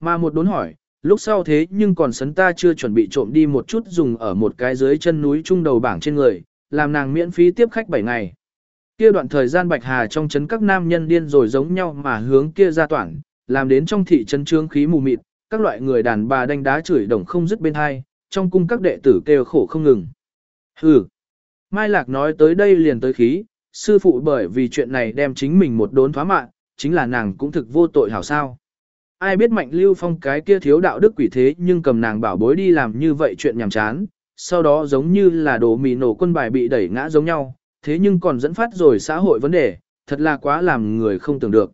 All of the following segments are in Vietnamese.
Mà một đốn hỏi, lúc sau thế nhưng còn sấn ta chưa chuẩn bị trộm đi một chút dùng ở một cái dưới chân núi trung đầu bảng trên người, làm nàng miễn phí tiếp khách 7 ngày. Kia đoạn thời gian Bạch Hà trong chấn các nam nhân điên rồi giống nhau mà hướng kia ra toản, làm đến trong thị trấn trương khí mù mịt, các loại người đàn bà đánh đá chửi đồng không dứt bên hai, trong cung các đệ tử kêu khổ không ngừng. Hừ. Mai Lạc nói tới đây liền tới khí, sư phụ bởi vì chuyện này đem chính mình một đốn thoá mạng, chính là nàng cũng thực vô tội hảo sao. Ai biết mạnh lưu phong cái kia thiếu đạo đức quỷ thế nhưng cầm nàng bảo bối đi làm như vậy chuyện nhảm chán, sau đó giống như là đồ mì nổ quân bài bị đẩy ngã giống nhau, thế nhưng còn dẫn phát rồi xã hội vấn đề, thật là quá làm người không tưởng được.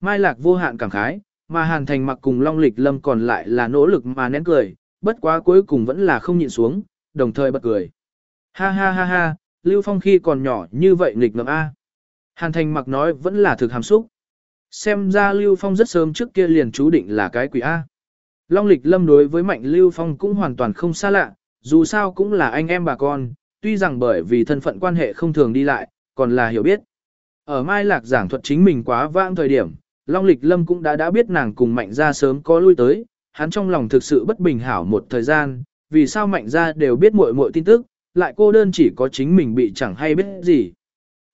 Mai Lạc vô hạn cảm khái, mà Hàn Thành mặc cùng Long Lịch Lâm còn lại là nỗ lực mà nén cười, bất quá cuối cùng vẫn là không nhịn xuống, đồng thời bật cười. Ha ha ha ha, Lưu Phong khi còn nhỏ như vậy nghịch ngợm A. Hàn Thành mặc nói vẫn là thực hàm xúc. Xem ra Lưu Phong rất sớm trước kia liền chú định là cái quỷ A. Long Lịch Lâm đối với Mạnh Lưu Phong cũng hoàn toàn không xa lạ, dù sao cũng là anh em bà con, tuy rằng bởi vì thân phận quan hệ không thường đi lại, còn là hiểu biết. Ở Mai Lạc giảng thuật chính mình quá vãng thời điểm, Long Lịch Lâm cũng đã đã biết nàng cùng Mạnh ra sớm có lui tới, hắn trong lòng thực sự bất bình hảo một thời gian, vì sao Mạnh ra đều biết muội muội tin tức, lại cô đơn chỉ có chính mình bị chẳng hay biết gì.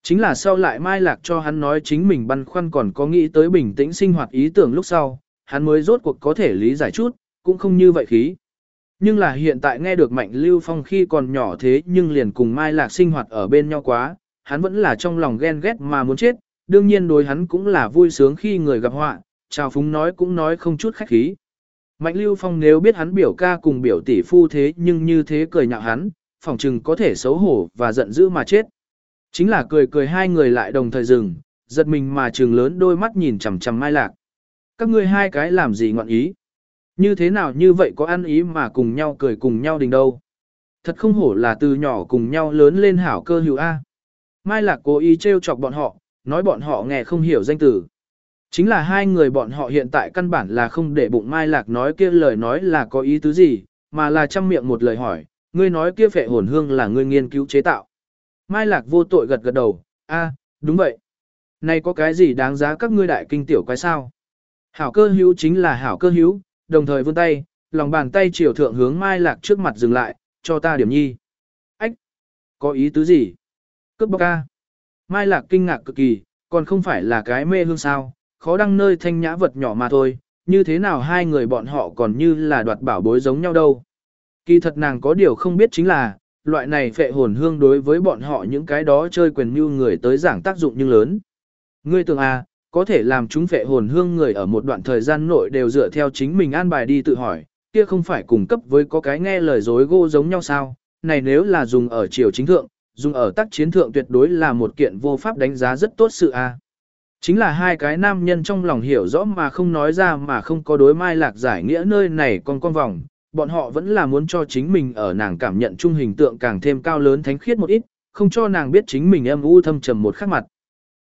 Chính là sau lại Mai Lạc cho hắn nói chính mình băn khoăn còn có nghĩ tới bình tĩnh sinh hoạt ý tưởng lúc sau, hắn mới rốt cuộc có thể lý giải chút, cũng không như vậy khí. Nhưng là hiện tại nghe được Mạnh Lưu Phong khi còn nhỏ thế nhưng liền cùng Mai Lạc sinh hoạt ở bên nhau quá, hắn vẫn là trong lòng ghen ghét mà muốn chết, đương nhiên đối hắn cũng là vui sướng khi người gặp họa, chào phúng nói cũng nói không chút khách khí. Mạnh Lưu Phong nếu biết hắn biểu ca cùng biểu tỷ phu thế nhưng như thế cười nhạo hắn, phỏng chừng có thể xấu hổ và giận dữ mà chết. Chính là cười cười hai người lại đồng thời dừng, giật mình mà trường lớn đôi mắt nhìn chằm chằm Mai Lạc. Các ngươi hai cái làm gì ngọn ý? Như thế nào như vậy có ăn ý mà cùng nhau cười cùng nhau đình đâu? Thật không hổ là từ nhỏ cùng nhau lớn lên hảo cơ hữu A. Mai Lạc cố ý trêu chọc bọn họ, nói bọn họ nghe không hiểu danh từ. Chính là hai người bọn họ hiện tại căn bản là không để bụng Mai Lạc nói kia lời nói là có ý tứ gì, mà là chăm miệng một lời hỏi, ngươi nói kia phệ hồn hương là ngươi nghiên cứu chế tạo. Mai Lạc vô tội gật gật đầu, a, đúng vậy. Này có cái gì đáng giá các ngươi đại kinh tiểu quái sao? Hảo cơ hữu chính là hảo cơ hữu, đồng thời vươn tay, lòng bàn tay chiều thượng hướng Mai Lạc trước mặt dừng lại, cho ta điểm nhi. Ách! Có ý tứ gì? Cướp bóc ca. Mai Lạc kinh ngạc cực kỳ, còn không phải là cái mê hương sao, khó đăng nơi thanh nhã vật nhỏ mà thôi, như thế nào hai người bọn họ còn như là đoạt bảo bối giống nhau đâu. Kỳ thật nàng có điều không biết chính là, loại này phệ hồn hương đối với bọn họ những cái đó chơi quyền mưu người tới giảng tác dụng nhưng lớn. Ngươi tưởng à, có thể làm chúng phệ hồn hương người ở một đoạn thời gian nội đều dựa theo chính mình an bài đi tự hỏi, kia không phải cung cấp với có cái nghe lời dối gô giống nhau sao, này nếu là dùng ở chiều chính thượng, dùng ở tác chiến thượng tuyệt đối là một kiện vô pháp đánh giá rất tốt sự a. Chính là hai cái nam nhân trong lòng hiểu rõ mà không nói ra mà không có đối mai lạc giải nghĩa nơi này còn con vòng, bọn họ vẫn là muốn cho chính mình ở nàng cảm nhận trung hình tượng càng thêm cao lớn thánh khiết một ít, không cho nàng biết chính mình âm u thâm trầm một khắc mặt.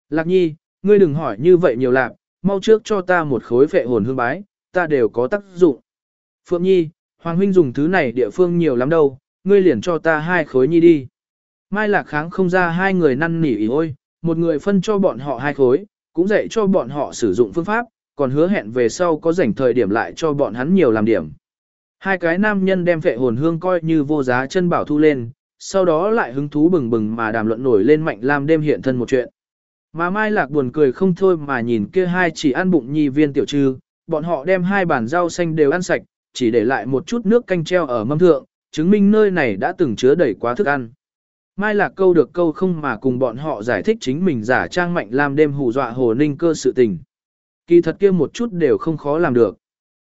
Lạc nhi, ngươi đừng hỏi như vậy nhiều lạc, mau trước cho ta một khối vệ hồn hương bái, ta đều có tác dụng. Phượng nhi, Hoàng huynh dùng thứ này địa phương nhiều lắm đâu, ngươi liền cho ta hai khối nhi đi. Mai lạc kháng không ra hai người năn nỉ ý ôi, một người phân cho bọn họ hai khối, cũng dạy cho bọn họ sử dụng phương pháp, còn hứa hẹn về sau có rảnh thời điểm lại cho bọn hắn nhiều làm điểm. Hai cái nam nhân đem vệ hồn hương coi như vô giá chân bảo thu lên, sau đó lại hứng thú bừng bừng mà đàm luận nổi lên mạnh làm đêm hiện thân một chuyện. Mà Mai Lạc buồn cười không thôi mà nhìn kia hai chỉ ăn bụng nhi viên tiểu trư, bọn họ đem hai bàn rau xanh đều ăn sạch, chỉ để lại một chút nước canh treo ở mâm thượng, chứng minh nơi này đã từng chứa đầy quá thức ăn. Mai Lạc câu được câu không mà cùng bọn họ giải thích chính mình giả trang mạnh làm đêm hù dọa hồ ninh cơ sự tình. Kỳ thật kia một chút đều không khó làm được.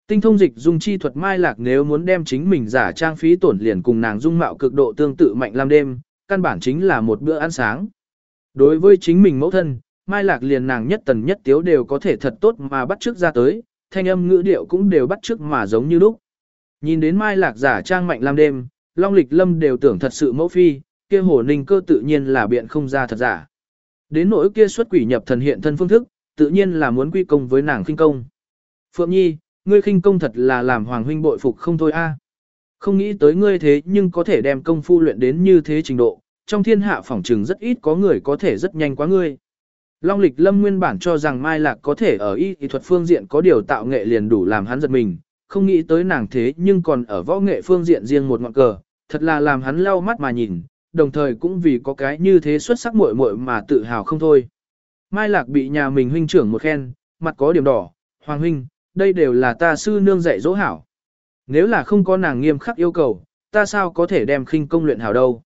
Tinh thông dịch dung chi thuật Mai Lạc nếu muốn đem chính mình giả trang phí tổn liền cùng nàng dung mạo cực độ tương tự mạnh lam đêm, căn bản chính là một bữa ăn sáng. Đối với chính mình mẫu thân, Mai Lạc liền nàng nhất tần nhất tiếu đều có thể thật tốt mà bắt trước ra tới, thanh âm ngữ điệu cũng đều bắt trước mà giống như lúc. Nhìn đến Mai Lạc giả trang mạnh lam đêm, Long Lịch Lâm đều tưởng thật sự mẫu phi, kia hồ ninh cơ tự nhiên là biện không ra thật giả. Đến nỗi kia xuất quỷ nhập thần hiện thân phương thức, tự nhiên là muốn quy công với nàng kinh công. Phượng Nhi, ngươi khinh công thật là làm hoàng huynh bội phục không thôi a. Không nghĩ tới ngươi thế nhưng có thể đem công phu luyện đến như thế trình độ, trong thiên hạ phỏng trừng rất ít có người có thể rất nhanh quá ngươi. Long lịch lâm nguyên bản cho rằng Mai Lạc có thể ở y thuật phương diện có điều tạo nghệ liền đủ làm hắn giật mình, không nghĩ tới nàng thế nhưng còn ở võ nghệ phương diện riêng một ngọn cờ, thật là làm hắn lau mắt mà nhìn, đồng thời cũng vì có cái như thế xuất sắc muội muội mà tự hào không thôi. Mai Lạc bị nhà mình huynh trưởng một khen, mặt có điểm đỏ, Hoàng huynh, đây đều là ta sư nương dạy dỗ hảo. Nếu là không có nàng nghiêm khắc yêu cầu, ta sao có thể đem khinh công luyện hảo đâu.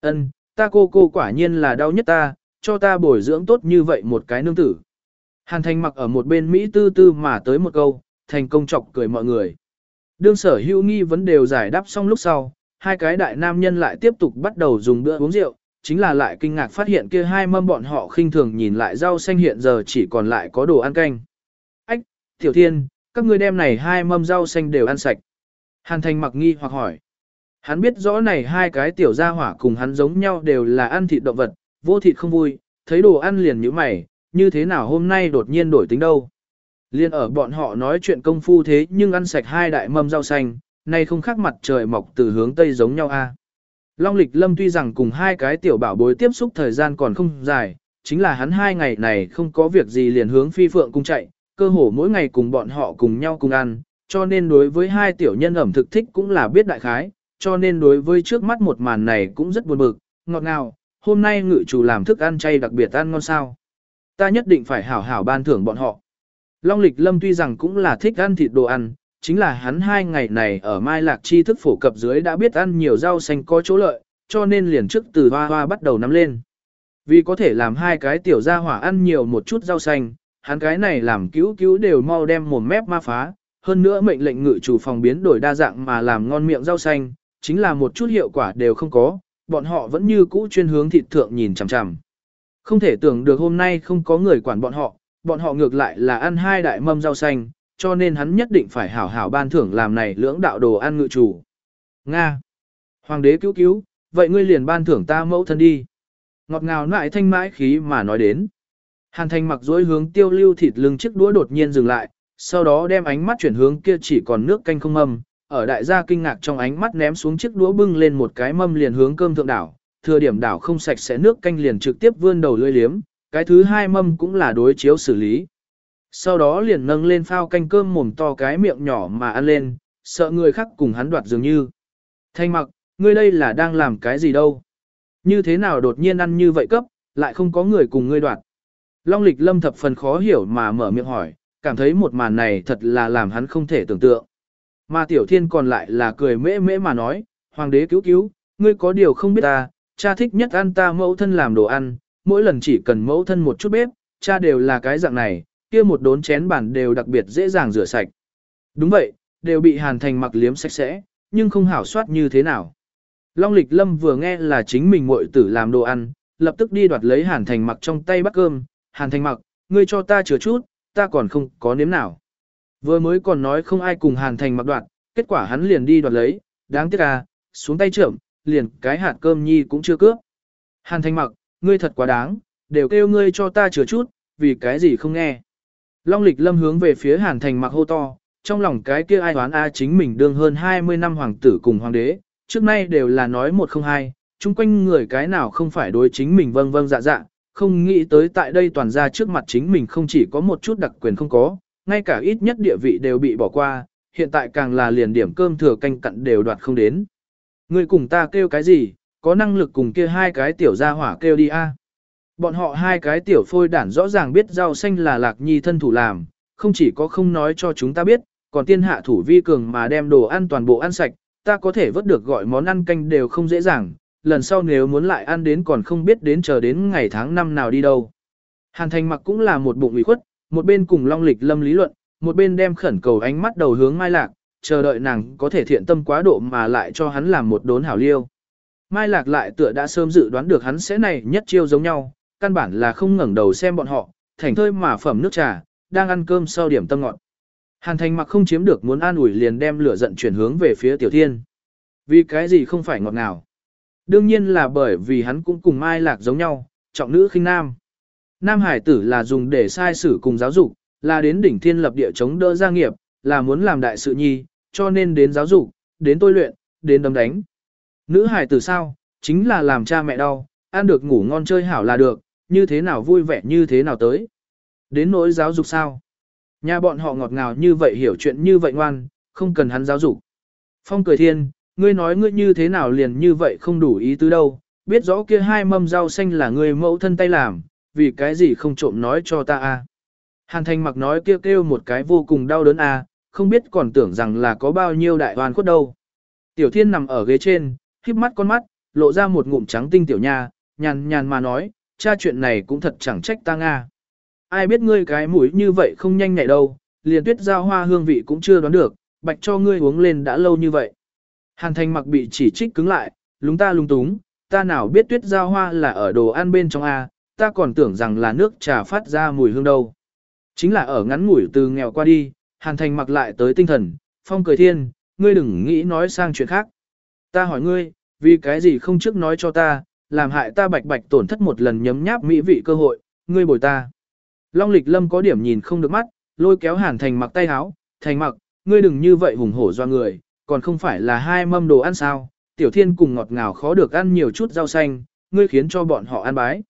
Ân, ta cô cô quả nhiên là đau nhất ta, cho ta bồi dưỡng tốt như vậy một cái nương tử. Hàn thành mặc ở một bên Mỹ tư tư mà tới một câu, thành công chọc cười mọi người. Đương sở hữu nghi vấn đều giải đáp xong lúc sau, hai cái đại nam nhân lại tiếp tục bắt đầu dùng bữa uống rượu, chính là lại kinh ngạc phát hiện kia hai mâm bọn họ khinh thường nhìn lại rau xanh hiện giờ chỉ còn lại có đồ ăn canh. Tiểu thiên, các ngươi đem này hai mâm rau xanh đều ăn sạch. Hàn thành mặc nghi hoặc hỏi. Hắn biết rõ này hai cái tiểu gia hỏa cùng hắn giống nhau đều là ăn thịt động vật, vô thịt không vui, thấy đồ ăn liền như mày, như thế nào hôm nay đột nhiên đổi tính đâu. Liên ở bọn họ nói chuyện công phu thế nhưng ăn sạch hai đại mâm rau xanh, nay không khác mặt trời mọc từ hướng tây giống nhau a. Long lịch lâm tuy rằng cùng hai cái tiểu bảo bối tiếp xúc thời gian còn không dài, chính là hắn hai ngày này không có việc gì liền hướng phi phượng cung chạy, cơ hồ mỗi ngày cùng bọn họ cùng nhau cùng ăn, cho nên đối với hai tiểu nhân ẩm thực thích cũng là biết đại khái, cho nên đối với trước mắt một màn này cũng rất buồn bực, ngọt ngào, hôm nay ngự chủ làm thức ăn chay đặc biệt ăn ngon sao. Ta nhất định phải hảo hảo ban thưởng bọn họ. Long lịch lâm tuy rằng cũng là thích ăn thịt đồ ăn, chính là hắn hai ngày này ở Mai Lạc chi thức phổ cập dưới đã biết ăn nhiều rau xanh có chỗ lợi, cho nên liền trước từ hoa hoa bắt đầu nắm lên. Vì có thể làm hai cái tiểu gia hỏa ăn nhiều một chút rau xanh, hắn cái này làm cứu cứu đều mau đem mồm mép ma phá, hơn nữa mệnh lệnh ngự chủ phòng biến đổi đa dạng mà làm ngon miệng rau xanh, chính là một chút hiệu quả đều không có, bọn họ vẫn như cũ chuyên hướng thịt thượng nhìn chằm chằm. Không thể tưởng được hôm nay không có người quản bọn họ, bọn họ ngược lại là ăn hai đại mâm rau xanh, cho nên hắn nhất định phải hảo hảo ban thưởng làm này lưỡng đạo đồ ăn ngự chủ. Nga. Hoàng đế cứu cứu, vậy ngươi liền ban thưởng ta mẫu thân đi. Ngọt ngào lại thanh mãi khí mà nói đến. Hàn thành mặc dối hướng tiêu lưu thịt lưng chiếc đũa đột nhiên dừng lại, sau đó đem ánh mắt chuyển hướng kia chỉ còn nước canh không mâm, ở đại gia kinh ngạc trong ánh mắt ném xuống chiếc đũa bưng lên một cái mâm liền hướng cơm thượng đảo, thừa điểm đảo không sạch sẽ nước canh liền trực tiếp vươn đầu lưỡi liếm, cái thứ hai mâm cũng là đối chiếu xử lý. Sau đó liền nâng lên phao canh cơm mồm to cái miệng nhỏ mà ăn lên, sợ người khác cùng hắn đoạt dường như. Thanh mặc, ngươi đây là đang làm cái gì đâu? Như thế nào đột nhiên ăn như vậy cấp, lại không có người cùng ngươi đoạt. Long lịch lâm thập phần khó hiểu mà mở miệng hỏi, cảm thấy một màn này thật là làm hắn không thể tưởng tượng. Mà tiểu thiên còn lại là cười mễ mễ mà nói, hoàng đế cứu cứu, ngươi có điều không biết ta, cha thích nhất ăn ta mẫu thân làm đồ ăn, mỗi lần chỉ cần mẫu thân một chút bếp, cha đều là cái dạng này, kia một đốn chén bản đều đặc biệt dễ dàng rửa sạch. Đúng vậy, đều bị hàn thành mặc liếm sạch sẽ, nhưng không hảo soát như thế nào. Long lịch lâm vừa nghe là chính mình muội tử làm đồ ăn, lập tức đi đoạt lấy hàn thành mặc trong tay bắt cơm, hàn thành mặc, ngươi cho ta chừa chút, ta còn không có nếm nào. Vừa mới còn nói không ai cùng hàn thành mặc đoạt, kết quả hắn liền đi đoạt lấy, đáng tiếc à, xuống tay trưởng, liền cái hạt cơm nhi cũng chưa cướp. Hàn thành mặc, ngươi thật quá đáng, đều kêu ngươi cho ta chừa chút, vì cái gì không nghe. Long lịch lâm hướng về phía hàn thành mặc hô to, trong lòng cái kia ai đoán a chính mình đương hơn 20 năm hoàng tử cùng hoàng đế, trước nay đều là nói một không hai, chung quanh người cái nào không phải đối chính mình vâng vâng dạ dạ, không nghĩ tới tại đây toàn ra trước mặt chính mình không chỉ có một chút đặc quyền không có, ngay cả ít nhất địa vị đều bị bỏ qua, hiện tại càng là liền điểm cơm thừa canh cặn đều đoạt không đến. Người cùng ta kêu cái gì, có năng lực cùng kia hai cái tiểu gia hỏa kêu đi a. Bọn họ hai cái tiểu phôi đản rõ ràng biết rau xanh là lạc nhi thân thủ làm, không chỉ có không nói cho chúng ta biết, còn tiên hạ thủ vi cường mà đem đồ ăn toàn bộ ăn sạch, ta có thể vớt được gọi món ăn canh đều không dễ dàng, lần sau nếu muốn lại ăn đến còn không biết đến chờ đến ngày tháng năm nào đi đâu. Hàn thành mặc cũng là một bụng ủy khuất, một bên cùng long lịch lâm lý luận, một bên đem khẩn cầu ánh mắt đầu hướng Mai Lạc, chờ đợi nàng có thể thiện tâm quá độ mà lại cho hắn làm một đốn hảo liêu. Mai Lạc lại tựa đã sớm dự đoán được hắn sẽ này nhất chiêu giống nhau, căn bản là không ngẩng đầu xem bọn họ, thành thơi mà phẩm nước trà, đang ăn cơm sau điểm tâm ngọn. Hàn thành mặc không chiếm được muốn an ủi liền đem lửa giận chuyển hướng về phía tiểu thiên. Vì cái gì không phải ngọt ngào? Đương nhiên là bởi vì hắn cũng cùng Mai Lạc giống nhau, trọng nữ khinh nam. Nam hải tử là dùng để sai sử cùng giáo dục, là đến đỉnh thiên lập địa chống đỡ gia nghiệp, là muốn làm đại sự nhi, cho nên đến giáo dục, đến tôi luyện, đến đấm đánh. Nữ hải tử sao, chính là làm cha mẹ đau, ăn được ngủ ngon chơi hảo là được, như thế nào vui vẻ như thế nào tới. Đến nỗi giáo dục sao? Nhà bọn họ ngọt ngào như vậy hiểu chuyện như vậy ngoan, không cần hắn giáo dục. Phong cười thiên, ngươi nói ngươi như thế nào liền như vậy không đủ ý tứ đâu, biết rõ kia hai mâm rau xanh là ngươi mẫu thân tay làm, vì cái gì không trộm nói cho ta a? Hàn thành mặc nói kêu kêu một cái vô cùng đau đớn a, không biết còn tưởng rằng là có bao nhiêu đại hoàn khuất đâu. Tiểu thiên nằm ở ghế trên, híp mắt con mắt, lộ ra một ngụm trắng tinh tiểu nha, nhàn nhàn mà nói, cha chuyện này cũng thật chẳng trách ta nga. Ai biết ngươi cái mũi như vậy không nhanh nhạy đâu, liền tuyết giao hoa hương vị cũng chưa đoán được, bạch cho ngươi uống lên đã lâu như vậy. Hàn thành mặc bị chỉ trích cứng lại, lúng ta lung túng, ta nào biết tuyết giao hoa là ở đồ ăn bên trong A, ta còn tưởng rằng là nước trà phát ra mùi hương đâu. Chính là ở ngắn ngủi từ nghèo qua đi, hàn thành mặc lại tới tinh thần, phong cười thiên, ngươi đừng nghĩ nói sang chuyện khác. Ta hỏi ngươi, vì cái gì không trước nói cho ta, làm hại ta bạch bạch tổn thất một lần nhấm nháp mỹ vị cơ hội, ngươi bồi ta. Long lịch lâm có điểm nhìn không được mắt, lôi kéo hàn thành mặc tay háo, thành mặc, ngươi đừng như vậy hùng hổ do người, còn không phải là hai mâm đồ ăn sao, tiểu thiên cùng ngọt ngào khó được ăn nhiều chút rau xanh, ngươi khiến cho bọn họ ăn bái.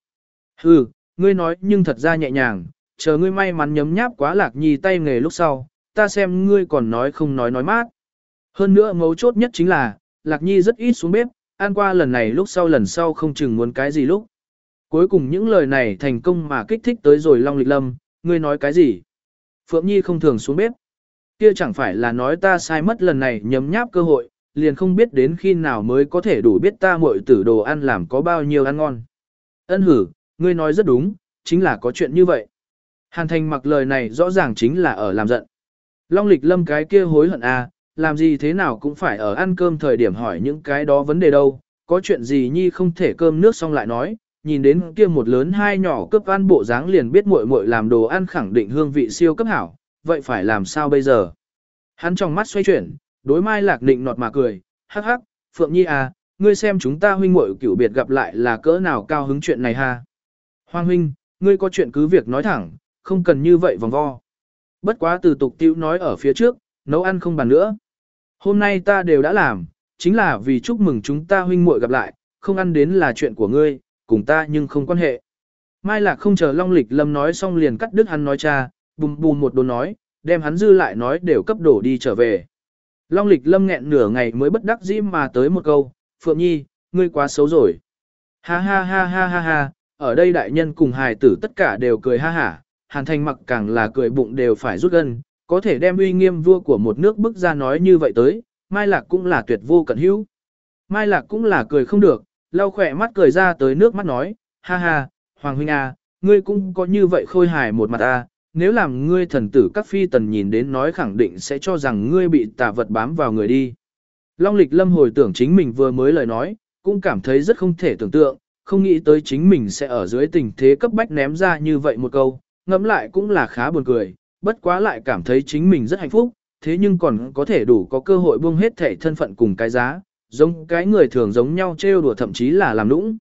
Hừ, ngươi nói nhưng thật ra nhẹ nhàng, chờ ngươi may mắn nhấm nháp quá lạc nhi tay nghề lúc sau, ta xem ngươi còn nói không nói nói mát. Hơn nữa mấu chốt nhất chính là, lạc nhi rất ít xuống bếp, ăn qua lần này lúc sau lần sau không chừng muốn cái gì lúc. Cuối cùng những lời này thành công mà kích thích tới rồi Long Lịch Lâm, ngươi nói cái gì? Phượng Nhi không thường xuống bếp. Kia chẳng phải là nói ta sai mất lần này nhấm nháp cơ hội, liền không biết đến khi nào mới có thể đủ biết ta muội tử đồ ăn làm có bao nhiêu ăn ngon. Ân hử, ngươi nói rất đúng, chính là có chuyện như vậy. Hàn thành mặc lời này rõ ràng chính là ở làm giận. Long lịch lâm cái kia hối hận à, làm gì thế nào cũng phải ở ăn cơm thời điểm hỏi những cái đó vấn đề đâu, có chuyện gì nhi không thể cơm nước xong lại nói, nhìn đến kia một lớn hai nhỏ cấp ăn bộ dáng liền biết muội muội làm đồ ăn khẳng định hương vị siêu cấp hảo, vậy phải làm sao bây giờ? Hắn trong mắt xoay chuyển, đối mai lạc định nọt mà cười, hắc hắc, Phượng Nhi à, ngươi xem chúng ta huynh muội cửu biệt gặp lại là cỡ nào cao hứng chuyện này ha. Hoàng huynh, ngươi có chuyện cứ việc nói thẳng, không cần như vậy vòng vo. Bất quá từ tục tiêu nói ở phía trước, nấu ăn không bàn nữa. Hôm nay ta đều đã làm, chính là vì chúc mừng chúng ta huynh muội gặp lại, không ăn đến là chuyện của ngươi, cùng ta nhưng không quan hệ. Mai Lạc không chờ Long Lịch Lâm nói xong liền cắt đứt hắn nói cha, bùm bùm một đồn nói, đem hắn dư lại nói đều cấp đổ đi trở về. Long Lịch Lâm nghẹn nửa ngày mới bất đắc dĩ mà tới một câu, Phượng Nhi, ngươi quá xấu rồi. Ha ha ha ha ha ha, ở đây đại nhân cùng hài tử tất cả đều cười ha hả, Hàn Thành mặc càng là cười bụng đều phải rút gân, có thể đem uy nghiêm vua của một nước bức ra nói như vậy tới, Mai Lạc cũng là tuyệt vô cẩn hữu. Mai Lạc cũng là cười không được, lau khỏe mắt cười ra tới nước mắt nói, ha ha, Hoàng huynh à, ngươi cũng có như vậy khôi hài một mặt à, nếu làm ngươi thần tử các phi tần nhìn đến nói khẳng định sẽ cho rằng ngươi bị tà vật bám vào người đi. Long lịch lâm hồi tưởng chính mình vừa mới lời nói, cũng cảm thấy rất không thể tưởng tượng, không nghĩ tới chính mình sẽ ở dưới tình thế cấp bách ném ra như vậy một câu, ngẫm lại cũng là khá buồn cười, bất quá lại cảm thấy chính mình rất hạnh phúc, thế nhưng còn có thể đủ có cơ hội buông hết thể thân phận cùng cái giá, giống cái người thường giống nhau trêu đùa thậm chí là làm nũng.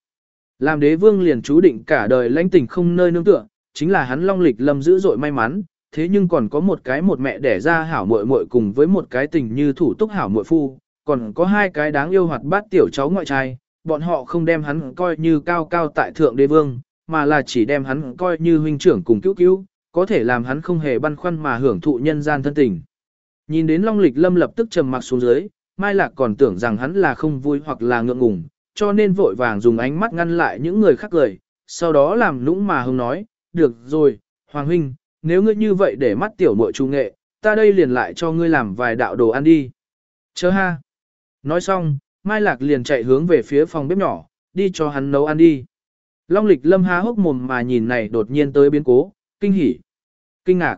Làm đế vương liền chú định cả đời lãnh tình không nơi nương tựa, chính là hắn long lịch lâm dữ dội may mắn, thế nhưng còn có một cái một mẹ đẻ ra hảo muội muội cùng với một cái tình như thủ túc hảo muội phu, còn có hai cái đáng yêu hoạt bát tiểu cháu ngoại trai, bọn họ không đem hắn coi như cao cao tại thượng đế vương, mà là chỉ đem hắn coi như huynh trưởng cùng cứu cứu, có thể làm hắn không hề băn khoăn mà hưởng thụ nhân gian thân tình. Nhìn đến Long Lịch Lâm lập tức trầm mặc xuống dưới, Mai Lạc còn tưởng rằng hắn là không vui hoặc là ngượng ngùng, cho nên vội vàng dùng ánh mắt ngăn lại những người khác cười, sau đó làm nũng mà hông nói, được rồi, Hoàng Huynh, nếu ngươi như vậy để mắt tiểu muội trung nghệ, ta đây liền lại cho ngươi làm vài đạo đồ ăn đi. Chớ ha. Nói xong, Mai Lạc liền chạy hướng về phía phòng bếp nhỏ, đi cho hắn nấu ăn đi. Long lịch lâm há hốc mồm mà nhìn này đột nhiên tới biến cố, kinh hỉ, kinh ngạc,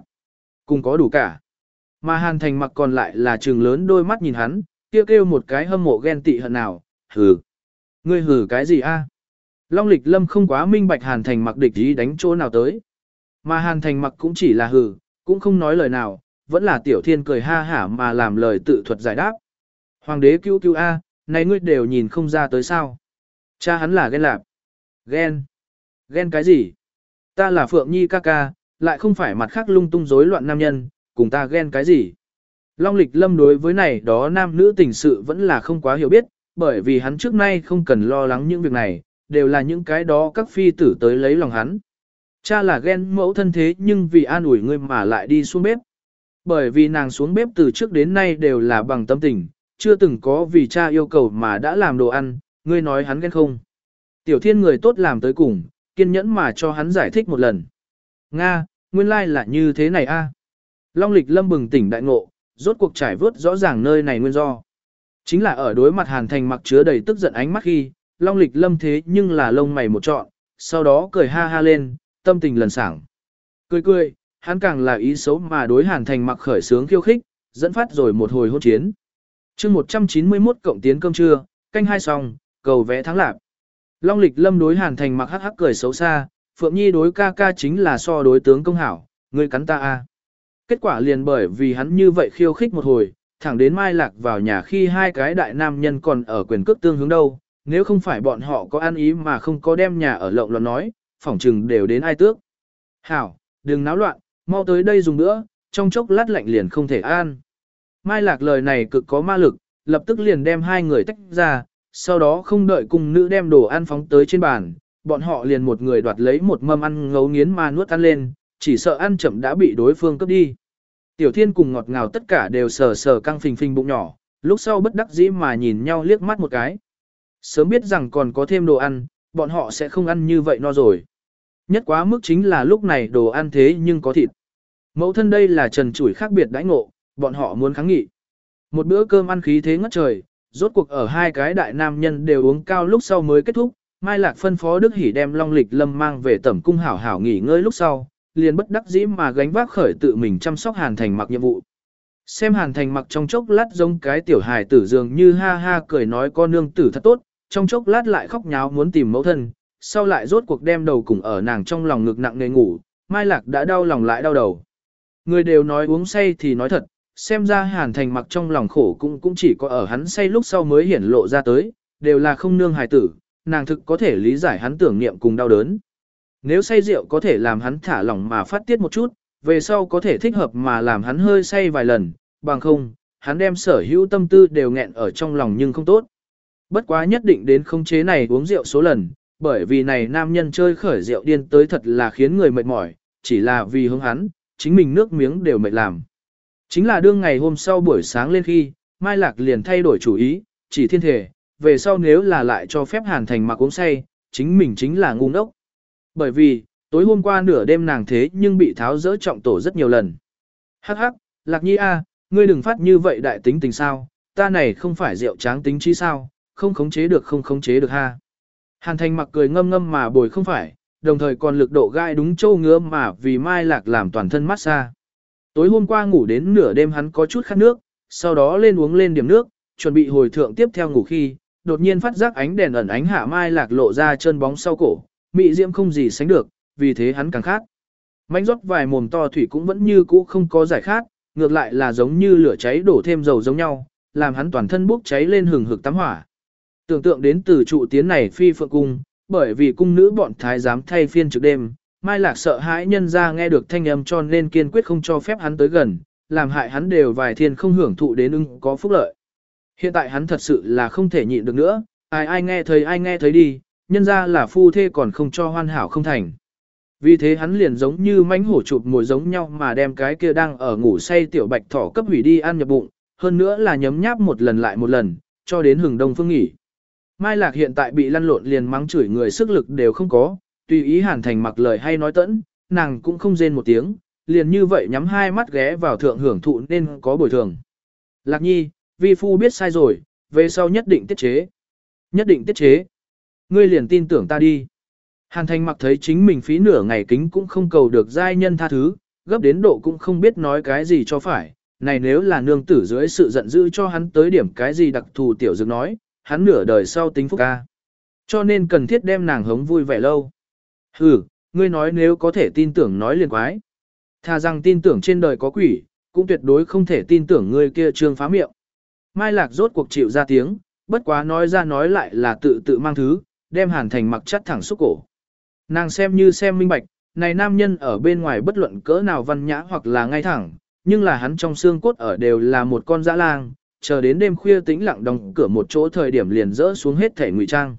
cùng có đủ cả. Mà hàn thành mặc còn lại là trường lớn đôi mắt nhìn hắn, kêu kêu một cái hâm mộ ghen tị hận nào, hừ. Ngươi hừ cái gì a? Long lịch lâm không quá minh bạch hàn thành mặc địch ý đánh chỗ nào tới. Mà hàn thành mặc cũng chỉ là hừ, cũng không nói lời nào, vẫn là tiểu thiên cười ha hả mà làm lời tự thuật giải đáp. Hoàng đế cứu cứu a, này ngươi đều nhìn không ra tới sao. Cha hắn là ghen lạp. Ghen. Ghen cái gì? Ta là Phượng Nhi ca ca, lại không phải mặt khác lung tung rối loạn nam nhân, cùng ta ghen cái gì? Long lịch lâm đối với này đó nam nữ tình sự vẫn là không quá hiểu biết, bởi vì hắn trước nay không cần lo lắng những việc này, đều là những cái đó các phi tử tới lấy lòng hắn. Cha là ghen mẫu thân thế nhưng vì an ủi ngươi mà lại đi xuống bếp. Bởi vì nàng xuống bếp từ trước đến nay đều là bằng tâm tình, chưa từng có vì cha yêu cầu mà đã làm đồ ăn, ngươi nói hắn ghen không. Tiểu thiên người tốt làm tới cùng, kiên nhẫn mà cho hắn giải thích một lần. Nga, nguyên lai là như thế này a. À? Long lịch lâm bừng tỉnh đại ngộ, rốt cuộc trải vớt rõ ràng nơi này nguyên do. Chính là ở đối mặt hàn thành mặc chứa đầy tức giận ánh mắt khi, long lịch lâm thế nhưng là lông mày một trọn, sau đó cười ha ha lên, tâm tình lần sảng. Cười cười, hắn càng là ý xấu mà đối hàn thành mặc khởi sướng khiêu khích, dẫn phát rồi một hồi hôn chiến. chương 191 cộng tiến cơm trưa, canh hai xong, cầu vẽ thắng lạc. Long lịch lâm đối hàn thành mặc hắc hắc cười xấu xa, Phượng Nhi đối ca ca chính là so đối tướng công hảo, ngươi cắn ta a. Kết quả liền bởi vì hắn như vậy khiêu khích một hồi, thẳng đến Mai Lạc vào nhà khi hai cái đại nam nhân còn ở quyền cước tương hướng đâu, nếu không phải bọn họ có ăn ý mà không có đem nhà ở lộng loạn nói, phỏng chừng đều đến ai tước. Hảo, đừng náo loạn, mau tới đây dùng nữa, trong chốc lát lạnh liền không thể an. Mai Lạc lời này cực có ma lực, lập tức liền đem hai người tách ra, sau đó không đợi cùng nữ đem đồ ăn phóng tới trên bàn, bọn họ liền một người đoạt lấy một mâm ăn ngấu nghiến mà nuốt ăn lên, chỉ sợ ăn chậm đã bị đối phương cướp đi. Tiểu thiên cùng ngọt ngào tất cả đều sờ sờ căng phình phình bụng nhỏ, lúc sau bất đắc dĩ mà nhìn nhau liếc mắt một cái. Sớm biết rằng còn có thêm đồ ăn, bọn họ sẽ không ăn như vậy no rồi. Nhất quá mức chính là lúc này đồ ăn thế nhưng có thịt. Mẫu thân đây là trần chủi khác biệt đãi ngộ, bọn họ muốn kháng nghị. Một bữa cơm ăn khí thế ngất trời, rốt cuộc ở hai cái đại nam nhân đều uống cao lúc sau mới kết thúc, Mai Lạc phân phó Đức Hỷ đem Long Lịch Lâm mang về tẩm cung hảo hảo nghỉ ngơi lúc sau, liền bất đắc dĩ mà gánh vác khởi tự mình chăm sóc Hàn Thành mặc nhiệm vụ. Xem Hàn Thành mặc trong chốc lát giống cái tiểu hài tử dường như ha ha cười nói con nương tử thật tốt, trong chốc lát lại khóc nháo muốn tìm mẫu thân, sau lại rốt cuộc đem đầu cùng ở nàng trong lòng ngực nặng nề ngủ, Mai Lạc đã đau lòng lại đau đầu. Người đều nói uống say thì nói thật, xem ra Hàn Thành mặc trong lòng khổ cũng cũng chỉ có ở hắn say lúc sau mới hiển lộ ra tới, đều là không nương hài tử, nàng thực có thể lý giải hắn tưởng niệm cùng đau đớn. Nếu say rượu có thể làm hắn thả lỏng mà phát tiết một chút, về sau có thể thích hợp mà làm hắn hơi say vài lần, bằng không, hắn đem sở hữu tâm tư đều nghẹn ở trong lòng nhưng không tốt. Bất quá nhất định đến không chế này uống rượu số lần, bởi vì này nam nhân chơi khởi rượu điên tới thật là khiến người mệt mỏi, chỉ là vì hướng hắn, chính mình nước miếng đều mệt làm. Chính là đương ngày hôm sau buổi sáng lên khi, Mai Lạc liền thay đổi chủ ý, chỉ thiên thể, về sau nếu là lại cho phép Hàn Thành mặc uống say, chính mình chính là ngu ngốc. Bởi vì, tối hôm qua nửa đêm nàng thế nhưng bị tháo dỡ trọng tổ rất nhiều lần. Hắc hắc, Lạc Nhi A, ngươi đừng phát như vậy đại tính tình sao, ta này không phải rượu tráng tính chi sao, không khống chế được không khống chế được ha. Hàn Thành mặc cười ngâm ngâm mà bồi không phải, đồng thời còn lực độ gai đúng châu ngứa mà vì Mai Lạc làm toàn thân mát xa. Tối hôm qua ngủ đến nửa đêm hắn có chút khát nước, sau đó lên uống lên điểm nước, chuẩn bị hồi thượng tiếp theo ngủ khi, đột nhiên phát giác ánh đèn ẩn ánh hạ Mai Lạc lộ ra chân bóng sau cổ, mị diễm không gì sánh được, vì thế hắn càng khát. Mánh rót vài mồm to thủy cũng vẫn như cũ không có giải khát, ngược lại là giống như lửa cháy đổ thêm dầu giống nhau, làm hắn toàn thân bốc cháy lên hừng hực tắm hỏa. Tưởng tượng đến từ trụ tiến này phi phượng cung, bởi vì cung nữ bọn thái giám thay phiên trực đêm, Mai Lạc sợ hãi nhân ra nghe được thanh âm cho nên kiên quyết không cho phép hắn tới gần, làm hại hắn đều vài thiên không hưởng thụ đến ưng có phúc lợi. Hiện tại hắn thật sự là không thể nhịn được nữa, ai ai nghe thấy ai nghe thấy đi, nhân ra là phu thê còn không cho hoàn hảo không thành. Vì thế hắn liền giống như mánh hổ chụp mồi giống nhau mà đem cái kia đang ở ngủ say tiểu bạch thỏ cấp hủy đi ăn nhập bụng, hơn nữa là nhấm nháp một lần lại một lần, cho đến hừng đông phương nghỉ. Mai Lạc hiện tại bị lăn lộn liền mắng chửi người sức lực đều không có, tùy ý Hàn Thành mặc lời hay nói tẫn, nàng cũng không rên một tiếng, liền như vậy nhắm hai mắt ghé vào thượng hưởng thụ nên có bồi thường. Lạc nhi, vi phu biết sai rồi, về sau nhất định tiết chế. Nhất định tiết chế. Ngươi liền tin tưởng ta đi. Hàn Thành mặc thấy chính mình phí nửa ngày kính cũng không cầu được giai nhân tha thứ, gấp đến độ cũng không biết nói cái gì cho phải. Này nếu là nương tử dưới sự giận dữ cho hắn tới điểm cái gì đặc thù tiểu dược nói, hắn nửa đời sau tính phúc ca. Cho nên cần thiết đem nàng hống vui vẻ lâu. Hừ, ngươi nói nếu có thể tin tưởng nói liền quái. Thà rằng tin tưởng trên đời có quỷ, cũng tuyệt đối không thể tin tưởng ngươi kia trương phá miệng. Mai Lạc rốt cuộc chịu ra tiếng, bất quá nói ra nói lại là tự tự mang thứ, đem hàn thành mặc chắt thẳng xúc cổ. Nàng xem như xem minh bạch, này nam nhân ở bên ngoài bất luận cỡ nào văn nhã hoặc là ngay thẳng, nhưng là hắn trong xương cốt ở đều là một con dã lang, chờ đến đêm khuya tĩnh lặng đóng cửa một chỗ thời điểm liền rỡ xuống hết thể ngụy trang.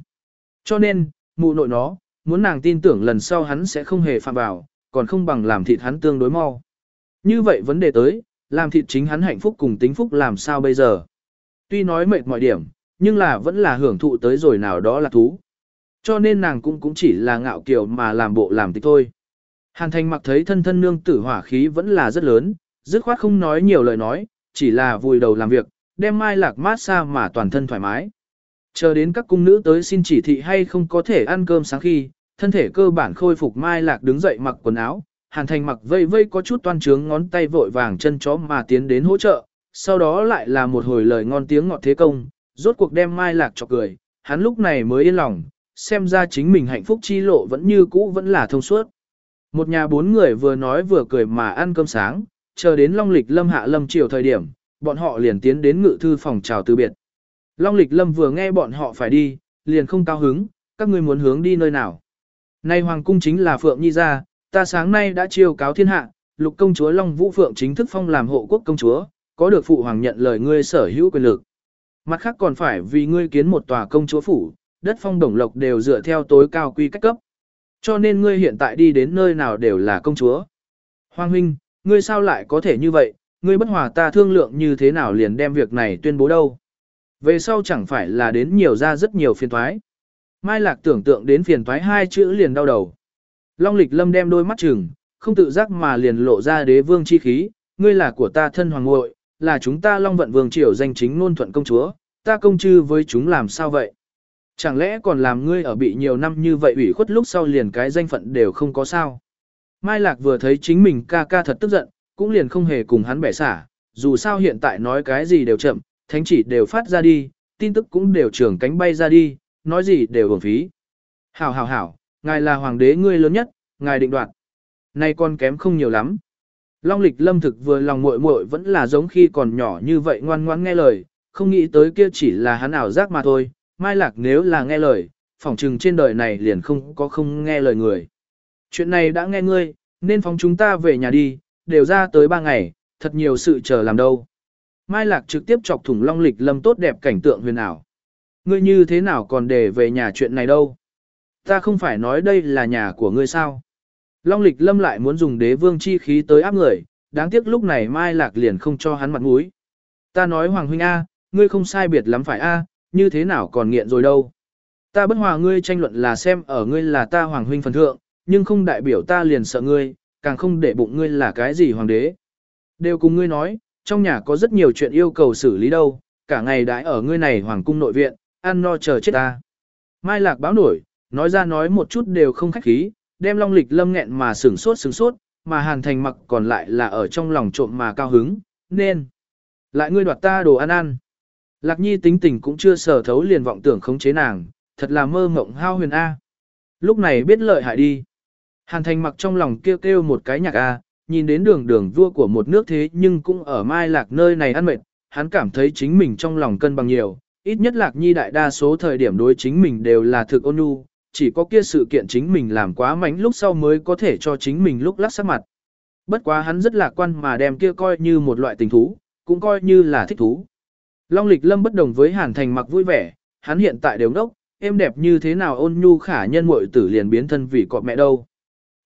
Cho nên, mụ nội nó, muốn nàng tin tưởng lần sau hắn sẽ không hề phạm vào, còn không bằng làm thịt hắn tương đối mau. Như vậy vấn đề tới, làm thịt chính hắn hạnh phúc cùng tính phúc làm sao bây giờ. Tuy nói mệt mọi điểm, nhưng là vẫn là hưởng thụ tới rồi nào đó là thú. Cho nên nàng cũng cũng chỉ là ngạo kiều mà làm bộ làm tịch thôi. Hàn thành mặc thấy thân thân nương tử hỏa khí vẫn là rất lớn, dứt khoát không nói nhiều lời nói, chỉ là vùi đầu làm việc, đem mai lạc mát xa mà toàn thân thoải mái. Chờ đến các cung nữ tới xin chỉ thị hay không có thể ăn cơm sáng khi, thân thể cơ bản khôi phục mai lạc đứng dậy mặc quần áo, hàn thành mặc vây vây có chút toan trướng ngón tay vội vàng chân chó mà tiến đến hỗ trợ, sau đó lại là một hồi lời ngon tiếng ngọt thế công, rốt cuộc đem mai lạc cho cười, hắn lúc này mới yên lòng, xem ra chính mình hạnh phúc chi lộ vẫn như cũ vẫn là thông suốt. Một nhà bốn người vừa nói vừa cười mà ăn cơm sáng, chờ đến Long Lịch Lâm hạ lâm chiều thời điểm, bọn họ liền tiến đến ngự thư phòng chào từ biệt. Long Lịch Lâm vừa nghe bọn họ phải đi, liền không cao hứng, các ngươi muốn hướng đi nơi nào. Nay Hoàng cung chính là Phượng Nhi gia, ta sáng nay đã chiêu cáo thiên hạ, lục công chúa Long Vũ Phượng chính thức phong làm hộ quốc công chúa, có được phụ hoàng nhận lời ngươi sở hữu quyền lực. Mặt khác còn phải vì ngươi kiến một tòa công chúa phủ, đất phong đồng lộc đều dựa theo tối cao quy cách cấp. Cho nên ngươi hiện tại đi đến nơi nào đều là công chúa. Hoàng huynh, ngươi sao lại có thể như vậy, ngươi bất hòa ta thương lượng như thế nào liền đem việc này tuyên bố đâu. Về sau chẳng phải là đến nhiều ra rất nhiều phiền thoái. Mai Lạc tưởng tượng đến phiền thoái hai chữ liền đau đầu. Long lịch lâm đem đôi mắt chừng, không tự giác mà liền lộ ra đế vương chi khí, ngươi là của ta thân hoàng ngội, là chúng ta long vận vương triều danh chính ngôn thuận công chúa, ta công chư với chúng làm sao vậy? Chẳng lẽ còn làm ngươi ở bị nhiều năm như vậy ủy khuất lúc sau liền cái danh phận đều không có sao? Mai Lạc vừa thấy chính mình ca ca thật tức giận, cũng liền không hề cùng hắn bẻ xả, dù sao hiện tại nói cái gì đều chậm, thánh chỉ đều phát ra đi, tin tức cũng đều trưởng cánh bay ra đi, nói gì đều hưởng phí. Hảo hảo hảo, ngài là hoàng đế ngươi lớn nhất, ngài định đoạt. Nay con kém không nhiều lắm. Long lịch lâm thực vừa lòng muội muội vẫn là giống khi còn nhỏ như vậy ngoan ngoãn nghe lời, không nghĩ tới kia chỉ là hắn ảo giác mà thôi, mai lạc nếu là nghe lời, phỏng chừng trên đời này liền không có không nghe lời người. Chuyện này đã nghe ngươi, nên phóng chúng ta về nhà đi, đều ra tới ba ngày, thật nhiều sự chờ làm đâu. Mai Lạc trực tiếp chọc thủng long lịch lâm tốt đẹp cảnh tượng huyền ảo. Ngươi như thế nào còn để về nhà chuyện này đâu? Ta không phải nói đây là nhà của ngươi sao? Long lịch lâm lại muốn dùng đế vương chi khí tới áp người, đáng tiếc lúc này Mai Lạc liền không cho hắn mặt mũi. Ta nói Hoàng huynh A, ngươi không sai biệt lắm phải A, như thế nào còn nghiện rồi đâu. Ta bất hòa ngươi tranh luận là xem ở ngươi là ta Hoàng huynh phần thượng, nhưng không đại biểu ta liền sợ ngươi, càng không để bụng ngươi là cái gì Hoàng đế. Đều cùng ngươi nói, trong nhà có rất nhiều chuyện yêu cầu xử lý đâu, cả ngày đãi ở ngươi này Hoàng cung nội viện, ăn no chờ chết ta. Mai Lạc báo nổi, nói ra nói một chút đều không khách khí, đem Long Lịch lâm nghẹn mà sửng sốt sửng sốt, mà Hàn Thành mặc còn lại là ở trong lòng trộm mà cao hứng, nên. Lại ngươi đoạt ta đồ ăn ăn. Lạc Nhi tính tình cũng chưa sở thấu liền vọng tưởng khống chế nàng, thật là mơ mộng hao huyền A. Lúc này biết lợi hại đi. Hàn Thành mặc trong lòng kêu kêu một cái nhạc A, nhìn đến đường đường vua của một nước thế nhưng cũng ở Mai Lạc nơi này ăn mệt, hắn cảm thấy chính mình trong lòng cân bằng nhiều, ít nhất Lạc Nhi đại đa số thời điểm đối chính mình đều là thực ôn nhu, chỉ có kia sự kiện chính mình làm quá mánh lúc sau mới có thể cho chính mình lúc lắc sắc mặt. Bất quá hắn rất lạc quan mà đem kia coi như một loại tình thú, cũng coi như là thích thú. Long lịch lâm bất đồng với Hàn Thành mặc vui vẻ, hắn hiện tại đều đốc, em đẹp như thế nào ôn nhu khả nhân muội tử liền biến thân vì cọp mẹ đâu.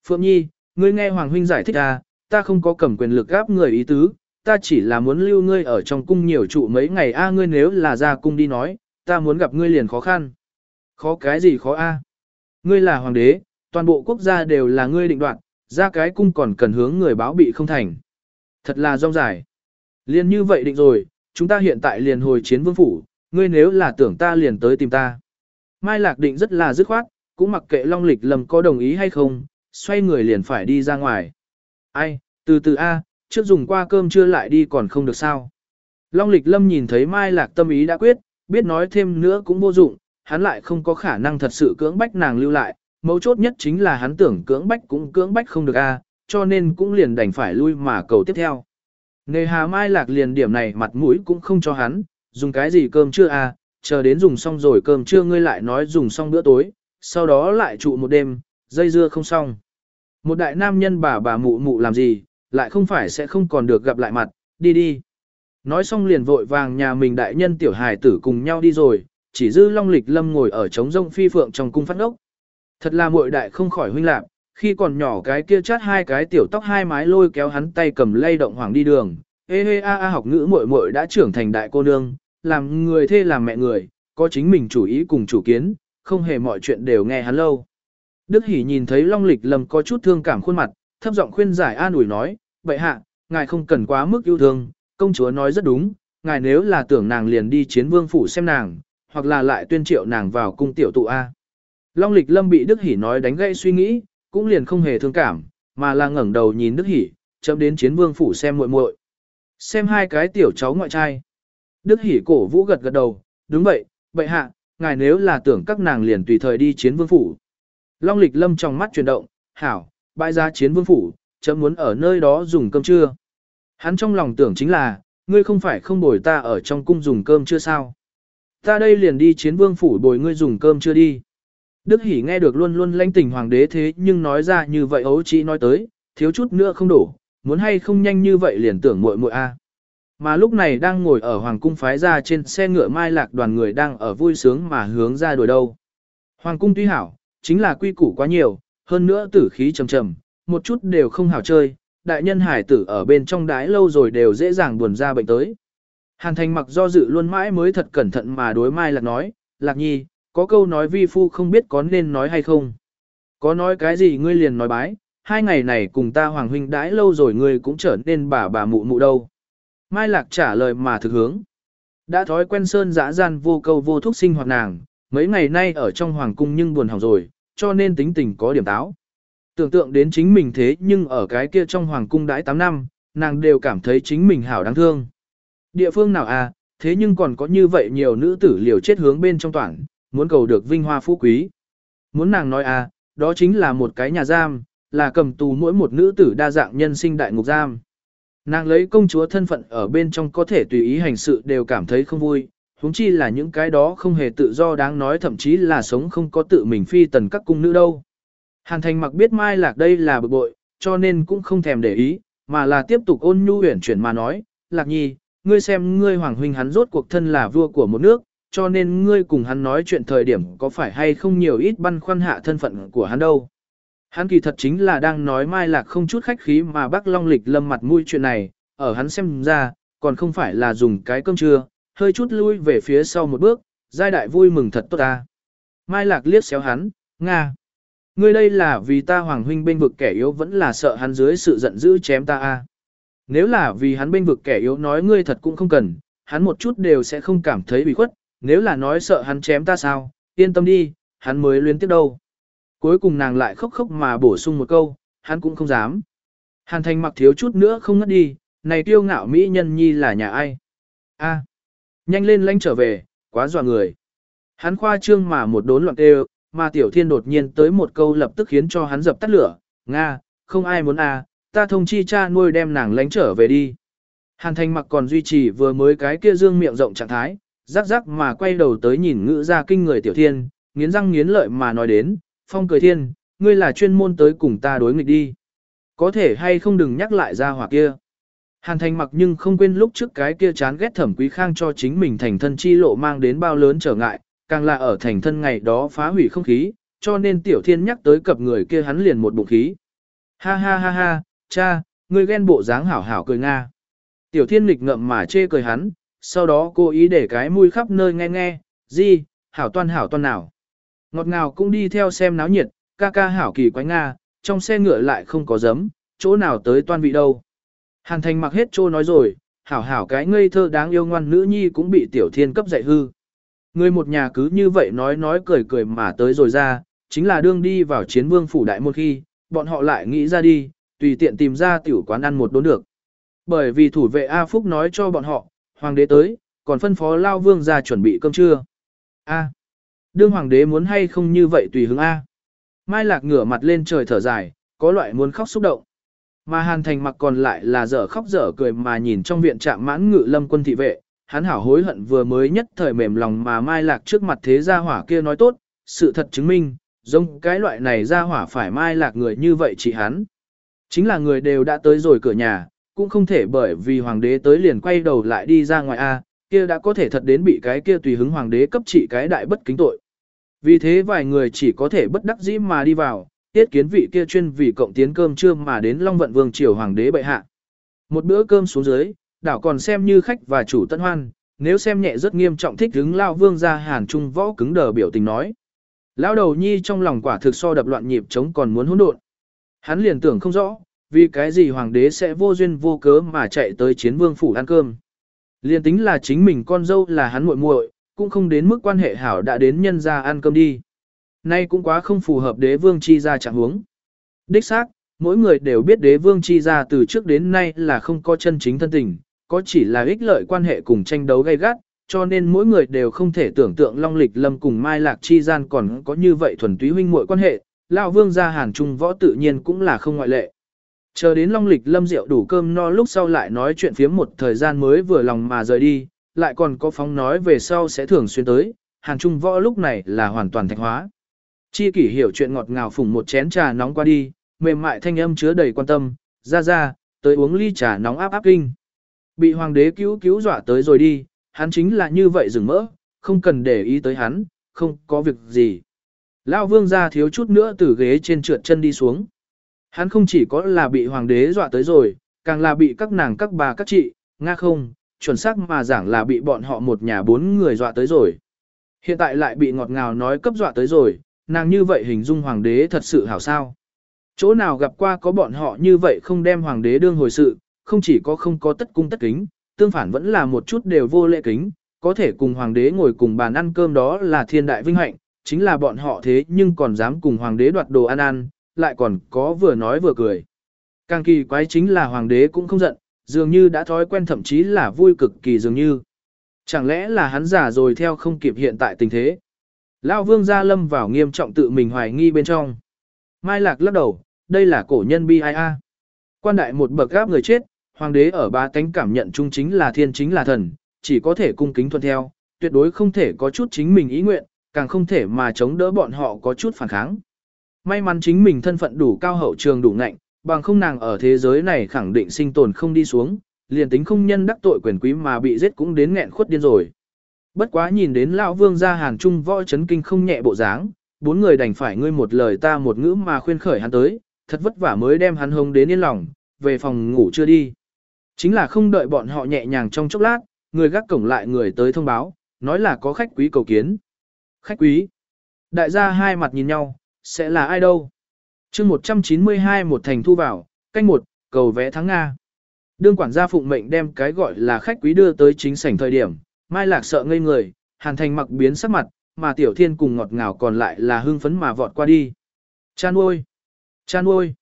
Phượng Nhi, ngươi nghe Hoàng Huynh giải thích ta, ta không có cầm quyền lực gáp người ý tứ, ta chỉ là muốn lưu ngươi ở trong cung nhiều trụ mấy ngày a ngươi nếu là ra cung đi nói, ta muốn gặp ngươi liền khó khăn. Khó cái gì khó a? Ngươi là hoàng đế, toàn bộ quốc gia đều là ngươi định đoạt, ra cái cung còn cần hướng người báo bị không thành. Thật là rong dài. Liên như vậy định rồi, chúng ta hiện tại liền hồi chiến vương phủ, ngươi nếu là tưởng ta liền tới tìm ta. Mai Lạc Định rất là dứt khoát, cũng mặc kệ Long Lịch Lâm có đồng ý hay không, xoay người liền phải đi ra ngoài. Ai, từ từ A, trước dùng qua cơm chưa lại đi còn không được sao. Long Lịch Lâm nhìn thấy Mai Lạc tâm ý đã quyết, biết nói thêm nữa cũng vô dụng, hắn lại không có khả năng thật sự cưỡng bách nàng lưu lại, mấu chốt nhất chính là hắn tưởng cưỡng bách cũng cưỡng bách không được a, cho nên cũng liền đành phải lui mà cầu tiếp theo. Nề hà mai lạc liền điểm này mặt mũi cũng không cho hắn, dùng cái gì cơm trưa à, chờ đến dùng xong rồi cơm trưa ngươi lại nói dùng xong bữa tối, sau đó lại trụ một đêm, dây dưa không xong. Một đại nam nhân bà bà mụ mụ làm gì, lại không phải sẽ không còn được gặp lại mặt, đi đi. Nói xong liền vội vàng nhà mình đại nhân tiểu hài tử cùng nhau đi rồi, chỉ dư long lịch lâm ngồi ở trống rông phi phượng trong cung phát ốc. Thật là muội đại không khỏi huynh lạc, khi còn nhỏ cái kia chát hai cái tiểu tóc hai mái lôi kéo hắn tay cầm lay động hoàng đi đường, ê hê a a học ngữ muội muội đã trưởng thành đại cô nương, làm người thê làm mẹ người, có chính mình chủ ý cùng chủ kiến, không hề mọi chuyện đều nghe hắn lâu. Đức Hỷ nhìn thấy Long Lịch Lâm có chút thương cảm khuôn mặt, thấp giọng khuyên giải an ủi nói, vậy hạ, ngài không cần quá mức yêu thương, công chúa nói rất đúng, ngài nếu là tưởng nàng liền đi chiến vương phủ xem nàng, hoặc là lại tuyên triệu nàng vào cung tiểu tụ A. Long Lịch Lâm bị Đức Hỷ nói đánh gãy suy nghĩ, cũng liền không hề thương cảm, mà là ngẩng đầu nhìn Đức Hỷ, chậm đến chiến vương phủ xem muội muội. Xem hai cái tiểu cháu ngoại trai. Đức Hỷ cổ vũ gật gật đầu, đúng vậy, vậy hạ, ngài nếu là tưởng các nàng liền tùy thời đi chiến vương phủ. Long lịch lâm trong mắt chuyển động, hảo, bãi ra chiến vương phủ, chấm muốn ở nơi đó dùng cơm trưa. Hắn trong lòng tưởng chính là, ngươi không phải không bồi ta ở trong cung dùng cơm chưa sao. Ta đây liền đi chiến vương phủ bồi ngươi dùng cơm chưa đi. Đức Hỷ nghe được luôn luôn lãnh tình hoàng đế thế nhưng nói ra như vậy ấu chỉ nói tới, thiếu chút nữa không đủ, muốn hay không nhanh như vậy liền tưởng muội muội a. À. Mà lúc này đang ngồi ở hoàng cung phái ra trên xe ngựa mai lạc đoàn người đang ở vui sướng mà hướng ra đuổi đâu. Hoàng cung tuy hảo, chính là quy củ quá nhiều, hơn nữa tử khí trầm trầm, một chút đều không hảo chơi, đại nhân hải tử ở bên trong đái lâu rồi đều dễ dàng buồn ra bệnh tới. Hàn thành mặc do dự luôn mãi mới thật cẩn thận mà đối mai lạc nói, lạc nhi, có câu nói vi phu không biết có nên nói hay không. Có nói cái gì ngươi liền nói bái, hai ngày này cùng ta hoàng huynh đãi lâu rồi ngươi cũng trở nên bà bà mụ mụ đâu. Mai lạc trả lời mà thực hướng. Đã thói quen sơn dã gian vô câu vô thúc sinh hoạt nàng, mấy ngày nay ở trong hoàng cung nhưng buồn hỏng rồi, cho nên tính tình có điểm táo. Tưởng tượng đến chính mình thế nhưng ở cái kia trong hoàng cung đãi 8 năm, nàng đều cảm thấy chính mình hảo đáng thương. Địa phương nào à, thế nhưng còn có như vậy nhiều nữ tử liều chết hướng bên trong toàn, muốn cầu được vinh hoa phú quý. Muốn nàng nói à, đó chính là một cái nhà giam, là cầm tù mỗi một nữ tử đa dạng nhân sinh đại ngục giam. Nàng lấy công chúa thân phận ở bên trong có thể tùy ý hành sự đều cảm thấy không vui, huống chi là những cái đó không hề tự do đáng nói thậm chí là sống không có tự mình phi tần các cung nữ đâu. Hàn thành mặc biết Mai Lạc đây là bực bội, cho nên cũng không thèm để ý, mà là tiếp tục ôn nhu huyển chuyển mà nói, Lạc nhi, ngươi xem ngươi hoàng huynh hắn rốt cuộc thân là vua của một nước, cho nên ngươi cùng hắn nói chuyện thời điểm có phải hay không nhiều ít băn khoăn hạ thân phận của hắn đâu. Hắn kỳ thật chính là đang nói Mai Lạc không chút khách khí mà bác Long Lịch lâm mặt mũi chuyện này, ở hắn xem ra, còn không phải là dùng cái cơm trưa, hơi chút lui về phía sau một bước, giai đại vui mừng thật tốt ta. Mai Lạc liếc xéo hắn, Nga. Ngươi đây là vì ta hoàng huynh bên vực kẻ yếu vẫn là sợ hắn dưới sự giận dữ chém ta a. Nếu là vì hắn bên vực kẻ yếu nói ngươi thật cũng không cần, hắn một chút đều sẽ không cảm thấy bị khuất, nếu là nói sợ hắn chém ta sao, yên tâm đi, hắn mới luyến tiếp đâu. Cuối cùng nàng lại khóc khóc mà bổ sung một câu, hắn cũng không dám. Hàn thành mặc thiếu chút nữa không ngất đi, này tiêu ngạo mỹ nhân nhi là nhà ai? A, nhanh lên lanh trở về, quá dọa người. Hắn khoa trương mà một đốn loạn kêu, mà tiểu thiên đột nhiên tới một câu lập tức khiến cho hắn dập tắt lửa. Nga, không ai muốn a, ta thông chi cha nuôi đem nàng lánh trở về đi. Hàn thành mặc còn duy trì vừa mới cái kia dương miệng rộng trạng thái, rắc rắc mà quay đầu tới nhìn ngữ ra kinh người tiểu thiên, nghiến răng nghiến lợi mà nói đến, phong cười thiên, ngươi là chuyên môn tới cùng ta đối nghịch đi. Có thể hay không đừng nhắc lại ra hỏa kia. Hàn thành mặc nhưng không quên lúc trước cái kia chán ghét thẩm quý khang cho chính mình thành thân chi lộ mang đến bao lớn trở ngại, càng là ở thành thân ngày đó phá hủy không khí, cho nên tiểu thiên nhắc tới cập người kia hắn liền một bụng khí. Ha ha ha ha, cha, ngươi ghen bộ dáng hảo hảo cười nga. Tiểu thiên nghịch ngậm mà chê cười hắn, sau đó cô ý để cái mũi khắp nơi nghe nghe, gì, hảo toan hảo toan nào. Ngọt ngào cũng đi theo xem náo nhiệt, ca ca hảo kỳ quái Nga, trong xe ngựa lại không có giấm, chỗ nào tới toan vị đâu. Hàn thành mặc hết trô nói rồi, hảo hảo cái ngây thơ đáng yêu ngoan nữ nhi cũng bị tiểu thiên cấp dạy hư. Người một nhà cứ như vậy nói nói cười cười mà tới rồi ra, chính là đương đi vào chiến vương phủ đại môn khi, bọn họ lại nghĩ ra đi, tùy tiện tìm ra tiểu quán ăn một đốn được. Bởi vì thủ vệ A Phúc nói cho bọn họ, hoàng đế tới, còn phân phó Lao Vương ra chuẩn bị cơm trưa. A. Đương hoàng đế muốn hay không như vậy tùy hứng A. Mai lạc ngửa mặt lên trời thở dài, có loại muốn khóc xúc động. Mà hàn thành mặc còn lại là dở khóc dở cười mà nhìn trong viện trạm mãn ngự lâm quân thị vệ, hắn hảo hối hận vừa mới nhất thời mềm lòng mà mai lạc trước mặt thế gia hỏa kia nói tốt, sự thật chứng minh, giống cái loại này gia hỏa phải mai lạc người như vậy chỉ hắn. Chính là người đều đã tới rồi cửa nhà, cũng không thể bởi vì hoàng đế tới liền quay đầu lại đi ra ngoài A, kia đã có thể thật đến bị cái kia tùy hứng hoàng đế cấp trị cái đại bất kính tội. Vì thế vài người chỉ có thể bất đắc dĩ mà đi vào, tiết kiến vị kia chuyên vì cộng tiến cơm trưa mà đến Long Vận Vương triều hoàng đế bệ hạ. Một bữa cơm xuống dưới, đảo còn xem như khách và chủ tân hoan, nếu xem nhẹ rất nghiêm trọng thích hứng lao vương ra hàn trung võ cứng đờ biểu tình nói. Lão đầu nhi trong lòng quả thực so đập loạn nhịp chống còn muốn hỗn độn. Hắn liền tưởng không rõ, vì cái gì hoàng đế sẽ vô duyên vô cớ mà chạy tới chiến vương phủ ăn cơm. liên tính là chính mình con dâu là hắn muội muội, cũng không đến mức quan hệ hảo đã đến nhân ra ăn cơm đi. Nay cũng quá không phù hợp đế vương chi ra trạng huống. Đích xác, mỗi người đều biết đế vương chi ra từ trước đến nay là không có chân chính thân tình, có chỉ là ích lợi quan hệ cùng tranh đấu gay gắt, cho nên mỗi người đều không thể tưởng tượng Long Lịch Lâm cùng Mai Lạc chi gian còn có như vậy thuần túy huynh muội quan hệ, lão vương gia Hàn Trung võ tự nhiên cũng là không ngoại lệ. Chờ đến Long Lịch Lâm rượu đủ cơm no lúc sau lại nói chuyện phiếm một thời gian mới vừa lòng mà rời đi, lại còn có phóng nói về sau sẽ thường xuyên tới, Hàn Trung võ lúc này là hoàn toàn thạch hóa. Chi kỷ hiểu chuyện ngọt ngào phùng một chén trà nóng qua đi, mềm mại thanh âm chứa đầy quan tâm, ra ra, tới uống ly trà nóng áp áp kinh. Bị hoàng đế cứu cứu dọa tới rồi đi, hắn chính là như vậy dừng mỡ, không cần để ý tới hắn, không có việc gì. Lão vương ra thiếu chút nữa từ ghế trên trượt chân đi xuống. Hắn không chỉ có là bị hoàng đế dọa tới rồi, càng là bị các nàng các bà các chị, nga không, chuẩn xác mà giảng là bị bọn họ một nhà bốn người dọa tới rồi. Hiện tại lại bị ngọt ngào nói cấp dọa tới rồi, nàng như vậy hình dung hoàng đế thật sự hảo sao. Chỗ nào gặp qua có bọn họ như vậy không đem hoàng đế đương hồi sự, không chỉ có không có tất cung tất kính, tương phản vẫn là một chút đều vô lễ kính, có thể cùng hoàng đế ngồi cùng bàn ăn cơm đó là thiên đại vinh hạnh, chính là bọn họ thế nhưng còn dám cùng hoàng đế đoạt đồ ăn ăn, lại còn có vừa nói vừa cười. Càng kỳ quái chính là hoàng đế cũng không giận, dường như đã thói quen thậm chí là vui cực kỳ dường như. Chẳng lẽ là hắn giả rồi theo không kịp hiện tại tình thế. Lão vương gia lâm vào nghiêm trọng tự mình hoài nghi bên trong. Mai lạc lắc đầu, đây là cổ nhân bi ai a. Quan đại một bậc gáp người chết, hoàng đế ở ba tánh cảm nhận chung chính là thiên chính là thần, chỉ có thể cung kính thuận theo, tuyệt đối không thể có chút chính mình ý nguyện, càng không thể mà chống đỡ bọn họ có chút phản kháng. May mắn chính mình thân phận đủ cao hậu trường đủ ngạnh, bằng không nàng ở thế giới này khẳng định sinh tồn không đi xuống, liền tính không nhân đắc tội quyền quý mà bị giết cũng đến nghẹn khuất điên rồi. Bất quá nhìn đến lão vương gia hàng trung võ chấn kinh không nhẹ bộ dáng, bốn người đành phải ngươi một lời ta một ngữ mà khuyên khởi hắn tới, thật vất vả mới đem hắn hông đến yên lòng, về phòng ngủ chưa đi. Chính là không đợi bọn họ nhẹ nhàng trong chốc lát, người gác cổng lại người tới thông báo, nói là có khách quý cầu kiến. Khách quý. Đại gia hai mặt nhìn nhau, sẽ là ai đâu? chương 192 một thành thu vào, canh một, cầu vẽ thắng Nga. Đương quản gia phụng mệnh đem cái gọi là khách quý đưa tới chính sảnh thời điểm, Mai Lạc sợ ngây người, Hàn Thành mặc biến sắc mặt, mà Tiểu Thiên cùng ngọt ngào còn lại là hưng phấn mà vọt qua đi. Chan ôi! Chan ôi!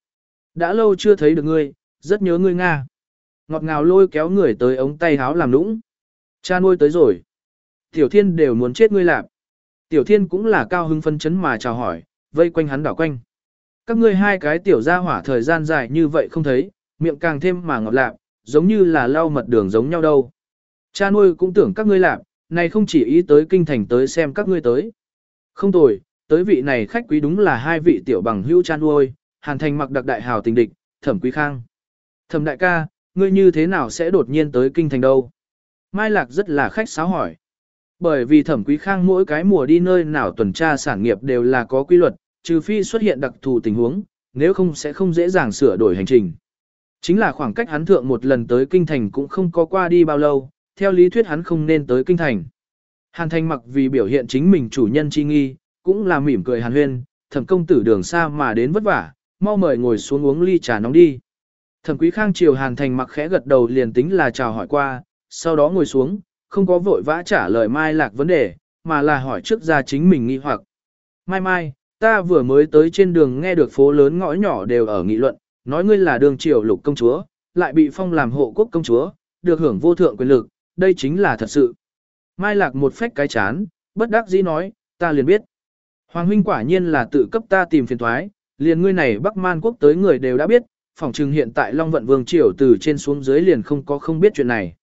Đã lâu chưa thấy được ngươi, rất nhớ ngươi Nga. Ngọt ngào lôi kéo người tới ống tay háo làm nũng. Chan ôi tới rồi. Tiểu Thiên đều muốn chết ngươi lạp. Tiểu Thiên cũng là cao hưng phấn chấn mà chào hỏi, vây quanh hắn đảo quanh. Các ngươi hai cái tiểu gia hỏa thời gian dài như vậy không thấy, miệng càng thêm mà ngọt lạp, giống như là lau mật đường giống nhau đâu. Cha nuôi cũng tưởng các ngươi lạp, này không chỉ ý tới kinh thành tới xem các ngươi tới. Không tồi, tới vị này khách quý đúng là hai vị tiểu bằng hữu cha nuôi, hàn thành mặc đặc đại hào tình địch, thẩm quý khang. Thẩm đại ca, ngươi như thế nào sẽ đột nhiên tới kinh thành đâu? Mai Lạc rất là khách sáo hỏi. Bởi vì thẩm quý khang mỗi cái mùa đi nơi nào tuần tra sản nghiệp đều là có quy luật, trừ phi xuất hiện đặc thù tình huống, nếu không sẽ không dễ dàng sửa đổi hành trình. Chính là khoảng cách hắn thượng một lần tới kinh thành cũng không có qua đi bao lâu, theo lý thuyết hắn không nên tới kinh thành. Hàn thành mặc vì biểu hiện chính mình chủ nhân chi nghi, cũng là mỉm cười hàn huyên, thẩm công tử đường xa mà đến vất vả, mau mời ngồi xuống uống ly trà nóng đi. Thẩm quý khang chiều hàn thành mặc khẽ gật đầu liền tính là chào hỏi qua, sau đó ngồi xuống, không có vội vã trả lời mai lạc vấn đề, mà là hỏi trước ra chính mình nghi hoặc. Mai mai, ta vừa mới tới trên đường nghe được phố lớn ngõ nhỏ đều ở nghị luận, nói ngươi là đường triều lục công chúa, lại bị phong làm hộ quốc công chúa, được hưởng vô thượng quyền lực, đây chính là thật sự. Mai lạc một phách cái chán, bất đắc dĩ nói, ta liền biết. Hoàng huynh quả nhiên là tự cấp ta tìm phiền thoái, liền ngươi này Bắc Man quốc tới người đều đã biết, phỏng chừng hiện tại Long Vận Vương Triều từ trên xuống dưới liền không có không biết chuyện này.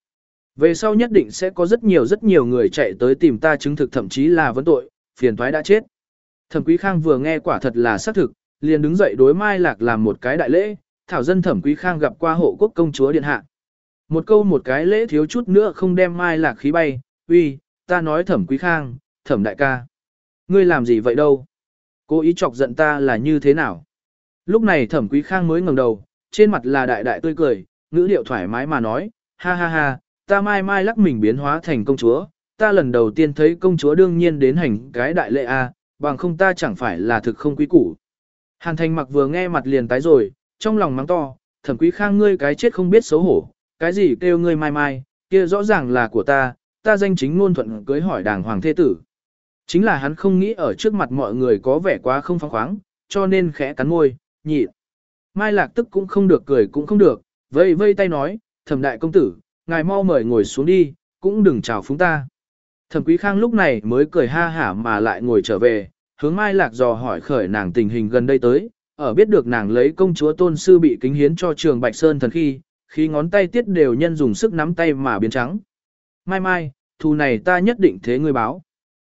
Về sau nhất định sẽ có rất nhiều rất nhiều người chạy tới tìm ta chứng thực thậm chí là vấn tội, phiền thoái đã chết. Thẩm Quý Khang vừa nghe quả thật là xác thực, liền đứng dậy đối Mai Lạc làm một cái đại lễ, thảo dân Thẩm Quý Khang gặp qua hộ quốc công chúa điện hạ. Một câu một cái lễ thiếu chút nữa không đem Mai Lạc khí bay, uy, ta nói Thẩm Quý Khang, Thẩm đại ca. Ngươi làm gì vậy đâu? Cố ý chọc giận ta là như thế nào? Lúc này thẩm quý khang mới ngẩng đầu, trên mặt là đại đại tươi cười, ngữ điệu thoải mái mà nói, ha ha ha, ta mai mai lắc mình biến hóa thành công chúa, ta lần đầu tiên thấy công chúa đương nhiên đến hành cái đại lệ a, bằng không ta chẳng phải là thực không quý củ. Hàn thành mặc vừa nghe mặt liền tái rồi, trong lòng mắng to, thẩm quý khang ngươi cái chết không biết xấu hổ, cái gì kêu ngươi mai mai, kia rõ ràng là của ta, ta danh chính ngôn thuận cưới hỏi đàng hoàng thế tử. Chính là hắn không nghĩ ở trước mặt mọi người có vẻ quá không phóng khoáng, cho nên khẽ cắn môi, nhịn. Mai lạc tức cũng không được cười cũng không được, vây vây tay nói, thẩm đại công tử, ngài mau mời ngồi xuống đi, cũng đừng chào phúng ta. Thẩm quý khang lúc này mới cười ha hả mà lại ngồi trở về, hướng mai lạc dò hỏi khởi nàng tình hình gần đây tới, ở biết được nàng lấy công chúa tôn sư bị kính hiến cho trường Bạch Sơn thần khi, khi ngón tay tiết đều nhân dùng sức nắm tay mà biến trắng. Mai mai, thù này ta nhất định thế ngươi báo.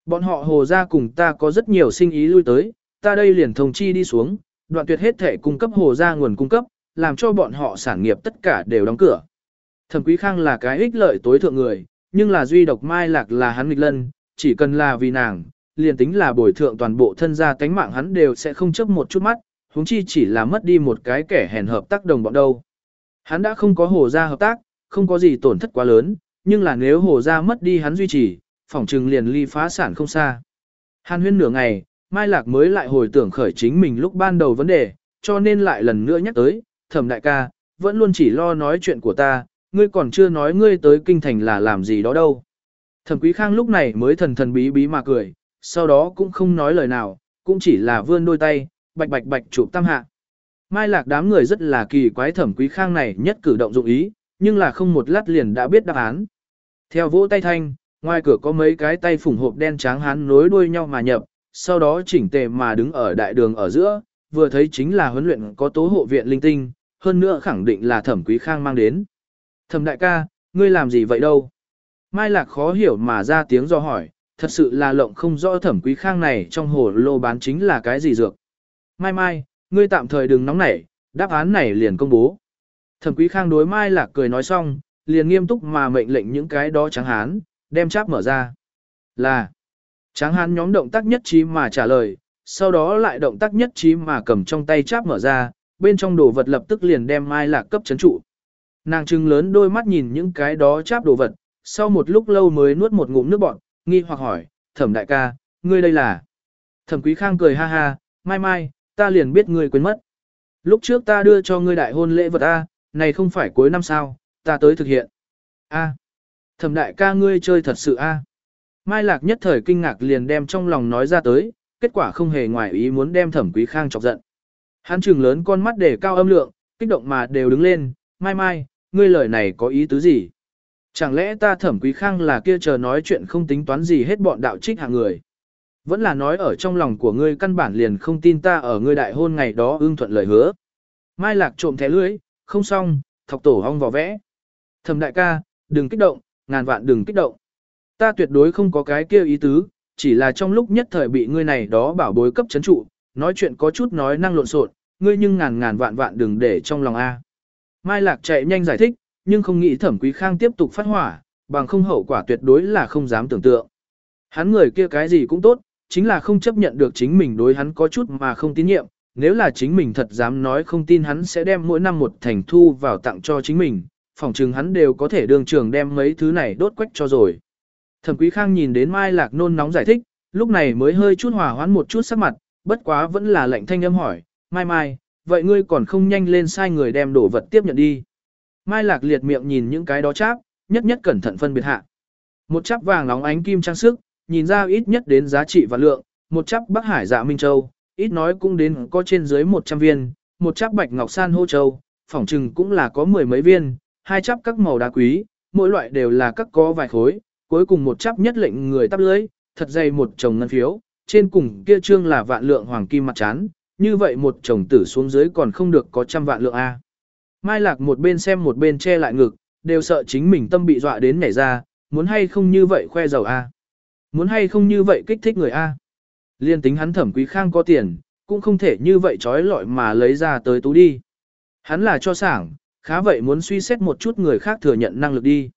Bọn họ hồ ra cùng ta có rất nhiều sinh ý lui tới, ta đây liền thông chi đi xuống, đoạn tuyệt hết thể cung cấp hồ ra nguồn cung cấp, làm cho bọn họ sản nghiệp tất cả đều đóng cửa. Thẩm Quý Khang là cái ích lợi tối thượng người, nhưng là duy độc Mai Lạc là hắn nghịch lân, chỉ cần là vì nàng, liền tính là bồi thượng toàn bộ thân gia tánh mạng hắn đều sẽ không chấp một chút mắt, huống chi chỉ là mất đi một cái kẻ hèn hợp tác đồng bọn đâu. Hắn đã không có hồ gia hợp tác, không có gì tổn thất quá lớn, nhưng là nếu hồ gia mất đi hắn duy trì, phỏng trừng liền ly phá sản không xa. Hàn huyên nửa ngày, Mai Lạc mới lại hồi tưởng khởi chính mình lúc ban đầu vấn đề, cho nên lại lần nữa nhắc tới, thẩm đại ca, vẫn luôn chỉ lo nói chuyện của ta, ngươi còn chưa nói ngươi tới kinh thành là làm gì đó đâu. Thẩm quý khang lúc này mới thần thần bí bí mà cười, sau đó cũng không nói lời nào, cũng chỉ là vươn đôi tay, bạch bạch bạch chụp tam hạ. Mai lạc đám người rất là kỳ quái thẩm quý khang này nhất cử động dụng ý, nhưng là không một lát liền đã biết đáp án. Theo vỗ tay thanh, ngoài cửa có mấy cái tay phủng hộp đen trắng hán nối đuôi nhau mà nhập, sau đó chỉnh tề mà đứng ở đại đường ở giữa, vừa thấy chính là huấn luyện có tố hộ viện linh tinh, hơn nữa khẳng định là thẩm quý khang mang đến. Thẩm đại ca, ngươi làm gì vậy đâu? Mai lạc khó hiểu mà ra tiếng do hỏi, thật sự là lộng không rõ thẩm quý khang này trong hồ lô bán chính là cái gì dược. Mai mai, ngươi tạm thời đừng nóng nảy, đáp án này liền công bố. Thẩm quý khang đối mai lạc cười nói xong, liền nghiêm túc mà mệnh lệnh những cái đó trắng hán, đem cháp mở ra. Là, trắng hán nhóm động tác nhất trí mà trả lời, sau đó lại động tác nhất trí mà cầm trong tay cháp mở ra, bên trong đồ vật lập tức liền đem mai lạc cấp chấn trụ. Nàng trừng lớn đôi mắt nhìn những cái đó cháp đồ vật, sau một lúc lâu mới nuốt một ngụm nước bọt, nghi hoặc hỏi, thẩm đại ca, ngươi đây là. Thẩm quý khang cười ha ha, mai mai, ta liền biết ngươi quên mất. Lúc trước ta đưa cho ngươi đại hôn lễ vật A, này không phải cuối năm sao, ta tới thực hiện. A, thẩm đại ca ngươi chơi thật sự A. Mai lạc nhất thời kinh ngạc liền đem trong lòng nói ra tới, kết quả không hề ngoài ý muốn đem thẩm quý khang chọc giận. Hắn trừng lớn con mắt để cao âm lượng, kích động mà đều đứng lên, mai mai, ngươi lời này có ý tứ gì? Chẳng lẽ ta thẩm quý khang là kia chờ nói chuyện không tính toán gì hết bọn đạo trích hạng người? Vẫn là nói ở trong lòng của ngươi căn bản liền không tin ta ở ngươi đại hôn ngày đó ưng thuận lời hứa. Mai lạc trộm thẻ lưới, không xong, thọc tổ hong vò vẽ. Thẩm đại ca, đừng kích động, ngàn vạn đừng kích động. Ta tuyệt đối không có cái kia ý tứ, chỉ là trong lúc nhất thời bị ngươi này đó bảo bối cấp chấn trụ, nói chuyện có chút nói năng lộn xộn, ngươi nhưng ngàn ngàn vạn vạn đừng để trong lòng A. Mai Lạc chạy nhanh giải thích, nhưng không nghĩ thẩm quý khang tiếp tục phát hỏa, bằng không hậu quả tuyệt đối là không dám tưởng tượng. Hắn người kia cái gì cũng tốt, chính là không chấp nhận được chính mình đối hắn có chút mà không tín nhiệm, nếu là chính mình thật dám nói không tin hắn sẽ đem mỗi năm một thành thu vào tặng cho chính mình, phòng chừng hắn đều có thể đường trường đem mấy thứ này đốt quách cho rồi. Thẩm Quý Khang nhìn đến Mai Lạc nôn nóng giải thích, lúc này mới hơi chút hòa hoãn một chút sắc mặt, bất quá vẫn là lệnh thanh âm hỏi, Mai Mai, vậy ngươi còn không nhanh lên sai người đem đồ vật tiếp nhận đi. Mai Lạc liệt miệng nhìn những cái đó cháp, nhất nhất cẩn thận phân biệt hạ. Một cháp vàng nóng ánh kim trang sức, nhìn ra ít nhất đến giá trị và lượng, một cháp Bắc Hải dạ Minh Châu, ít nói cũng đến có trên dưới 100 viên, một cháp bạch ngọc san hô châu, phỏng trừng cũng là có mười mấy viên, hai cháp các màu đá quý, mỗi loại đều là các có vài khối, cuối cùng một cháp nhất lệnh người tắp lưới, thật dày một chồng ngân phiếu, trên cùng kia trương là vạn lượng hoàng kim mặt chán, như vậy một chồng tử xuống dưới còn không được có trăm vạn lượng A. Mai Lạc một bên xem một bên che lại ngực, đều sợ chính mình tâm bị dọa đến nhảy ra, muốn hay không như vậy khoe giàu A. Muốn hay không như vậy kích thích người A. Liên tính hắn thẩm quý khang có tiền, cũng không thể như vậy trói lọi mà lấy ra tới tú đi. Hắn là cho sảng, khá vậy muốn suy xét một chút người khác thừa nhận năng lực đi.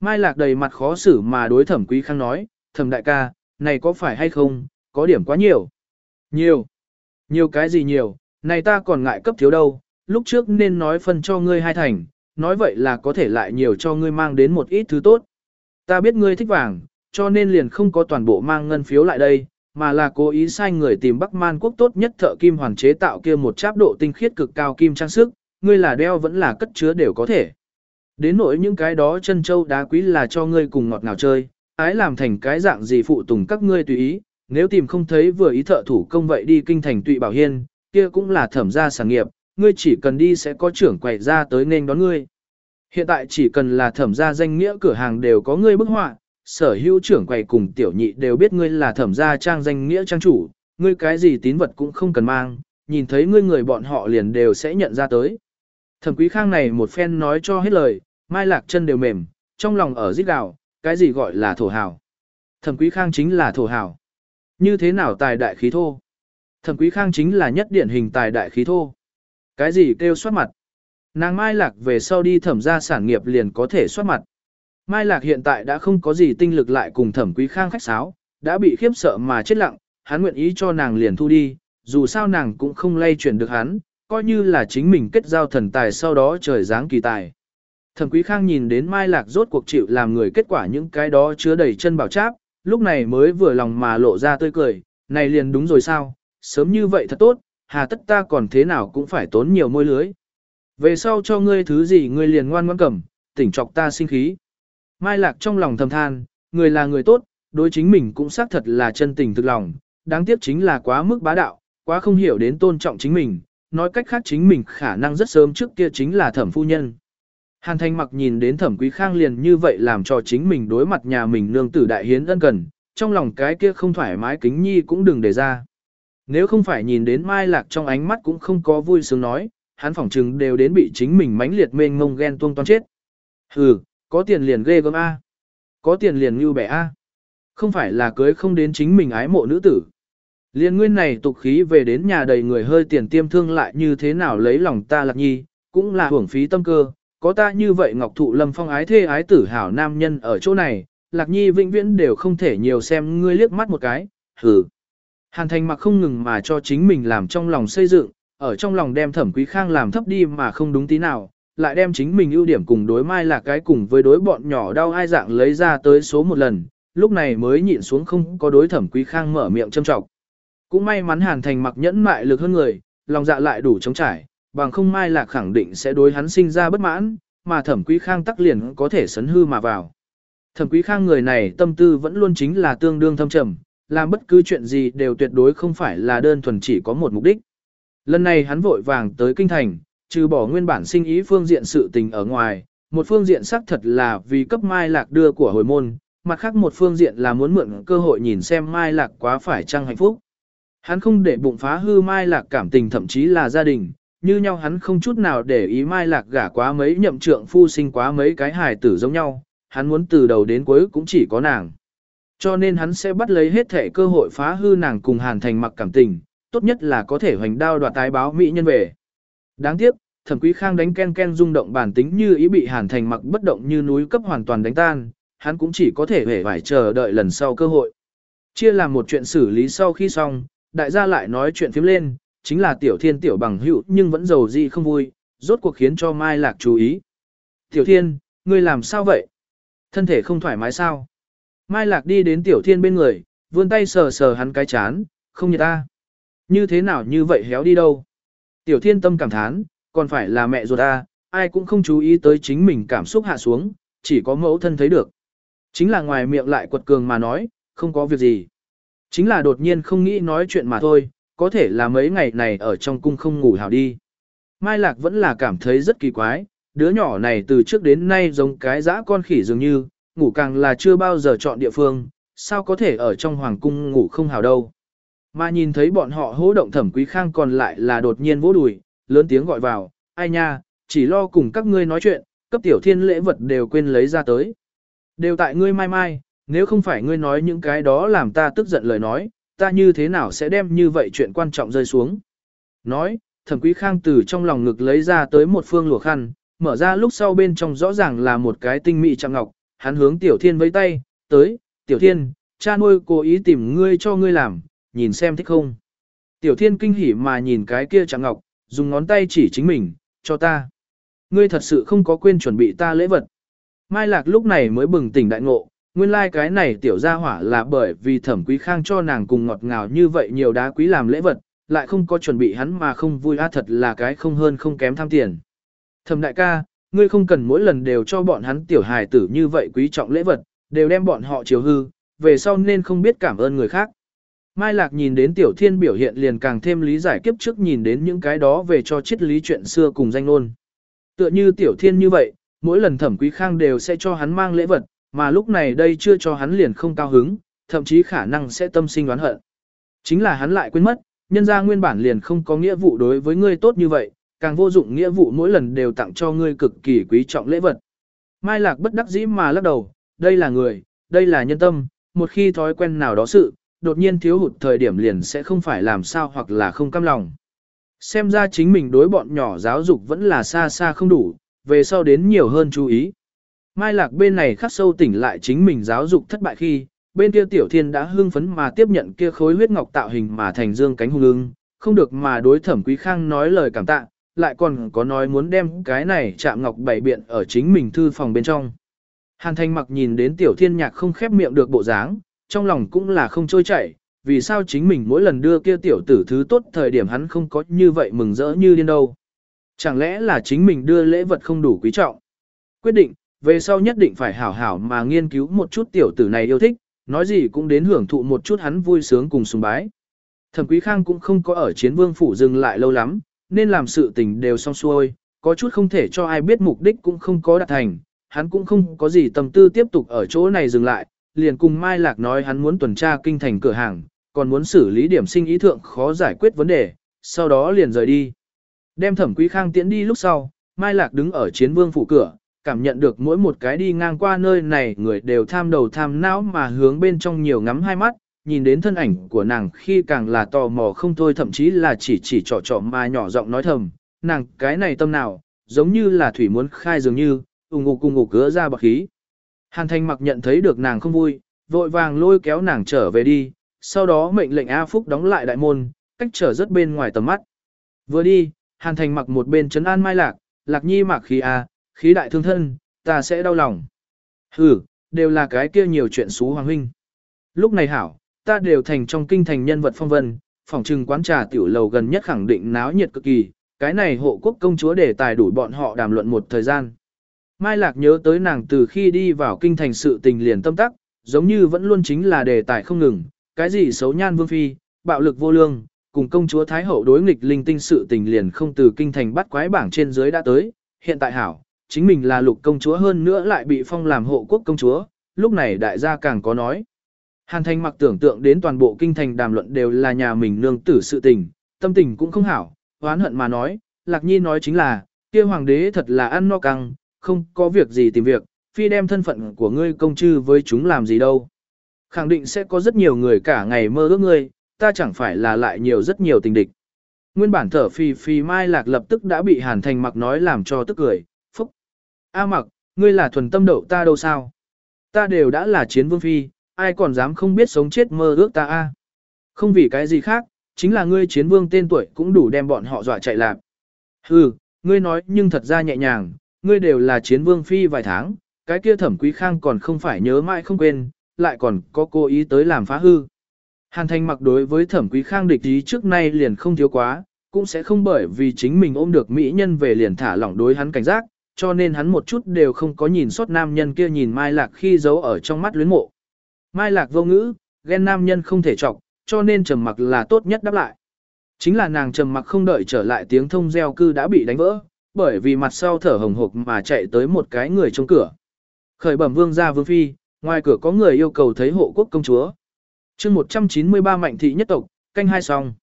Mai Lạc đầy mặt khó xử mà đối thẩm quý khang nói, thẩm đại ca, này có phải hay không, có điểm quá nhiều. Nhiều. Nhiều cái gì nhiều, này ta còn ngại cấp thiếu đâu, lúc trước nên nói phân cho ngươi hai thành, nói vậy là có thể lại nhiều cho ngươi mang đến một ít thứ tốt. Ta biết ngươi thích vàng, cho nên liền không có toàn bộ mang ngân phiếu lại đây, mà là cố ý sai người tìm Bắc Man quốc tốt nhất thợ kim hoàn chế tạo kia một cháp độ tinh khiết cực cao kim trang sức, ngươi là đeo vẫn là cất chứa đều có thể. Đến nỗi những cái đó chân châu đá quý là cho ngươi cùng ngọt ngào chơi, ái làm thành cái dạng gì phụ tùng các ngươi tùy ý, nếu tìm không thấy vừa ý thợ thủ công vậy đi kinh thành tụy bảo hiên, kia cũng là thẩm gia sản nghiệp, ngươi chỉ cần đi sẽ có trưởng quầy ra tới nên đón ngươi. Hiện tại chỉ cần là thẩm gia danh nghĩa cửa hàng đều có ngươi bức họa, sở hữu trưởng quầy cùng tiểu nhị đều biết ngươi là thẩm gia trang danh nghĩa trang chủ, ngươi cái gì tín vật cũng không cần mang, nhìn thấy ngươi người bọn họ liền đều sẽ nhận ra tới. Thẩm quý khang này một phen nói cho hết lời, mai lạc chân đều mềm, trong lòng ở rít gào, cái gì gọi là thổ hào. Thẩm quý khang chính là thổ hào. Như thế nào tài đại khí thô? Thẩm quý khang chính là nhất điển hình tài đại khí thô. Cái gì kêu soát mặt? Nàng Mai Lạc về sau đi thẩm ra sản nghiệp liền có thể soát mặt. Mai Lạc hiện tại đã không có gì tinh lực lại cùng thẩm quý khang khách sáo, đã bị khiếp sợ mà chết lặng, hắn nguyện ý cho nàng liền thu đi, dù sao nàng cũng không lay chuyển được hắn, coi như là chính mình kết giao thần tài sau đó trời giáng kỳ tài. Thẩm quý khang nhìn đến Mai Lạc rốt cuộc chịu làm người kết quả những cái đó chứa đầy chân bảo cháp, lúc này mới vừa lòng mà lộ ra tươi cười, này liền đúng rồi sao, sớm như vậy thật tốt, hà tất ta còn thế nào cũng phải tốn nhiều môi lưới. Về sau cho ngươi thứ gì ngươi liền ngoan ngoãn cầm, tỉnh chọc ta sinh khí. Mai Lạc trong lòng thầm than, người là người tốt, đối chính mình cũng xác thật là chân tình thực lòng, đáng tiếc chính là quá mức bá đạo, quá không hiểu đến tôn trọng chính mình, nói cách khác chính mình khả năng rất sớm trước kia chính là thẩm phu nhân. Hàn Thanh mặc nhìn đến thẩm quý khang liền như vậy làm cho chính mình đối mặt nhà mình nương tử đại hiến ân cần, trong lòng cái kia không thoải mái kính nhi cũng đừng để ra. Nếu không phải nhìn đến Mai Lạc trong ánh mắt cũng không có vui sướng nói, hắn phỏng chừng đều đến bị chính mình mãnh liệt mênh ngông ghen tuông toan chết. Ừ, có tiền liền ghê gớm A. Có tiền liền như bẻ A. Không phải là cưới không đến chính mình ái mộ nữ tử. Liên nguyên này tục khí về đến nhà đầy người hơi tiền tiêm thương lại như thế nào lấy lòng ta lạc nhi, cũng là hưởng phí tâm cơ, có ta như vậy ngọc thụ lâm phong ái thê ái tử hảo nam nhân ở chỗ này, lạc nhi vĩnh viễn đều không thể nhiều xem ngươi liếc mắt một cái, hừ. Hàn thành mặc không ngừng mà cho chính mình làm trong lòng xây dựng, ở trong lòng đem thẩm quý khang làm thấp đi mà không đúng tí nào, lại đem chính mình ưu điểm cùng đối mai là cái cùng với đối bọn nhỏ đau ai dạng lấy ra tới số một lần, lúc này mới nhịn xuống không có đối thẩm quý khang mở miệng châm trọng. Cũng may mắn hàn thành mặc nhẫn mại lực hơn người, lòng dạ lại đủ chống trải, bằng không mai lạc khẳng định sẽ đối hắn sinh ra bất mãn, mà thẩm quý khang tắc liền có thể sấn hư mà vào. Thẩm quý khang người này tâm tư vẫn luôn chính là tương đương thâm trầm, làm bất cứ chuyện gì đều tuyệt đối không phải là đơn thuần chỉ có một mục đích. Lần này hắn vội vàng tới kinh thành, trừ bỏ nguyên bản sinh ý phương diện sự tình ở ngoài, một phương diện xác thật là vì cấp Mai Lạc đưa của hồi môn, mặt khác một phương diện là muốn mượn cơ hội nhìn xem Mai Lạc quá phải chăng hạnh phúc. Hắn không để bụng phá hư Mai Lạc cảm tình thậm chí là gia đình, như nhau hắn không chút nào để ý Mai Lạc gả quá mấy nhậm trượng phu sinh quá mấy cái hài tử giống nhau, hắn muốn từ đầu đến cuối cũng chỉ có nàng. Cho nên hắn sẽ bắt lấy hết thể cơ hội phá hư nàng cùng Hàn Thành mặc cảm tình, tốt nhất là có thể hoành đao đoạt tái báo mỹ nhân về. Đáng tiếc, thẩm quý khang đánh ken ken rung động bản tính như ý bị Hàn Thành mặc bất động như núi cấp hoàn toàn đánh tan, hắn cũng chỉ có thể hề phải chờ đợi lần sau cơ hội. Chia làm một chuyện xử lý sau khi xong, đại gia lại nói chuyện phím lên, chính là tiểu thiên tiểu bằng hữu nhưng vẫn giàu gì không vui, rốt cuộc khiến cho Mai Lạc chú ý. Tiểu thiên, ngươi làm sao vậy? Thân thể không thoải mái sao? Mai Lạc đi đến tiểu thiên bên người, vươn tay sờ sờ hắn cái chán, không như ta. Như thế nào như vậy héo đi đâu? Tiểu thiên tâm cảm thán, còn phải là mẹ ruột ta, ai cũng không chú ý tới chính mình cảm xúc hạ xuống, chỉ có mẫu thân thấy được. Chính là ngoài miệng lại quật cường mà nói, không có việc gì. Chính là đột nhiên không nghĩ nói chuyện mà thôi, có thể là mấy ngày này ở trong cung không ngủ hào đi. Mai Lạc vẫn là cảm thấy rất kỳ quái, đứa nhỏ này từ trước đến nay giống cái dã con khỉ dường như, ngủ càng là chưa bao giờ chọn địa phương, sao có thể ở trong hoàng cung ngủ không hào đâu. Mà nhìn thấy bọn họ hô động thẩm quý khang còn lại là đột nhiên vỗ đùi, lớn tiếng gọi vào, ai nha, chỉ lo cùng các ngươi nói chuyện, cấp tiểu thiên lễ vật đều quên lấy ra tới. Đều tại ngươi mai mai, nếu không phải ngươi nói những cái đó làm ta tức giận lời nói, ta như thế nào sẽ đem như vậy chuyện quan trọng rơi xuống. Nói, thẩm quý khang từ trong lòng ngực lấy ra tới một phương lụa khăn, mở ra lúc sau bên trong rõ ràng là một cái tinh mị trang ngọc, hắn hướng tiểu thiên với tay, tới, tiểu thiên, cha nuôi cố ý tìm ngươi cho ngươi làm, nhìn xem thích không. Tiểu thiên kinh hỉ mà nhìn cái kia trang ngọc, dùng ngón tay chỉ chính mình, cho ta. Ngươi thật sự không có quên chuẩn bị ta lễ vật. Mai Lạc lúc này mới bừng tỉnh đại ngộ, nguyên lai like cái này tiểu gia hỏa là bởi vì thẩm quý khang cho nàng cùng ngọt ngào như vậy nhiều đá quý làm lễ vật, lại không có chuẩn bị hắn mà không vui a thật là cái không hơn không kém tham tiền. Thẩm đại ca, ngươi không cần mỗi lần đều cho bọn hắn tiểu hài tử như vậy quý trọng lễ vật, đều đem bọn họ chiều hư, về sau nên không biết cảm ơn người khác. Mai Lạc nhìn đến tiểu thiên biểu hiện liền càng thêm lý giải kiếp trước nhìn đến những cái đó về cho triết lý chuyện xưa cùng danh ngôn. Tựa như tiểu thiên như vậy, mỗi lần thẩm quý khang đều sẽ cho hắn mang lễ vật, mà lúc này đây chưa cho hắn liền không cao hứng, thậm chí khả năng sẽ tâm sinh oán hận. Chính là hắn lại quên mất, nhân ra nguyên bản liền không có nghĩa vụ đối với ngươi tốt như vậy, càng vô dụng nghĩa vụ mỗi lần đều tặng cho ngươi cực kỳ quý trọng lễ vật. Mai Lạc bất đắc dĩ mà lắc đầu, đây là người, đây là nhân tâm, một khi thói quen nào đó sự, đột nhiên thiếu hụt thời điểm liền sẽ không phải làm sao hoặc là không cam lòng. Xem ra chính mình đối bọn nhỏ giáo dục vẫn là xa xa không đủ, về sau đến nhiều hơn chú ý. Mai Lạc bên này khắc sâu tỉnh lại chính mình giáo dục thất bại khi, bên kia Tiểu Thiên đã hưng phấn mà tiếp nhận kia khối huyết ngọc tạo hình mà thành dương cánh hung lưng không được mà đối thẩm quý khang nói lời cảm tạ, lại còn có nói muốn đem cái này chạm ngọc bảy biện ở chính mình thư phòng bên trong. Hàn Thanh mặc nhìn đến Tiểu Thiên Nhạc không khép miệng được bộ dáng, trong lòng cũng là không trôi chảy, vì sao chính mình mỗi lần đưa kia tiểu tử thứ tốt thời điểm hắn không có như vậy mừng rỡ như điên đâu. Chẳng lẽ là chính mình đưa lễ vật không đủ quý trọng? Quyết định, về sau nhất định phải hảo hảo mà nghiên cứu một chút tiểu tử này yêu thích, nói gì cũng đến hưởng thụ một chút hắn vui sướng cùng sùng bái. Thẩm Quý Khang cũng không có ở chiến vương phủ dừng lại lâu lắm, nên làm sự tình đều xong xuôi, có chút không thể cho ai biết mục đích cũng không có đạt thành, hắn cũng không có gì tâm tư tiếp tục ở chỗ này dừng lại, liền cùng Mai Lạc nói hắn muốn tuần tra kinh thành cửa hàng, còn muốn xử lý điểm sinh ý thượng khó giải quyết vấn đề, sau đó liền rời đi. Đem thẩm quý khang tiễn đi lúc sau, Mai Lạc đứng ở chiến vương phủ cửa, cảm nhận được mỗi một cái đi ngang qua nơi này người đều tham đầu tham não mà hướng bên trong nhiều ngắm hai mắt, nhìn đến thân ảnh của nàng khi càng là tò mò không thôi thậm chí là chỉ chỉ trọ trọ mà nhỏ giọng nói thầm, nàng cái này tâm nào, giống như là thủy muốn khai dường như, ủng ngục cùng ngục cứa ra bạc khí. Hàn Thanh mặc nhận thấy được nàng không vui, vội vàng lôi kéo nàng trở về đi, sau đó mệnh lệnh A Phúc đóng lại đại môn, cách trở rất bên ngoài tầm mắt. Vừa đi, Hàn Thành mặc một bên chấn an Mai Lạc, Lạc Nhi mặc khí A, khí đại thương thân, ta sẽ đau lòng. Hừ, đều là cái kia nhiều chuyện xú hoàng huynh. Lúc này hảo, ta đều thành trong kinh thành nhân vật phong vân, phòng trừng quán trà tiểu lầu gần nhất khẳng định náo nhiệt cực kỳ, cái này hộ quốc công chúa để tài đủ bọn họ đàm luận một thời gian. Mai Lạc nhớ tới nàng từ khi đi vào kinh thành sự tình liền tâm tắc, giống như vẫn luôn chính là đề tài không ngừng, cái gì xấu nhan vương phi, bạo lực vô lương, cùng công chúa Thái Hậu đối nghịch linh tinh sự tình liền không từ kinh thành bắt quái bảng trên dưới đã tới, hiện tại hảo, chính mình là lục công chúa hơn nữa lại bị phong làm hộ quốc công chúa, lúc này đại gia càng có nói. Hàn Thanh mặc tưởng tượng đến toàn bộ kinh thành đàm luận đều là nhà mình nương tử sự tình, tâm tình cũng không hảo, oán hận mà nói, Lạc Nhi nói chính là, kia hoàng đế thật là ăn no căng, không có việc gì tìm việc, phi đem thân phận của ngươi công chư với chúng làm gì đâu. Khẳng định sẽ có rất nhiều người cả ngày mơ ước ngươi, ta chẳng phải là lại nhiều rất nhiều tình địch. Nguyên bản thở phi phi mai lạc lập tức đã bị hàn thành mặc nói làm cho tức cười, A mặc, ngươi là thuần tâm đậu ta đâu sao? Ta đều đã là chiến vương phi, ai còn dám không biết sống chết mơ ước ta a? Không vì cái gì khác, chính là ngươi chiến vương tên tuổi cũng đủ đem bọn họ dọa chạy lạc. Hừ, ngươi nói nhưng thật ra nhẹ nhàng, ngươi đều là chiến vương phi vài tháng, cái kia thẩm quý khang còn không phải nhớ mãi không quên, lại còn có cố ý tới làm phá hư. Hàn Thanh mặc đối với thẩm quý khang địch ý trước nay liền không thiếu quá, cũng sẽ không bởi vì chính mình ôm được mỹ nhân về liền thả lỏng đối hắn cảnh giác, cho nên hắn một chút đều không có nhìn sót nam nhân kia nhìn Mai Lạc khi giấu ở trong mắt luyến mộ. Mai Lạc vô ngữ, ghen nam nhân không thể chọc, cho nên trầm mặc là tốt nhất đáp lại. Chính là nàng trầm mặc không đợi trở lại tiếng thông gieo cư đã bị đánh vỡ, bởi vì mặt sau thở hồng hộc mà chạy tới một cái người trong cửa. Khởi bẩm vương gia vương phi, ngoài cửa có người yêu cầu thấy hộ quốc công chúa. chương 193 mạnh thị nhất tộc, canh hai song.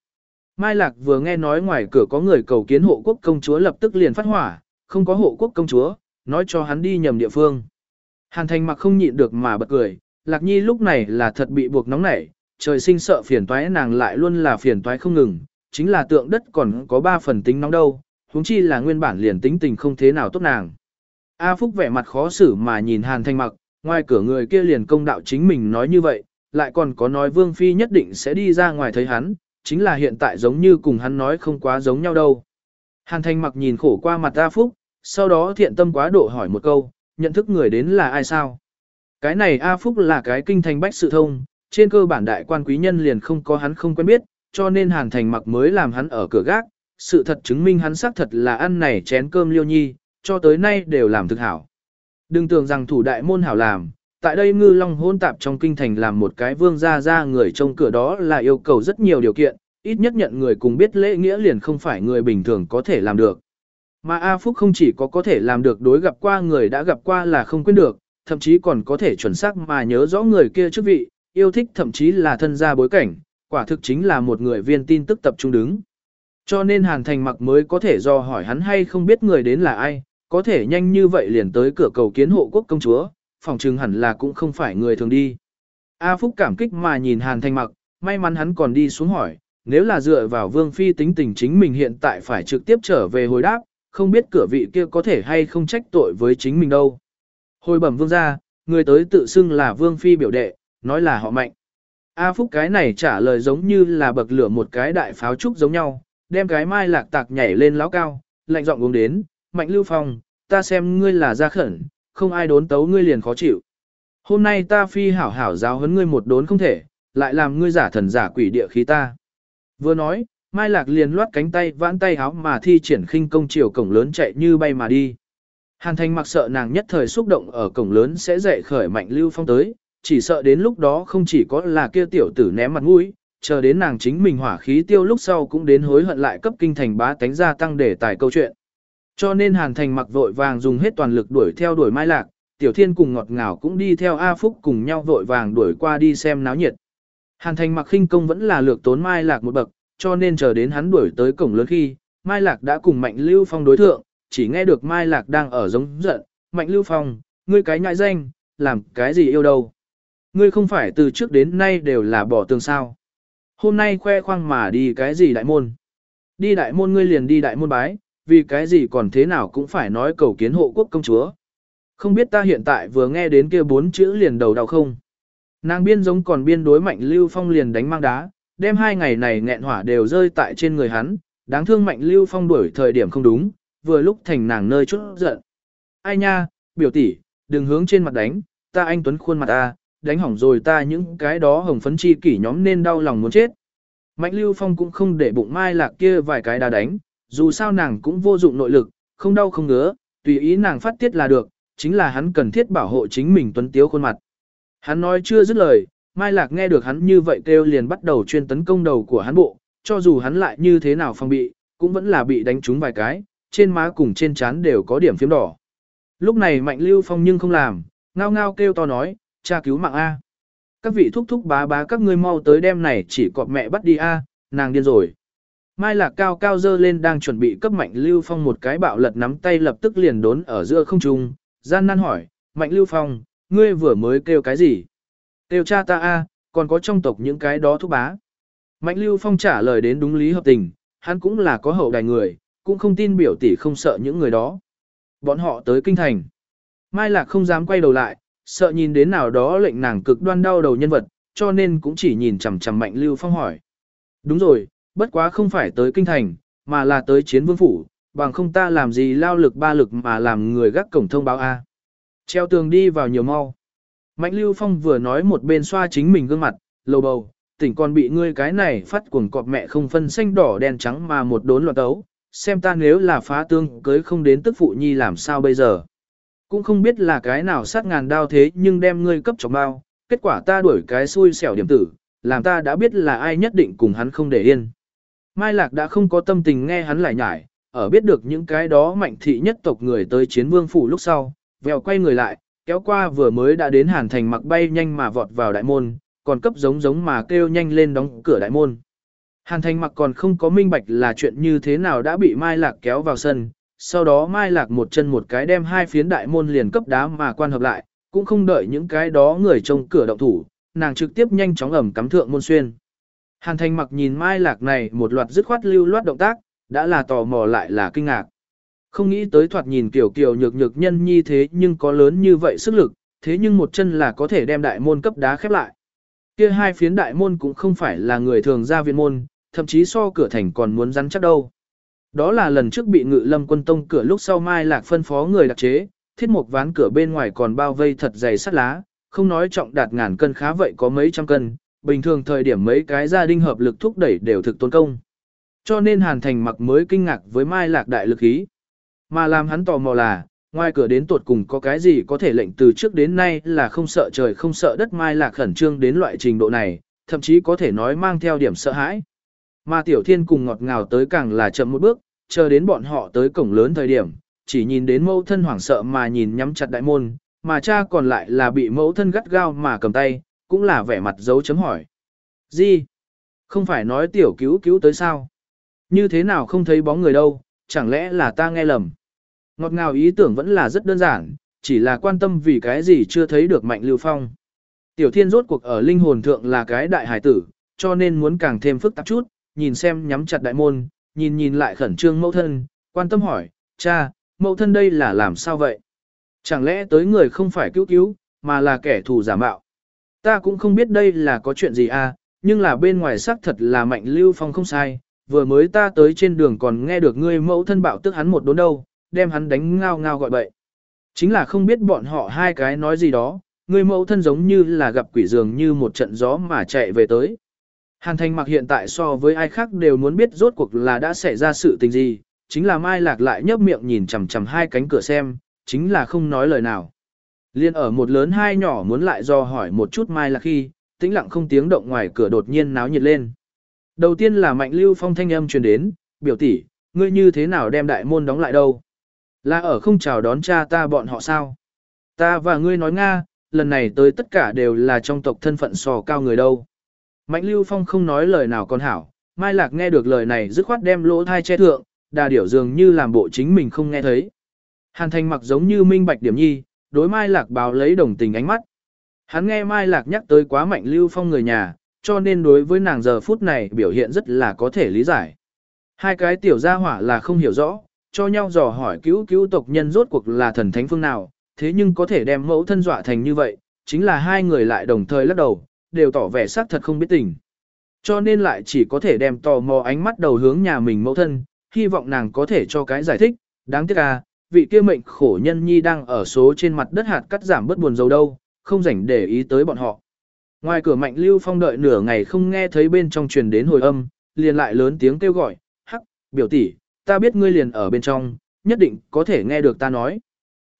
Mai Lạc vừa nghe nói ngoài cửa có người cầu kiến hộ quốc công chúa lập tức liền phát hỏa, không có hộ quốc công chúa, nói cho hắn đi nhầm địa phương. Hàn thành mặc không nhịn được mà bật cười, Lạc Nhi lúc này là thật bị buộc nóng nảy, trời sinh sợ phiền toái nàng lại luôn là phiền toái không ngừng, chính là tượng đất còn có ba phần tính nóng đâu, huống chi là nguyên bản liền tính tình không thế nào tốt nàng. A Phúc vẻ mặt khó xử mà nhìn Hàn Thanh mặc, ngoài cửa người kia liền công đạo chính mình nói như vậy, lại còn có nói Vương Phi nhất định sẽ đi ra ngoài thấy hắn, chính là hiện tại giống như cùng hắn nói không quá giống nhau đâu. Hàn Thành mặc nhìn khổ qua mặt A Phúc, sau đó thiện tâm quá độ hỏi một câu, nhận thức người đến là ai sao? Cái này A Phúc là cái kinh thành bách sự thông, trên cơ bản đại quan quý nhân liền không có hắn không quen biết, cho nên Hàn Thành mặc mới làm hắn ở cửa gác, sự thật chứng minh hắn xác thật là ăn này chén cơm liêu nhi, cho tới nay đều làm thực hảo. Đừng tưởng rằng thủ đại môn hảo làm, tại đây ngư long hôn tạp trong kinh thành làm một cái vương gia ra người trông cửa đó là yêu cầu rất nhiều điều kiện, ít nhất nhận người cùng biết lễ nghĩa liền không phải người bình thường có thể làm được. Mà A Phúc không chỉ có có thể làm được đối gặp qua người đã gặp qua là không quên được, thậm chí còn có thể chuẩn xác mà nhớ rõ người kia trước vị, yêu thích thậm chí là thân gia bối cảnh, quả thực chính là một người viên tin tức tập trung đứng. Cho nên Hàn Thành mặc mới có thể do hỏi hắn hay không biết người đến là ai, có thể nhanh như vậy liền tới cửa cầu kiến hộ quốc công chúa, phòng trừng hẳn là cũng không phải người thường đi. A Phúc cảm kích mà nhìn Hàn Thành mặc, may mắn hắn còn đi xuống hỏi, nếu là dựa vào Vương Phi tính tình chính mình hiện tại phải trực tiếp trở về hồi đáp, không biết cửa vị kia có thể hay không trách tội với chính mình đâu. Hồi bẩm Vương ra, người tới tự xưng là Vương Phi biểu đệ, nói là họ mạnh. A Phúc cái này trả lời giống như là bậc lửa một cái đại pháo trúc giống nhau, đem cái mai lạc tạc nhảy lên láo cao, lạnh giọng uống đến, mạnh lưu phong, ta xem ngươi là gia khẩn, không ai đốn tấu ngươi liền khó chịu. Hôm nay ta phi hảo hảo giáo huấn ngươi một đốn không thể, lại làm ngươi giả thần giả quỷ địa khí ta. Vừa nói, Mai Lạc liền loát cánh tay vãn tay háo mà thi triển khinh công chiều cổng lớn chạy như bay mà đi. Hàn Thành mặc sợ nàng nhất thời xúc động ở cổng lớn sẽ dậy khởi mạnh lưu phong tới, chỉ sợ đến lúc đó không chỉ có là kia tiểu tử ném mặt mũi, chờ đến nàng chính mình hỏa khí tiêu lúc sau cũng đến hối hận lại cấp kinh thành bá tánh gia tăng để tài câu chuyện. Cho nên Hàn Thành mặc vội vàng dùng hết toàn lực đuổi theo đuổi Mai Lạc, Tiểu Thiên cùng ngọt ngào cũng đi theo A Phúc cùng nhau vội vàng đuổi qua đi xem náo nhiệt. Hàn Thành mặc khinh công vẫn là lược tốn Mai Lạc một bậc, cho nên chờ đến hắn đuổi tới cổng lớn khi, Mai Lạc đã cùng Mạnh Lưu Phong đối thượng, chỉ nghe được Mai Lạc đang ở giống giận, Mạnh Lưu Phong, ngươi cái nhại danh, làm cái gì yêu đâu. Ngươi không phải từ trước đến nay đều là bỏ tường sao. Hôm nay khoe khoang mà đi cái gì đại môn. Đi đại môn ngươi liền đi đại môn bái, vì cái gì còn thế nào cũng phải nói cầu kiến hộ quốc công chúa. Không biết ta hiện tại vừa nghe đến kia bốn chữ liền đầu đau không. Nàng biên giống còn biên đối mạnh Lưu Phong liền đánh mang đá, đem hai ngày này nghẹn hỏa đều rơi tại trên người hắn, đáng thương mạnh Lưu Phong đuổi thời điểm không đúng, vừa lúc thành nàng nơi chút giận. Ai nha, biểu tỷ, đừng hướng trên mặt đánh, ta anh Tuấn khuôn mặt ta, đánh hỏng rồi ta những cái đó hồng phấn chi kỷ nhóm nên đau lòng muốn chết. Mạnh Lưu Phong cũng không để bụng mai lạc kia vài cái đá đánh, dù sao nàng cũng vô dụng nội lực, không đau không ngứa, tùy ý nàng phát tiết là được, chính là hắn cần thiết bảo hộ chính mình tuấn tiếu khuôn mặt. Hắn nói chưa dứt lời, Mai Lạc nghe được hắn như vậy kêu liền bắt đầu chuyên tấn công đầu của hắn bộ, cho dù hắn lại như thế nào phòng bị, cũng vẫn là bị đánh trúng vài cái, trên má cùng trên trán đều có điểm phím đỏ. Lúc này Mạnh Lưu Phong nhưng không làm, ngao ngao kêu to nói, cha cứu mạng A. Các vị thúc thúc bá bá các ngươi mau tới đêm này chỉ cọp mẹ bắt đi A, nàng điên rồi. Mai Lạc cao cao dơ lên đang chuẩn bị cấp Mạnh Lưu Phong một cái bạo lật nắm tay lập tức liền đốn ở giữa không trung, gian nan hỏi, Mạnh Lưu Phong, ngươi vừa mới kêu cái gì? Kêu cha ta a, còn có trong tộc những cái đó thúc bá. Mạnh Lưu Phong trả lời đến đúng lý hợp tình, hắn cũng là có hậu đài người, cũng không tin biểu tỷ không sợ những người đó. Bọn họ tới kinh thành. Mai Lạc không dám quay đầu lại, sợ nhìn đến nào đó lệnh nàng cực đoan đau đầu nhân vật, cho nên cũng chỉ nhìn chằm chằm Mạnh Lưu Phong hỏi. Đúng rồi, bất quá không phải tới kinh thành, mà là tới chiến vương phủ, bằng không ta làm gì lao lực ba lực mà làm người gác cổng thông báo A. Treo tường đi vào nhiều mau. Mạnh Lưu Phong vừa nói một bên xoa chính mình gương mặt, lầu bầu, tỉnh còn bị ngươi cái này phát cuồng cọp mẹ không phân xanh đỏ đen trắng mà một đốn loạn tấu, xem ta nếu là phá tương cưới không đến tức phụ nhi làm sao bây giờ. Cũng không biết là cái nào sát ngàn đao thế nhưng đem ngươi cấp trọng bao, kết quả ta đuổi cái xui xẻo điểm tử, làm ta đã biết là ai nhất định cùng hắn không để yên. Mai Lạc đã không có tâm tình nghe hắn lại nhải, ở biết được những cái đó mạnh thị nhất tộc người tới chiến vương phủ lúc sau, vèo quay người lại, kéo qua vừa mới đã đến hàn thành mặc bay nhanh mà vọt vào đại môn, còn cấp giống giống mà kêu nhanh lên đóng cửa đại môn. Hàn thành mặc còn không có minh bạch là chuyện như thế nào đã bị Mai Lạc kéo vào sân, sau đó Mai Lạc một chân một cái đem hai phiến đại môn liền cấp đá mà quan hợp lại, cũng không đợi những cái đó người trông cửa động thủ, nàng trực tiếp nhanh chóng ẩm cắm thượng môn xuyên. Hàn thành mặc nhìn Mai Lạc này một loạt dứt khoát lưu loát động tác, đã là tò mò lại là kinh ngạc. Không nghĩ tới thoạt nhìn kiểu kiểu nhược nhược nhân nhi thế nhưng có lớn như vậy sức lực, thế nhưng một chân là có thể đem đại môn cấp đá khép lại. Kia hai phiến đại môn cũng không phải là người thường ra viện môn, thậm chí so cửa thành còn muốn rắn chắc đâu. Đó là lần trước bị ngự lâm quân tông cửa lúc sau Mai Lạc phân phó người đặc chế, thiết một ván cửa bên ngoài còn bao vây thật dày sắt lá, không nói trọng đạt ngàn cân khá vậy có mấy trăm cân, bình thường thời điểm mấy cái gia đình hợp lực thúc đẩy đều thực tốn công. Cho nên Hàn Thành mặc mới kinh ngạc với Mai Lạc đại lực ý. Mà làm hắn tò mò là, ngoài cửa đến tuột cùng có cái gì có thể lệnh từ trước đến nay là không sợ trời không sợ đất Mai Lạc khẩn trương đến loại trình độ này, thậm chí có thể nói mang theo điểm sợ hãi. Mà Tiểu Thiên cùng ngọt ngào tới càng là chậm một bước, chờ đến bọn họ tới cổng lớn thời điểm, chỉ nhìn đến mẫu thân hoảng sợ mà nhìn nhắm chặt đại môn, mà cha còn lại là bị mẫu thân gắt gao mà cầm tay, cũng là vẻ mặt dấu chấm hỏi. Gì? Không phải nói tiểu cứu cứu tới sao? Như thế nào không thấy bóng người đâu, chẳng lẽ là ta nghe lầm? Ngọt ngào ý tưởng vẫn là rất đơn giản, chỉ là quan tâm vì cái gì chưa thấy được mạnh lưu phong. Tiểu thiên rốt cuộc ở linh hồn thượng là cái đại hải tử, cho nên muốn càng thêm phức tạp chút, nhìn xem nhắm chặt đại môn, nhìn nhìn lại khẩn trương mẫu thân, quan tâm hỏi, cha, mẫu thân đây là làm sao vậy? Chẳng lẽ tới người không phải cứu cứu, mà là kẻ thù giả mạo? Ta cũng không biết đây là có chuyện gì à, nhưng là bên ngoài xác thật là mạnh lưu phong không sai, vừa mới ta tới trên đường còn nghe được ngươi mẫu thân bạo tức hắn một đốn đâu, đem hắn đánh ngao ngao gọi bậy. Chính là không biết bọn họ hai cái nói gì đó, người mẫu thân giống như là gặp quỷ dường như một trận gió mà chạy về tới. Hàn Thành mặc hiện tại so với ai khác đều muốn biết rốt cuộc là đã xảy ra sự tình gì, chính là Mai Lạc lại nhấp miệng nhìn chằm chằm hai cánh cửa xem, chính là không nói lời nào. Liên ở một lớn hai nhỏ muốn lại do hỏi một chút Mai Lạc khi, tĩnh lặng không tiếng động ngoài cửa đột nhiên náo nhiệt lên. Đầu tiên là Mạnh Lưu Phong thanh âm truyền đến, biểu tỷ, ngươi như thế nào đem đại môn đóng lại đâu? Là ở không chào đón cha ta bọn họ sao? Ta và ngươi nói Nga, lần này tới tất cả đều là trong tộc thân phận sò cao người đâu. Mạnh Lưu Phong không nói lời nào con hảo, Mai Lạc nghe được lời này dứt khoát đem lỗ thai che thượng, đà điểu dường như làm bộ chính mình không nghe thấy. Hàn Thành mặc giống như minh bạch điểm nhi, đối Mai Lạc báo lấy đồng tình ánh mắt. Hắn nghe Mai Lạc nhắc tới quá Mạnh Lưu Phong người nhà, cho nên đối với nàng giờ phút này biểu hiện rất là có thể lý giải. Hai cái tiểu gia hỏa là không hiểu rõ, cho nhau dò hỏi cứu cứu tộc nhân rốt cuộc là thần thánh phương nào, thế nhưng có thể đem mẫu thân dọa thành như vậy, chính là hai người lại đồng thời lắc đầu, đều tỏ vẻ xác thật không biết tình. Cho nên lại chỉ có thể đem tò mò ánh mắt đầu hướng nhà mình mẫu thân, hy vọng nàng có thể cho cái giải thích, đáng tiếc à, vị kia mệnh khổ nhân nhi đang ở số trên mặt đất hạt cắt giảm bớt buồn dầu đâu, không rảnh để ý tới bọn họ. Ngoài cửa mạnh lưu phong đợi nửa ngày không nghe thấy bên trong truyền đến hồi âm, liền lại lớn tiếng kêu gọi, hắc, biểu tỷ, ta biết ngươi liền ở bên trong, nhất định có thể nghe được ta nói.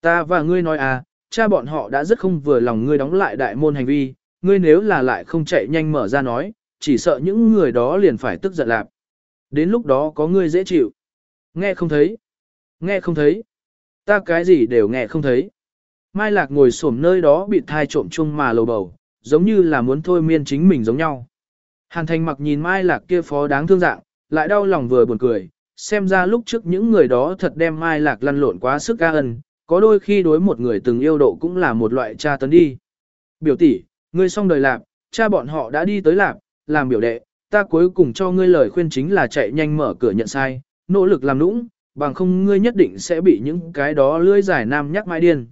Ta và ngươi nói à, cha bọn họ đã rất không vừa lòng ngươi đóng lại đại môn hành vi, ngươi nếu là lại không chạy nhanh mở ra nói, chỉ sợ những người đó liền phải tức giận lạp. Đến lúc đó có ngươi dễ chịu. Nghe không thấy. Nghe không thấy. Ta cái gì đều nghe không thấy. Mai Lạc ngồi xổm nơi đó bị thai trộm chung mà lầu bầu, giống như là muốn thôi miên chính mình giống nhau. Hàn Thành mặc nhìn Mai Lạc kia phó đáng thương dạng, lại đau lòng vừa buồn cười, xem ra lúc trước những người đó thật đem Mai Lạc lăn lộn quá sức ca ân, có đôi khi đối một người từng yêu độ cũng là một loại tra tấn đi. Biểu tỷ, ngươi xong đời Lạc, cha bọn họ đã đi tới Lạc, làm biểu đệ, ta cuối cùng cho ngươi lời khuyên chính là chạy nhanh mở cửa nhận sai, nỗ lực làm nũng, bằng không ngươi nhất định sẽ bị những cái đó lưỡi dài nam nhắc mãi điên.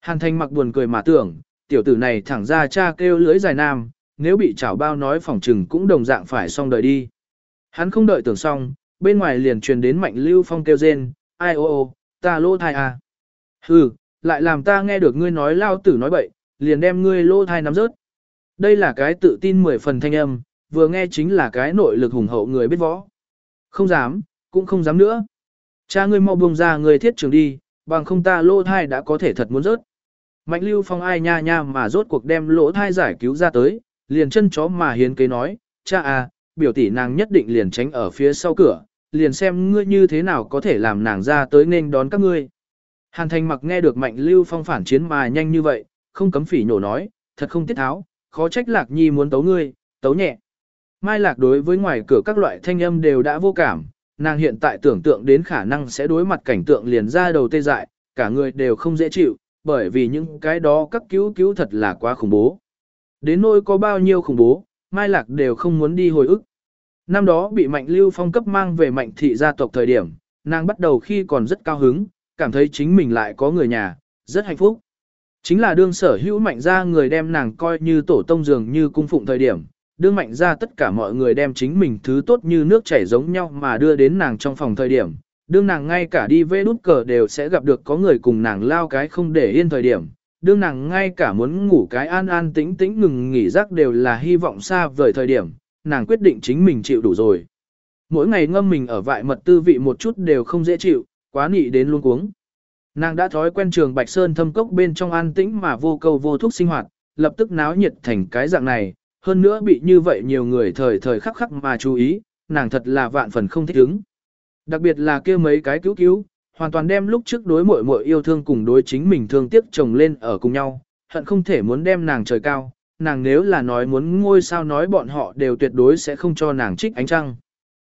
Hàn Thành mặc buồn cười mà tưởng, tiểu tử này thẳng ra cha kêu lưỡi dài nam, nếu bị chảo bao nói phỏng trừng cũng đồng dạng phải xong đời đi. Hắn không đợi tưởng xong, bên ngoài liền truyền đến mạnh lưu phong kêu rên, ai ô ô, ta lô thai à. Hừ, lại làm ta nghe được ngươi nói lao tử nói bậy, liền đem ngươi lô thai nắm rớt. Đây là cái tự tin mười phần thanh âm, vừa nghe chính là cái nội lực hùng hậu người biết võ. Không dám, cũng không dám nữa. Cha ngươi mau buông ra người thiết trường đi, bằng không ta lô thai đã có thể thật muốn rớt. Mạnh lưu phong ai nha nha mà rốt cuộc đem lỗ thai giải cứu ra tới, liền chân chó mà hiến kế nói, cha à, biểu tỷ nàng nhất định liền tránh ở phía sau cửa, liền xem ngươi như thế nào có thể làm nàng ra tới nên đón các ngươi. Hàn thành mặc nghe được mạnh lưu phong phản chiến mà nhanh như vậy, không cấm phỉ nhổ nói, thật không tiết tháo, khó trách lạc nhi muốn tấu ngươi, tấu nhẹ. Mai lạc đối với ngoài cửa các loại thanh âm đều đã vô cảm, nàng hiện tại tưởng tượng đến khả năng sẽ đối mặt cảnh tượng liền ra đầu tê dại, cả người đều không dễ chịu, bởi vì những cái đó các cứu cứu thật là quá khủng bố. Đến nỗi có bao nhiêu khủng bố, Mai Lạc đều không muốn đi hồi ức. Năm đó bị Mạnh Lưu Phong cấp mang về Mạnh thị gia tộc thời điểm, nàng bắt đầu khi còn rất cao hứng, cảm thấy chính mình lại có người nhà, rất hạnh phúc. Chính là đương sở hữu mạnh gia người đem nàng coi như tổ tông dường như cung phụng thời điểm, đương mạnh gia tất cả mọi người đem chính mình thứ tốt như nước chảy giống nhau mà đưa đến nàng trong phòng thời điểm, đương nàng ngay cả đi vê đút cờ đều sẽ gặp được có người cùng nàng lao cái không để yên thời điểm, đương nàng ngay cả muốn ngủ cái an an tĩnh tĩnh ngừng nghỉ giấc đều là hy vọng xa vời thời điểm, nàng quyết định chính mình chịu đủ rồi. Mỗi ngày ngâm mình ở vại mật tư vị một chút đều không dễ chịu, quá nị đến luôn cuống. Nàng đã thói quen trường Bạch Sơn thâm cốc bên trong an tĩnh mà vô cầu vô thuốc sinh hoạt, lập tức náo nhiệt thành cái dạng này, hơn nữa bị như vậy nhiều người thời thời khắc khắc mà chú ý, nàng thật là vạn phần không thích ứng. Đặc biệt là kia mấy cái cứu cứu, hoàn toàn đem lúc trước đối muội muội yêu thương cùng đối chính mình thương tiếc chồng lên ở cùng nhau, hận không thể muốn đem nàng trời cao, nàng nếu là nói muốn ngôi sao nói bọn họ đều tuyệt đối sẽ không cho nàng trích ánh trăng.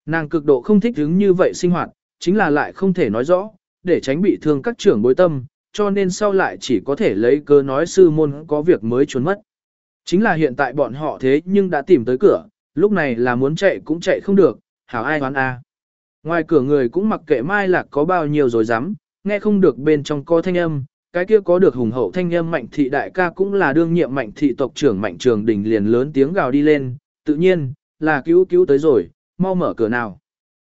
Nàng cực độ không thích hứng như vậy sinh hoạt, chính là lại không thể nói rõ, để tránh bị thương các trưởng bối tâm, cho nên sau lại chỉ có thể lấy cơ nói sư môn có việc mới trốn mất. Chính là hiện tại bọn họ thế nhưng đã tìm tới cửa, lúc này là muốn chạy cũng chạy không được, hảo ai đoán a. Ngoài cửa người cũng mặc kệ mai lạc có bao nhiêu rồi dám, nghe không được bên trong có thanh âm, cái kia có được hùng hậu thanh âm mạnh thị đại ca cũng là đương nhiệm mạnh thị tộc trưởng mạnh trường đình liền lớn tiếng gào đi lên, tự nhiên, là cứu cứu tới rồi, mau mở cửa nào.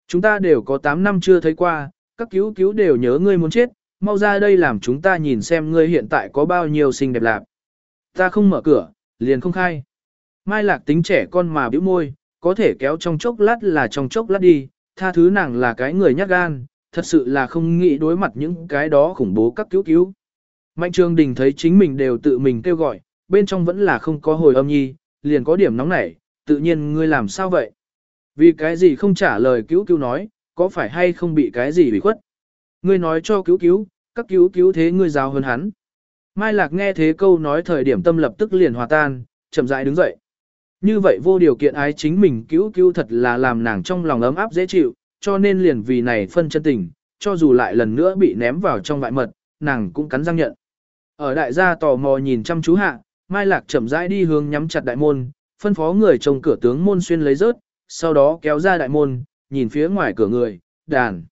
Chúng ta đều có 8 năm chưa thấy qua, các cứu cứu đều nhớ ngươi muốn chết, mau ra đây làm chúng ta nhìn xem ngươi hiện tại có bao nhiêu xinh đẹp lạc. Ta không mở cửa, liền không khai. Mai lạc tính trẻ con mà bĩu môi, có thể kéo trong chốc lát là trong chốc lát đi, tha thứ nàng là cái người nhát gan, thật sự là không nghĩ đối mặt những cái đó khủng bố các cứu cứu. Mạnh Trường Đình thấy chính mình đều tự mình kêu gọi, bên trong vẫn là không có hồi âm nhi, liền có điểm nóng nảy, tự nhiên ngươi làm sao vậy? Vì cái gì không trả lời cứu cứu nói, có phải hay không bị cái gì bị khuất? Ngươi nói cho cứu cứu, các cứu cứu thế ngươi giáo hơn hắn. Mai Lạc nghe thế câu nói thời điểm tâm lập tức liền hòa tan, chậm rãi đứng dậy. Như vậy vô điều kiện ái chính mình cứu cứu thật là làm nàng trong lòng ấm áp dễ chịu, cho nên liền vì này phân chân tình, cho dù lại lần nữa bị ném vào trong vại mật, nàng cũng cắn răng nhận. Ở đại gia tò mò nhìn chăm chú hạ, Mai Lạc chậm rãi đi hướng nhắm chặt đại môn, phân phó người trông cửa tướng môn xuyên lấy rớt, sau đó kéo ra đại môn, nhìn phía ngoài cửa người, đàn.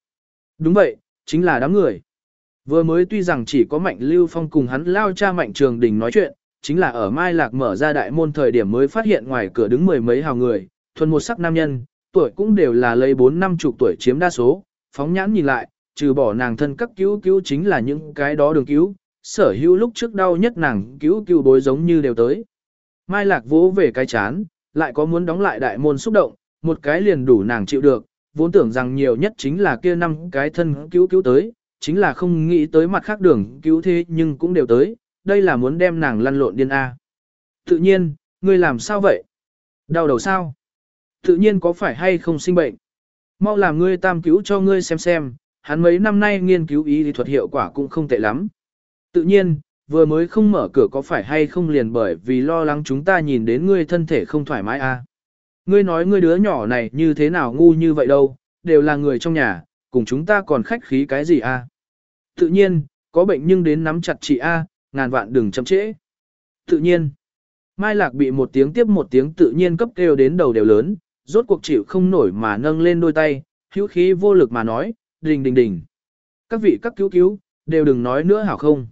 Đúng vậy, chính là đám người. Vừa mới tuy rằng chỉ có Mạnh Lưu Phong cùng hắn lao cha Mạnh Trường Đình nói chuyện, chính là ở Mai Lạc mở ra đại môn thời điểm mới phát hiện ngoài cửa đứng mười mấy hào người, thuần một sắc nam nhân, tuổi cũng đều là lấy bốn năm chục tuổi chiếm đa số, phóng nhãn nhìn lại, trừ bỏ nàng thân cấp cứu cứu chính là những cái đó đường cứu, sở hữu lúc trước đau nhất nàng cứu cứu bối giống như đều tới. Mai Lạc vỗ về cái chán, lại có muốn đóng lại đại môn xúc động, một cái liền đủ nàng chịu được, vốn tưởng rằng nhiều nhất chính là kia năm cái thân cứu cứu tới, chính là không nghĩ tới mặt khác đường cứu thế nhưng cũng đều tới, đây là muốn đem nàng lăn lộn điên A. Tự nhiên, ngươi làm sao vậy? Đau đầu sao? Tự nhiên có phải hay không sinh bệnh? Mau làm ngươi tam cứu cho ngươi xem xem, hắn mấy năm nay nghiên cứu y lý thuật hiệu quả cũng không tệ lắm. Tự nhiên, vừa mới không mở cửa có phải hay không liền bởi vì lo lắng chúng ta nhìn đến ngươi thân thể không thoải mái à? Ngươi nói ngươi đứa nhỏ này như thế nào ngu như vậy đâu, đều là người trong nhà, cùng chúng ta còn khách khí cái gì à? Tự nhiên, có bệnh nhưng đến nắm chặt chị a, ngàn vạn đừng chậm trễ. Tự nhiên, Mai Lạc bị một tiếng tiếp một tiếng tự nhiên cấp kêu đến đầu đều lớn, rốt cuộc chịu không nổi mà nâng lên đôi tay, hữu khí vô lực mà nói, đình đình đình. Các vị các cứu cứu, đều đừng nói nữa hảo không.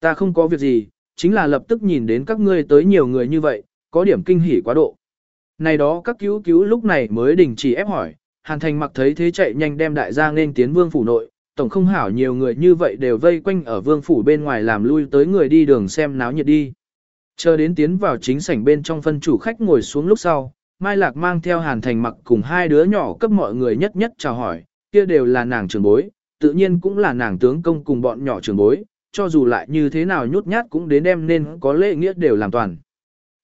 Ta không có việc gì, chính là lập tức nhìn đến các ngươi tới nhiều người như vậy, có điểm kinh hỉ quá độ. Này đó các cứu cứu lúc này mới đình chỉ ép hỏi, Hàn Thành mặc thấy thế chạy nhanh đem đại gia nên tiến vương phủ nội, tổng không hảo nhiều người như vậy đều vây quanh ở vương phủ bên ngoài làm lui tới người đi đường xem náo nhiệt đi. Chờ đến tiến vào chính sảnh bên trong phân chủ khách ngồi xuống lúc sau, Mai Lạc mang theo Hàn Thành mặc cùng hai đứa nhỏ cấp mọi người nhất nhất chào hỏi, kia đều là nàng trưởng bối, tự nhiên cũng là nàng tướng công cùng bọn nhỏ trưởng bối, cho dù lại như thế nào nhút nhát cũng đến đem nên có lễ nghĩa đều làm toàn.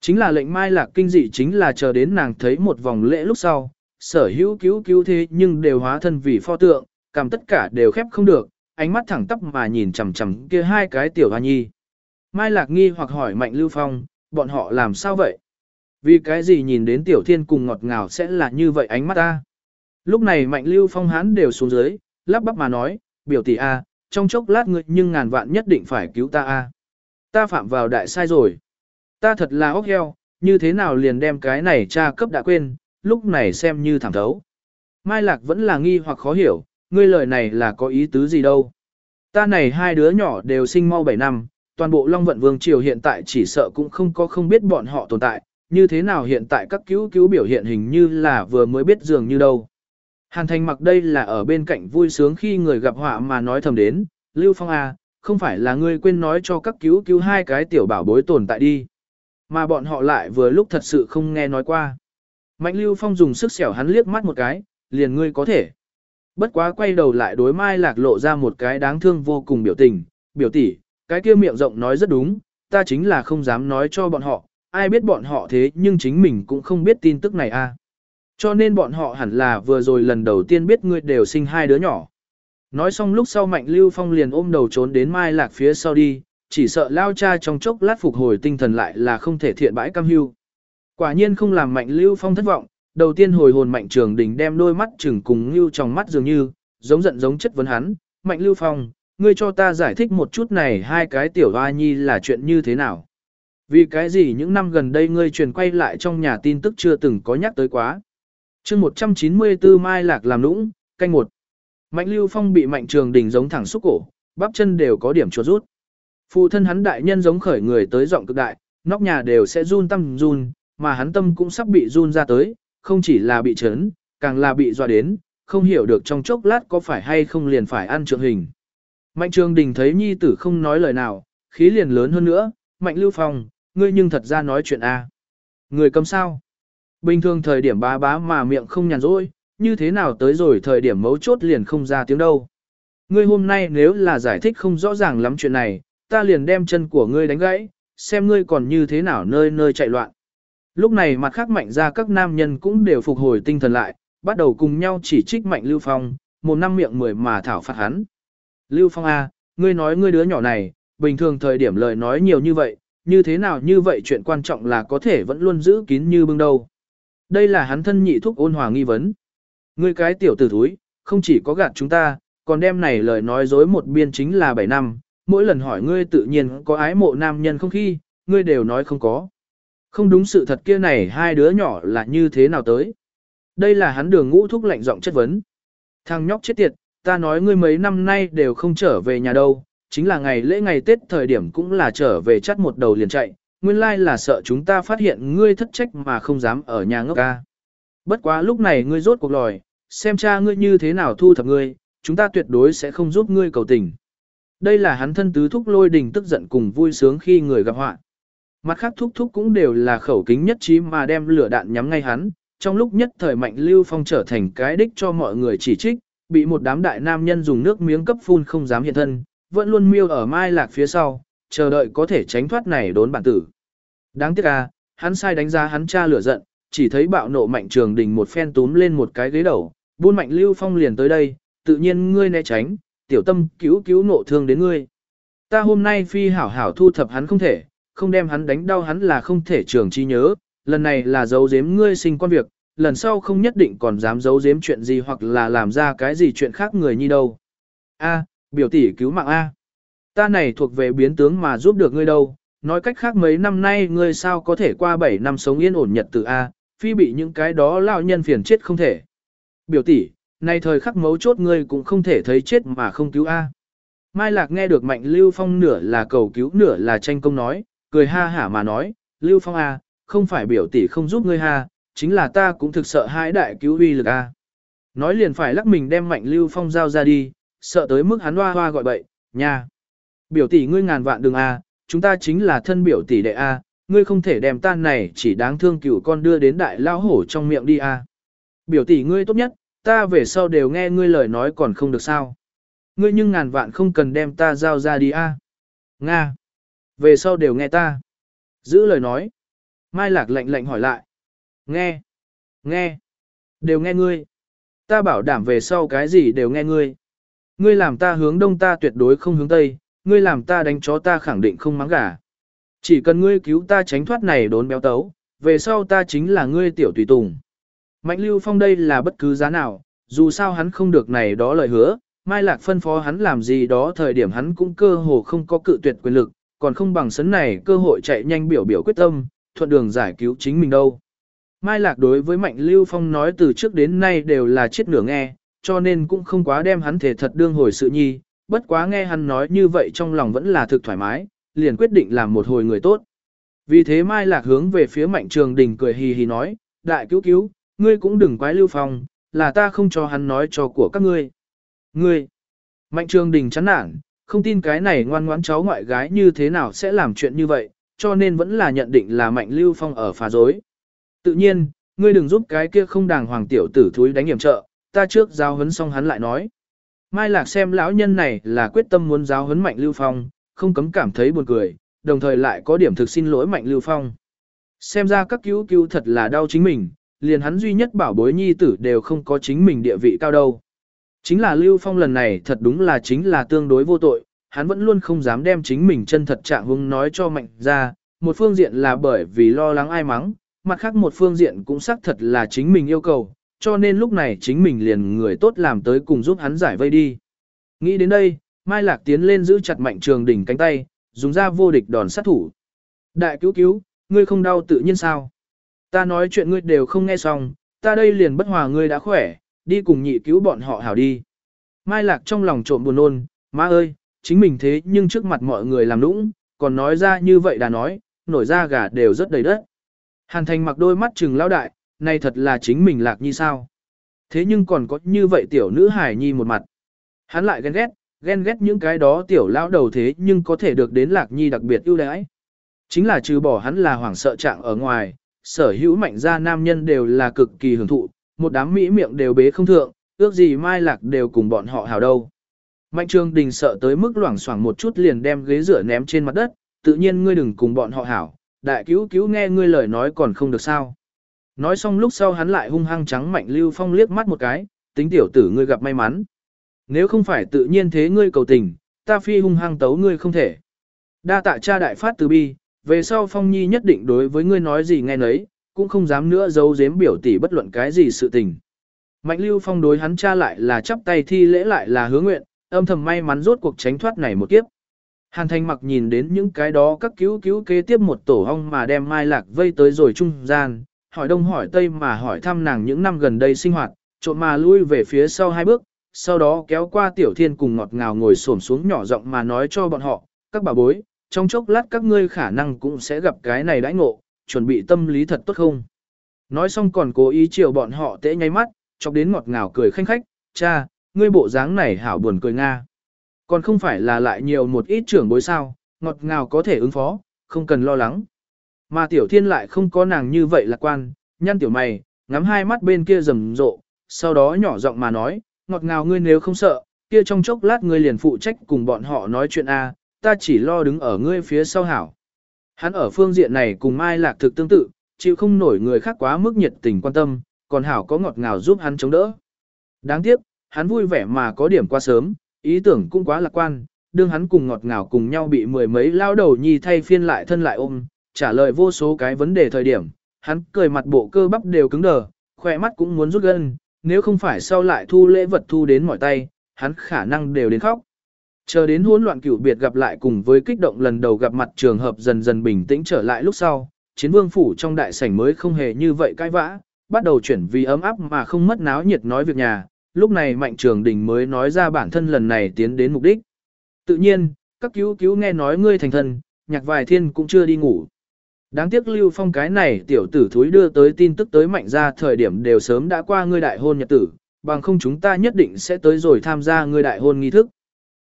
Chính là lệnh Mai Lạc kinh dị chính là chờ đến nàng thấy một vòng lễ lúc sau, sở hữu cứu cứu thế nhưng đều hóa thân vì pho tượng, cảm tất cả đều khép không được, ánh mắt thẳng tắp mà nhìn chằm chằm kia hai cái tiểu hoa nhi. Mai Lạc nghi hoặc hỏi Mạnh Lưu Phong, bọn họ làm sao vậy? Vì cái gì nhìn đến tiểu thiên cùng ngọt ngào sẽ là như vậy ánh mắt ta? Lúc này Mạnh Lưu Phong hán đều xuống dưới, lắp bắp mà nói, biểu tỷ A, trong chốc lát ngươi nhưng ngàn vạn nhất định phải cứu ta A. Ta phạm vào đại sai rồi. Ta thật là ốc heo, như thế nào liền đem cái này cha cấp đã quên, lúc này xem như thẳng thấu. Mai Lạc vẫn là nghi hoặc khó hiểu, ngươi lời này là có ý tứ gì đâu. Ta này hai đứa nhỏ đều sinh mau 7 năm, toàn bộ Long Vận Vương Triều hiện tại chỉ sợ cũng không có không biết bọn họ tồn tại, như thế nào hiện tại các cứu cứu biểu hiện hình như là vừa mới biết dường như đâu. Hàn Thành mặc đây là ở bên cạnh vui sướng khi người gặp họa mà nói thầm đến, Lưu Phong à, không phải là ngươi quên nói cho các cứu cứu hai cái tiểu bảo bối tồn tại đi. Mà bọn họ lại vừa lúc thật sự không nghe nói qua. Mạnh Lưu Phong dùng sức xẻo hắn liếc mắt một cái, liền ngươi có thể. Bất quá quay đầu lại đối Mai Lạc lộ ra một cái đáng thương vô cùng biểu tình, biểu tỷ, cái kia miệng rộng nói rất đúng, ta chính là không dám nói cho bọn họ, ai biết bọn họ thế nhưng chính mình cũng không biết tin tức này. À. Cho nên bọn họ hẳn là vừa rồi lần đầu tiên biết ngươi đều sinh hai đứa nhỏ. Nói xong lúc sau Mạnh Lưu Phong liền ôm đầu trốn đến Mai Lạc phía sau đi, chỉ sợ lao cha trong chốc lát phục hồi tinh thần lại là không thể thiện bãi cam hưu. Quả nhiên không làm Mạnh Lưu Phong thất vọng, đầu tiên hồi hồn Mạnh Trường Đình đem đôi mắt trừng cùng lưu trong mắt dường như, giống giận giống chất vấn hắn, Mạnh Lưu Phong, ngươi cho ta giải thích một chút này hai cái tiểu hoa nhi là chuyện như thế nào. Vì cái gì những năm gần đây ngươi truyền quay lại trong nhà tin tức chưa từng có nhắc tới quá chương 194 Mai Lạc làm nũng, canh một. Mạnh Lưu Phong bị Mạnh Trường Đình giống thẳng xúc cổ, bắp chân đều có điểm chuột rút. Phụ thân hắn đại nhân giống khởi người tới giọng cực đại, nóc nhà đều sẽ run tâm run, mà hắn tâm cũng sắp bị run ra tới, không chỉ là bị chấn, càng là bị dọa đến, không hiểu được trong chốc lát có phải hay không liền phải ăn trượng hình. Mạnh Trường Đình thấy nhi tử không nói lời nào, khí liền lớn hơn nữa, Mạnh Lưu Phong, ngươi nhưng thật ra nói chuyện A. Người cầm sao? Bình thường thời điểm bá bá mà miệng không nhàn rỗi, như thế nào tới rồi thời điểm mấu chốt liền không ra tiếng đâu. Ngươi hôm nay nếu là giải thích không rõ ràng lắm chuyện này, ta liền đem chân của ngươi đánh gãy, xem ngươi còn như thế nào nơi nơi chạy loạn. Lúc này mặt khác mạnh ra các nam nhân cũng đều phục hồi tinh thần lại, bắt đầu cùng nhau chỉ trích mạnh Lưu Phong, một năm miệng mười mà thảo phạt hắn. Lưu Phong A, ngươi nói ngươi đứa nhỏ này, bình thường thời điểm lời nói nhiều như vậy, như thế nào như vậy chuyện quan trọng là có thể vẫn luôn giữ kín như bưng đâu. Đây là hắn thân nhị thúc ôn hòa nghi vấn. Ngươi cái tiểu tử thúi, không chỉ có gạt chúng ta, còn đem này lời nói dối một biên chính là 7 năm, mỗi lần hỏi ngươi tự nhiên có ái mộ nam nhân không khi, ngươi đều nói không có. Không đúng sự thật kia này hai đứa nhỏ là như thế nào tới. Đây là hắn đường ngũ thúc lạnh giọng chất vấn. Thằng nhóc chết tiệt, ta nói ngươi mấy năm nay đều không trở về nhà đâu, chính là ngày lễ ngày Tết thời điểm cũng là trở về chắt một đầu liền chạy, nguyên lai là sợ chúng ta phát hiện ngươi thất trách mà không dám ở nhà ngốc ca. Bất quá lúc này ngươi rốt cuộc lòi, xem cha ngươi như thế nào thu thập ngươi, chúng ta tuyệt đối sẽ không giúp ngươi cầu tình. Đây là hắn thân tứ thúc lôi đình tức giận cùng vui sướng khi người gặp họa. Mặt khác thúc thúc cũng đều là khẩu kính nhất trí mà đem lửa đạn nhắm ngay hắn, trong lúc nhất thời mạnh lưu phong trở thành cái đích cho mọi người chỉ trích, bị một đám đại nam nhân dùng nước miếng cấp phun không dám hiện thân, vẫn luôn miêu ở mai lạc phía sau, chờ đợi có thể tránh thoát này đốn bản tử. Đáng tiếc à, hắn sai đánh giá hắn cha lửa giận, chỉ thấy bạo nộ mạnh trường đình một phen túm lên một cái ghế đầu, buôn mạnh lưu phong liền tới đây, tự nhiên ngươi né tránh, tiểu tâm cứu cứu nộ thương đến ngươi. Ta hôm nay phi hảo hảo thu thập hắn không thể, không đem hắn đánh đau hắn là không thể trường chi nhớ, lần này là giấu giếm ngươi sinh con việc, lần sau không nhất định còn dám giấu giếm chuyện gì hoặc là làm ra cái gì chuyện khác người như đâu. A, biểu tỷ cứu mạng A. Ta này thuộc về biến tướng mà giúp được ngươi đâu, nói cách khác mấy năm nay ngươi sao có thể qua 7 năm sống yên ổn nhật từ A, phi bị những cái đó lao nhân phiền chết không thể. Biểu tỷ, nay thời khắc mấu chốt ngươi cũng không thể thấy chết mà không cứu A. Mai Lạc nghe được Mạnh Lưu Phong nửa là cầu cứu nửa là tranh công nói, cười ha hả mà nói, Lưu Phong A, không phải biểu tỷ không giúp ngươi ha, chính là ta cũng thực sợ hãi đại cứu uy lực A. Nói liền phải lắc mình đem Mạnh Lưu Phong giao ra đi, sợ tới mức hắn hoa hoa gọi bậy, nha. Biểu tỷ ngươi ngàn vạn đường A, chúng ta chính là thân biểu tỷ đệ A, ngươi không thể đem tan này chỉ đáng thương cựu con đưa đến đại lao hổ trong miệng đi A. Biểu tỷ ngươi tốt nhất, ta về sau đều nghe ngươi lời nói còn không được sao. Ngươi nhưng ngàn vạn không cần đem ta giao ra đi A. Nga. Về sau đều nghe ta. Giữ lời nói. Mai Lạc lạnh lạnh hỏi lại. Nghe. Nghe. Đều nghe ngươi. Ta bảo đảm về sau cái gì đều nghe ngươi. Ngươi làm ta hướng đông ta tuyệt đối không hướng tây, ngươi làm ta đánh chó ta khẳng định không mắng gà. Chỉ cần ngươi cứu ta tránh thoát này đốn béo tấu, về sau ta chính là ngươi tiểu tùy tùng. Mạnh lưu phong đây là bất cứ giá nào, dù sao hắn không được này đó lời hứa, Mai Lạc phân phó hắn làm gì đó thời điểm hắn cũng cơ hồ không có cự tuyệt quyền lực, còn không bằng sấn này cơ hội chạy nhanh biểu biểu quyết tâm, thuận đường giải cứu chính mình đâu. Mai Lạc đối với Mạnh Lưu Phong nói từ trước đến nay đều là chết nửa nghe, cho nên cũng không quá đem hắn thể thật đương hồi sự nhi, bất quá nghe hắn nói như vậy trong lòng vẫn là thực thoải mái, liền quyết định làm một hồi người tốt. Vì thế Mai Lạc hướng về phía Mạnh Trường Đình cười hì hì nói, đại cứu cứu, ngươi cũng đừng quái Lưu Phong, là ta không cho hắn nói cho của các ngươi. Ngươi, Mạnh Trường Đình chán nản, không tin cái này ngoan ngoãn cháu ngoại gái như thế nào sẽ làm chuyện như vậy, cho nên vẫn là nhận định là Mạnh Lưu Phong ở phá dối. Tự nhiên, ngươi đừng giúp cái kia không đàng hoàng tiểu tử thúi đánh hiểm trợ, ta trước giao hấn xong hắn lại nói. Mai Lạc xem lão nhân này là quyết tâm muốn giáo huấn Mạnh Lưu Phong, không cấm cảm thấy buồn cười, đồng thời lại có điểm thực xin lỗi Mạnh Lưu Phong. Xem ra các cứu cứu thật là đau chính mình, liền hắn duy nhất bảo bối nhi tử đều không có chính mình địa vị cao đâu. Chính là Lưu Phong lần này thật đúng là chính là tương đối vô tội, hắn vẫn luôn không dám đem chính mình chân thật trạng hung nói cho Mạnh ra, một phương diện là bởi vì lo lắng ai mắng, mặt khác một phương diện cũng xác thật là chính mình yêu cầu, cho nên lúc này chính mình liền người tốt làm tới cùng giúp hắn giải vây đi. Nghĩ đến đây, Mai Lạc tiến lên giữ chặt mạnh trường đỉnh cánh tay, dùng ra vô địch đòn sát thủ. Đại cứu cứu, ngươi không đau tự nhiên sao? Ta nói chuyện ngươi đều không nghe xong, ta đây liền bất hòa ngươi đã khỏe, đi cùng nhị cứu bọn họ hảo đi. Mai Lạc trong lòng trộm buồn nôn, má ơi, chính mình thế nhưng trước mặt mọi người làm nũng, còn nói ra như vậy đã nói, nổi ra gà đều rất đầy đất. Hàn thành mặc đôi mắt trừng lao đại, này thật là chính mình lạc nhi sao. Thế nhưng còn có như vậy tiểu nữ hải nhi một mặt. Hắn lại ghen ghét, ghen ghét những cái đó tiểu lão đầu thế nhưng có thể được đến lạc nhi đặc biệt ưu đãi. Chính là trừ bỏ hắn là hoảng sợ trạng ở ngoài, sở hữu mạnh gia nam nhân đều là cực kỳ hưởng thụ, một đám mỹ miệng đều bế không thượng, ước gì mai lạc đều cùng bọn họ hào đâu. Mạnh trường đình sợ tới mức loảng xoảng một chút liền đem ghế rửa ném trên mặt đất, tự nhiên ngươi đừng cùng bọn họ hảo, đại cứu cứu nghe ngươi lời nói còn không được sao. Nói xong lúc sau hắn lại hung hăng trắng mạnh Lưu Phong liếc mắt một cái, tính tiểu tử ngươi gặp may mắn. Nếu không phải tự nhiên thế ngươi cầu tình, ta phi hung hăng tấu ngươi không thể. Đa tạ cha đại phát từ bi, về sau Phong Nhi nhất định đối với ngươi nói gì nghe nấy, cũng không dám nữa giấu giếm biểu tỷ bất luận cái gì sự tình. Mạnh Lưu Phong đối hắn cha lại là chắp tay thi lễ lại là hứa nguyện, âm thầm may mắn rốt cuộc tránh thoát này một kiếp. Hàn Thanh mặc nhìn đến những cái đó các cứu cứu kế tiếp một tổ ong mà đem Mai Lạc vây tới rồi trung gian, hỏi đông hỏi tây mà hỏi thăm nàng những năm gần đây sinh hoạt, trộm mà lui về phía sau hai bước, sau đó kéo qua tiểu thiên cùng ngọt ngào ngồi xổm xuống nhỏ giọng mà nói cho bọn họ, các bà bối, trong chốc lát các ngươi khả năng cũng sẽ gặp cái này đãi ngộ, chuẩn bị tâm lý thật tốt không. Nói xong còn cố ý chiều bọn họ tễ nháy mắt, chọc đến ngọt ngào cười khanh khách, cha, ngươi bộ dáng này hảo buồn cười nga. Còn không phải là lại nhiều một ít trưởng bối sao, ngọt ngào có thể ứng phó, không cần lo lắng. Mà tiểu thiên lại không có nàng như vậy lạc quan, nhăn tiểu mày, ngắm hai mắt bên kia rầm rộ, sau đó nhỏ giọng mà nói, ngọt ngào ngươi nếu không sợ, kia trong chốc lát ngươi liền phụ trách cùng bọn họ nói chuyện A, ta chỉ lo đứng ở ngươi phía sau hảo. Hắn ở phương diện này cùng Mai Lạc thực tương tự, chịu không nổi người khác quá mức nhiệt tình quan tâm, còn hảo có ngọt ngào giúp hắn chống đỡ. Đáng tiếc, hắn vui vẻ mà có điểm quá sớm, ý tưởng cũng quá lạc quan, đương hắn cùng ngọt ngào cùng nhau bị mười mấy lao đầu nhi thay phiên lại thân lại ôm, trả lời vô số cái vấn đề thời điểm, hắn cười mặt bộ cơ bắp đều cứng đờ, khỏe mắt cũng muốn rút gân, nếu không phải sau lại thu lễ vật thu đến mỏi tay, hắn khả năng đều đến khóc. Chờ đến hỗn loạn cửu biệt gặp lại cùng với kích động lần đầu gặp mặt trường hợp dần dần bình tĩnh trở lại lúc sau, chiến vương phủ trong đại sảnh mới không hề như vậy cãi vã, bắt đầu chuyển vì ấm áp mà không mất náo nhiệt nói việc nhà, lúc này mạnh trường đình mới nói ra bản thân lần này tiến đến mục đích. Tự nhiên, các cứu cứu nghe nói ngươi thành thân, nhạc vài thiên cũng chưa đi ngủ. Đáng tiếc Lưu Phong cái này tiểu tử thúi đưa tới tin tức tới mạnh ra thời điểm đều sớm đã qua ngươi đại hôn nhật tử, bằng không chúng ta nhất định sẽ tới rồi tham gia ngươi đại hôn nghi thức.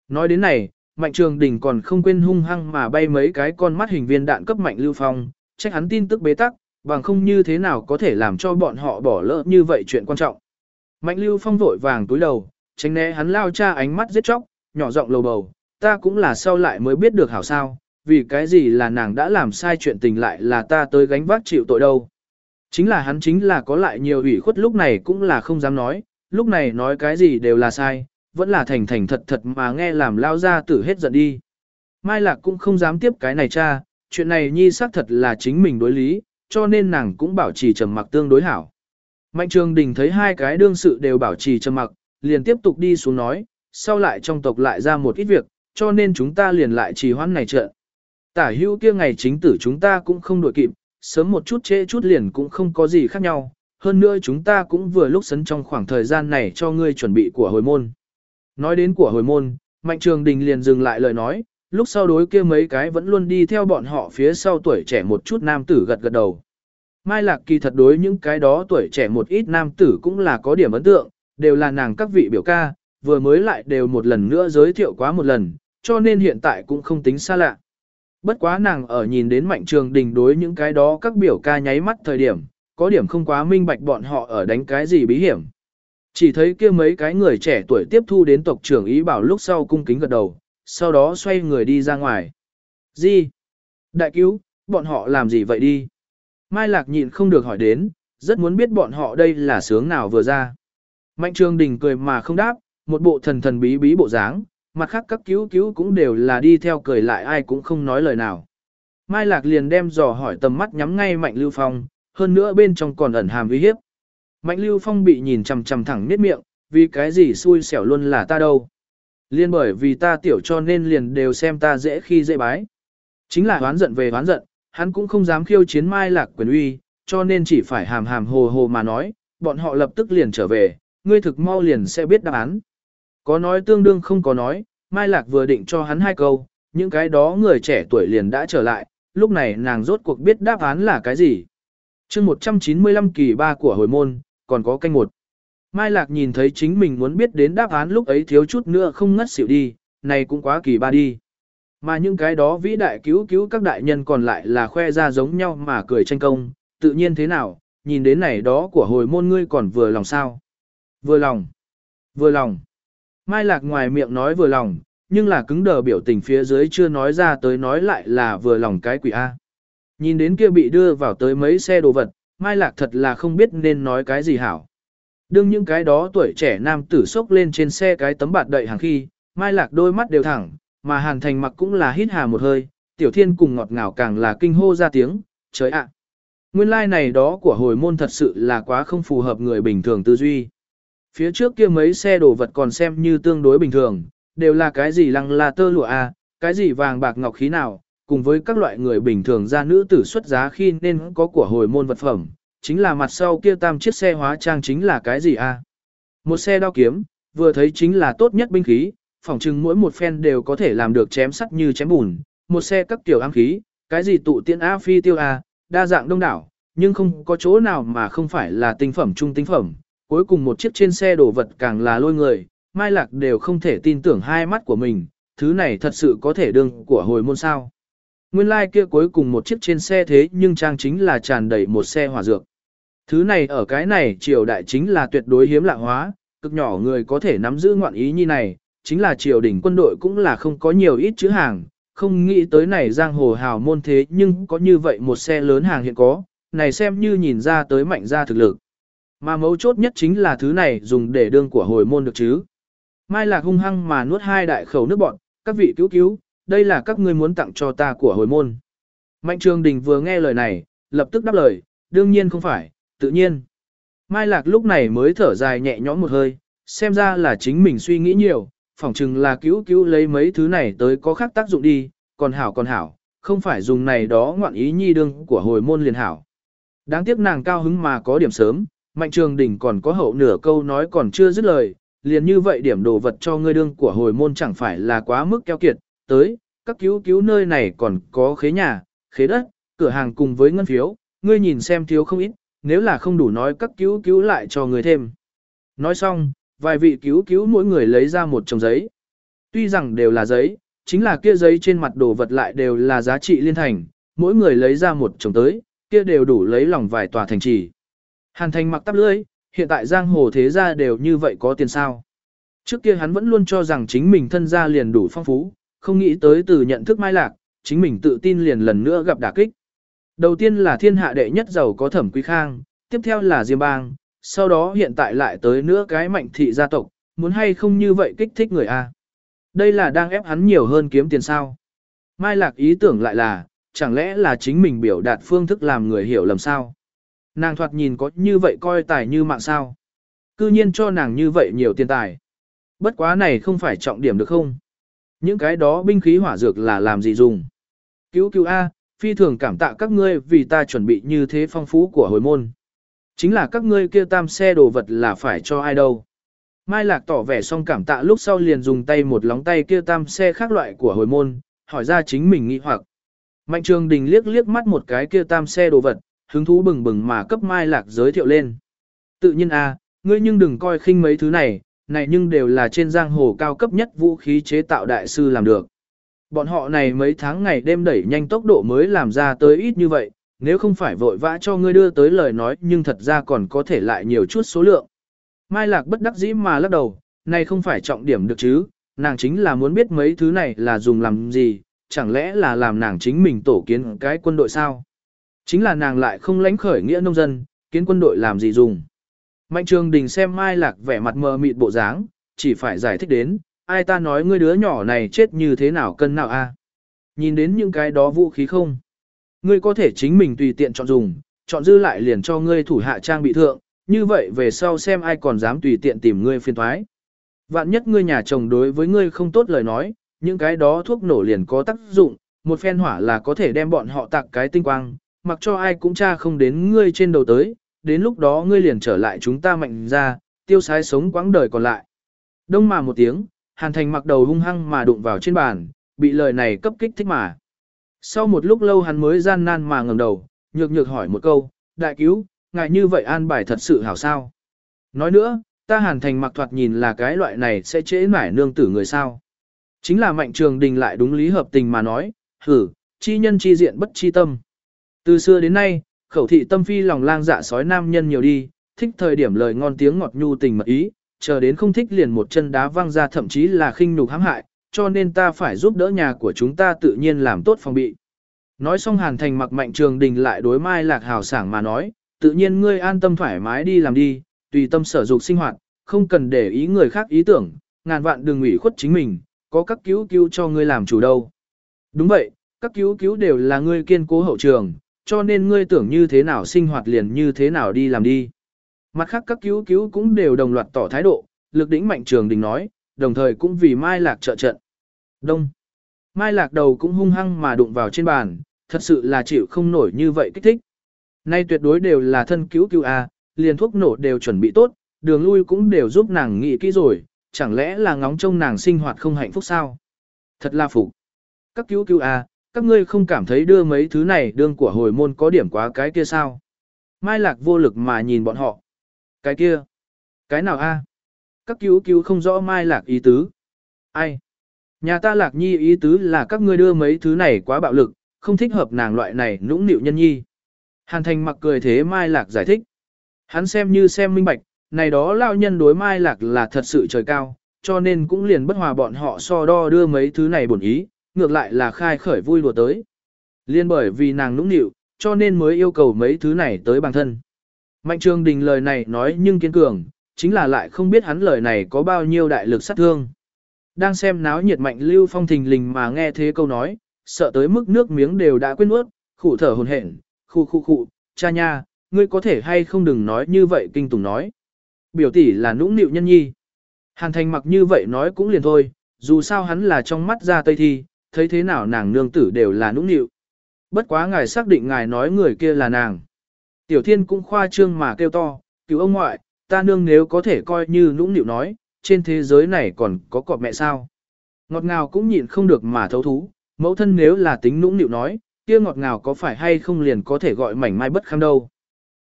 Nói đến này, mạnh trường đình còn không quên hung hăng mà bay mấy cái con mắt hình viên đạn cấp mạnh Lưu Phong, trách hắn tin tức bế tắc, bằng không như thế nào có thể làm cho bọn họ bỏ lỡ như vậy chuyện quan trọng. Mạnh Lưu Phong vội vàng túi đầu, tránh né hắn lao cha ánh mắt giết chóc, nhỏ giọng lầu bầu, ta cũng là sau lại mới biết được hảo sao, vì cái gì là nàng đã làm sai chuyện tình lại là ta tới gánh vác chịu tội đâu. Chính là hắn chính là có lại nhiều ủy khuất lúc này cũng là không dám nói, lúc này nói cái gì đều là sai, vẫn là thành thành thật thật mà nghe làm lao ra tử hết giận đi. Mai Lạc cũng không dám tiếp cái này cha, chuyện này nhi xác thật là chính mình đối lý, cho nên nàng cũng bảo trì trầm mặc tương đối hảo. Mạnh Trường Đình thấy hai cái đương sự đều bảo trì trầm mặc, liền tiếp tục đi xuống nói, sau lại trong tộc lại ra một ít việc, cho nên chúng ta liền lại trì hoãn này trợ Tả hữu kia ngày chính tử chúng ta cũng không đội kịp, sớm một chút trễ chút liền cũng không có gì khác nhau, hơn nữa chúng ta cũng vừa lúc sấn trong khoảng thời gian này cho ngươi chuẩn bị của hồi môn. Nói đến của hồi môn, Mạnh Trường Đình liền dừng lại lời nói, lúc sau đối kia mấy cái vẫn luôn đi theo bọn họ phía sau tuổi trẻ một chút nam tử gật gật đầu. Mai Lạc kỳ thật đối những cái đó tuổi trẻ một ít nam tử cũng là có điểm ấn tượng, đều là nàng các vị biểu ca, vừa mới lại đều một lần nữa giới thiệu quá một lần, cho nên hiện tại cũng không tính xa lạ. Bất quá nàng ở nhìn đến mạnh trường đình đối những cái đó các biểu ca nháy mắt thời điểm, có điểm không quá minh bạch bọn họ ở đánh cái gì bí hiểm. Chỉ thấy kia mấy cái người trẻ tuổi tiếp thu đến tộc trưởng ý bảo lúc sau cung kính gật đầu, sau đó xoay người đi ra ngoài. Gì? Đại cứu, bọn họ làm gì vậy đi? Mai Lạc nhịn không được hỏi đến, rất muốn biết bọn họ đây là sướng nào vừa ra. Mạnh Trường Đình cười mà không đáp, một bộ thần thần bí bí bộ dáng, mặt khác các cứu cứu cũng đều là đi theo cười lại ai cũng không nói lời nào. Mai Lạc liền đem dò hỏi tầm mắt nhắm ngay Mạnh Lưu Phong, hơn nữa bên trong còn ẩn hàm uy hiếp. Mạnh Lưu Phong bị nhìn chằm chằm thẳng nết miệng, vì cái gì xui xẻo luôn là ta đâu. Liên bởi vì ta tiểu cho nên liền đều xem ta dễ khi dễ bái. Chính là oán giận về oán giận, hắn cũng không dám khiêu chiến Mai Lạc quyền uy, cho nên chỉ phải hàm hàm hồ hồ mà nói, bọn họ lập tức liền trở về, ngươi thực mau liền sẽ biết đáp án. Có nói tương đương không có nói, Mai Lạc vừa định cho hắn hai câu, những cái đó người trẻ tuổi liền đã trở lại, lúc này nàng rốt cuộc biết đáp án là cái gì. chương 195 kỳ ba của hồi môn, còn có canh một. Mai Lạc nhìn thấy chính mình muốn biết đến đáp án lúc ấy thiếu chút nữa không ngất xỉu đi, này cũng quá kỳ ba đi. Mà những cái đó vĩ đại cứu cứu các đại nhân còn lại là khoe ra giống nhau mà cười tranh công, tự nhiên thế nào, nhìn đến này đó của hồi môn ngươi còn vừa lòng sao. Vừa lòng, vừa lòng. Mai Lạc ngoài miệng nói vừa lòng, nhưng là cứng đờ biểu tình phía dưới chưa nói ra tới nói lại là vừa lòng cái quỷ A. Nhìn đến kia bị đưa vào tới mấy xe đồ vật, Mai Lạc thật là không biết nên nói cái gì hảo. Đương những cái đó tuổi trẻ nam tử sốc lên trên xe cái tấm bạt đậy hàng khi, Mai Lạc đôi mắt đều thẳng, mà Hàn Thành mặc cũng là hít hà một hơi, Tiểu Thiên cùng ngọt ngào càng là kinh hô ra tiếng, trời ạ. Nguyên lai like này đó của hồi môn thật sự là quá không phù hợp người bình thường tư duy. Phía trước kia mấy xe đồ vật còn xem như tương đối bình thường, đều là cái gì lăng là tơ lụa a, à, cái gì vàng bạc ngọc khí nào, cùng với các loại người bình thường ra nữ tử xuất giá khi nên có của hồi môn vật phẩm, chính là mặt sau kia tam chiếc xe hóa trang chính là cái gì a? À? Một xe đao kiếm, vừa thấy chính là tốt nhất binh khí, phỏng chừng mỗi một phen đều có thể làm được chém sắt như chém bùn, một xe các kiểu ám khí, cái gì tụ tiên a phi tiêu a, đa dạng đông đảo, nhưng không có chỗ nào mà không phải là tinh phẩm trung tinh phẩm, cuối cùng một chiếc trên xe đồ vật càng là lôi người, Mai Lạc đều không thể tin tưởng hai mắt của mình, thứ này thật sự có thể đương của hồi môn sao. Nguyên lai like kia cuối cùng một chiếc trên xe thế nhưng trang chính là tràn đầy một xe hỏa dược. Thứ này ở cái này triều đại chính là tuyệt đối hiếm lạ hóa, cực nhỏ người có thể nắm giữ ngoạn ý như này, chính là triều đình quân đội cũng là không có nhiều ít chữ hàng, không nghĩ tới này giang hồ hào môn thế nhưng có như vậy một xe lớn hàng hiện có, này xem như nhìn ra tới mạnh ra thực lực. Mà mấu chốt nhất chính là thứ này dùng để đương của hồi môn được chứ. Mai Lạc hung hăng mà nuốt hai đại khẩu nước bọn, các vị cứu cứu, đây là các ngươi muốn tặng cho ta của hồi môn. Mạnh Trường Đình vừa nghe lời này, lập tức đáp lời, đương nhiên không phải, tự nhiên. Mai Lạc lúc này mới thở dài nhẹ nhõm một hơi, xem ra là chính mình suy nghĩ nhiều, phỏng chừng là cứu cứu lấy mấy thứ này tới có khác tác dụng đi, còn hảo còn hảo, không phải dùng này đó ngoạn ý nhi đương của hồi môn liền hảo. Đáng tiếc nàng cao hứng mà có điểm sớm, Mạnh Trường Đình còn có hậu nửa câu nói còn chưa dứt lời, liền như vậy điểm đồ vật cho ngươi đương của hồi môn chẳng phải là quá mức keo kiệt, tới, các cứu cứu nơi này còn có khế nhà, khế đất, cửa hàng cùng với ngân phiếu, ngươi nhìn xem thiếu không ít, nếu là không đủ nói các cứu cứu lại cho người thêm. Nói xong, vài vị cứu cứu mỗi người lấy ra một chồng giấy. Tuy rằng đều là giấy, chính là kia giấy trên mặt đồ vật lại đều là giá trị liên thành, mỗi người lấy ra một chồng tới, kia đều đủ lấy lòng vài tòa thành trì. Hàn thành mặc tắp lưỡi, hiện tại giang hồ thế gia đều như vậy có tiền sao. Trước kia hắn vẫn luôn cho rằng chính mình thân gia liền đủ phong phú, không nghĩ tới từ nhận thức mai lạc, chính mình tự tin liền lần nữa gặp đả kích. Đầu tiên là thiên hạ đệ nhất giàu có thẩm quý khang, tiếp theo là Diêm Bang, sau đó hiện tại lại tới nữa cái mạnh thị gia tộc, muốn hay không như vậy kích thích người A. Đây là đang ép hắn nhiều hơn kiếm tiền sao. Mai Lạc ý tưởng lại là, chẳng lẽ là chính mình biểu đạt phương thức làm người hiểu lầm sao. Nàng thoạt nhìn có như vậy coi tài như mạng sao. Cư nhiên cho nàng như vậy nhiều tiền tài. Bất quá này không phải trọng điểm được không? Những cái đó binh khí hỏa dược là làm gì dùng? Cứu cứu A, phi thường cảm tạ các ngươi vì ta chuẩn bị như thế phong phú của hồi môn. Chính là các ngươi kia tam xe đồ vật là phải cho ai đâu. Mai Lạc tỏ vẻ xong cảm tạ lúc sau liền dùng tay một lóng tay kia tam xe khác loại của hồi môn, hỏi ra chính mình nghĩ hoặc. Mạnh trường đình liếc liếc mắt một cái kia tam xe đồ vật, hứng thú bừng bừng mà cấp Mai Lạc giới thiệu lên. Tự nhiên a, ngươi nhưng đừng coi khinh mấy thứ này, này nhưng đều là trên giang hồ cao cấp nhất vũ khí chế tạo đại sư làm được. Bọn họ này mấy tháng ngày đêm đẩy nhanh tốc độ mới làm ra tới ít như vậy, nếu không phải vội vã cho ngươi đưa tới lời nói nhưng thật ra còn có thể lại nhiều chút số lượng. Mai Lạc bất đắc dĩ mà lắc đầu, này không phải trọng điểm được chứ, nàng chính là muốn biết mấy thứ này là dùng làm gì, chẳng lẽ là làm nàng chính mình tổ kiến cái quân đội sao? Chính là nàng lại không lãnh khởi nghĩa nông dân, kiến quân đội làm gì dùng. Mạnh trường đình xem Mai Lạc vẻ mặt mờ mịt bộ dáng, chỉ phải giải thích đến, ai ta nói ngươi đứa nhỏ này chết như thế nào cân nào a? Nhìn đến những cái đó vũ khí không? Ngươi có thể chính mình tùy tiện chọn dùng, chọn dư lại liền cho ngươi thủ hạ trang bị thượng, như vậy về sau xem ai còn dám tùy tiện tìm ngươi phiền thoái. Vạn nhất ngươi nhà chồng đối với ngươi không tốt lời nói, những cái đó thuốc nổ liền có tác dụng, một phen hỏa là có thể đem bọn họ tạc cái tinh quang, mặc cho ai cũng tra không đến ngươi trên đầu tới, đến lúc đó ngươi liền trở lại chúng ta mạnh ra, tiêu sái sống quãng đời còn lại. Đông mà một tiếng, Hàn Thành mặc đầu hung hăng mà đụng vào trên bàn, bị lời này cấp kích thích mà. Sau một lúc lâu hắn mới gian nan mà ngẩng đầu, nhược nhược hỏi một câu, đại cứu, ngại như vậy an bài thật sự hảo sao. Nói nữa, ta Hàn Thành mặc thoạt nhìn là cái loại này sẽ trễ nải nương tử người sao. Chính là mạnh trường đình lại đúng lý hợp tình mà nói, hử, chi nhân chi diện bất chi tâm. Từ xưa đến nay, khẩu thị tâm phi lòng lang dạ sói nam nhân nhiều đi, thích thời điểm lời ngon tiếng ngọt nhu tình mật ý, chờ đến không thích liền một chân đá văng ra thậm chí là khinh nhục hãm hại, cho nên ta phải giúp đỡ nhà của chúng ta tự nhiên làm tốt phòng bị. Nói xong Hàn Thành mặc mạnh trường đình lại đối Mai Lạc hào sảng mà nói, tự nhiên ngươi an tâm thoải mái đi làm đi, tùy tâm sở dục sinh hoạt, không cần để ý người khác ý tưởng, ngàn vạn đừng ủy khuất chính mình, có các cứu cứu cho ngươi làm chủ đâu. Đúng vậy, các cứu cứu đều là ngươi kiên cố hậu trường, cho nên ngươi tưởng như thế nào sinh hoạt liền như thế nào đi làm đi. Mặt khác các cứu cứu cũng đều đồng loạt tỏ thái độ, lực đỉnh mạnh trường đình nói, đồng thời cũng vì Mai Lạc trợ trận. Đông. Mai Lạc đầu cũng hung hăng mà đụng vào trên bàn, thật sự là chịu không nổi như vậy kích thích. Nay tuyệt đối đều là thân cứu cứu A, liền thuốc nổ đều chuẩn bị tốt, đường lui cũng đều giúp nàng nghĩ kỹ rồi, chẳng lẽ là ngóng trông nàng sinh hoạt không hạnh phúc sao? Thật là phục. Các cứu cứu A, các ngươi không cảm thấy đưa mấy thứ này đương của hồi môn có điểm quá cái kia sao? Mai Lạc vô lực mà nhìn bọn họ. Cái kia? Cái nào A? Các cứu cứu không rõ Mai Lạc ý tứ. Ai? Nhà ta Lạc Nhi ý tứ là các ngươi đưa mấy thứ này quá bạo lực, không thích hợp nàng loại này nũng nịu nhân nhi. Hàn Thành mặc cười thế Mai Lạc giải thích. Hắn xem như xem minh bạch, này đó lao nhân đối Mai Lạc là thật sự trời cao, cho nên cũng liền bất hòa bọn họ so đo đưa mấy thứ này bổn ý, ngược lại là khai khởi vui đùa tới. Liên bởi vì nàng nũng nịu, cho nên mới yêu cầu mấy thứ này tới bản thân. Mạnh Trường Đình lời này nói nhưng kiên cường, chính là lại không biết hắn lời này có bao nhiêu đại lực sát thương. Đang xem náo nhiệt mạnh lưu phong thình lình mà nghe thế câu nói, sợ tới mức nước miếng đều đã quên nuốt, khủ thở hồn hển, khu khu khu, cha nha, ngươi có thể hay không đừng nói như vậy kinh tùng nói. Biểu tỷ là nũng nịu nhân nhi. Hàn thành mặc như vậy nói cũng liền thôi, dù sao hắn là trong mắt ra tây thi, thấy thế nào nàng nương tử đều là nũng nịu. Bất quá ngài xác định ngài nói người kia là nàng. Tiểu thiên cũng khoa trương mà kêu to, cứu ông ngoại, ta nương nếu có thể coi như nũng nịu nói, trên thế giới này còn có cọp mẹ sao. Ngọt ngào cũng nhịn không được mà thấu thú, mẫu thân nếu là tính nũng nịu nói, kia ngọt ngào có phải hay không liền có thể gọi mảnh mai bất kham đâu.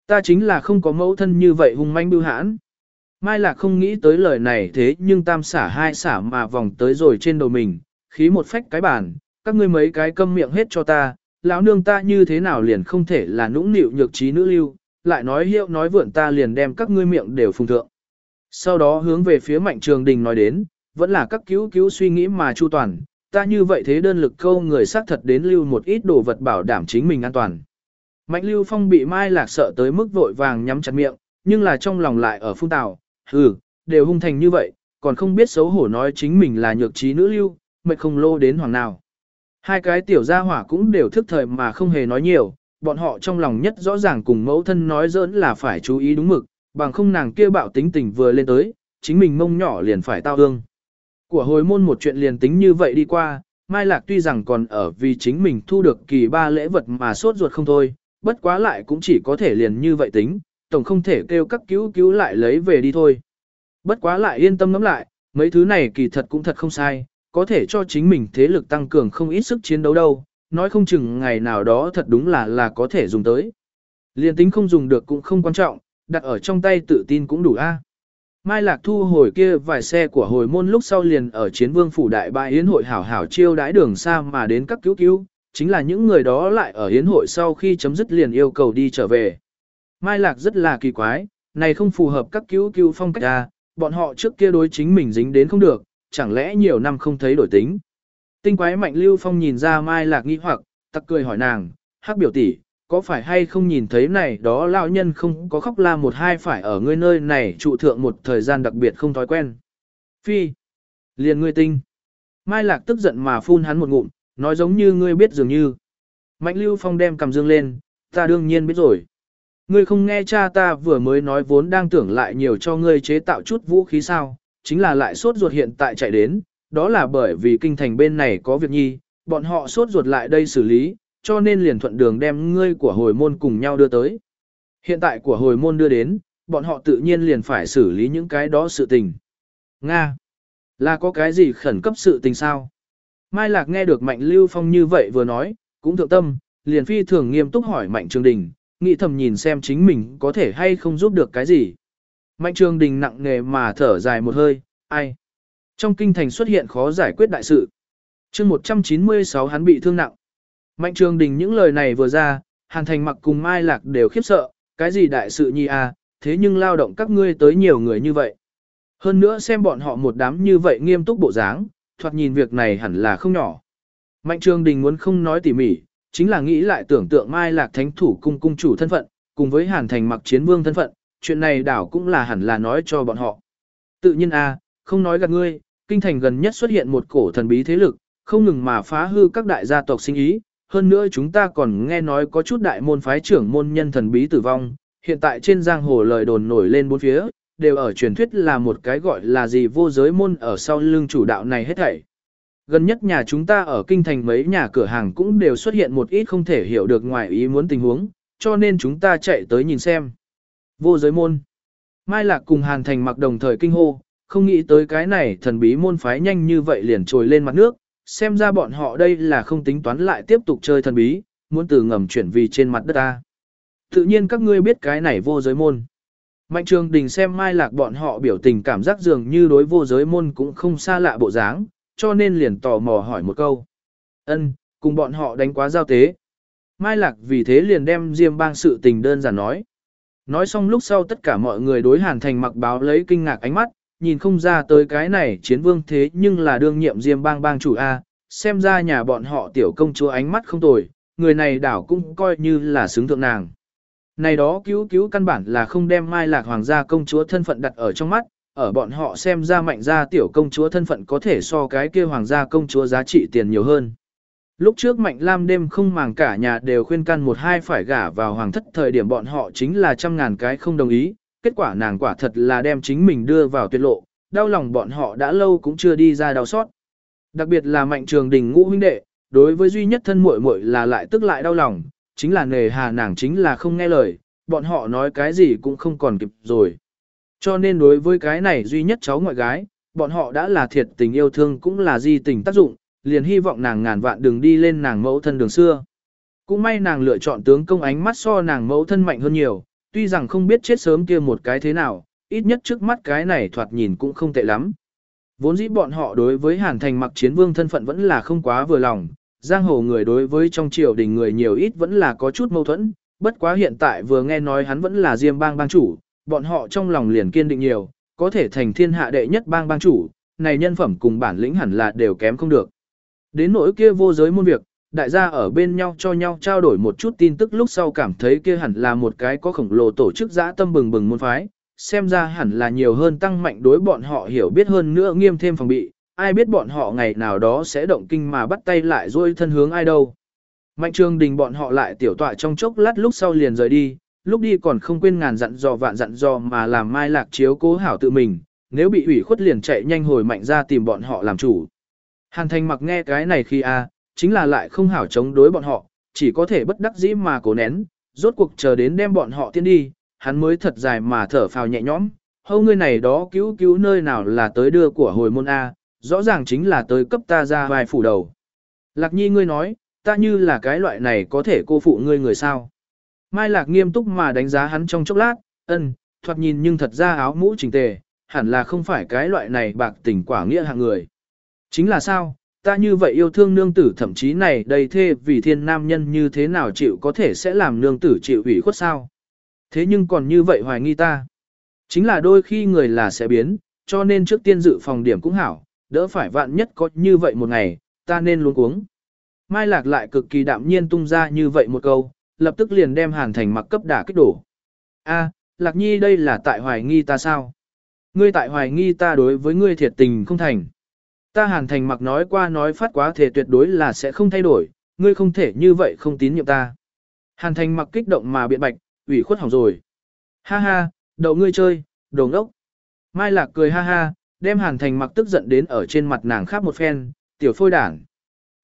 Ta chính là không có mẫu thân như vậy hung manh bưu hãn. Mai là không nghĩ tới lời này thế nhưng tam xả hai xả mà vòng tới rồi trên đầu mình, khí một phách cái bàn, các ngươi mấy cái câm miệng hết cho ta, lão nương ta như thế nào liền không thể là nũng nịu nhược trí nữ lưu, lại nói hiệu nói vượn ta liền đem các ngươi miệng đều phùng thượng. Sau đó hướng về phía mạnh trường đình nói đến, vẫn là các cứu cứu suy nghĩ mà chu toàn, ta như vậy thế đơn lực câu người xác thật đến lưu một ít đồ vật bảo đảm chính mình an toàn. Mạnh lưu phong bị mai lạc sợ tới mức vội vàng nhắm chặt miệng, nhưng là trong lòng lại ở phung tào, hừ, đều hung thành như vậy, còn không biết xấu hổ nói chính mình là nhược trí nữ lưu, mệt không lô đến hoàng nào. Hai cái tiểu gia hỏa cũng đều thức thời mà không hề nói nhiều, bọn họ trong lòng nhất rõ ràng cùng mẫu thân nói dỡn là phải chú ý đúng mực, bằng không nàng kia bạo tính tình vừa lên tới, chính mình mông nhỏ liền phải tao ương. Của hồi môn một chuyện liền tính như vậy đi qua, Mai Lạc tuy rằng còn ở vì chính mình thu được kỳ ba lễ vật mà sốt ruột không thôi, bất quá lại cũng chỉ có thể liền như vậy tính, tổng không thể kêu các cứu cứu lại lấy về đi thôi. Bất quá lại yên tâm ngắm lại, mấy thứ này kỳ thật cũng thật không sai, có thể cho chính mình thế lực tăng cường không ít sức chiến đấu đâu, nói không chừng ngày nào đó thật đúng là là có thể dùng tới. Liên tính không dùng được cũng không quan trọng, đặt ở trong tay tự tin cũng đủ a. Mai Lạc thu hồi kia vài xe của hồi môn lúc sau liền ở chiến vương phủ đại bại yến hội hảo hảo chiêu đãi đường xa mà đến các cứu cứu, chính là những người đó lại ở yến hội sau khi chấm dứt liền yêu cầu đi trở về. Mai Lạc rất là kỳ quái, này không phù hợp các cứu cứu phong cách a, bọn họ trước kia đối chính mình dính đến không được, chẳng lẽ nhiều năm không thấy đổi tính. Tinh quái mạnh lưu phong nhìn ra Mai Lạc nghi hoặc, tặc cười hỏi nàng, hắc biểu tỷ, có phải hay không nhìn thấy này đó lão nhân không có khóc la một hai phải ở ngươi nơi này trụ thượng một thời gian đặc biệt không thói quen. Phi, liền ngươi tinh. Mai Lạc tức giận mà phun hắn một ngụm, nói giống như ngươi biết dường như. Mạnh lưu phong đem cầm dương lên, ta đương nhiên biết rồi. Ngươi không nghe cha ta vừa mới nói vốn đang tưởng lại nhiều cho ngươi chế tạo chút vũ khí sao, chính là lại sốt ruột hiện tại chạy đến, đó là bởi vì kinh thành bên này có việc nhi, bọn họ sốt ruột lại đây xử lý, cho nên liền thuận đường đem ngươi của hồi môn cùng nhau đưa tới. Hiện tại của hồi môn đưa đến, bọn họ tự nhiên liền phải xử lý những cái đó sự tình. Nga! Là có cái gì khẩn cấp sự tình sao? Mai Lạc nghe được Mạnh Lưu Phong như vậy vừa nói, cũng thượng tâm, liền phi thường nghiêm túc hỏi Mạnh Trường Đình, nghĩ thầm nhìn xem chính mình có thể hay không giúp được cái gì. Mạnh Trường Đình nặng nề mà thở dài một hơi, ai? Trong kinh thành xuất hiện khó giải quyết đại sự. chương 196 hắn bị thương nặng. Mạnh Trường Đình những lời này vừa ra, Hàn Thành mặc cùng Mai Lạc đều khiếp sợ, cái gì đại sự nhi à, thế nhưng lao động các ngươi tới nhiều người như vậy. Hơn nữa xem bọn họ một đám như vậy nghiêm túc bộ dáng, thoạt nhìn việc này hẳn là không nhỏ. Mạnh Trường Đình muốn không nói tỉ mỉ, chính là nghĩ lại tưởng tượng Mai Lạc Thánh Thủ cung cung chủ thân phận, cùng với Hàn Thành mặc chiến vương thân phận, chuyện này đảo cũng là hẳn là nói cho bọn họ. Tự nhiên a, à, không nói gạt ngươi, kinh thành gần nhất xuất hiện một cổ thần bí thế lực, không ngừng mà phá hư các đại gia tộc sinh ý, hơn nữa chúng ta còn nghe nói có chút đại môn phái trưởng môn nhân thần bí tử vong, hiện tại trên giang hồ lời đồn nổi lên bốn phía, đều ở truyền thuyết là một cái gọi là gì vô giới môn ở sau lưng chủ đạo này hết thảy. Gần nhất nhà chúng ta ở kinh thành mấy nhà cửa hàng cũng đều xuất hiện một ít không thể hiểu được ngoài ý muốn tình huống, cho nên chúng ta chạy tới nhìn xem. Vô giới môn. Mai Lạc cùng Hàn Thành mặc đồng thời kinh hô, không nghĩ tới cái này thần bí môn phái nhanh như vậy liền trồi lên mặt nước, xem ra bọn họ đây là không tính toán lại tiếp tục chơi thần bí, muốn từ ngầm chuyển vì trên mặt đất ta. Tự nhiên các ngươi biết cái này vô giới môn. Mạnh trường đình xem mai lạc bọn họ biểu tình cảm giác dường như đối vô giới môn cũng không xa lạ bộ dáng, cho nên liền tò mò hỏi một câu. ân cùng bọn họ đánh quá giao tế. Mai lạc vì thế liền đem diêm bang sự tình đơn giản nói. Nói xong lúc sau tất cả mọi người đối hàn thành mặc báo lấy kinh ngạc ánh mắt, nhìn không ra tới cái này chiến vương thế nhưng là đương nhiệm diêm bang bang chủ A, xem ra nhà bọn họ tiểu công chúa ánh mắt không tồi, người này đảo cũng coi như là xứng thượng nàng. Này đó cứu cứu căn bản là không đem mai lạc hoàng gia công chúa thân phận đặt ở trong mắt, ở bọn họ xem ra mạnh gia tiểu công chúa thân phận có thể so cái kia hoàng gia công chúa giá trị tiền nhiều hơn. Lúc trước Mạnh Lam đêm không màng cả nhà đều khuyên can một hai phải gả vào hoàng thất thời điểm bọn họ chính là trăm ngàn cái không đồng ý, kết quả nàng quả thật là đem chính mình đưa vào tuyệt lộ, đau lòng bọn họ đã lâu cũng chưa đi ra đau xót. Đặc biệt là Mạnh Trường Đình ngũ huynh đệ, đối với duy nhất thân muội muội là lại tức lại đau lòng, chính là nề hà nàng chính là không nghe lời, bọn họ nói cái gì cũng không còn kịp rồi. Cho nên đối với cái này duy nhất cháu ngoại gái, bọn họ đã là thiệt tình yêu thương cũng là di tình tác dụng, liền hy vọng nàng ngàn vạn đừng đi lên nàng mẫu thân đường xưa. Cũng may nàng lựa chọn tướng công ánh mắt so nàng mẫu thân mạnh hơn nhiều, tuy rằng không biết chết sớm kia một cái thế nào, ít nhất trước mắt cái này thoạt nhìn cũng không tệ lắm. Vốn dĩ bọn họ đối với Hàn Thành mặc chiến vương thân phận vẫn là không quá vừa lòng, giang hồ người đối với trong triều đình người nhiều ít vẫn là có chút mâu thuẫn, bất quá hiện tại vừa nghe nói hắn vẫn là diêm bang bang chủ, bọn họ trong lòng liền kiên định nhiều, có thể thành thiên hạ đệ nhất bang bang chủ, này nhân phẩm cùng bản lĩnh hẳn là đều kém không được. Đến nỗi kia vô giới môn việc, đại gia ở bên nhau cho nhau trao đổi một chút tin tức lúc sau cảm thấy kia hẳn là một cái có khổng lồ tổ chức dã tâm bừng bừng môn phái, xem ra hẳn là nhiều hơn tăng mạnh đối bọn họ hiểu biết hơn nữa nghiêm thêm phòng bị, ai biết bọn họ ngày nào đó sẽ động kinh mà bắt tay lại rôi thân hướng ai đâu. Mạnh trường đình bọn họ lại tiểu tọa trong chốc lát lúc sau liền rời đi, lúc đi còn không quên ngàn dặn dò vạn dặn dò mà làm mai lạc chiếu cố hảo tự mình, nếu bị ủy khuất liền chạy nhanh hồi mạnh ra tìm bọn họ làm chủ. Hàn thành mặc nghe cái này khi a chính là lại không hảo chống đối bọn họ, chỉ có thể bất đắc dĩ mà cố nén, rốt cuộc chờ đến đem bọn họ tiến đi, hắn mới thật dài mà thở phào nhẹ nhõm, hâu ngươi này đó cứu cứu nơi nào là tới đưa của hồi môn A, rõ ràng chính là tới cấp ta ra vài phủ đầu. Lạc nhi ngươi nói, ta như là cái loại này có thể cô phụ ngươi người sao. Mai Lạc nghiêm túc mà đánh giá hắn trong chốc lát, ân, thoạt nhìn nhưng thật ra áo mũ chỉnh tề, hẳn là không phải cái loại này bạc tình quả nghĩa hạng người. Chính là sao, ta như vậy yêu thương nương tử thậm chí này đầy thê vì thiên nam nhân như thế nào chịu có thể sẽ làm nương tử chịu ủy khuất sao. Thế nhưng còn như vậy hoài nghi ta. Chính là đôi khi người là sẽ biến, cho nên trước tiên dự phòng điểm cũng hảo, đỡ phải vạn nhất có như vậy một ngày, ta nên luôn cuống. Mai Lạc lại cực kỳ đạm nhiên tung ra như vậy một câu, lập tức liền đem Hàn Thành mặc cấp đả kích đổ. A, Lạc Nhi đây là tại hoài nghi ta sao? Ngươi tại hoài nghi ta đối với ngươi thiệt tình không thành. Ta Hàn Thành mặc nói qua nói phát quá thể tuyệt đối là sẽ không thay đổi, ngươi không thể như vậy không tín nhiệm ta. Hàn Thành mặc kích động mà biện bạch, ủy khuất hỏng rồi. Ha ha, đậu ngươi chơi, đồ ngốc. Mai Lạc cười ha ha, đem Hàn Thành mặc tức giận đến ở trên mặt nàng khác một phen, tiểu phôi đảng.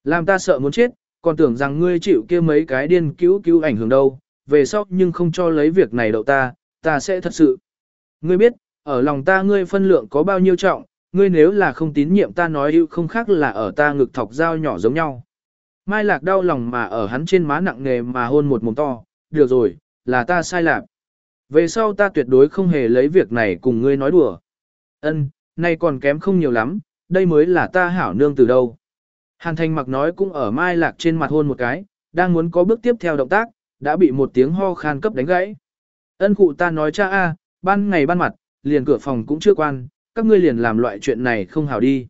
Làm ta sợ muốn chết, còn tưởng rằng ngươi chịu kia mấy cái điên cứu cứu ảnh hưởng đâu, về sau nhưng không cho lấy việc này đậu ta, ta sẽ thật sự. Ngươi biết, ở lòng ta ngươi phân lượng có bao nhiêu trọng, ngươi nếu là không tín nhiệm ta nói yêu không khác là ở ta ngực thọc dao nhỏ giống nhau. Mai lạc đau lòng mà ở hắn trên má nặng nề mà hôn một mồm to, được rồi, là ta sai lạc. Về sau ta tuyệt đối không hề lấy việc này cùng ngươi nói đùa. Ân, nay còn kém không nhiều lắm, đây mới là ta hảo nương từ đâu. Hàn thành mặc nói cũng ở mai lạc trên mặt hôn một cái, đang muốn có bước tiếp theo động tác, đã bị một tiếng ho khan cấp đánh gãy. Ân cụ ta nói cha a, ban ngày ban mặt, liền cửa phòng cũng chưa quan, các ngươi liền làm loại chuyện này không hảo đi.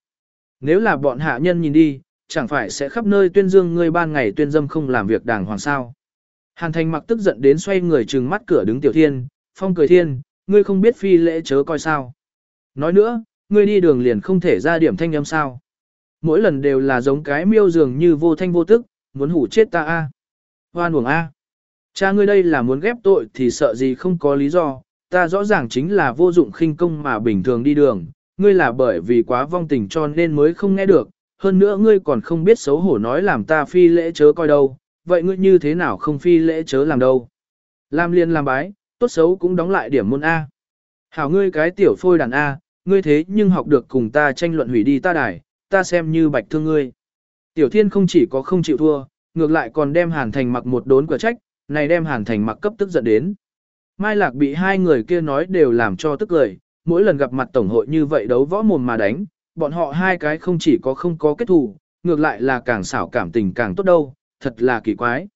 Nếu là bọn hạ nhân nhìn đi, chẳng phải sẽ khắp nơi tuyên dương ngươi ban ngày tuyên dâm không làm việc đàng hoàng sao. Hàn thành mặc tức giận đến xoay người trừng mắt cửa đứng tiểu thiên, phong cười thiên, ngươi không biết phi lễ chớ coi sao. Nói nữa, ngươi đi đường liền không thể ra điểm thanh âm sao. Mỗi lần đều là giống cái miêu dường như vô thanh vô tức, muốn hủ chết ta a. Hoan uổng a. Cha ngươi đây là muốn ghép tội thì sợ gì không có lý do, ta rõ ràng chính là vô dụng khinh công mà bình thường đi đường, ngươi là bởi vì quá vong tình cho nên mới không nghe được, hơn nữa ngươi còn không biết xấu hổ nói làm ta phi lễ chớ coi đâu, vậy ngươi như thế nào không phi lễ chớ làm đâu. Làm liên làm bái, tốt xấu cũng đóng lại điểm môn A. Hảo ngươi cái tiểu phôi đàn A, ngươi thế nhưng học được cùng ta tranh luận hủy đi ta đài, ta xem như bạch thương ngươi. Tiểu thiên không chỉ có không chịu thua, ngược lại còn đem hàn thành mặc một đốn quả trách, này đem hàn thành mặc cấp tức giận đến. Mai Lạc bị hai người kia nói đều làm cho tức cười, mỗi lần gặp mặt tổng hội như vậy đấu võ mồm mà đánh, bọn họ hai cái không chỉ có không có kết thù, ngược lại là càng xảo cảm tình càng tốt đâu, thật là kỳ quái.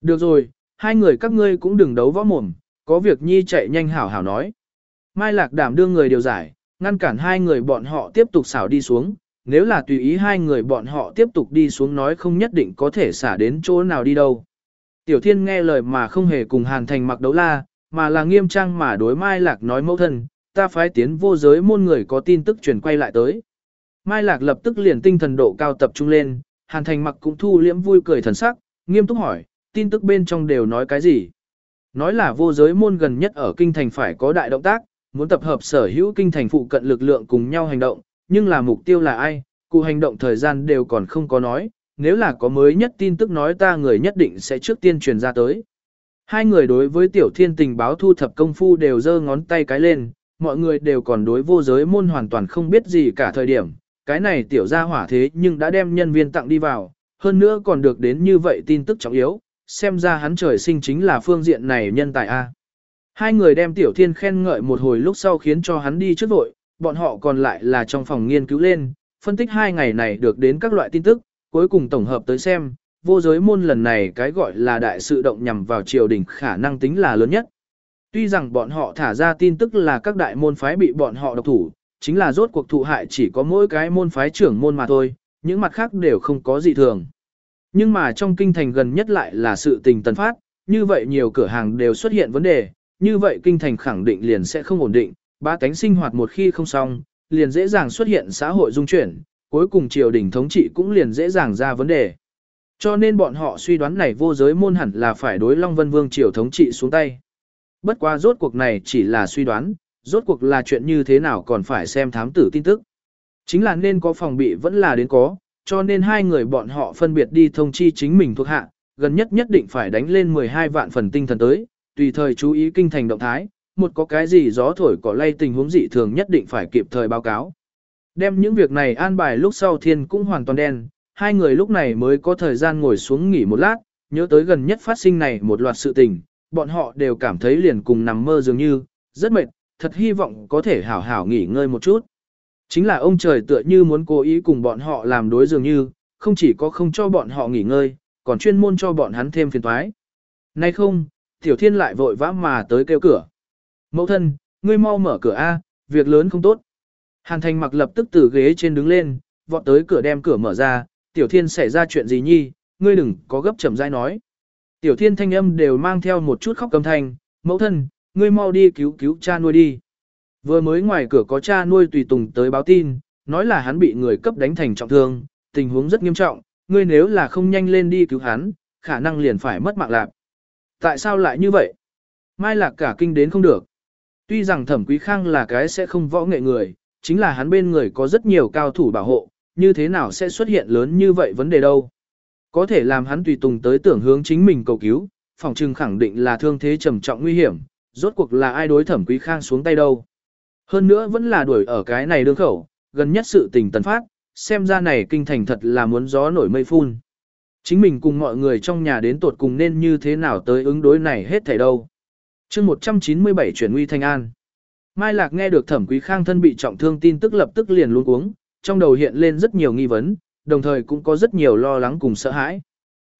Được rồi, hai người các ngươi cũng đừng đấu võ mồm, có việc nhi chạy nhanh hảo hảo nói. Mai Lạc đảm đương người điều giải, ngăn cản hai người bọn họ tiếp tục xảo đi xuống, nếu là tùy ý hai người bọn họ tiếp tục đi xuống nói không nhất định có thể xả đến chỗ nào đi đâu. Tiểu Thiên nghe lời mà không hề cùng Hàn Thành mặc đấu la, mà là nghiêm trang mà đối Mai Lạc nói mẫu thân, ta phái tiến vô giới môn người có tin tức truyền quay lại tới. Mai Lạc lập tức liền tinh thần độ cao tập trung lên, Hàn Thành mặc cũng thu liễm vui cười thần sắc, nghiêm túc hỏi, tin tức bên trong đều nói cái gì? Nói là vô giới môn gần nhất ở kinh thành phải có đại động tác, muốn tập hợp sở hữu kinh thành phụ cận lực lượng cùng nhau hành động, nhưng là mục tiêu là ai, cụ hành động thời gian đều còn không có nói, nếu là có mới nhất tin tức nói ta người nhất định sẽ trước tiên truyền ra tới. Hai người đối với tiểu thiên tình báo thu thập công phu đều giơ ngón tay cái lên, mọi người đều còn đối vô giới môn hoàn toàn không biết gì cả thời điểm, cái này tiểu ra hỏa thế nhưng đã đem nhân viên tặng đi vào, hơn nữa còn được đến như vậy tin tức trọng yếu, xem ra hắn trời sinh chính là phương diện này nhân tài A. Hai người đem tiểu thiên khen ngợi một hồi lúc sau khiến cho hắn đi trước vội, bọn họ còn lại là trong phòng nghiên cứu lên, phân tích hai ngày này được đến các loại tin tức, cuối cùng tổng hợp tới xem, vô giới môn lần này cái gọi là đại sự động nhằm vào triều đình khả năng tính là lớn nhất. Tuy rằng bọn họ thả ra tin tức là các đại môn phái bị bọn họ độc thủ, chính là rốt cuộc thụ hại chỉ có mỗi cái môn phái trưởng môn mà thôi, những mặt khác đều không có gì thường. Nhưng mà trong kinh thành gần nhất lại là sự tình tần phát, như vậy nhiều cửa hàng đều xuất hiện vấn đề, như vậy kinh thành khẳng định liền sẽ không ổn định, ba tánh sinh hoạt một khi không xong, liền dễ dàng xuất hiện xã hội dung chuyển, cuối cùng triều đình thống trị cũng liền dễ dàng ra vấn đề. Cho nên bọn họ suy đoán này vô giới môn hẳn là phải đối Long Vân Vương triều thống trị xuống tay. Bất quá rốt cuộc này chỉ là suy đoán, rốt cuộc là chuyện như thế nào còn phải xem thám tử tin tức. Chính là nên có phòng bị vẫn là đến có, cho nên hai người bọn họ phân biệt đi thông chi chính mình thuộc hạ, gần nhất nhất định phải đánh lên 12 vạn phần tinh thần tới, tùy thời chú ý kinh thành động thái, một có cái gì gió thổi cỏ lay tình huống dị thường nhất định phải kịp thời báo cáo. Đem những việc này an bài lúc sau thiên cũng hoàn toàn đen, hai người lúc này mới có thời gian ngồi xuống nghỉ một lát, nhớ tới gần nhất phát sinh này một loạt sự tình, bọn họ đều cảm thấy liền cùng nằm mơ dường như, rất mệt, thật hy vọng có thể hảo hảo nghỉ ngơi một chút. Chính là ông trời tựa như muốn cố ý cùng bọn họ làm đối dường như, không chỉ có không cho bọn họ nghỉ ngơi, còn chuyên môn cho bọn hắn thêm phiền toái. Nay không, Tiểu Thiên lại vội vã mà tới kêu cửa. Mẫu thân, ngươi mau mở cửa A, việc lớn không tốt. Hàn Thành mặc lập tức từ ghế trên đứng lên, vọt tới cửa đem cửa mở ra, Tiểu Thiên xảy ra chuyện gì nhi, ngươi đừng có gấp chậm rãi nói. Tiểu Thiên thanh âm đều mang theo một chút khóc cầm thanh, mẫu thân, ngươi mau đi cứu cứu cha nuôi đi. Vừa mới ngoài cửa có cha nuôi tùy tùng tới báo tin, nói là hắn bị người cấp đánh thành trọng thương, tình huống rất nghiêm trọng, ngươi nếu là không nhanh lên đi cứu hắn, khả năng liền phải mất mạng lạc. Tại sao lại như vậy? Mai lạc cả kinh đến không được. Tuy rằng thẩm quý khang là cái sẽ không võ nghệ người, chính là hắn bên người có rất nhiều cao thủ bảo hộ, như thế nào sẽ xuất hiện lớn như vậy vấn đề đâu. Có thể làm hắn tùy tùng tới tưởng hướng chính mình cầu cứu, phòng trừng khẳng định là thương thế trầm trọng nguy hiểm, rốt cuộc là ai đối thẩm quý khang xuống tay đâu. Hơn nữa vẫn là đuổi ở cái này đương khẩu, gần nhất sự tình tần phát, xem ra này kinh thành thật là muốn gió nổi mây phun. Chính mình cùng mọi người trong nhà đến tột cùng nên như thế nào tới ứng đối này hết thảy đâu. chương 197 chuyển nguy thanh an. Mai Lạc nghe được thẩm quý khang thân bị trọng thương tin tức lập tức liền luôn cuống, trong đầu hiện lên rất nhiều nghi vấn, đồng thời cũng có rất nhiều lo lắng cùng sợ hãi.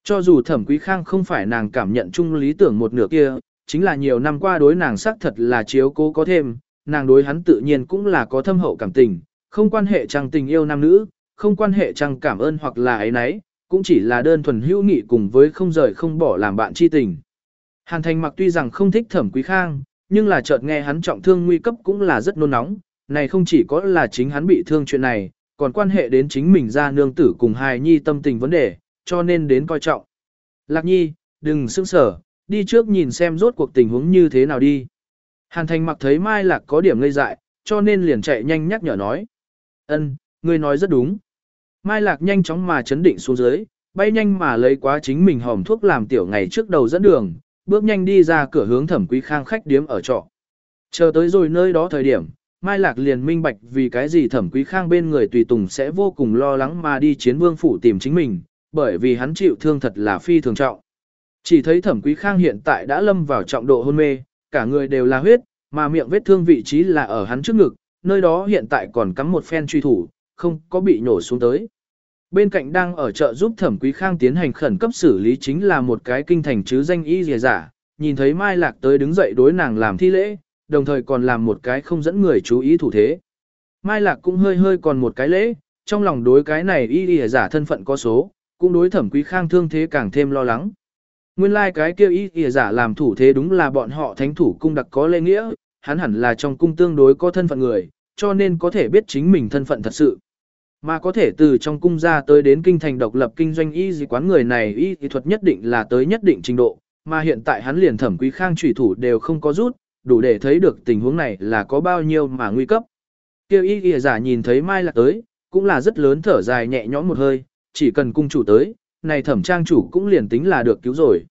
Cho dù thẩm quý khang không phải nàng cảm nhận chung lý tưởng một nửa kia, chính là nhiều năm qua đối nàng xác thật là chiếu cố có thêm, nàng đối hắn tự nhiên cũng là có thâm hậu cảm tình, không quan hệ chăng tình yêu nam nữ, không quan hệ chăng cảm ơn hoặc là ấy nấy, cũng chỉ là đơn thuần hữu nghị cùng với không rời không bỏ làm bạn chi tình. Hàn Thành mặc tuy rằng không thích thẩm quý khang, nhưng là chợt nghe hắn trọng thương nguy cấp cũng là rất nôn nóng, này không chỉ có là chính hắn bị thương chuyện này, còn quan hệ đến chính mình ra nương tử cùng hài nhi tâm tình vấn đề, cho nên đến coi trọng. Lạc nhi, đừng sững sở, đi trước nhìn xem rốt cuộc tình huống như thế nào đi. Hàn thành mặc thấy Mai Lạc có điểm ngây dại, cho nên liền chạy nhanh nhắc nhở nói. ân ngươi nói rất đúng. Mai Lạc nhanh chóng mà chấn định xuống dưới, bay nhanh mà lấy quá chính mình hòm thuốc làm tiểu ngày trước đầu dẫn đường, bước nhanh đi ra cửa hướng thẩm quý khang khách điếm ở trọ. Chờ tới rồi nơi đó thời điểm, Mai Lạc liền minh bạch vì cái gì thẩm quý khang bên người tùy tùng sẽ vô cùng lo lắng mà đi chiến vương phủ tìm chính mình, bởi vì hắn chịu thương thật là phi thường trọng. Chỉ thấy thẩm quý khang hiện tại đã lâm vào trọng độ hôn mê, cả người đều là huyết, mà miệng vết thương vị trí là ở hắn trước ngực, nơi đó hiện tại còn cắm một phen truy thủ, không có bị nổ xuống tới. Bên cạnh đang ở chợ giúp thẩm quý khang tiến hành khẩn cấp xử lý chính là một cái kinh thành chứ danh y dìa giả, nhìn thấy Mai Lạc tới đứng dậy đối nàng làm thi lễ, đồng thời còn làm một cái không dẫn người chú ý thủ thế. Mai Lạc cũng hơi hơi còn một cái lễ, trong lòng đối cái này y y giả thân phận có số, cũng đối thẩm quý khang thương thế càng thêm lo lắng. Nguyên lai like cái kia y y giả làm thủ thế đúng là bọn họ thánh thủ cung đặc có lễ nghĩa, hắn hẳn là trong cung tương đối có thân phận người, cho nên có thể biết chính mình thân phận thật sự. Mà có thể từ trong cung ra tới đến kinh thành độc lập kinh doanh y gì quán người này y thuật nhất định là tới nhất định trình độ, mà hiện tại hắn liền thẩm quý khang trùy thủ đều không có rút, đủ để thấy được tình huống này là có bao nhiêu mà nguy cấp. Kêu y ghi giả nhìn thấy Mai Lạc tới, cũng là rất lớn thở dài nhẹ nhõm một hơi, chỉ cần cung chủ tới, này thẩm trang chủ cũng liền tính là được cứu rồi.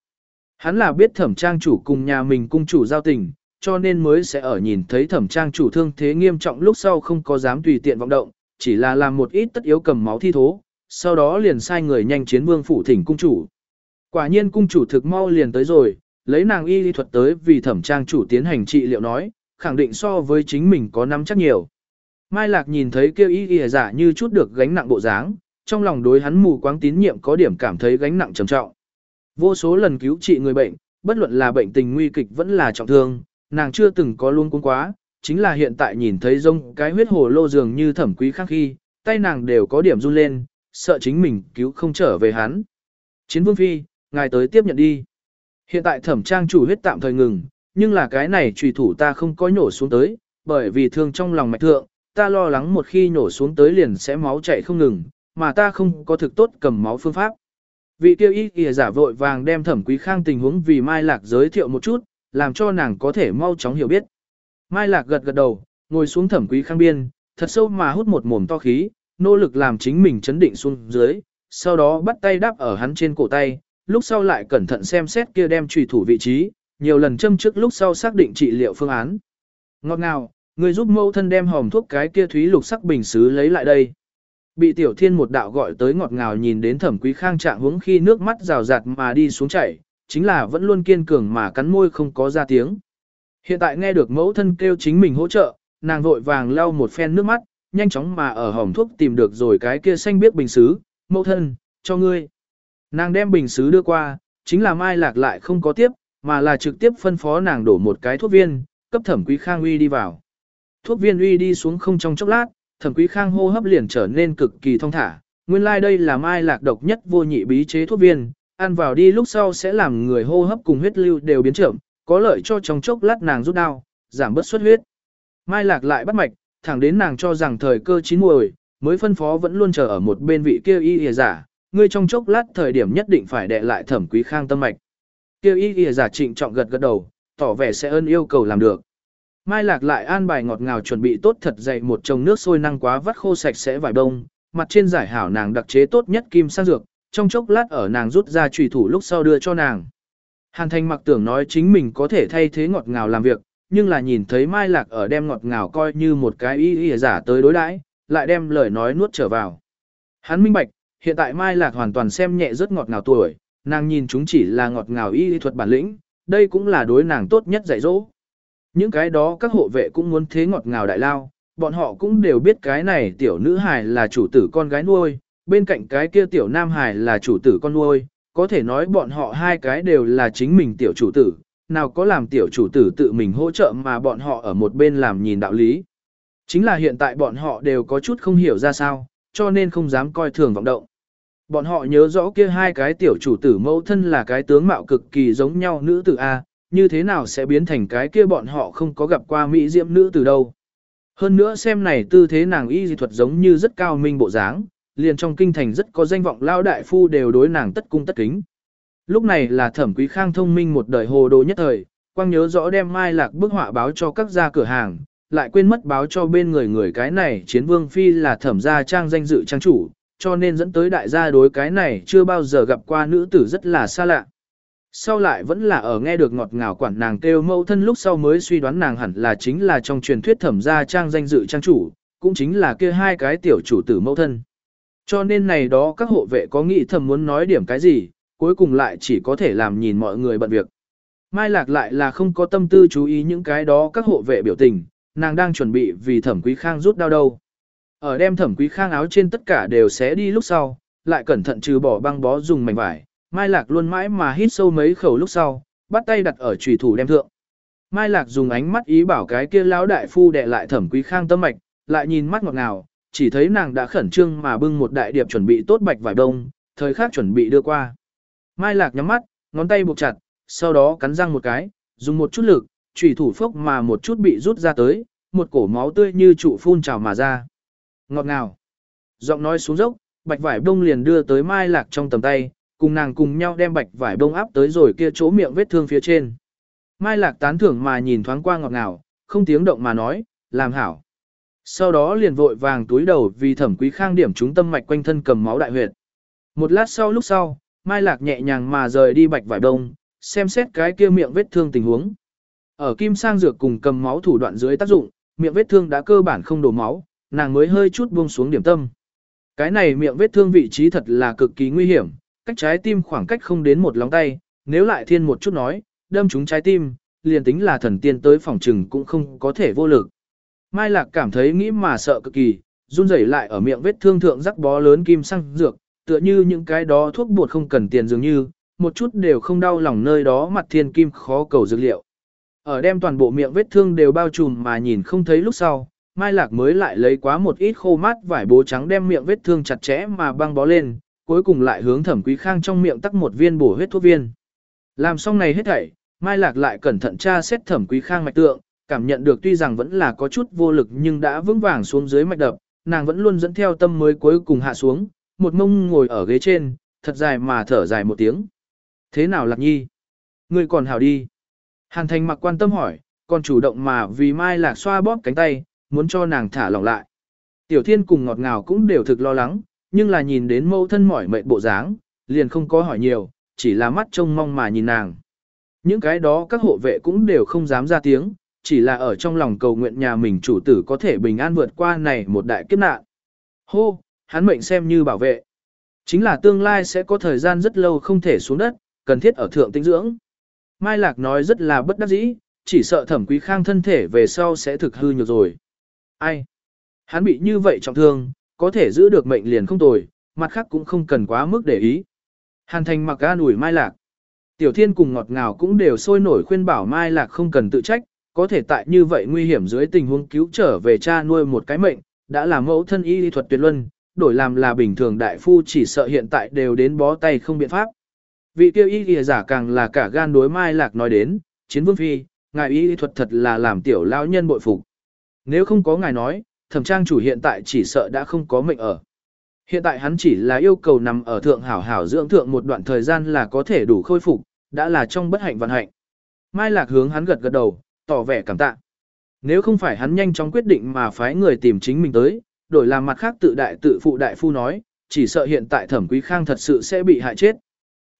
Hắn là biết thẩm trang chủ cùng nhà mình cung chủ giao tình, cho nên mới sẽ ở nhìn thấy thẩm trang chủ thương thế nghiêm trọng lúc sau không có dám tùy tiện vọng động, chỉ là làm một ít tất yếu cầm máu thi thố, sau đó liền sai người nhanh chiến vương phủ thỉnh cung chủ. Quả nhiên cung chủ thực mau liền tới rồi, lấy nàng y lý thuật tới vì thẩm trang chủ tiến hành trị liệu nói, khẳng định so với chính mình có nắm chắc nhiều. Mai Lạc nhìn thấy kêu y y giả như chút được gánh nặng bộ dáng, trong lòng đối hắn mù quáng tín nhiệm có điểm cảm thấy gánh nặng trầm trọng. Vô số lần cứu trị người bệnh, bất luận là bệnh tình nguy kịch vẫn là trọng thương, nàng chưa từng có luôn cuống quá, chính là hiện tại nhìn thấy rông cái huyết hồ lô dường như thẩm quý khác khi, tay nàng đều có điểm run lên, sợ chính mình cứu không trở về hắn. Chiến vương phi, ngài tới tiếp nhận đi. Hiện tại thẩm trang chủ huyết tạm thời ngừng, nhưng là cái này trùy thủ ta không có nhổ xuống tới, bởi vì thương trong lòng mạch thượng, ta lo lắng một khi nhổ xuống tới liền sẽ máu chảy không ngừng, mà ta không có thực tốt cầm máu phương pháp. Vị tiêu y kìa giả vội vàng đem thẩm quý khang tình huống vì Mai Lạc giới thiệu một chút, làm cho nàng có thể mau chóng hiểu biết. Mai Lạc gật gật đầu, ngồi xuống thẩm quý khang biên, thật sâu mà hút một mồm to khí, nỗ lực làm chính mình chấn định xuống dưới, sau đó bắt tay đắp ở hắn trên cổ tay, lúc sau lại cẩn thận xem xét kia đem trùy thủ vị trí, nhiều lần châm trước lúc sau xác định trị liệu phương án. Ngọt ngào, Người giúp mẫu thân đem hòm thuốc cái kia thúy lục sắc bình xứ lấy lại đây. Bị tiểu thiên một đạo gọi tới ngọt ngào nhìn đến thẩm quý khang trạng hướng khi nước mắt rào rạt mà đi xuống chảy, chính là vẫn luôn kiên cường mà cắn môi không có ra tiếng. Hiện tại nghe được mẫu thân kêu chính mình hỗ trợ, nàng vội vàng lau một phen nước mắt, nhanh chóng mà ở hòm thuốc tìm được rồi cái kia xanh biếc bình xứ, mẫu thân, cho ngươi. Nàng đem bình xứ đưa qua, chính là mai lạc lại không có tiếp, mà là trực tiếp phân phó nàng đổ một cái thuốc viên, cấp thẩm quý khang uy đi vào. Thuốc viên uy đi xuống không trong chốc lát, thẩm quý khang hô hấp liền trở nên cực kỳ thông thả. Nguyên lai like đây là mai lạc độc nhất vô nhị bí chế thuốc viên, ăn vào đi lúc sau sẽ làm người hô hấp cùng huyết lưu đều biến trưởng, có lợi cho trong chốc lát nàng rút đau, giảm bớt xuất huyết. Mai lạc lại bắt mạch, thẳng đến nàng cho rằng thời cơ chín muồi, mới phân phó vẫn luôn chờ ở một bên vị kia y y giả, ngươi trong chốc lát thời điểm nhất định phải đệ lại thẩm quý khang tâm mạch. Kêu y y giả trịnh trọng gật gật đầu, tỏ vẻ sẽ ơn yêu cầu làm được. Mai lạc lại an bài ngọt ngào chuẩn bị tốt thật dày một chồng nước sôi năng quá vắt khô sạch sẽ vài bông, mặt trên giải hảo nàng đặc chế tốt nhất kim sang dược, trong chốc lát ở nàng rút ra trùy thủ lúc sau đưa cho nàng. Hàn Thành mặc tưởng nói chính mình có thể thay thế ngọt ngào làm việc, nhưng là nhìn thấy Mai Lạc ở đem ngọt ngào coi như một cái y y giả tới đối đãi, lại đem lời nói nuốt trở vào. Hắn minh bạch, hiện tại Mai Lạc hoàn toàn xem nhẹ rất ngọt ngào tuổi, nàng nhìn chúng chỉ là ngọt ngào y thuật bản lĩnh, đây cũng là đối nàng tốt nhất dạy dỗ. Những cái đó các hộ vệ cũng muốn thế ngọt ngào đại lao, bọn họ cũng đều biết cái này tiểu nữ hài là chủ tử con gái nuôi, bên cạnh cái kia tiểu nam hài là chủ tử con nuôi, có thể nói bọn họ hai cái đều là chính mình tiểu chủ tử, nào có làm tiểu chủ tử tự mình hỗ trợ mà bọn họ ở một bên làm nhìn đạo lý. Chính là hiện tại bọn họ đều có chút không hiểu ra sao, cho nên không dám coi thường vọng động. Bọn họ nhớ rõ kia hai cái tiểu chủ tử mẫu thân là cái tướng mạo cực kỳ giống nhau nữ tử A, như thế nào sẽ biến thành cái kia bọn họ không có gặp qua mỹ diệm nữ tử đâu. Hơn nữa xem này tư thế nàng y dị thuật giống như rất cao minh bộ dáng, liền trong kinh thành rất có danh vọng lao đại phu đều đối nàng tất cung tất kính. Lúc này là thẩm quý khang thông minh một đời hồ đồ nhất thời, quang nhớ rõ đem mai lạc bức họa báo cho các gia cửa hàng, lại quên mất báo cho bên người người cái này chiến vương phi là thẩm gia trang danh dự trang chủ, cho nên dẫn tới đại gia đối cái này chưa bao giờ gặp qua nữ tử rất là xa lạ. Sau lại vẫn là ở nghe được ngọt ngào quản nàng kêu mẫu thân lúc sau mới suy đoán nàng hẳn là chính là trong truyền thuyết thẩm gia trang danh dự trang chủ, cũng chính là kia hai cái tiểu chủ tử mẫu thân. Cho nên này đó các hộ vệ có nghĩ thầm muốn nói điểm cái gì, cuối cùng lại chỉ có thể làm nhìn mọi người bận việc. Mai Lạc lại là không có tâm tư chú ý những cái đó các hộ vệ biểu tình, nàng đang chuẩn bị vì thẩm quý khang rút đau đâu. Ở đem thẩm quý khang áo trên tất cả đều sẽ đi lúc sau, lại cẩn thận trừ bỏ băng bó dùng mảnh vải. Mai Lạc luôn mãi mà hít sâu mấy khẩu lúc sau, bắt tay đặt ở chủy thủ đem thượng. Mai Lạc dùng ánh mắt ý bảo cái kia lão đại phu đè lại thẩm quý khang tâm mạch, lại nhìn mắt ngọt ngào, chỉ thấy nàng đã khẩn trương mà bưng một đại điệp chuẩn bị tốt bạch vải đông, thời khắc chuẩn bị đưa qua. Mai Lạc nhắm mắt, ngón tay buộc chặt, sau đó cắn răng một cái, dùng một chút lực, chủy thủ phốc mà một chút bị rút ra tới, một cổ máu tươi như trụ phun trào mà ra. Ngọt ngào. Giọng nói xuống dốc, bạch vải đông liền đưa tới Mai Lạc trong tầm tay, cùng nàng cùng nhau đem bạch vải đông áp tới rồi kia chỗ miệng vết thương phía trên. Mai Lạc tán thưởng mà nhìn thoáng qua ngọt ngào, không tiếng động mà nói, làm hảo. Sau đó liền vội vàng túi đầu vì thẩm quý khang điểm chúng tâm mạch quanh thân cầm máu đại huyệt. Một lát sau lúc sau, Mai Lạc nhẹ nhàng mà rời đi bạch vải đông, xem xét cái kia miệng vết thương tình huống. Ở kim sang dược cùng cầm máu thủ đoạn dưới tác dụng, miệng vết thương đã cơ bản không đổ máu, nàng mới hơi chút buông xuống điểm tâm. Cái này miệng vết thương vị trí thật là cực kỳ nguy hiểm, cách trái tim khoảng cách không đến một lóng tay, nếu lại thiên một chút nói, đâm trúng trái tim, liền tính là thần tiên tới phòng trừng cũng không có thể vô lực. Mai Lạc cảm thấy nghĩ mà sợ cực kỳ, run rẩy lại ở miệng vết thương thượng rắc bó lớn kim xăng dược, tựa như những cái đó thuốc bột không cần tiền dường như, một chút đều không đau lòng nơi đó mặt thiên kim khó cầu dược liệu. Ở đem toàn bộ miệng vết thương đều bao trùm mà nhìn không thấy lúc sau, Mai Lạc mới lại lấy quá một ít khô mát vải bố trắng đem miệng vết thương chặt chẽ mà băng bó lên, cuối cùng lại hướng thẩm quý khang trong miệng tắc một viên bổ huyết thuốc viên. Làm xong này hết thảy, Mai Lạc lại cẩn thận tra xét thẩm quý khang mạch tượng, cảm nhận được tuy rằng vẫn là có chút vô lực nhưng đã vững vàng xuống dưới mạch đập, nàng vẫn luôn dẫn theo tâm mới cuối cùng hạ xuống, một mông ngồi ở ghế trên, thật dài mà thở dài một tiếng. Thế nào lạc nhi? Ngươi còn hào đi. Hàn thành mặc quan tâm hỏi, còn chủ động mà vì mai lạc xoa bóp cánh tay, muốn cho nàng thả lỏng lại. Tiểu thiên cùng ngọt ngào cũng đều thực lo lắng, nhưng là nhìn đến mâu thân mỏi mệt bộ dáng, liền không có hỏi nhiều, chỉ là mắt trông mong mà nhìn nàng. Những cái đó các hộ vệ cũng đều không dám ra tiếng, chỉ là ở trong lòng cầu nguyện nhà mình chủ tử có thể bình an vượt qua này một đại kiếp nạn. Hô, hắn mệnh xem như bảo vệ. Chính là tương lai sẽ có thời gian rất lâu không thể xuống đất, cần thiết ở thượng tinh dưỡng. Mai Lạc nói rất là bất đắc dĩ, chỉ sợ thẩm quý khang thân thể về sau sẽ thực hư nhược rồi. Ai? Hắn bị như vậy trọng thương, có thể giữ được mệnh liền không tồi, mặt khác cũng không cần quá mức để ý. Hàn thành mặc ga ủi Mai Lạc. Tiểu thiên cùng ngọt ngào cũng đều sôi nổi khuyên bảo Mai Lạc không cần tự trách, có thể tại như vậy nguy hiểm dưới tình huống cứu trở về cha nuôi một cái mệnh, đã là mẫu thân y lý thuật tuyệt luân, đổi làm là bình thường đại phu chỉ sợ hiện tại đều đến bó tay không biện pháp. Vị tiêu y lý giả càng là cả gan đối Mai Lạc nói đến, chiến vương phi, ngài y lý thuật thật là làm tiểu lão nhân bội phục. Nếu không có ngài nói, thẩm trang chủ hiện tại chỉ sợ đã không có mệnh ở. Hiện tại hắn chỉ là yêu cầu nằm ở thượng hảo hảo dưỡng thượng một đoạn thời gian là có thể đủ khôi phục, đã là trong bất hạnh vận hạnh. Mai Lạc hướng hắn gật gật đầu, tỏ vẻ cảm tạ. Nếu không phải hắn nhanh chóng quyết định mà phái người tìm chính mình tới, đổi làm mặt khác tự đại tự phụ đại phu nói, chỉ sợ hiện tại thẩm quý khang thật sự sẽ bị hại chết.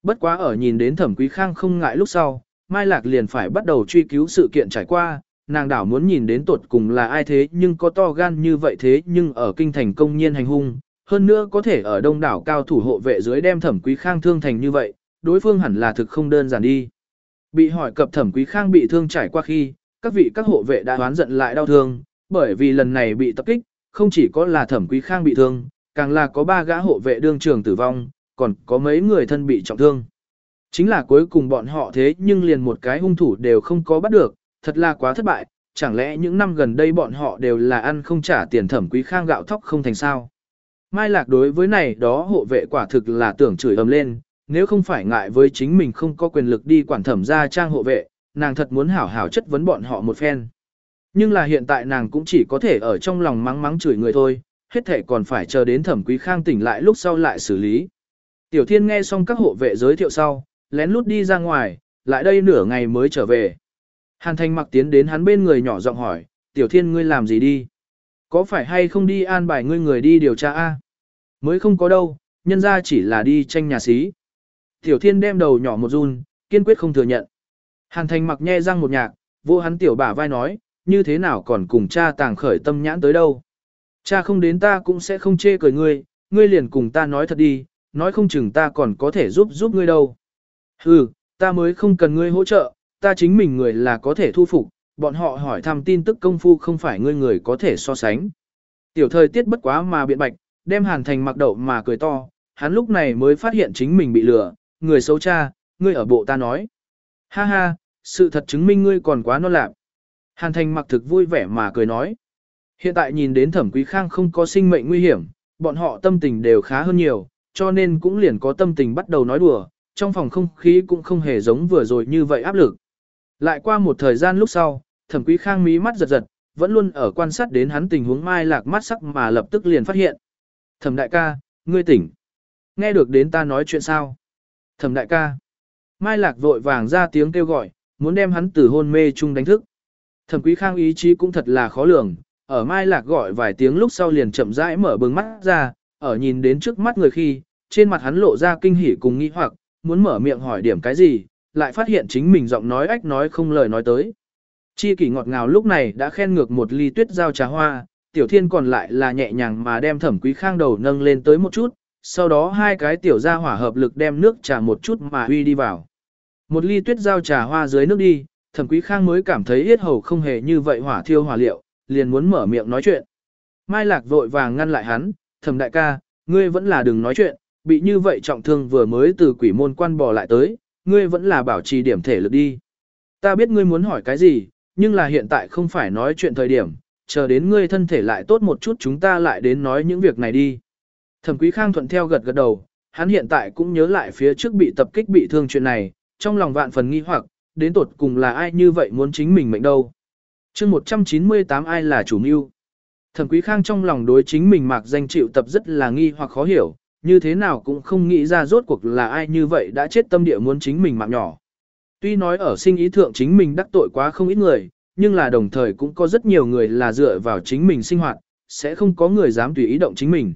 Bất quá ở nhìn đến thẩm quý khang không ngại lúc sau, Mai Lạc liền phải bắt đầu truy cứu sự kiện trải qua, nàng đảo muốn nhìn đến tuột cùng là ai thế nhưng có to gan như vậy thế nhưng ở kinh thành công nhiên hành hung, hơn nữa có thể ở đông đảo cao thủ hộ vệ dưới đem thẩm quý khang thương thành như vậy, đối phương hẳn là thực không đơn giản đi. Bị hỏi cập thẩm quý khang bị thương trải qua khi, các vị các hộ vệ đã đoán giận lại đau thương, bởi vì lần này bị tập kích, không chỉ có là thẩm quý khang bị thương, càng là có ba gã hộ vệ đương trường tử vong, còn có mấy người thân bị trọng thương. Chính là cuối cùng bọn họ thế nhưng liền một cái hung thủ đều không có bắt được, thật là quá thất bại, chẳng lẽ những năm gần đây bọn họ đều là ăn không trả tiền thẩm quý khang gạo thóc không thành sao. Mai Lạc đối với này đó hộ vệ quả thực là tưởng chửi ầm lên, nếu không phải ngại với chính mình không có quyền lực đi quản thẩm ra trang hộ vệ, nàng thật muốn hảo hảo chất vấn bọn họ một phen. Nhưng là hiện tại nàng cũng chỉ có thể ở trong lòng mắng mắng chửi người thôi, hết thể còn phải chờ đến thẩm quý khang tỉnh lại lúc sau lại xử lý. Tiểu thiên nghe xong các hộ vệ giới thiệu sau, lén lút đi ra ngoài, lại đây nửa ngày mới trở về. Hàn thành mặc tiến đến hắn bên người nhỏ giọng hỏi, tiểu thiên ngươi làm gì đi? Có phải hay không đi an bài ngươi người đi điều tra a? Mới không có đâu, nhân ra chỉ là đi tranh nhà xí. Tiểu thiên đem đầu nhỏ một run, kiên quyết không thừa nhận. Hàn thành mặc nhe răng một nhạc, vô hắn tiểu bả vai nói, như thế nào còn cùng cha tàng khởi tâm nhãn tới đâu. Cha không đến ta cũng sẽ không chê cười ngươi, ngươi liền cùng ta nói thật đi, nói không chừng ta còn có thể giúp giúp ngươi đâu. Hừ, ta mới không cần ngươi hỗ trợ, ta chính mình người là có thể thu phục, bọn họ hỏi thăm tin tức công phu không phải ngươi người có thể so sánh. Tiểu thời tiết bất quá mà biện bạch, đem hàn thành mặc đậu mà cười to, hắn lúc này mới phát hiện chính mình bị lừa, người xấu cha, ngươi ở bộ ta nói. Ha ha, sự thật chứng minh ngươi còn quá non lạc. Hàn thành mặc thực vui vẻ mà cười nói. Hiện tại nhìn đến thẩm quý khang không có sinh mệnh nguy hiểm, bọn họ tâm tình đều khá hơn nhiều, cho nên cũng liền có tâm tình bắt đầu nói đùa, trong phòng không khí cũng không hề giống vừa rồi như vậy áp lực. Lại qua một thời gian lúc sau, thẩm quý khang mí mắt giật giật, vẫn luôn ở quan sát đến hắn tình huống mai lạc mắt sắc mà lập tức liền phát hiện. Thẩm đại ca, ngươi tỉnh. Nghe được đến ta nói chuyện sao? Thẩm đại ca. Mai lạc vội vàng ra tiếng kêu gọi, muốn đem hắn từ hôn mê chung đánh thức. Thẩm quý khang ý chí cũng thật là khó lường, ở Mai lạc gọi vài tiếng lúc sau liền chậm rãi mở bừng mắt ra, ở nhìn đến trước mắt người khi, trên mặt hắn lộ ra kinh hỉ cùng nghi hoặc, muốn mở miệng hỏi điểm cái gì, lại phát hiện chính mình giọng nói ách nói không lời nói tới. Chi kỷ ngọt ngào lúc này đã khen ngược một ly tuyết giao trà hoa, tiểu thiên còn lại là nhẹ nhàng mà đem thẩm quý khang đầu nâng lên tới một chút, sau đó hai cái tiểu ra hỏa hợp lực đem nước trà một chút mà huy đi vào. Một ly tuyết giao trà hoa dưới nước đi, thẩm quý khang mới cảm thấy yết hầu không hề như vậy hỏa thiêu hỏa liệu, liền muốn mở miệng nói chuyện. Mai lạc vội vàng ngăn lại hắn, thẩm đại ca, ngươi vẫn là đừng nói chuyện, bị như vậy trọng thương vừa mới từ quỷ môn quan bò lại tới, ngươi vẫn là bảo trì điểm thể lực đi. Ta biết ngươi muốn hỏi cái gì, nhưng là hiện tại không phải nói chuyện thời điểm, chờ đến ngươi thân thể lại tốt một chút chúng ta lại đến nói những việc này đi. Thẩm Quý Khang thuận theo gật gật đầu, hắn hiện tại cũng nhớ lại phía trước bị tập kích bị thương chuyện này, trong lòng vạn phần nghi hoặc, đến tột cùng là ai như vậy muốn chính mình mệnh đâu. chương 198 ai là chủ mưu. Thẩm Quý Khang trong lòng đối chính mình mạc danh chịu tập rất là nghi hoặc khó hiểu, như thế nào cũng không nghĩ ra rốt cuộc là ai như vậy đã chết tâm địa muốn chính mình mạng nhỏ. Tuy nói ở sinh ý thượng chính mình đắc tội quá không ít người, nhưng là đồng thời cũng có rất nhiều người là dựa vào chính mình sinh hoạt, sẽ không có người dám tùy ý động chính mình.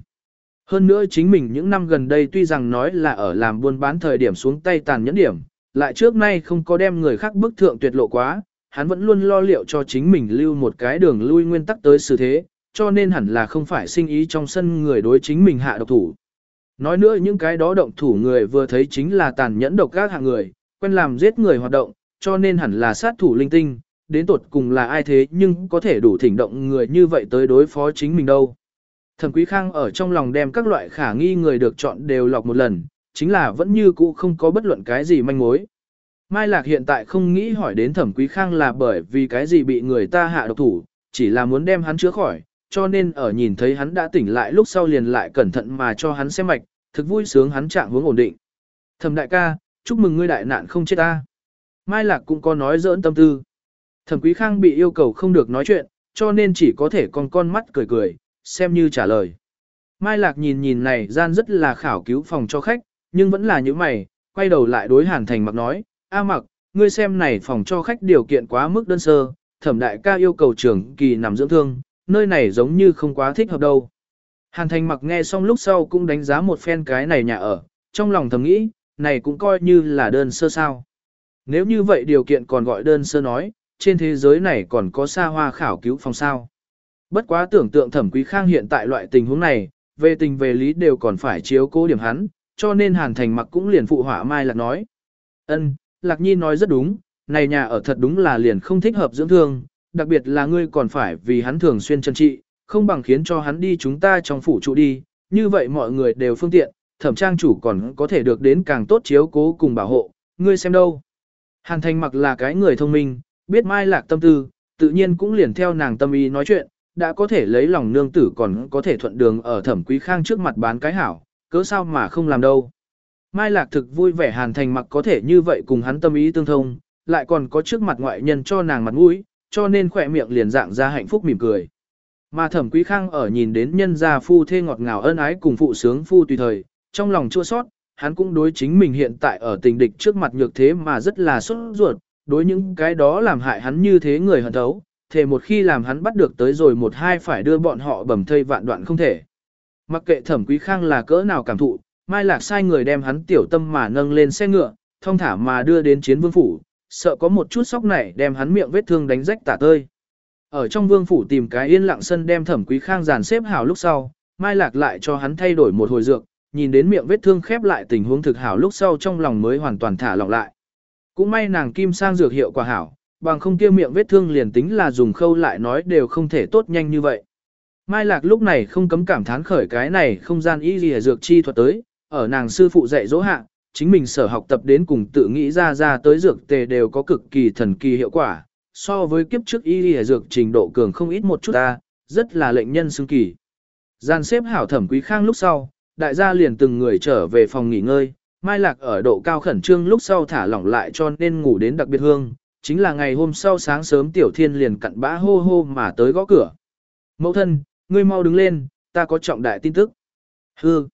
Hơn nữa chính mình những năm gần đây tuy rằng nói là ở làm buôn bán thời điểm xuống tay tàn nhẫn điểm, lại trước nay không có đem người khác bức thượng tuyệt lộ quá, hắn vẫn luôn lo liệu cho chính mình lưu một cái đường lui nguyên tắc tới xử thế, cho nên hẳn là không phải sinh ý trong sân người đối chính mình hạ độc thủ. Nói nữa những cái đó động thủ người vừa thấy chính là tàn nhẫn độc các hạng người, quen làm giết người hoạt động, cho nên hẳn là sát thủ linh tinh, đến tột cùng là ai thế nhưng có thể đủ thỉnh động người như vậy tới đối phó chính mình đâu. Thẩm Quý Khang ở trong lòng đem các loại khả nghi người được chọn đều lọc một lần, chính là vẫn như cũ không có bất luận cái gì manh mối. Mai Lạc hiện tại không nghĩ hỏi đến Thẩm Quý Khang là bởi vì cái gì bị người ta hạ độc thủ, chỉ là muốn đem hắn chữa khỏi, cho nên ở nhìn thấy hắn đã tỉnh lại lúc sau liền lại cẩn thận mà cho hắn xem mạch, thực vui sướng hắn trạng hướng ổn định. Thẩm đại ca, chúc mừng ngươi đại nạn không chết ta. Mai Lạc cũng có nói giỡn tâm tư. Thẩm Quý Khang bị yêu cầu không được nói chuyện, cho nên chỉ có thể con con mắt cười cười, xem như trả lời. Mai Lạc nhìn nhìn này gian rất là khảo cứu phòng cho khách, nhưng vẫn là những mày, quay đầu lại đối Hàn Thành mặc nói, A mặc, ngươi xem này phòng cho khách điều kiện quá mức đơn sơ, thẩm đại ca yêu cầu trưởng kỳ nằm dưỡng thương, nơi này giống như không quá thích hợp đâu. Hàn Thành mặc nghe xong lúc sau cũng đánh giá một phen cái này nhà ở, trong lòng thầm nghĩ, này cũng coi như là đơn sơ sao. Nếu như vậy điều kiện còn gọi đơn sơ nói, trên thế giới này còn có xa hoa khảo cứu phòng sao. Bất quá tưởng tượng thẩm quý khang hiện tại loại tình huống này, về tình về lý đều còn phải chiếu cố điểm hắn, cho nên Hàn Thành mặc cũng liền phụ họa Mai Lạc nói. ân Lạc Nhi nói rất đúng, này nhà ở thật đúng là liền không thích hợp dưỡng thương, đặc biệt là ngươi còn phải vì hắn thường xuyên chân trị, không bằng khiến cho hắn đi chúng ta trong phủ trụ đi, như vậy mọi người đều phương tiện, thẩm trang chủ còn có thể được đến càng tốt chiếu cố cùng bảo hộ, ngươi xem đâu. Hàn Thành mặc là cái người thông minh, biết Mai Lạc tâm tư, tự nhiên cũng liền theo nàng tâm ý nói chuyện, đã có thể lấy lòng nương tử còn có thể thuận đường ở thẩm quý khang trước mặt bán cái hảo, cớ sao mà không làm đâu. Mai Lạc thực vui vẻ Hàn Thành mặc có thể như vậy cùng hắn tâm ý tương thông, lại còn có trước mặt ngoại nhân cho nàng mặt mũi, cho nên khỏe miệng liền dạng ra hạnh phúc mỉm cười. Mà thẩm quý khang ở nhìn đến nhân gia phu thê ngọt ngào ân ái cùng phụ sướng phu tùy thời, trong lòng chua sót, hắn cũng đối chính mình hiện tại ở tình địch trước mặt nhược thế mà rất là sốt ruột, đối những cái đó làm hại hắn như thế người hận thấu, thề một khi làm hắn bắt được tới rồi một hai phải đưa bọn họ bầm thây vạn đoạn không thể. Mặc kệ thẩm quý khang là cỡ nào cảm thụ, Mai Lạc sai người đem hắn tiểu tâm mà nâng lên xe ngựa, thông thả mà đưa đến chiến vương phủ, sợ có một chút sóc này đem hắn miệng vết thương đánh rách tả tơi. Ở trong vương phủ tìm cái yên lặng sân đem thẩm quý khang dàn xếp hảo lúc sau, Mai Lạc lại cho hắn thay đổi một hồi dược, nhìn đến miệng vết thương khép lại tình huống thực hảo lúc sau trong lòng mới hoàn toàn thả lỏng lại. Cũng may nàng kim sang dược hiệu quả hảo, bằng không kia miệng vết thương liền tính là dùng khâu lại nói đều không thể tốt nhanh như vậy. Mai Lạc lúc này không cấm cảm thán khởi cái này không gian y gì dược chi thuật tới, ở nàng sư phụ dạy dỗ hạ, chính mình sở học tập đến cùng tự nghĩ ra ra tới dược tề đều có cực kỳ thần kỳ hiệu quả, so với kiếp trước y y dược trình độ cường không ít một chút ta, rất là lệnh nhân xứng kỳ. Gian xếp hảo thẩm quý khang lúc sau, đại gia liền từng người trở về phòng nghỉ ngơi, Mai Lạc ở độ cao khẩn trương lúc sau thả lỏng lại cho nên ngủ đến đặc biệt hương, chính là ngày hôm sau sáng sớm Tiểu Thiên liền cặn bã hô hô mà tới gõ cửa. Mẫu thân, ngươi mau đứng lên, ta có trọng đại tin tức. Hư,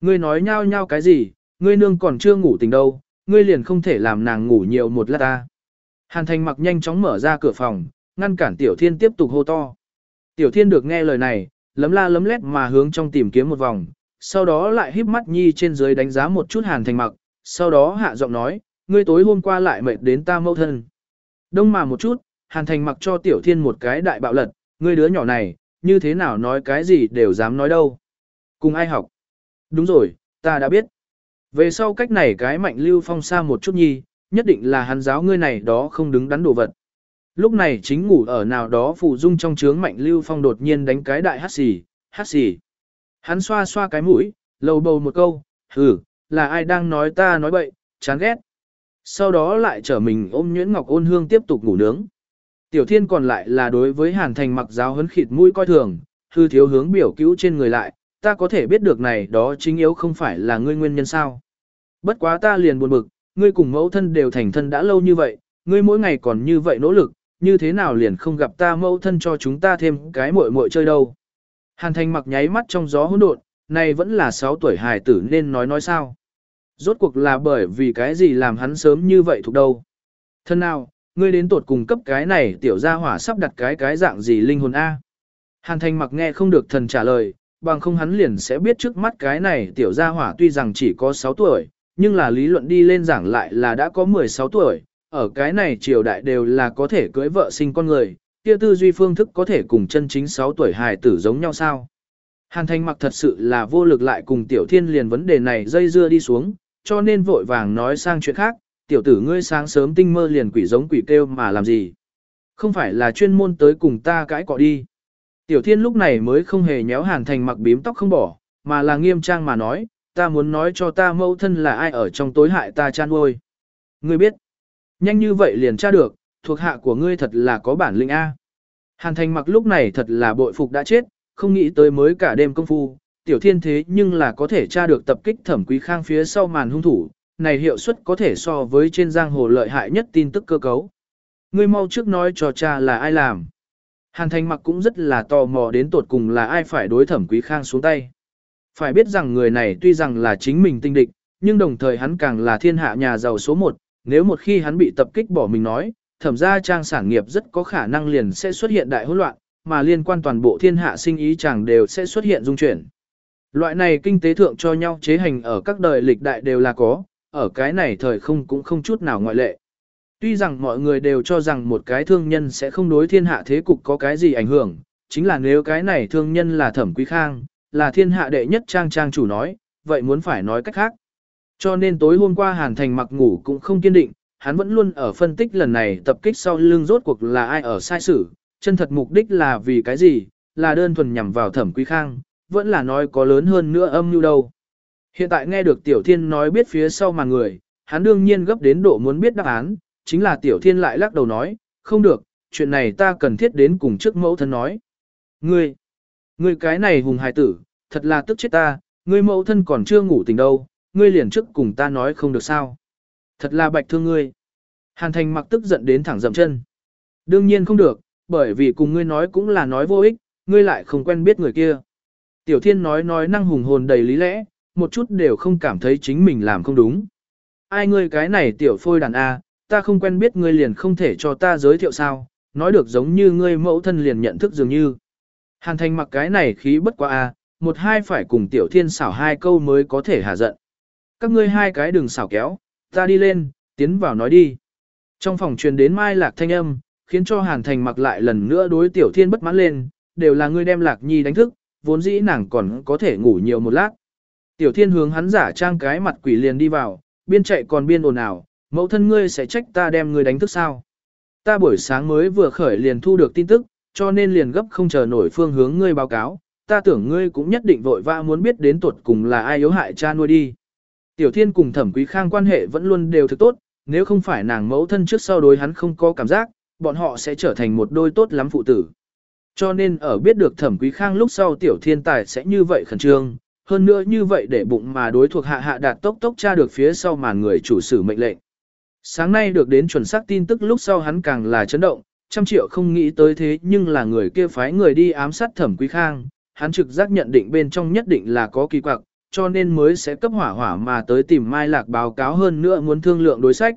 ngươi nói nhao nhao cái gì, ngươi nương còn chưa ngủ tỉnh đâu, ngươi liền không thể làm nàng ngủ nhiều một lát ta. Hàn Thành mặc nhanh chóng mở ra cửa phòng, ngăn cản Tiểu Thiên tiếp tục hô to. Tiểu Thiên được nghe lời này, lấm la lấm lét mà hướng trong tìm kiếm một vòng, sau đó lại híp mắt nhi trên dưới đánh giá một chút hàn thành mặc, sau đó hạ giọng nói, ngươi tối hôm qua lại mệt đến ta mâu thân. Đông mà một chút, hàn thành mặc cho tiểu thiên một cái đại bạo lật, ngươi đứa nhỏ này, như thế nào nói cái gì đều dám nói đâu. Cùng ai học? Đúng rồi, ta đã biết. Về sau cách này cái mạnh lưu phong xa một chút nhi, nhất định là hắn giáo ngươi này đó không đứng đắn đồ vật. Lúc này chính ngủ ở nào đó phụ dung trong trướng mạnh lưu phong đột nhiên đánh cái đại hát xì, hát xì. Hắn xoa xoa cái mũi, lầu bầu một câu, hừ, là ai đang nói ta nói bậy, chán ghét. Sau đó lại trở mình ôm nhuyễn ngọc ôn hương tiếp tục ngủ nướng. Tiểu thiên còn lại là đối với hàn thành mặc giáo hấn khịt mũi coi thường, hư thiếu hướng biểu cứu trên người lại, ta có thể biết được này đó chính yếu không phải là ngươi nguyên nhân sao. Bất quá ta liền buồn bực, ngươi cùng mẫu thân đều thành thân đã lâu như vậy, ngươi mỗi ngày còn như vậy nỗ lực, như thế nào liền không gặp ta mẫu thân cho chúng ta thêm cái muội muội chơi đâu. Hàn thành mặc nháy mắt trong gió hỗn độn, này vẫn là 6 tuổi hài tử nên nói nói sao. Rốt cuộc là bởi vì cái gì làm hắn sớm như vậy thuộc đâu. Thân nào, ngươi đến tột cùng cấp cái này tiểu gia hỏa sắp đặt cái cái dạng gì linh hồn A. Hàn thành mặc nghe không được thần trả lời, bằng không hắn liền sẽ biết trước mắt cái này tiểu gia hỏa tuy rằng chỉ có 6 tuổi, nhưng là lý luận đi lên giảng lại là đã có 16 tuổi, ở cái này triều đại đều là có thể cưới vợ sinh con người, kia tư duy phương thức có thể cùng chân chính 6 tuổi hài tử giống nhau sao. Hàn Thành mặc thật sự là vô lực lại cùng Tiểu Thiên liền vấn đề này dây dưa đi xuống, cho nên vội vàng nói sang chuyện khác, tiểu tử ngươi sáng sớm tinh mơ liền quỷ giống quỷ kêu mà làm gì. Không phải là chuyên môn tới cùng ta cãi cọ đi. Tiểu Thiên lúc này mới không hề nhéo Hàn Thành mặc bím tóc không bỏ, mà là nghiêm trang mà nói, ta muốn nói cho ta mẫu thân là ai ở trong tối hại ta chan uôi. Ngươi biết, nhanh như vậy liền tra được, thuộc hạ của ngươi thật là có bản lĩnh A. Hàn thành mặc lúc này thật là bội phục đã chết, không nghĩ tới mới cả đêm công phu, tiểu thiên thế nhưng là có thể tra được tập kích thẩm quý khang phía sau màn hung thủ, này hiệu suất có thể so với trên giang hồ lợi hại nhất tin tức cơ cấu. Ngươi mau trước nói cho cha là ai làm. Hàn thành mặc cũng rất là tò mò đến tột cùng là ai phải đối thẩm quý khang xuống tay. Phải biết rằng người này tuy rằng là chính mình tinh địch, nhưng đồng thời hắn càng là thiên hạ nhà giàu số một, nếu một khi hắn bị tập kích bỏ mình nói, thẩm ra trang sản nghiệp rất có khả năng liền sẽ xuất hiện đại hỗn loạn, mà liên quan toàn bộ thiên hạ sinh ý chẳng đều sẽ xuất hiện dung chuyển. Loại này kinh tế thượng cho nhau chế hành ở các đời lịch đại đều là có, ở cái này thời không cũng không chút nào ngoại lệ. Tuy rằng mọi người đều cho rằng một cái thương nhân sẽ không đối thiên hạ thế cục có cái gì ảnh hưởng, chính là nếu cái này thương nhân là thẩm quý khang, là thiên hạ đệ nhất trang trang chủ nói, vậy muốn phải nói cách khác. Cho nên tối hôm qua Hàn Thành mặc ngủ cũng không kiên định, hắn vẫn luôn ở phân tích lần này tập kích sau lưng rốt cuộc là ai ở sai sử, chân thật mục đích là vì cái gì, là đơn thuần nhằm vào thẩm quý khang, vẫn là nói có lớn hơn nữa âm mưu đâu. Hiện tại nghe được Tiểu Thiên nói biết phía sau mà người, hắn đương nhiên gấp đến độ muốn biết đáp án, chính là Tiểu Thiên lại lắc đầu nói, không được, chuyện này ta cần thiết đến cùng trước mẫu thân nói. Ngươi, ngươi cái này hùng hài tử, thật là tức chết ta, ngươi mẫu thân còn chưa ngủ tỉnh đâu, ngươi liền trước cùng ta nói không được sao. Thật là bạch thương ngươi. Hàn thành mặc tức giận đến thẳng dậm chân. Đương nhiên không được, bởi vì cùng ngươi nói cũng là nói vô ích, ngươi lại không quen biết người kia. Tiểu thiên nói nói năng hùng hồn đầy lý lẽ, một chút đều không cảm thấy chính mình làm không đúng. Ai ngươi cái này tiểu phôi đàn A, ta không quen biết ngươi liền không thể cho ta giới thiệu sao, nói được giống như ngươi mẫu thân liền nhận thức dường như. Hàn thành mặc cái này khí bất quá A, một hai phải cùng tiểu thiên xảo hai câu mới có thể hạ giận. Các ngươi hai cái đừng xảo kéo, ta đi lên, tiến vào nói đi. Trong phòng truyền đến mai lạc thanh âm, khiến cho hàn thành mặc lại lần nữa đối tiểu thiên bất mãn lên, đều là ngươi đem lạc nhi đánh thức, vốn dĩ nàng còn có thể ngủ nhiều một lát. Tiểu thiên hướng hắn giả trang cái mặt quỷ liền đi vào, biên chạy còn biên ồn ào, mẫu thân ngươi sẽ trách ta đem ngươi đánh thức sao. Ta buổi sáng mới vừa khởi liền thu được tin tức, cho nên liền gấp không chờ nổi phương hướng ngươi báo cáo, ta tưởng ngươi cũng nhất định vội vã muốn biết đến tuột cùng là ai yếu hại cha nuôi đi. Tiểu Thiên cùng Thẩm Quý Khang quan hệ vẫn luôn đều thực tốt, nếu không phải nàng mẫu thân trước sau đối hắn không có cảm giác, bọn họ sẽ trở thành một đôi tốt lắm phụ tử. Cho nên ở biết được Thẩm Quý Khang lúc sau Tiểu Thiên tài sẽ như vậy khẩn trương, hơn nữa như vậy để bụng mà đối thuộc hạ hạ đạt tốc tốc tra được phía sau màn người chủ sử mệnh lệnh. Sáng nay được đến chuẩn xác tin tức lúc sau hắn càng là chấn động, trăm triệu không nghĩ tới thế nhưng là người kia phái người đi ám sát Thẩm Quý Khang, hắn trực giác nhận định bên trong nhất định là có kỳ quặc, cho nên mới sẽ cấp hỏa hỏa mà tới tìm Mai Lạc báo cáo hơn nữa muốn thương lượng đối sách.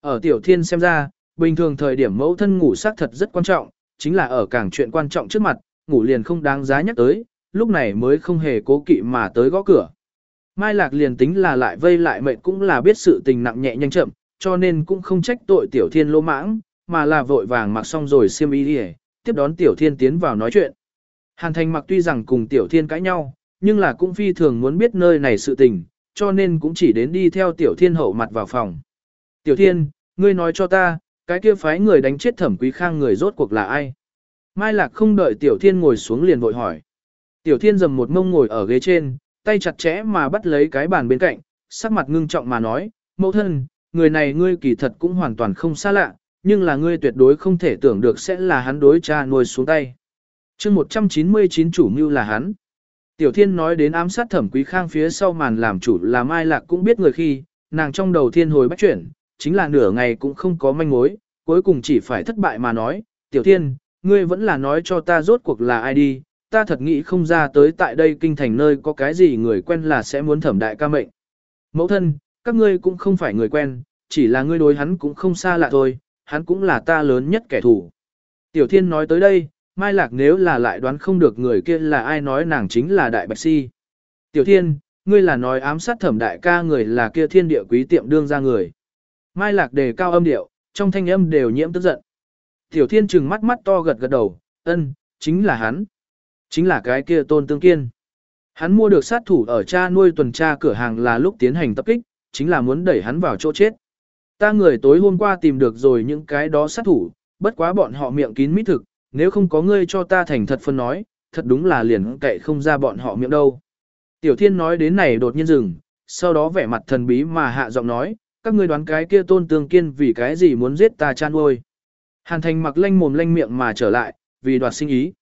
Ở Tiểu Thiên xem ra, bình thường thời điểm mẫu thân ngủ xác thật rất quan trọng, chính là ở càng chuyện quan trọng trước mặt, ngủ liền không đáng giá nhắc tới, lúc này mới không hề cố kỵ mà tới gõ cửa. Mai Lạc liền tính là lại vây lại mệnh cũng là biết sự tình nặng nhẹ nhanh chậm, cho nên cũng không trách tội Tiểu Thiên lỗ mãng, mà là vội vàng mặc xong rồi xiêm y đi tiếp đón Tiểu Thiên tiến vào nói chuyện. Hàn Thành mặc tuy rằng cùng Tiểu Thiên cãi nhau, nhưng là cũng phi thường muốn biết nơi này sự tình, cho nên cũng chỉ đến đi theo Tiểu Thiên hậu mặt vào phòng. Tiểu Thiên, ngươi nói cho ta, cái kia phái người đánh chết thẩm quý khang người rốt cuộc là ai? Mai Lạc không đợi Tiểu Thiên ngồi xuống liền vội hỏi. Tiểu Thiên dầm một mông ngồi ở ghế trên, tay chặt chẽ mà bắt lấy cái bàn bên cạnh, sắc mặt ngưng trọng mà nói, mẫu thân, người này ngươi kỳ thật cũng hoàn toàn không xa lạ, nhưng là ngươi tuyệt đối không thể tưởng được sẽ là hắn đối cha nuôi xuống tay chương 199 chủ mưu là hắn. Tiểu Thiên nói đến ám sát thẩm quý khang phía sau màn làm chủ là Mai Lạc cũng biết người khi, nàng trong đầu thiên hồi bách chuyển, chính là nửa ngày cũng không có manh mối, cuối cùng chỉ phải thất bại mà nói, Tiểu Thiên, ngươi vẫn là nói cho ta rốt cuộc là ai đi, ta thật nghĩ không ra tới tại đây kinh thành nơi có cái gì người quen là sẽ muốn thẩm đại ca mệnh. Mẫu thân, các ngươi cũng không phải người quen, chỉ là ngươi đối hắn cũng không xa lạ thôi, hắn cũng là ta lớn nhất kẻ thù. Tiểu Thiên nói tới đây, Mai Lạc nếu là lại đoán không được người kia là ai nói nàng chính là Đại Bạch Si. Tiểu Thiên, ngươi là nói ám sát thẩm đại ca người là kia thiên địa quý tiệm đương ra người. Mai Lạc đề cao âm điệu, trong thanh âm đều nhiễm tức giận. Tiểu thiên trừng mắt mắt to gật gật đầu, ân, chính là hắn. Chính là cái kia tôn tương kiên. Hắn mua được sát thủ ở cha nuôi tuần tra cửa hàng là lúc tiến hành tập kích, chính là muốn đẩy hắn vào chỗ chết. Ta người tối hôm qua tìm được rồi những cái đó sát thủ, bất quá bọn họ miệng kín mít thực, nếu không có ngươi cho ta thành thật phân nói, thật đúng là liền cậy không ra bọn họ miệng đâu. Tiểu thiên nói đến này đột nhiên dừng, sau đó vẻ mặt thần bí mà hạ giọng nói, các ngươi đoán cái kia tôn tương kiên vì cái gì muốn giết ta chan nuôi. Hàn thành mặc lanh mồm lanh miệng mà trở lại, vì đoạt sinh ý.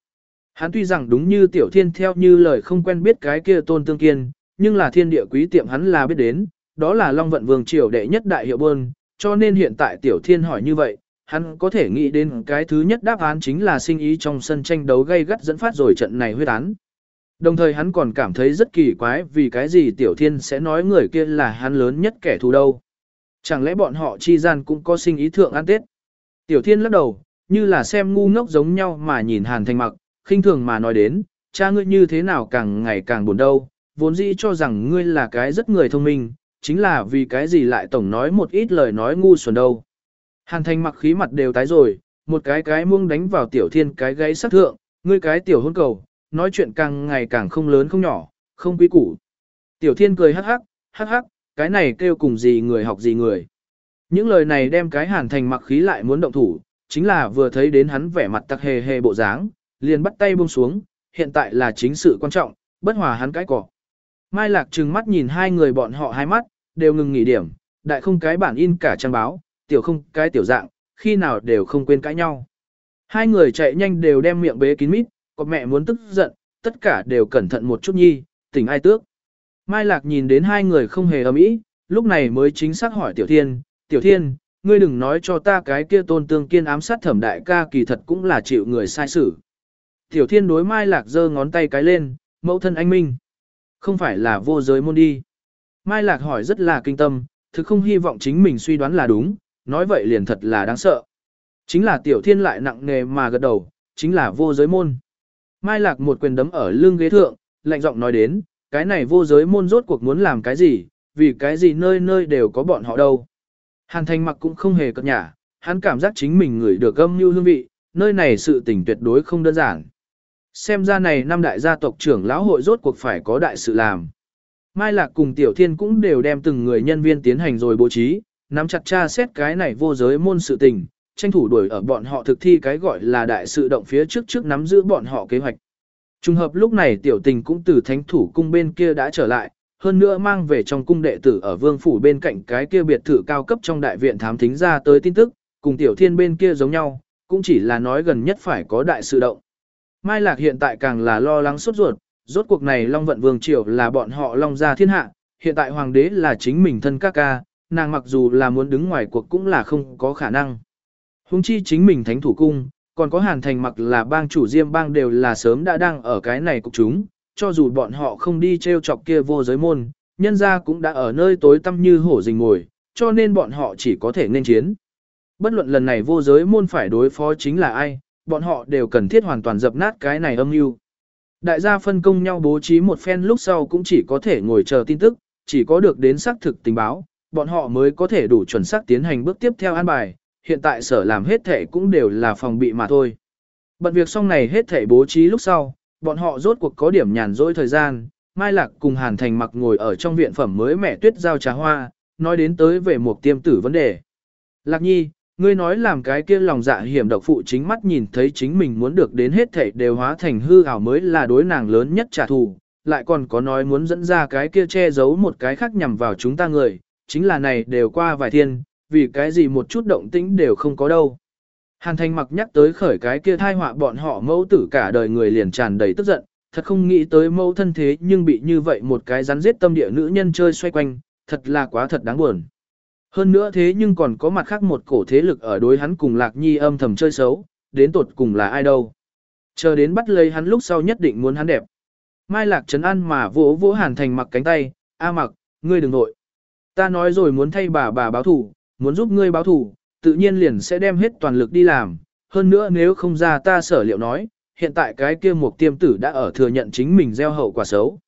Hắn tuy rằng đúng như tiểu thiên theo như lời không quen biết cái kia tôn tương kiên, nhưng là thiên địa quý tiệm hắn là biết đến, đó là Long Vận Vương Triều đệ nhất đại hiệu bơn, cho nên hiện tại tiểu thiên hỏi như vậy, hắn có thể nghĩ đến cái thứ nhất đáp án chính là sinh ý trong sân tranh đấu gây gắt dẫn phát rồi trận này huyết án. Đồng thời hắn còn cảm thấy rất kỳ quái vì cái gì tiểu thiên sẽ nói người kia là hắn lớn nhất kẻ thù đâu. Chẳng lẽ bọn họ chi gian cũng có sinh ý thượng ăn tết. Tiểu thiên lắc đầu, như là xem ngu ngốc giống nhau mà nhìn hàn thành mặc, khinh thường mà nói đến, cha ngươi như thế nào càng ngày càng buồn đâu, vốn dĩ cho rằng ngươi là cái rất người thông minh, chính là vì cái gì lại tổng nói một ít lời nói ngu xuẩn đâu. Hàn thành mặc khí mặt đều tái rồi, một cái cái muông đánh vào tiểu thiên cái gáy sắc thượng, ngươi cái tiểu hôn cầu, nói chuyện càng ngày càng không lớn không nhỏ, không quý củ. Tiểu thiên cười hắc hắc, hắc hắc, cái này kêu cùng gì người học gì người. Những lời này đem cái hàn thành mặc khí lại muốn động thủ, chính là vừa thấy đến hắn vẻ mặt tặc hề hề bộ dáng, liền bắt tay buông xuống, hiện tại là chính sự quan trọng, bất hòa hắn cái cỏ. Mai Lạc trừng mắt nhìn hai người bọn họ hai mắt, đều ngừng nghỉ điểm, đại không cái bản in cả trang báo, tiểu không cái tiểu dạng, khi nào đều không quên cãi nhau. Hai người chạy nhanh đều đem miệng bế kín mít, có mẹ muốn tức giận, tất cả đều cẩn thận một chút nhi, tỉnh ai tước. Mai Lạc nhìn đến hai người không hề ấm ý, lúc này mới chính xác hỏi Tiểu Thiên, Tiểu Thiên, ngươi đừng nói cho ta cái kia tôn tương kiên ám sát thẩm đại ca kỳ thật cũng là chịu người sai xử. Tiểu Thiên đối Mai Lạc giơ ngón tay cái lên, mẫu thân anh minh. Không phải là vô giới môn đi. Mai Lạc hỏi rất là kinh tâm, thực không hy vọng chính mình suy đoán là đúng, nói vậy liền thật là đáng sợ. Chính là Tiểu Thiên lại nặng nề mà gật đầu, chính là vô giới môn. Mai Lạc một quyền đấm ở lưng ghế thượng, lạnh giọng nói đến, cái này vô giới môn rốt cuộc muốn làm cái gì, vì cái gì nơi nơi đều có bọn họ đâu. Hàn Thành mặc cũng không hề cập nhả, hắn cảm giác chính mình ngửi được âm như hương vị, nơi này sự tình tuyệt đối không đơn giản. Xem ra này năm đại gia tộc trưởng lão hội rốt cuộc phải có đại sự làm. Mai Lạc cùng Tiểu Thiên cũng đều đem từng người nhân viên tiến hành rồi bố trí, nắm chặt tra xét cái này vô giới môn sự tình, tranh thủ đuổi ở bọn họ thực thi cái gọi là đại sự động phía trước trước nắm giữ bọn họ kế hoạch. Trùng hợp lúc này Tiểu Tình cũng từ thánh thủ cung bên kia đã trở lại, hơn nữa mang về trong cung đệ tử ở vương phủ bên cạnh cái kia biệt thự cao cấp trong đại viện thám thính ra tới tin tức, cùng Tiểu Thiên bên kia giống nhau, cũng chỉ là nói gần nhất phải có đại sự động. Mai Lạc hiện tại càng là lo lắng sốt ruột, rốt cuộc này Long Vận Vương Triều là bọn họ Long gia thiên hạ, hiện tại Hoàng đế là chính mình thân ca ca, nàng mặc dù là muốn đứng ngoài cuộc cũng là không có khả năng. Hùng chi chính mình thánh thủ cung, còn có hàn thành mặc là bang chủ diêm bang đều là sớm đã đang ở cái này cục chúng, cho dù bọn họ không đi treo chọc kia vô giới môn, nhân ra cũng đã ở nơi tối tăm như hổ rình ngồi, cho nên bọn họ chỉ có thể nên chiến. Bất luận lần này vô giới môn phải đối phó chính là ai, bọn họ đều cần thiết hoàn toàn dập nát cái này âm mưu. Đại gia phân công nhau bố trí một phen lúc sau cũng chỉ có thể ngồi chờ tin tức, chỉ có được đến xác thực tình báo, bọn họ mới có thể đủ chuẩn xác tiến hành bước tiếp theo an bài, hiện tại sở làm hết thể cũng đều là phòng bị mà thôi. Bận việc xong này hết thể bố trí lúc sau, bọn họ rốt cuộc có điểm nhàn rỗi thời gian, Mai Lạc cùng Hàn Thành mặc ngồi ở trong viện phẩm mới mẹ tuyết giao trà hoa, nói đến tới về một tiêm tử vấn đề. Lạc nhi, ngươi nói làm cái kia lòng dạ hiểm độc phụ chính mắt nhìn thấy chính mình muốn được đến hết thể đều hóa thành hư ảo mới là đối nàng lớn nhất trả thù, lại còn có nói muốn dẫn ra cái kia che giấu một cái khác nhằm vào chúng ta người, chính là này đều qua vài thiên, vì cái gì một chút động tĩnh đều không có đâu. Hàn Thành mặc nhắc tới khởi cái kia thai họa bọn họ mẫu tử cả đời người liền tràn đầy tức giận, thật không nghĩ tới mẫu thân thế nhưng bị như vậy một cái rắn giết tâm địa nữ nhân chơi xoay quanh, thật là quá thật đáng buồn. Hơn nữa thế nhưng còn có mặt khác một cổ thế lực ở đối hắn cùng Lạc Nhi âm thầm chơi xấu, đến tột cùng là ai đâu. Chờ đến bắt lấy hắn lúc sau nhất định muốn hắn đẹp. Mai Lạc trấn an mà vỗ vỗ Hàn Thành mặc cánh tay, A mặc, ngươi đừng nội. Ta nói rồi muốn thay bà bà báo thủ, muốn giúp ngươi báo thủ, tự nhiên liền sẽ đem hết toàn lực đi làm. Hơn nữa nếu không ra ta sở liệu nói, hiện tại cái kia một tiêm tử đã ở thừa nhận chính mình gieo hậu quả xấu.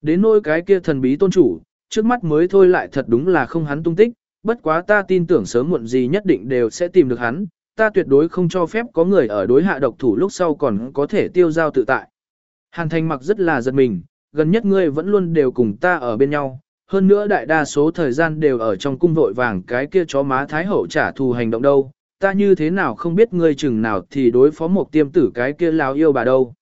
Đến nỗi cái kia thần bí tôn chủ, trước mắt mới thôi lại thật đúng là không hắn tung tích, bất quá ta tin tưởng sớm muộn gì nhất định đều sẽ tìm được hắn, ta tuyệt đối không cho phép có người ở đối hạ độc thủ lúc sau còn có thể tiêu giao tự tại. Hàn Thành mặc rất là giật mình, gần nhất ngươi vẫn luôn đều cùng ta ở bên nhau, hơn nữa đại đa số thời gian đều ở trong cung vội vàng cái kia chó má thái hậu trả thù hành động đâu, ta như thế nào không biết ngươi chừng nào thì đối phó một tiêm tử cái kia lao yêu bà đâu.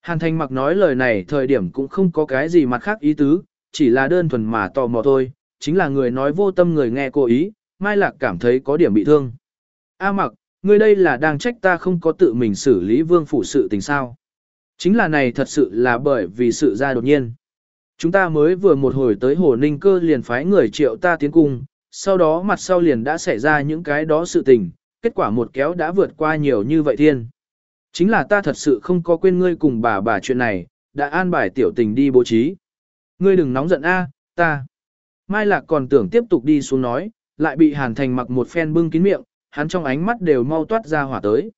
Hàn Thành mặc nói lời này thời điểm cũng không có cái gì mặt khác ý tứ, chỉ là đơn thuần mà tò mò thôi, chính là người nói vô tâm người nghe cố ý, Mai Lạc cảm thấy có điểm bị thương. A mặc, ngươi đây là đang trách ta không có tự mình xử lý vương phủ sự tình sao. Chính là này thật sự là bởi vì sự ra đột nhiên. Chúng ta mới vừa một hồi tới hồ ninh cơ liền phái người triệu ta tiến cung, sau đó mặt sau liền đã xảy ra những cái đó sự tình, kết quả một kéo đã vượt qua nhiều như vậy thiên. Chính là ta thật sự không có quên ngươi cùng bà bà chuyện này, đã an bài tiểu tình đi bố trí. Ngươi đừng nóng giận a, ta. Mai Lạc còn tưởng tiếp tục đi xuống nói, lại bị Hàn Thành mặc một phen bưng kín miệng, hắn trong ánh mắt đều mau toát ra hỏa tới.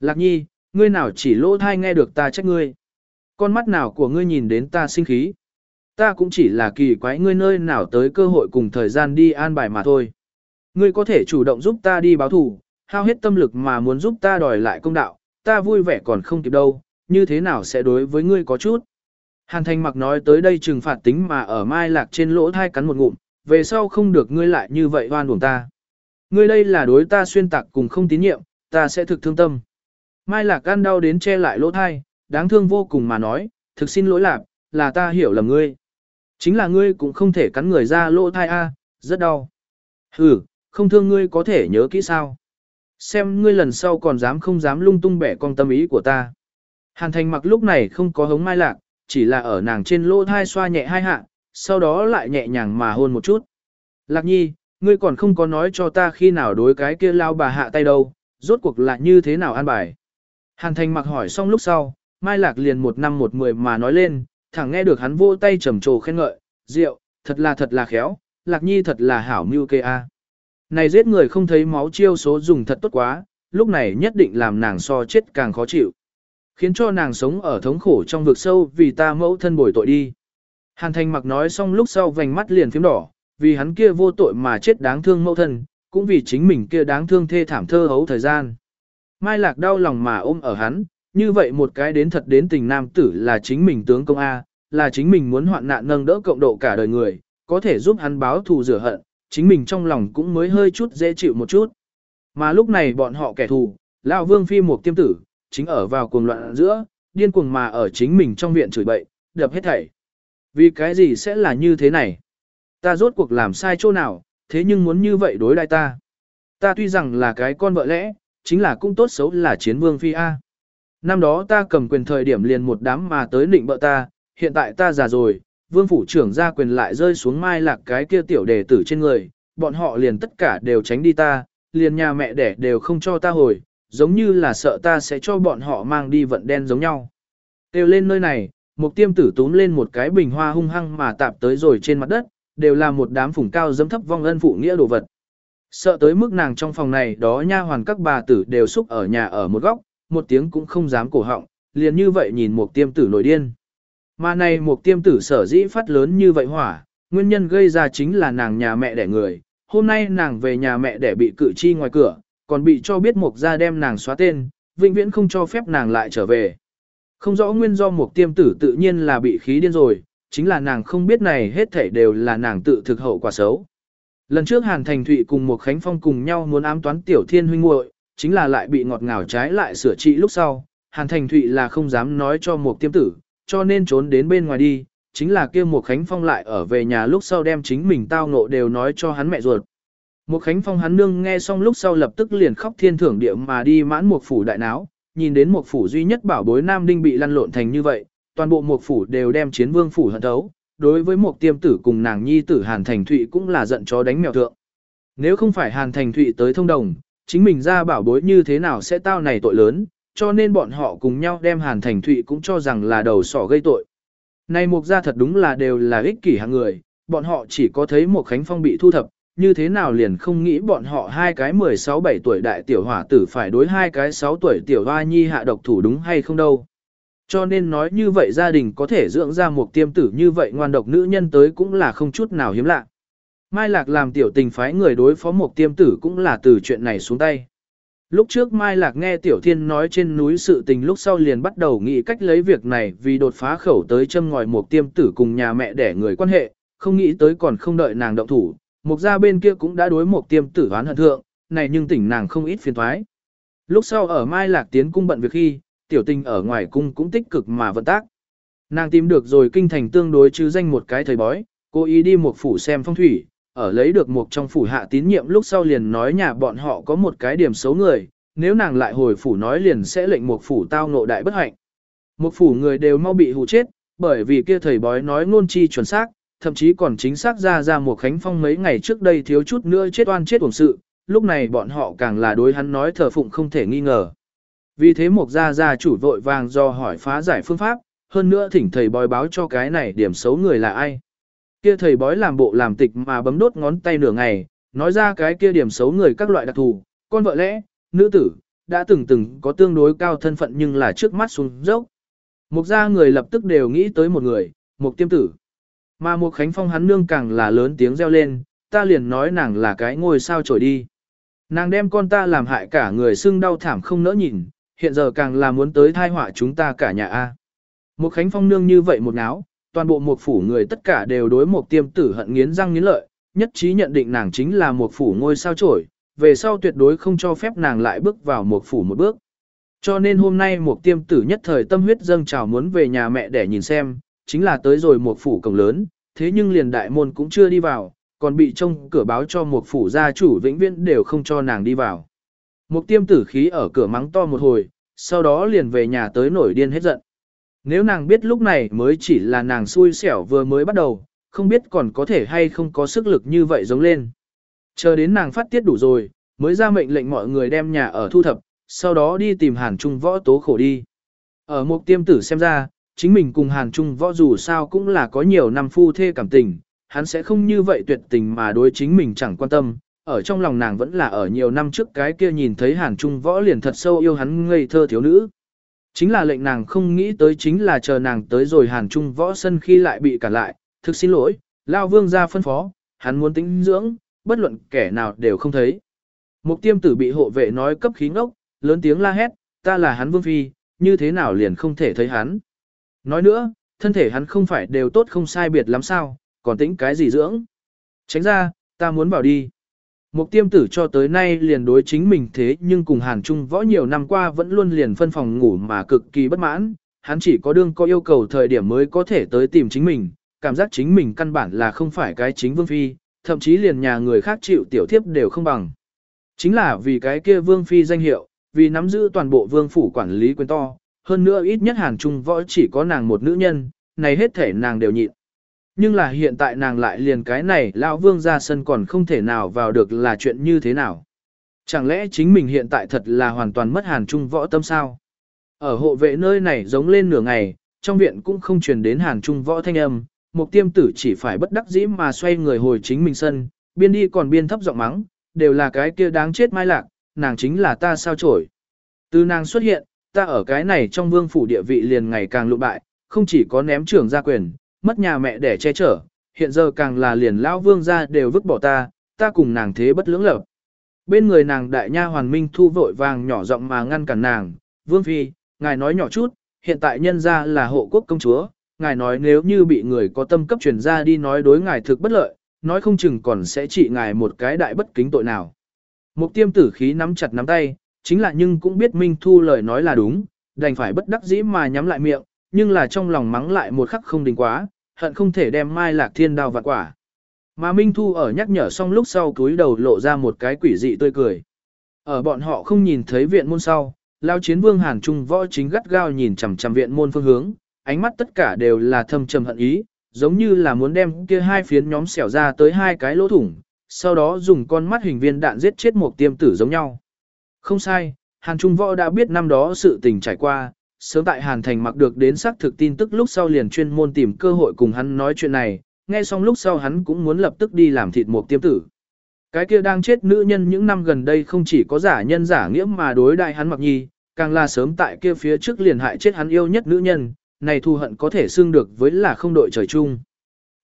Lạc nhi, ngươi nào chỉ lỗ thai nghe được ta trách ngươi. Con mắt nào của ngươi nhìn đến ta sinh khí. Ta cũng chỉ là kỳ quái ngươi nơi nào tới cơ hội cùng thời gian đi an bài mà thôi. Ngươi có thể chủ động giúp ta đi báo thù, hao hết tâm lực mà muốn giúp ta đòi lại công đạo, ta vui vẻ còn không kịp đâu, như thế nào sẽ đối với ngươi có chút. Hàn Thành mặc nói tới đây trừng phạt tính mà ở mai lạc trên lỗ thai cắn một ngụm, về sau không được ngươi lại như vậy oan uổng ta. Ngươi đây là đối ta xuyên tạc cùng không tín nhiệm, ta sẽ thực thương tâm. Mai lạc gan đau đến che lại lỗ thai, đáng thương vô cùng mà nói, thực xin lỗi lạc, là ta hiểu lầm ngươi. Chính là ngươi cũng không thể cắn người ra lỗ thai a, rất đau. Ừ, không thương ngươi có thể nhớ kỹ sao. Xem ngươi lần sau còn dám không dám lung tung bẻ con tâm ý của ta. Hàn thành mặc lúc này không có hống mai lạc, chỉ là ở nàng trên lỗ thai xoa nhẹ hai hạ, sau đó lại nhẹ nhàng mà hôn một chút. Lạc nhi, ngươi còn không có nói cho ta khi nào đối cái kia lao bà hạ tay đâu, rốt cuộc là như thế nào an bài. Hàn thành mặc hỏi xong lúc sau, Mai Lạc liền một năm một mười mà nói lên, thẳng nghe được hắn vô tay trầm trồ khen ngợi, rượu, thật là thật là khéo, Lạc Nhi thật là hảo mưu kê a. Này giết người không thấy máu chiêu số dùng thật tốt quá, lúc này nhất định làm nàng so chết càng khó chịu. Khiến cho nàng sống ở thống khổ trong vực sâu vì ta mẫu thân bồi tội đi. Hàn thành mặc nói xong lúc sau vành mắt liền phím đỏ, vì hắn kia vô tội mà chết đáng thương mẫu thân, cũng vì chính mình kia đáng thương thê thảm thơ hấu thời gian. Mai lạc đau lòng mà ôm ở hắn, như vậy một cái đến thật đến tình nam tử là chính mình tướng công A, là chính mình muốn hoạn nạn nâng đỡ cộng độ cả đời người, có thể giúp hắn báo thù rửa hận, chính mình trong lòng cũng mới hơi chút dễ chịu một chút. Mà lúc này bọn họ kẻ thù, Lão Vương Phi một tiêm tử, chính ở vào cuồng loạn giữa, điên cuồng mà ở chính mình trong viện chửi bậy, đập hết thảy. Vì cái gì sẽ là như thế này? Ta rốt cuộc làm sai chỗ nào, thế nhưng muốn như vậy đối đại ta. Ta tuy rằng là cái con vợ lẽ, chính là cũng tốt xấu là chiến vương phi A. Năm đó ta cầm quyền thời điểm liền một đám mà tới nịnh bợ ta, hiện tại ta già rồi, vương phủ trưởng ra quyền lại rơi xuống mai lạc cái kia tiểu đề tử trên người, bọn họ liền tất cả đều tránh đi ta, liền nhà mẹ đẻ đều không cho ta hồi, giống như là sợ ta sẽ cho bọn họ mang đi vận đen giống nhau. Têu lên nơi này, một tiêm tử túm lên một cái bình hoa hung hăng mà tạp tới rồi trên mặt đất, đều là một đám phủng cao dấm thấp vong ân phụ nghĩa đồ vật. Sợ tới mức nàng trong phòng này đó nha hoàn các bà tử đều xúc ở nhà ở một góc, một tiếng cũng không dám cổ họng, liền như vậy nhìn một tiêm tử nổi điên. Mà này một tiêm tử sở dĩ phát lớn như vậy hỏa, nguyên nhân gây ra chính là nàng nhà mẹ đẻ người. Hôm nay nàng về nhà mẹ đẻ bị cử chi ngoài cửa, còn bị cho biết mục gia đem nàng xóa tên, vĩnh viễn không cho phép nàng lại trở về. Không rõ nguyên do mục tiêm tử tự nhiên là bị khí điên rồi, chính là nàng không biết này hết thảy đều là nàng tự thực hậu quả xấu. Lần trước Hàn Thành Thụy cùng một Khánh Phong cùng nhau muốn ám toán Tiểu Thiên huynh muội, chính là lại bị ngọt ngào trái lại sửa trị lúc sau. Hàn Thành Thụy là không dám nói cho một tiêm tử, cho nên trốn đến bên ngoài đi, chính là kia một Khánh Phong lại ở về nhà lúc sau đem chính mình tao ngộ đều nói cho hắn mẹ ruột. Một Khánh Phong hắn nương nghe xong lúc sau lập tức liền khóc thiên thưởng địa mà đi mãn một phủ đại náo, nhìn đến một phủ duy nhất bảo bối nam đinh bị lăn lộn thành như vậy, toàn bộ một phủ đều đem chiến vương phủ hận thấu. Đối với một tiêm tử cùng nàng nhi tử Hàn Thành Thụy cũng là giận chó đánh mèo thượng. Nếu không phải Hàn Thành Thụy tới thông đồng, chính mình ra bảo bối như thế nào sẽ tao này tội lớn, cho nên bọn họ cùng nhau đem Hàn Thành Thụy cũng cho rằng là đầu sỏ gây tội. Này mục ra thật đúng là đều là ích kỷ hạng người, bọn họ chỉ có thấy một Khánh Phong bị thu thập, như thế nào liền không nghĩ bọn họ hai cái 16-17 tuổi đại tiểu hỏa tử phải đối hai cái 6 tuổi tiểu hoa nhi hạ độc thủ đúng hay không đâu. Cho nên nói như vậy gia đình có thể dưỡng ra một tiêm tử như vậy ngoan độc nữ nhân tới cũng là không chút nào hiếm lạ. Mai Lạc làm tiểu tình phái người đối phó một tiêm tử cũng là từ chuyện này xuống tay. Lúc trước Mai Lạc nghe Tiểu Thiên nói trên núi sự tình lúc sau liền bắt đầu nghĩ cách lấy việc này vì đột phá khẩu tới châm ngòi một tiêm tử cùng nhà mẹ để người quan hệ, không nghĩ tới còn không đợi nàng động thủ. Một gia bên kia cũng đã đối một tiêm tử hoán hận thượng, này nhưng tỉnh nàng không ít phiền thoái. Lúc sau ở Mai Lạc tiến cung bận việc khi, Tiểu Tình ở ngoài cung cũng tích cực mà vận tác. Nàng tìm được rồi kinh thành tương đối chứ danh một cái thời bói, cố ý đi một phủ xem phong thủy, ở lấy được một trong phủ hạ tín nhiệm lúc sau liền nói nhà bọn họ có một cái điểm xấu người, nếu nàng lại hồi phủ nói liền sẽ lệnh một phủ tao ngộ đại bất hạnh. Một phủ người đều mau bị hù chết, bởi vì kia thầy bói nói ngôn chi chuẩn xác, thậm chí còn chính xác ra ra một khánh phong mấy ngày trước đây thiếu chút nữa chết oan chết uổng sự, lúc này bọn họ càng là đối hắn nói thờ phụng không thể nghi ngờ. Vì thế một gia gia chủ vội vàng do hỏi phá giải phương pháp, hơn nữa thỉnh thầy bói báo cho cái này điểm xấu người là ai. Kia thầy bói làm bộ làm tịch mà bấm đốt ngón tay nửa ngày, nói ra cái kia điểm xấu người các loại đặc thù, con vợ lẽ, nữ tử, đã từng từng có tương đối cao thân phận nhưng là trước mắt xuống dốc. Mục gia người lập tức đều nghĩ tới một người, mục tiêm tử. Mà mục khánh phong hắn nương càng là lớn tiếng reo lên, ta liền nói nàng là cái ngôi sao trổi đi. Nàng đem con ta làm hại cả người xưng đau thảm không nỡ nhìn, hiện giờ càng là muốn tới thai họa chúng ta cả nhà A. Mục khánh phong nương như vậy một náo, toàn bộ một phủ người tất cả đều đối một tiêm tử hận nghiến răng nghiến lợi, nhất trí nhận định nàng chính là một phủ ngôi sao trổi, về sau tuyệt đối không cho phép nàng lại bước vào một phủ một bước. Cho nên hôm nay một tiêm tử nhất thời tâm huyết dâng trào muốn về nhà mẹ để nhìn xem, chính là tới rồi một phủ cổng lớn, thế nhưng liền đại môn cũng chưa đi vào, còn bị trông cửa báo cho một phủ gia chủ vĩnh viễn đều không cho nàng đi vào. Một tiêm tử khí ở cửa mắng to một hồi, sau đó liền về nhà tới nổi điên hết giận. Nếu nàng biết lúc này mới chỉ là nàng xui xẻo vừa mới bắt đầu, không biết còn có thể hay không có sức lực như vậy giống lên. Chờ đến nàng phát tiết đủ rồi, mới ra mệnh lệnh mọi người đem nhà ở thu thập, sau đó đi tìm Hàn Trung võ tố khổ đi. Ở một tiêm tử xem ra, chính mình cùng Hàn Trung võ dù sao cũng là có nhiều năm phu thê cảm tình, hắn sẽ không như vậy tuyệt tình mà đối chính mình chẳng quan tâm, ở trong lòng nàng vẫn là ở nhiều năm trước cái kia nhìn thấy Hàn Trung võ liền thật sâu yêu hắn ngây thơ thiếu nữ. Chính là lệnh nàng không nghĩ tới chính là chờ nàng tới rồi Hàn Trung võ sân khi lại bị cản lại, thực xin lỗi, Lao Vương ra phân phó, hắn muốn tính dưỡng, bất luận kẻ nào đều không thấy. Mục tiêm tử bị hộ vệ nói cấp khí ngốc, lớn tiếng la hét, ta là hắn Vương Phi, như thế nào liền không thể thấy hắn. Nói nữa, thân thể hắn không phải đều tốt không sai biệt lắm sao, còn tính cái gì dưỡng. Tránh ra, ta muốn bảo đi. Mục tiêm tử cho tới nay liền đối chính mình thế nhưng cùng Hàn Trung võ nhiều năm qua vẫn luôn liền phân phòng ngủ mà cực kỳ bất mãn, hắn chỉ có đương có yêu cầu thời điểm mới có thể tới tìm chính mình, cảm giác chính mình căn bản là không phải cái chính vương phi, thậm chí liền nhà người khác chịu tiểu thiếp đều không bằng. Chính là vì cái kia vương phi danh hiệu, vì nắm giữ toàn bộ vương phủ quản lý quyền to, hơn nữa ít nhất Hàn Trung võ chỉ có nàng một nữ nhân, này hết thể nàng đều nhịn. Nhưng là hiện tại nàng lại liền cái này lão vương ra sân còn không thể nào vào được là chuyện như thế nào. Chẳng lẽ chính mình hiện tại thật là hoàn toàn mất hàn trung võ tâm sao? Ở hộ vệ nơi này giống lên nửa ngày, trong viện cũng không truyền đến hàn trung võ thanh âm, một tiêm tử chỉ phải bất đắc dĩ mà xoay người hồi chính mình sân, biên đi còn biên thấp giọng mắng, đều là cái kia đáng chết mai lạc, nàng chính là ta sao trổi. Từ nàng xuất hiện, ta ở cái này trong vương phủ địa vị liền ngày càng lụ bại, không chỉ có ném trưởng gia quyền, mất nhà mẹ để che chở, hiện giờ càng là liền lão vương gia đều vứt bỏ ta, ta cùng nàng thế bất lưỡng lập. Bên người nàng đại nha hoàn minh thu vội vàng nhỏ giọng mà ngăn cản nàng, vương phi, ngài nói nhỏ chút, hiện tại nhân gia là hộ quốc công chúa, ngài nói nếu như bị người có tâm cấp truyền ra đi nói đối ngài thực bất lợi, nói không chừng còn sẽ trị ngài một cái đại bất kính tội nào. Mục tiêm tử khí nắm chặt nắm tay, chính là nhưng cũng biết Minh Thu lời nói là đúng, đành phải bất đắc dĩ mà nhắm lại miệng, nhưng là trong lòng mắng lại một khắc không đình quá, hận không thể đem Mai Lạc Thiên đao vạn quả. Mà Minh Thu ở nhắc nhở xong lúc sau túi đầu lộ ra một cái quỷ dị tươi cười. Ở bọn họ không nhìn thấy viện môn sau, lao chiến vương Hàn Trung võ chính gắt gao nhìn chằm chằm viện môn phương hướng, ánh mắt tất cả đều là thâm trầm hận ý, giống như là muốn đem kia hai phiến nhóm xẻo ra tới hai cái lỗ thủng, sau đó dùng con mắt hình viên đạn giết chết một tiêm tử giống nhau. Không sai, Hàn Trung võ đã biết năm đó sự tình trải qua, sớm tại Hàn Thành mặc được đến xác thực tin tức lúc sau liền chuyên môn tìm cơ hội cùng hắn nói chuyện này, nghe xong lúc sau hắn cũng muốn lập tức đi làm thịt một tiêm tử. Cái kia đang chết nữ nhân những năm gần đây không chỉ có giả nhân giả nghĩa mà đối đại hắn mặc nhi, càng là sớm tại kia phía trước liền hại chết hắn yêu nhất nữ nhân, này thù hận có thể xương được với là không đội trời chung.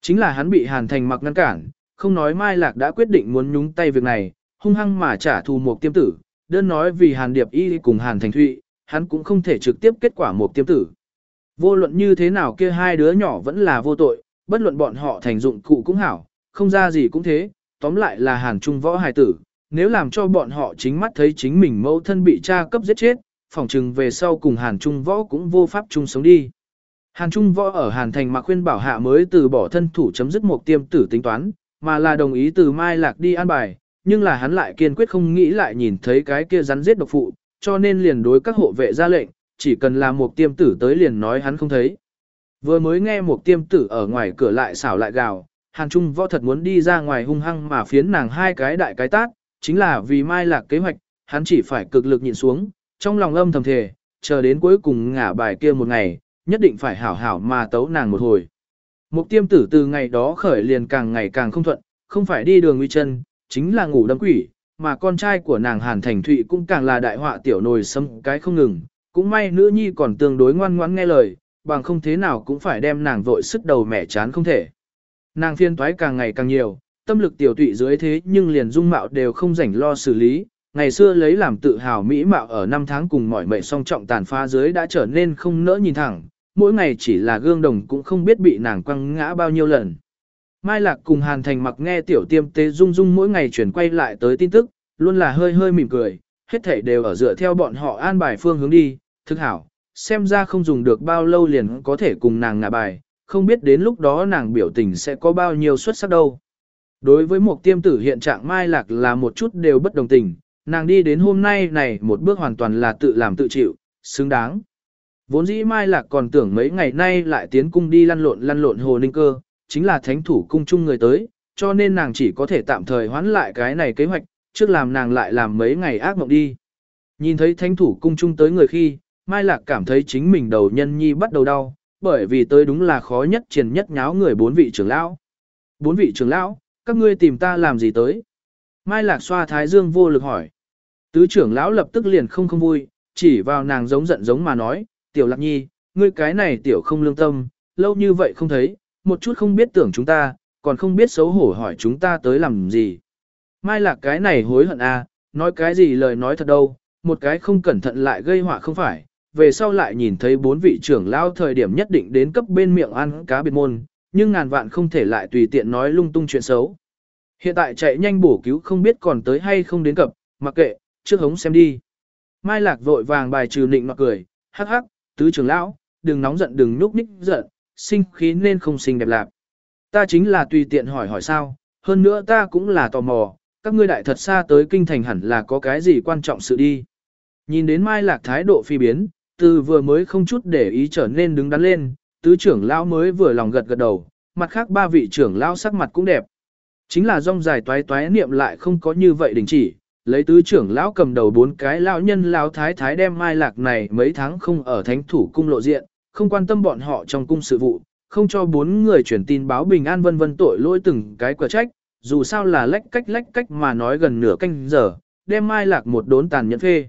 Chính là hắn bị Hàn Thành mặc ngăn cản, không nói Mai Lạc đã quyết định muốn nhúng tay việc này, hung hăng mà trả thù một tiêm tử, đơn nói vì Hàn Điệp Y cùng Hàn Thành Thụy, hắn cũng không thể trực tiếp kết quả một tiêm tử. Vô luận như thế nào kia hai đứa nhỏ vẫn là vô tội, bất luận bọn họ thành dụng cụ cũng hảo, không ra gì cũng thế, tóm lại là Hàn Trung võ hài tử, nếu làm cho bọn họ chính mắt thấy chính mình mẫu thân bị cha cấp giết chết, phỏng chừng về sau cùng Hàn Trung võ cũng vô pháp chung sống đi. Hàn Trung võ ở Hàn Thành mà khuyên bảo hạ mới từ bỏ thân thủ chấm dứt một tiêm tử tính toán, mà là đồng ý từ Mai Lạc đi an bài, nhưng là hắn lại kiên quyết không nghĩ lại nhìn thấy cái kia rắn giết độc phụ, cho nên liền đối các hộ vệ ra lệnh, chỉ cần là một tiêm tử tới liền nói hắn không thấy. Vừa mới nghe một tiêm tử ở ngoài cửa lại xảo lại gào, Hàn Trung võ thật muốn đi ra ngoài hung hăng mà phiến nàng hai cái đại cái tát, chính là vì Mai Lạc kế hoạch, hắn chỉ phải cực lực nhịn xuống, trong lòng âm thầm thề, chờ đến cuối cùng ngả bài kia một ngày, nhất định phải hảo hảo mà tấu nàng một hồi. Mục tiêm tử từ ngày đó khởi liền càng ngày càng không thuận, không phải đi đường nguy chân, chính là ngủ đâm quỷ, mà con trai của nàng Hàn Thành Thụy cũng càng là đại họa tiểu nồi sâm cái không ngừng, cũng may nữ nhi còn tương đối ngoan ngoãn nghe lời, bằng không thế nào cũng phải đem nàng vội sức đầu mẻ chán không thể. Nàng phiên toái càng ngày càng nhiều, tâm lực tiểu tụy dưới thế nhưng liền dung mạo đều không rảnh lo xử lý, ngày xưa lấy làm tự hào mỹ mạo ở năm tháng cùng mỏi mệt song trọng tàn phá dưới đã trở nên không nỡ nhìn thẳng, mỗi ngày chỉ là gương đồng cũng không biết bị nàng quăng ngã bao nhiêu lần. Mai Lạc cùng Hàn Thành mặc nghe tiểu tiêm tế dung dung mỗi ngày chuyển quay lại tới tin tức, luôn là hơi hơi mỉm cười, hết thảy đều ở dựa theo bọn họ an bài phương hướng đi, thức hảo, xem ra không dùng được bao lâu liền có thể cùng nàng ngả bài, không biết đến lúc đó nàng biểu tình sẽ có bao nhiêu xuất sắc đâu. Đối với một tiêm tử hiện trạng Mai Lạc là một chút đều bất đồng tình, nàng đi đến hôm nay này một bước hoàn toàn là tự làm tự chịu, xứng đáng. Vốn dĩ Mai Lạc còn tưởng mấy ngày nay lại tiến cung đi lăn lộn lăn lộn hồ ninh cơ, chính là thánh thủ cung chung người tới, cho nên nàng chỉ có thể tạm thời hoãn lại cái này kế hoạch, trước làm nàng lại làm mấy ngày ác mộng đi. Nhìn thấy thánh thủ cung chung tới người khi, Mai Lạc cảm thấy chính mình đầu nhân nhi bắt đầu đau, bởi vì tới đúng là khó nhất triền nhất nháo người bốn vị trưởng lão. Bốn vị trưởng lão, các ngươi tìm ta làm gì tới? Mai Lạc xoa thái dương vô lực hỏi. Tứ trưởng lão lập tức liền không không vui, chỉ vào nàng giống giận giống mà nói, tiểu lạc nhi, ngươi cái này tiểu không lương tâm, lâu như vậy không thấy, một chút không biết tưởng chúng ta, còn không biết xấu hổ hỏi chúng ta tới làm gì. Mai lạc cái này hối hận à, nói cái gì lời nói thật đâu, một cái không cẩn thận lại gây họa không phải, về sau lại nhìn thấy bốn vị trưởng lao thời điểm nhất định đến cấp bên miệng ăn cá biệt môn, nhưng ngàn vạn không thể lại tùy tiện nói lung tung chuyện xấu. Hiện tại chạy nhanh bổ cứu không biết còn tới hay không đến cập, mặc kệ, trước hống xem đi. Mai lạc vội vàng bài trừ nịnh mặc cười, hắc hắc, tứ trưởng lão, đừng nóng giận đừng núp ních giận, sinh khí nên không sinh đẹp lạc. Ta chính là tùy tiện hỏi hỏi sao, hơn nữa ta cũng là tò mò, các ngươi đại thật xa tới kinh thành hẳn là có cái gì quan trọng sự đi. Nhìn đến Mai Lạc thái độ phi biến, từ vừa mới không chút để ý trở nên đứng đắn lên, tứ trưởng lão mới vừa lòng gật gật đầu, mặt khác ba vị trưởng lão sắc mặt cũng đẹp. Chính là rong dài toái toái niệm lại không có như vậy đình chỉ, lấy tứ trưởng lão cầm đầu bốn cái lão nhân lão thái thái đem mai lạc này mấy tháng không ở thánh thủ cung lộ diện, không quan tâm bọn họ trong cung sự vụ, không cho bốn người chuyển tin báo bình an vân vân tội lỗi từng cái quả trách, dù sao là lách cách lách cách mà nói gần nửa canh giờ, đem mai lạc một đốn tàn nhẫn phê.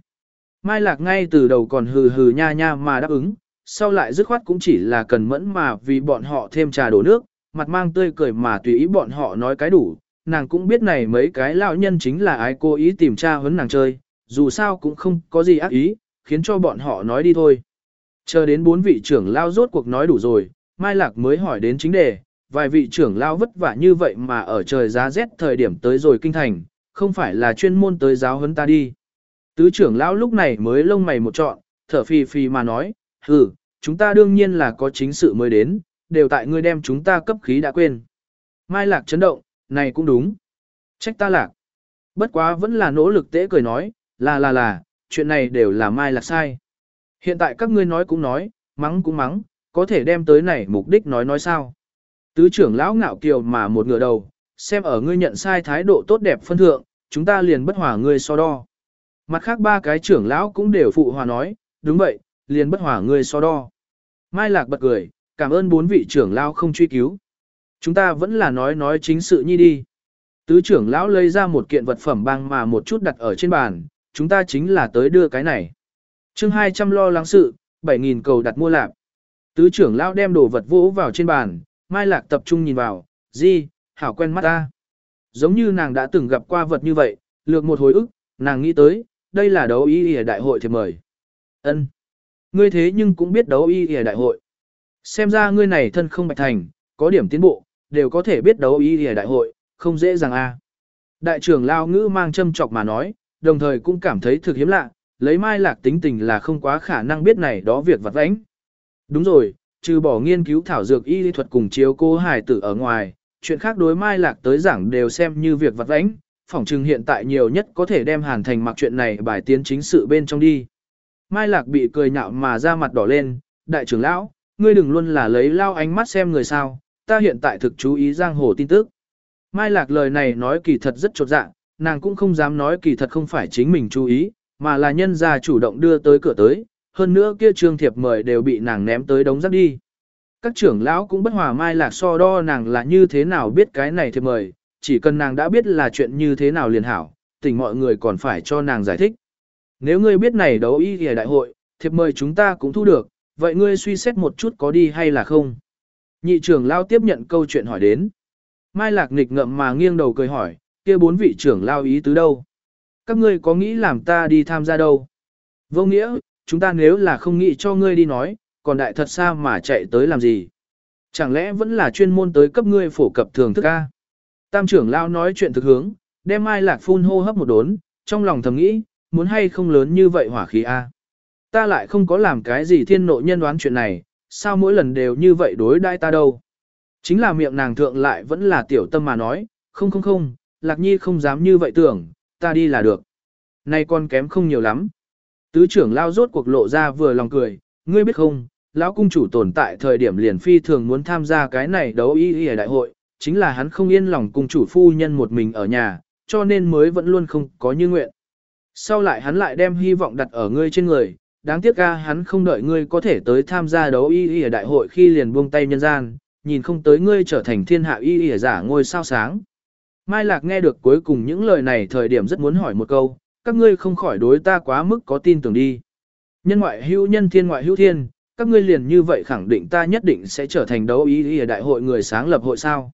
Mai lạc ngay từ đầu còn hừ hừ nha nha mà đáp ứng, sau lại dứt khoát cũng chỉ là cần mẫn mà vì bọn họ thêm trà đổ nước, mặt mang tươi cười mà tùy ý bọn họ nói cái đủ, nàng cũng biết này mấy cái lão nhân chính là ai cố ý tìm tra huấn nàng chơi, dù sao cũng không có gì ác ý, khiến cho bọn họ nói đi thôi. Chờ đến bốn vị trưởng lao rốt cuộc nói đủ rồi, Mai Lạc mới hỏi đến chính đề, vài vị trưởng lao vất vả như vậy mà ở trời giá rét thời điểm tới rồi kinh thành, không phải là chuyên môn tới giáo huấn ta đi. Tứ trưởng lão lúc này mới lông mày một trọn, thở phì phì mà nói, hừ, chúng ta đương nhiên là có chính sự mới đến, đều tại ngươi đem chúng ta cấp khí đã quên. Mai Lạc chấn động, này cũng đúng. Trách ta lạc. Bất quá vẫn là nỗ lực tế cười nói, là là là, chuyện này đều là Mai Lạc sai. Hiện tại các ngươi nói cũng nói, mắng cũng mắng, có thể đem tới này mục đích nói nói sao. Tứ trưởng lão ngạo kiều mà một ngựa đầu, xem ở ngươi nhận sai thái độ tốt đẹp phân thượng, chúng ta liền bất hòa ngươi so đo. Mặt khác ba cái trưởng lão cũng đều phụ hòa nói, đúng vậy, liền bất hòa ngươi so đo. Mai Lạc bật cười, cảm ơn bốn vị trưởng lão không truy cứu. Chúng ta vẫn là nói nói chính sự nhi đi. Tứ trưởng lão lấy ra một kiện vật phẩm băng mà một chút đặt ở trên bàn, chúng ta chính là tới đưa cái này chương 200 lo lắng sự, 7.000 cầu đặt mua lạp. Tứ trưởng lão đem đồ vật vỗ vào trên bàn, Mai Lạc tập trung nhìn vào, gì, hảo quen mắt ta. giống như nàng đã từng gặp qua vật như vậy, lược một hồi ức, nàng nghĩ tới, đây là đấu y y đại hội thì mời. ân Ngươi thế nhưng cũng biết đấu y y đại hội. Xem ra ngươi này thân không bạch thành, có điểm tiến bộ, đều có thể biết đấu y y đại hội, không dễ dàng a. Đại trưởng lao ngữ mang châm chọc mà nói, đồng thời cũng cảm thấy thực hiếm lạ, lấy mai lạc tính tình là không quá khả năng biết này đó việc vặt vãnh. Đúng rồi, trừ bỏ nghiên cứu thảo dược y lý thuật cùng chiếu cô hài tử ở ngoài, chuyện khác đối mai lạc tới giảng đều xem như việc vặt vãnh, phỏng chừng hiện tại nhiều nhất có thể đem hàn thành mặc chuyện này bài tiến chính sự bên trong đi. Mai lạc bị cười nhạo mà ra mặt đỏ lên, đại trưởng lão, ngươi đừng luôn là lấy lao ánh mắt xem người sao, ta hiện tại thực chú ý giang hồ tin tức. Mai lạc lời này nói kỳ thật rất trột dạ, nàng cũng không dám nói kỳ thật không phải chính mình chú ý, mà là nhân gia chủ động đưa tới cửa tới, hơn nữa kia trương thiệp mời đều bị nàng ném tới đống rác đi. Các trưởng lão cũng bất hòa mai lạc so đo nàng là như thế nào biết cái này thiệp mời, chỉ cần nàng đã biết là chuyện như thế nào liền hảo, tỉnh mọi người còn phải cho nàng giải thích. Nếu ngươi biết này đấu ý thì đại hội, thiệp mời chúng ta cũng thu được, vậy ngươi suy xét một chút có đi hay là không? Nhị trưởng lao tiếp nhận câu chuyện hỏi đến. Mai lạc nghịch ngậm mà nghiêng đầu cười hỏi, kia bốn vị trưởng lao ý tứ đâu? Các ngươi có nghĩ làm ta đi tham gia đâu? Vô nghĩa, chúng ta nếu là không nghĩ cho ngươi đi nói, còn đại thật xa mà chạy tới làm gì? Chẳng lẽ vẫn là chuyên môn tới cấp ngươi phổ cập thường thức A? Tam trưởng lao nói chuyện thực hướng, đem Mai Lạc phun hô hấp một đốn, trong lòng thầm nghĩ, muốn hay không lớn như vậy hỏa khí A. Ta lại không có làm cái gì thiên nộ nhân đoán chuyện này, sao mỗi lần đều như vậy đối đãi ta đâu. Chính là miệng nàng thượng lại vẫn là tiểu tâm mà nói, không không không, Lạc Nhi không dám như vậy tưởng, ta đi là được. Nay con kém không nhiều lắm. Tứ trưởng lao rốt cuộc lộ ra vừa lòng cười, ngươi biết không, lão cung chủ tồn tại thời điểm liền phi thường muốn tham gia cái này đấu y y đại hội, chính là hắn không yên lòng cung chủ phu nhân một mình ở nhà, cho nên mới vẫn luôn không có như nguyện. Sau lại hắn lại đem hy vọng đặt ở ngươi trên người, đáng tiếc ca hắn không đợi ngươi có thể tới tham gia đấu y y đại hội khi liền buông tay nhân gian, nhìn không tới ngươi trở thành thiên hạ y y giả ngôi sao sáng. Mai Lạc nghe được cuối cùng những lời này thời điểm rất muốn hỏi một câu, các ngươi không khỏi đối ta quá mức có tin tưởng đi. Nhân ngoại hữu nhân thiên ngoại hữu thiên, các ngươi liền như vậy khẳng định ta nhất định sẽ trở thành đấu ý ý ở đại hội người sáng lập hội sao.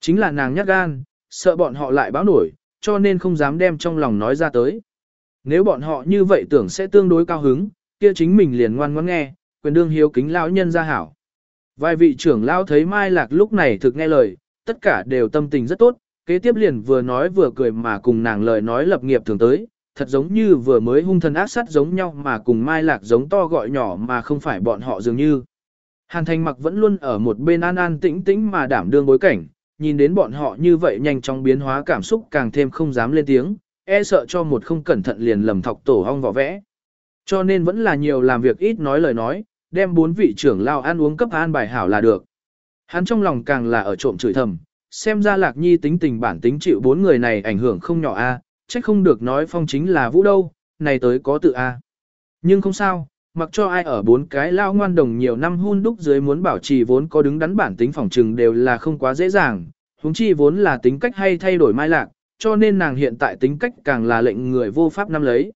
Chính là nàng nhát gan, sợ bọn họ lại báo nổi, cho nên không dám đem trong lòng nói ra tới. Nếu bọn họ như vậy tưởng sẽ tương đối cao hứng, kia chính mình liền ngoan ngoãn nghe, quyền đương hiếu kính lão nhân ra hảo. Vài vị trưởng lão thấy Mai Lạc lúc này thực nghe lời, tất cả đều tâm tình rất tốt, kế tiếp liền vừa nói vừa cười mà cùng nàng lời nói lập nghiệp thường tới, thật giống như vừa mới hung thần ác sát giống nhau mà cùng Mai Lạc giống to gọi nhỏ mà không phải bọn họ dường như. Hàn Thành mặc vẫn luôn ở một bên an an tĩnh tĩnh mà đảm đương bối cảnh, nhìn đến bọn họ như vậy nhanh chóng biến hóa cảm xúc càng thêm không dám lên tiếng, e sợ cho một không cẩn thận liền lầm thọc tổ hong vỏ vẽ. Cho nên vẫn là nhiều làm việc ít nói lời nói, đem bốn vị trưởng lao ăn uống cấp an bài hảo là được. Hắn trong lòng càng là ở trộm chửi thầm, xem ra lạc nhi tính tình bản tính chịu bốn người này ảnh hưởng không nhỏ a, trách không được nói phong chính là vũ đâu, này tới có tự a. Nhưng không sao, mặc cho ai ở bốn cái lao ngoan đồng nhiều năm hun đúc dưới muốn bảo trì vốn có đứng đắn bản tính phòng trừng đều là không quá dễ dàng, huống chi vốn là tính cách hay thay đổi mai lạc, cho nên nàng hiện tại tính cách càng là lệnh người vô pháp năm lấy.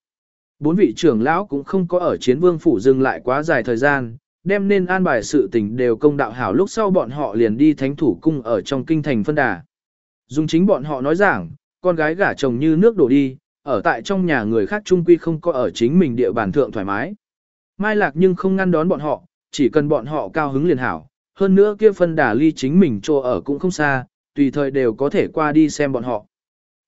Bốn vị trưởng lão cũng không có ở chiến vương phủ dừng lại quá dài thời gian, đem nên an bài sự tình đều công đạo hảo lúc sau bọn họ liền đi thánh thủ cung ở trong kinh thành phân đà. Dùng chính bọn họ nói rằng, con gái gả chồng như nước đổ đi, ở tại trong nhà người khác trung quy không có ở chính mình địa bàn thượng thoải mái. Mai lạc nhưng không ngăn đón bọn họ, chỉ cần bọn họ cao hứng liền hảo, hơn nữa kia phân đà ly chính mình trô ở cũng không xa, tùy thời đều có thể qua đi xem bọn họ.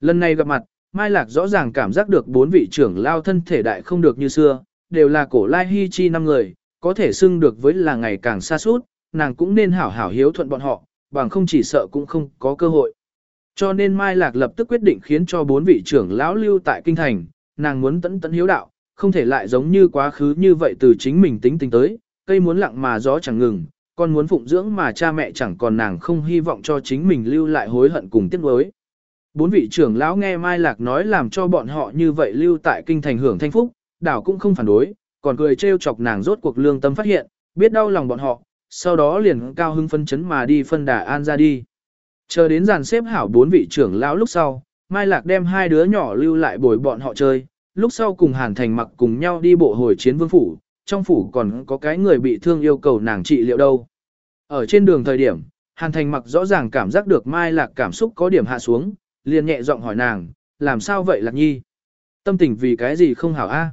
Lần này gặp mặt, Mai Lạc rõ ràng cảm giác được bốn vị trưởng lao thân thể đại không được như xưa, đều là cổ lai hy chi năm người, có thể xưng được với là ngày càng xa suốt, nàng cũng nên hảo hảo hiếu thuận bọn họ, bằng không chỉ sợ cũng không có cơ hội. Cho nên Mai Lạc lập tức quyết định khiến cho bốn vị trưởng lão lưu tại kinh thành, nàng muốn tận tận hiếu đạo, không thể lại giống như quá khứ như vậy từ chính mình tính tình tới, cây muốn lặng mà gió chẳng ngừng, con muốn phụng dưỡng mà cha mẹ chẳng còn nàng không hy vọng cho chính mình lưu lại hối hận cùng tiếc nuối. Bốn vị trưởng lão nghe Mai Lạc nói làm cho bọn họ như vậy lưu tại kinh thành hưởng thanh phúc, đảo cũng không phản đối, còn cười trêu chọc nàng rốt cuộc lương tâm phát hiện, biết đau lòng bọn họ, sau đó liền cao hưng phân chấn mà đi phân đà an ra đi. Chờ đến dàn xếp hảo bốn vị trưởng lão lúc sau, Mai Lạc đem hai đứa nhỏ lưu lại bồi bọn họ chơi, lúc sau cùng Hàn Thành mặc cùng nhau đi bộ hồi chiến vương phủ, trong phủ còn có cái người bị thương yêu cầu nàng trị liệu đâu. Ở trên đường thời điểm, Hàn Thành mặc rõ ràng cảm giác được Mai Lạc cảm xúc có điểm hạ xuống, liền nhẹ giọng hỏi nàng, làm sao vậy Lạc Nhi? Tâm tình vì cái gì không hảo a?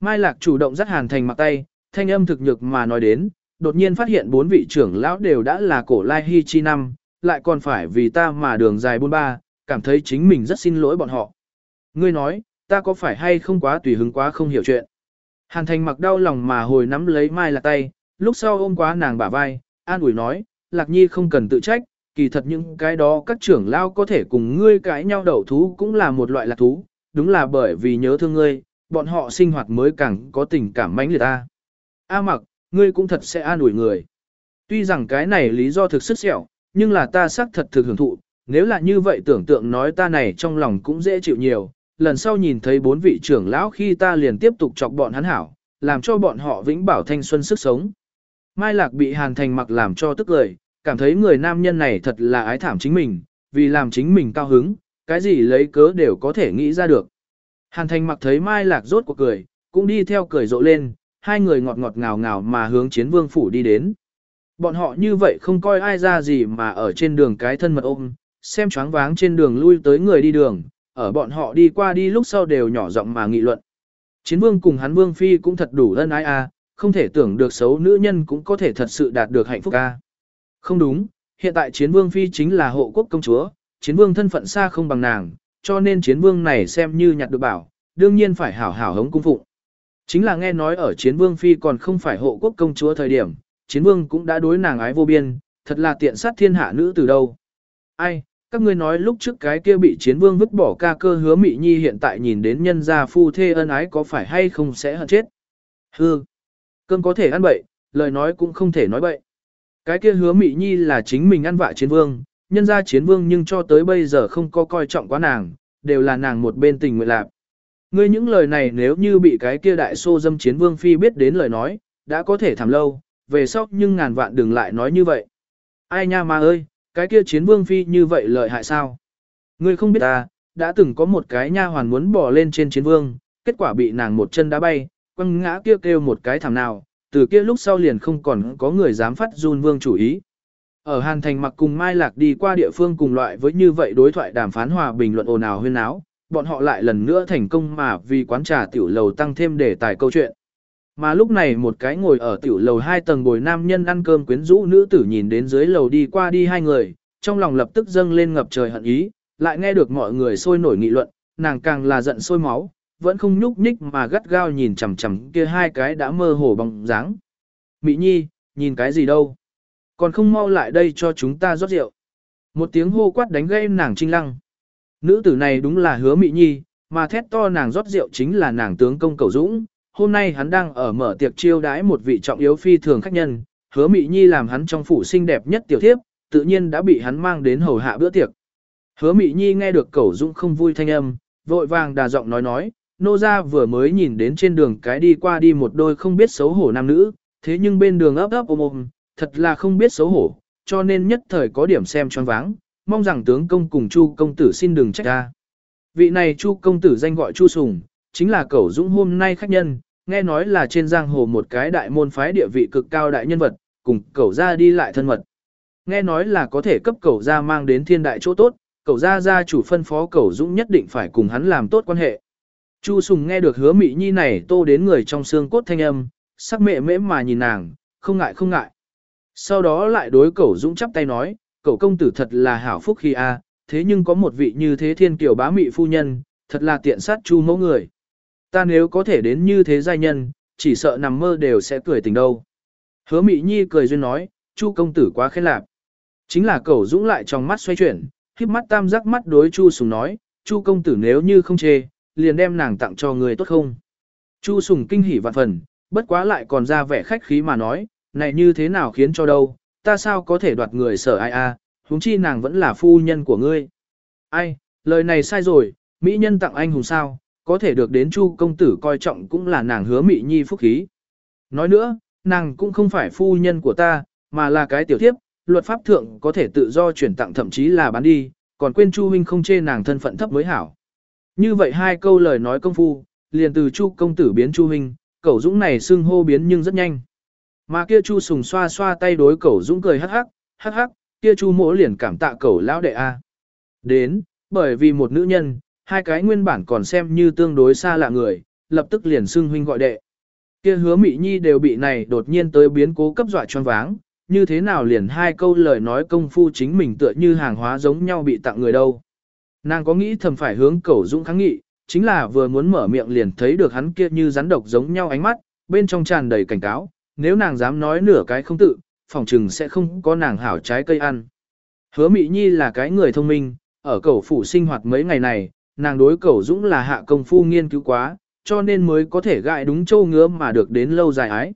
Mai Lạc chủ động dắt Hàn Thành mặc tay, thanh âm thực nhược mà nói đến, đột nhiên phát hiện bốn vị trưởng lão đều đã là cổ lai hy chi năm, lại còn phải vì ta mà đường dài buôn ba, cảm thấy chính mình rất xin lỗi bọn họ. Ngươi nói, ta có phải hay không quá tùy hứng quá không hiểu chuyện. Hàn thành mặc đau lòng mà hồi nắm lấy Mai Lạc tay, lúc sau ôm quá nàng bả vai, an ủi nói, Lạc Nhi không cần tự trách, kỳ thật những cái đó các trưởng lao có thể cùng ngươi cãi nhau đầu thú cũng là một loại lạc thú, đúng là bởi vì nhớ thương ngươi, bọn họ sinh hoạt mới càng có tình cảm mãnh liệt ta. A mặc, ngươi cũng thật sẽ an ủi người. Tuy rằng cái này lý do thực sức sẹo, nhưng là ta xác thật thực hưởng thụ, nếu là như vậy tưởng tượng nói ta này trong lòng cũng dễ chịu nhiều, lần sau nhìn thấy bốn vị trưởng lão khi ta liền tiếp tục chọc bọn hắn hảo, làm cho bọn họ vĩnh bảo thanh xuân sức sống. Mai Lạc bị Hàn Thành mặc làm cho tức lời, cảm thấy người nam nhân này thật là ái thảm chính mình, vì làm chính mình cao hứng, cái gì lấy cớ đều có thể nghĩ ra được. Hàn Thành mặc thấy Mai Lạc rốt cuộc cười, cũng đi theo cười rộ lên, hai người ngọt ngọt ngào ngào mà hướng chiến vương phủ đi đến. Bọn họ như vậy không coi ai ra gì mà ở trên đường cái thân mật ôm, xem choáng váng trên đường lui tới người đi đường, ở bọn họ đi qua đi lúc sau đều nhỏ giọng mà nghị luận. Chiến vương cùng hắn vương phi cũng thật đủ ân ái a, không thể tưởng được xấu nữ nhân cũng có thể thật sự đạt được hạnh phúc a. Không đúng, hiện tại chiến vương phi chính là hộ quốc công chúa, chiến vương thân phận xa không bằng nàng, cho nên chiến vương này xem như nhặt được bảo, đương nhiên phải hảo hảo hống cung phụng. Chính là nghe nói ở chiến vương phi còn không phải hộ quốc công chúa thời điểm, chiến vương cũng đã đối nàng ái vô biên, thật là tiện sát thiên hạ nữ từ đâu. Ai, các ngươi nói lúc trước cái kia bị chiến vương vứt bỏ ca cơ hứa mị nhi hiện tại nhìn đến nhân gia phu thê ân ái có phải hay không sẽ hận chết. Hư, cơm có thể ăn bậy, lời nói cũng không thể nói bậy. Cái kia hứa mị nhi là chính mình ăn vạ chiến vương, nhân gia chiến vương nhưng cho tới bây giờ không có coi trọng quá nàng, đều là nàng một bên tình nguyện lạc. Ngươi những lời này nếu như bị cái kia đại xô dâm chiến vương phi biết đến lời nói, đã có thể thảm lâu, về sau nhưng ngàn vạn đừng lại nói như vậy. Ai nha ma ơi, cái kia chiến vương phi như vậy lợi hại sao? Ngươi không biết ta, đã từng có một cái nha hoàn muốn bỏ lên trên chiến vương, kết quả bị nàng một chân đá bay, quăng ngã kia kêu, kêu một cái thảm nào, từ kia lúc sau liền không còn có người dám phát run vương chủ ý. Ở Hàn Thành mặc cùng Mai Lạc đi qua địa phương cùng loại với như vậy đối thoại đàm phán hòa bình luận ồn ào huyên áo, bọn họ lại lần nữa thành công mà vì quán trà tiểu lầu tăng thêm đề tài câu chuyện. Mà lúc này một cái ngồi ở tiểu lầu hai tầng bồi nam nhân ăn cơm quyến rũ nữ tử nhìn đến dưới lầu đi qua đi hai người, trong lòng lập tức dâng lên ngập trời hận ý, lại nghe được mọi người sôi nổi nghị luận, nàng càng là giận sôi máu, vẫn không nhúc nhích mà gắt gao nhìn chằm chằm kia hai cái đã mơ hồ bóng dáng. Mỹ Nhi, nhìn cái gì đâu? Còn không mau lại đây cho chúng ta rót rượu. Một tiếng hô quát đánh gây nàng trinh lăng. Nữ tử này đúng là hứa Mị Nhi, mà thét to nàng rót rượu chính là nàng tướng công cầu dũng. Hôm nay hắn đang ở mở tiệc chiêu đãi một vị trọng yếu phi thường khách nhân, hứa Mị Nhi làm hắn trong phủ xinh đẹp nhất tiểu thiếp, tự nhiên đã bị hắn mang đến hầu hạ bữa tiệc. Hứa Mị Nhi nghe được cầu dũng không vui thanh âm, vội vàng đà giọng nói nói, nô gia vừa mới nhìn đến trên đường cái đi qua đi một đôi không biết xấu hổ nam nữ, thế nhưng bên đường ấp ấp ôm ôm, thật là không biết xấu hổ, cho nên nhất thời có điểm xem choáng váng, mong rằng tướng công cùng Chu công tử xin đừng trách ta. Vị này Chu công tử danh gọi Chu Sùng, chính là cẩu dũng hôm nay khách nhân, nghe nói là trên giang hồ một cái đại môn phái địa vị cực cao đại nhân vật, cùng cẩu gia đi lại thân mật. Nghe nói là có thể cấp cẩu gia mang đến thiên đại chỗ tốt, cẩu gia gia chủ phân phó cẩu dũng nhất định phải cùng hắn làm tốt quan hệ. Chu Sùng nghe được hứa mị nhi này tô đến người trong xương cốt thanh âm, sắc mẹ mễ mà nhìn nàng, không ngại không ngại. Sau đó lại đối cẩu dũng chắp tay nói, cậu công tử thật là hảo phúc khi a, thế nhưng có một vị như thế thiên kiều bá mị phu nhân, thật là tiện sát chu mẫu người. Ta nếu có thể đến như thế giai nhân, chỉ sợ nằm mơ đều sẽ cười tình đâu. Hứa mị nhi cười duyên nói, chu công tử quá khen lạc. Chính là cậu dũng lại trong mắt xoay chuyển, khiếp mắt tam giác mắt đối chu sùng nói, chu công tử nếu như không chê, liền đem nàng tặng cho người tốt không. Chu sùng kinh hỉ vạn phần, bất quá lại còn ra vẻ khách khí mà nói, này như thế nào khiến cho đâu, ta sao có thể đoạt người sở ai a, huống chi nàng vẫn là phu nhân của ngươi. Ai, lời này sai rồi, mỹ nhân tặng anh hùng sao, có thể được đến chu công tử coi trọng cũng là nàng hứa mỹ nhi phúc khí. Nói nữa, nàng cũng không phải phu nhân của ta, mà là cái tiểu thiếp, luật pháp thượng có thể tự do chuyển tặng thậm chí là bán đi, còn quên chu huynh không chê nàng thân phận thấp mới hảo. Như vậy hai câu lời nói công phu, liền từ chu công tử biến chu huynh, cẩu dũng này xưng hô biến nhưng rất nhanh. Mà kia Chu Sùng xoa xoa tay đối cẩu Dũng cười hắc hắc, hắc hắc, kia Chu Mỗ liền cảm tạ cẩu lão đệ a. Đến, bởi vì một nữ nhân, hai cái nguyên bản còn xem như tương đối xa lạ người, lập tức liền xưng huynh gọi đệ. Kia hứa Mị Nhi đều bị này đột nhiên tới biến cố cấp dọa choáng váng, như thế nào liền hai câu lời nói công phu chính mình tựa như hàng hóa giống nhau bị tặng người đâu. Nàng có nghĩ thầm phải hướng cẩu dũng kháng nghị, chính là vừa muốn mở miệng liền thấy được hắn kia như rắn độc giống nhau ánh mắt, bên trong tràn đầy cảnh cáo, nếu nàng dám nói nửa cái không tự, phòng trừng sẽ không có nàng hảo trái cây ăn. Hứa Mị Nhi là cái người thông minh, ở cẩu phủ sinh hoạt mấy ngày này, nàng đối cẩu dũng là hạ công phu nghiên cứu quá, cho nên mới có thể gại đúng châu ngứa mà được đến lâu dài ái.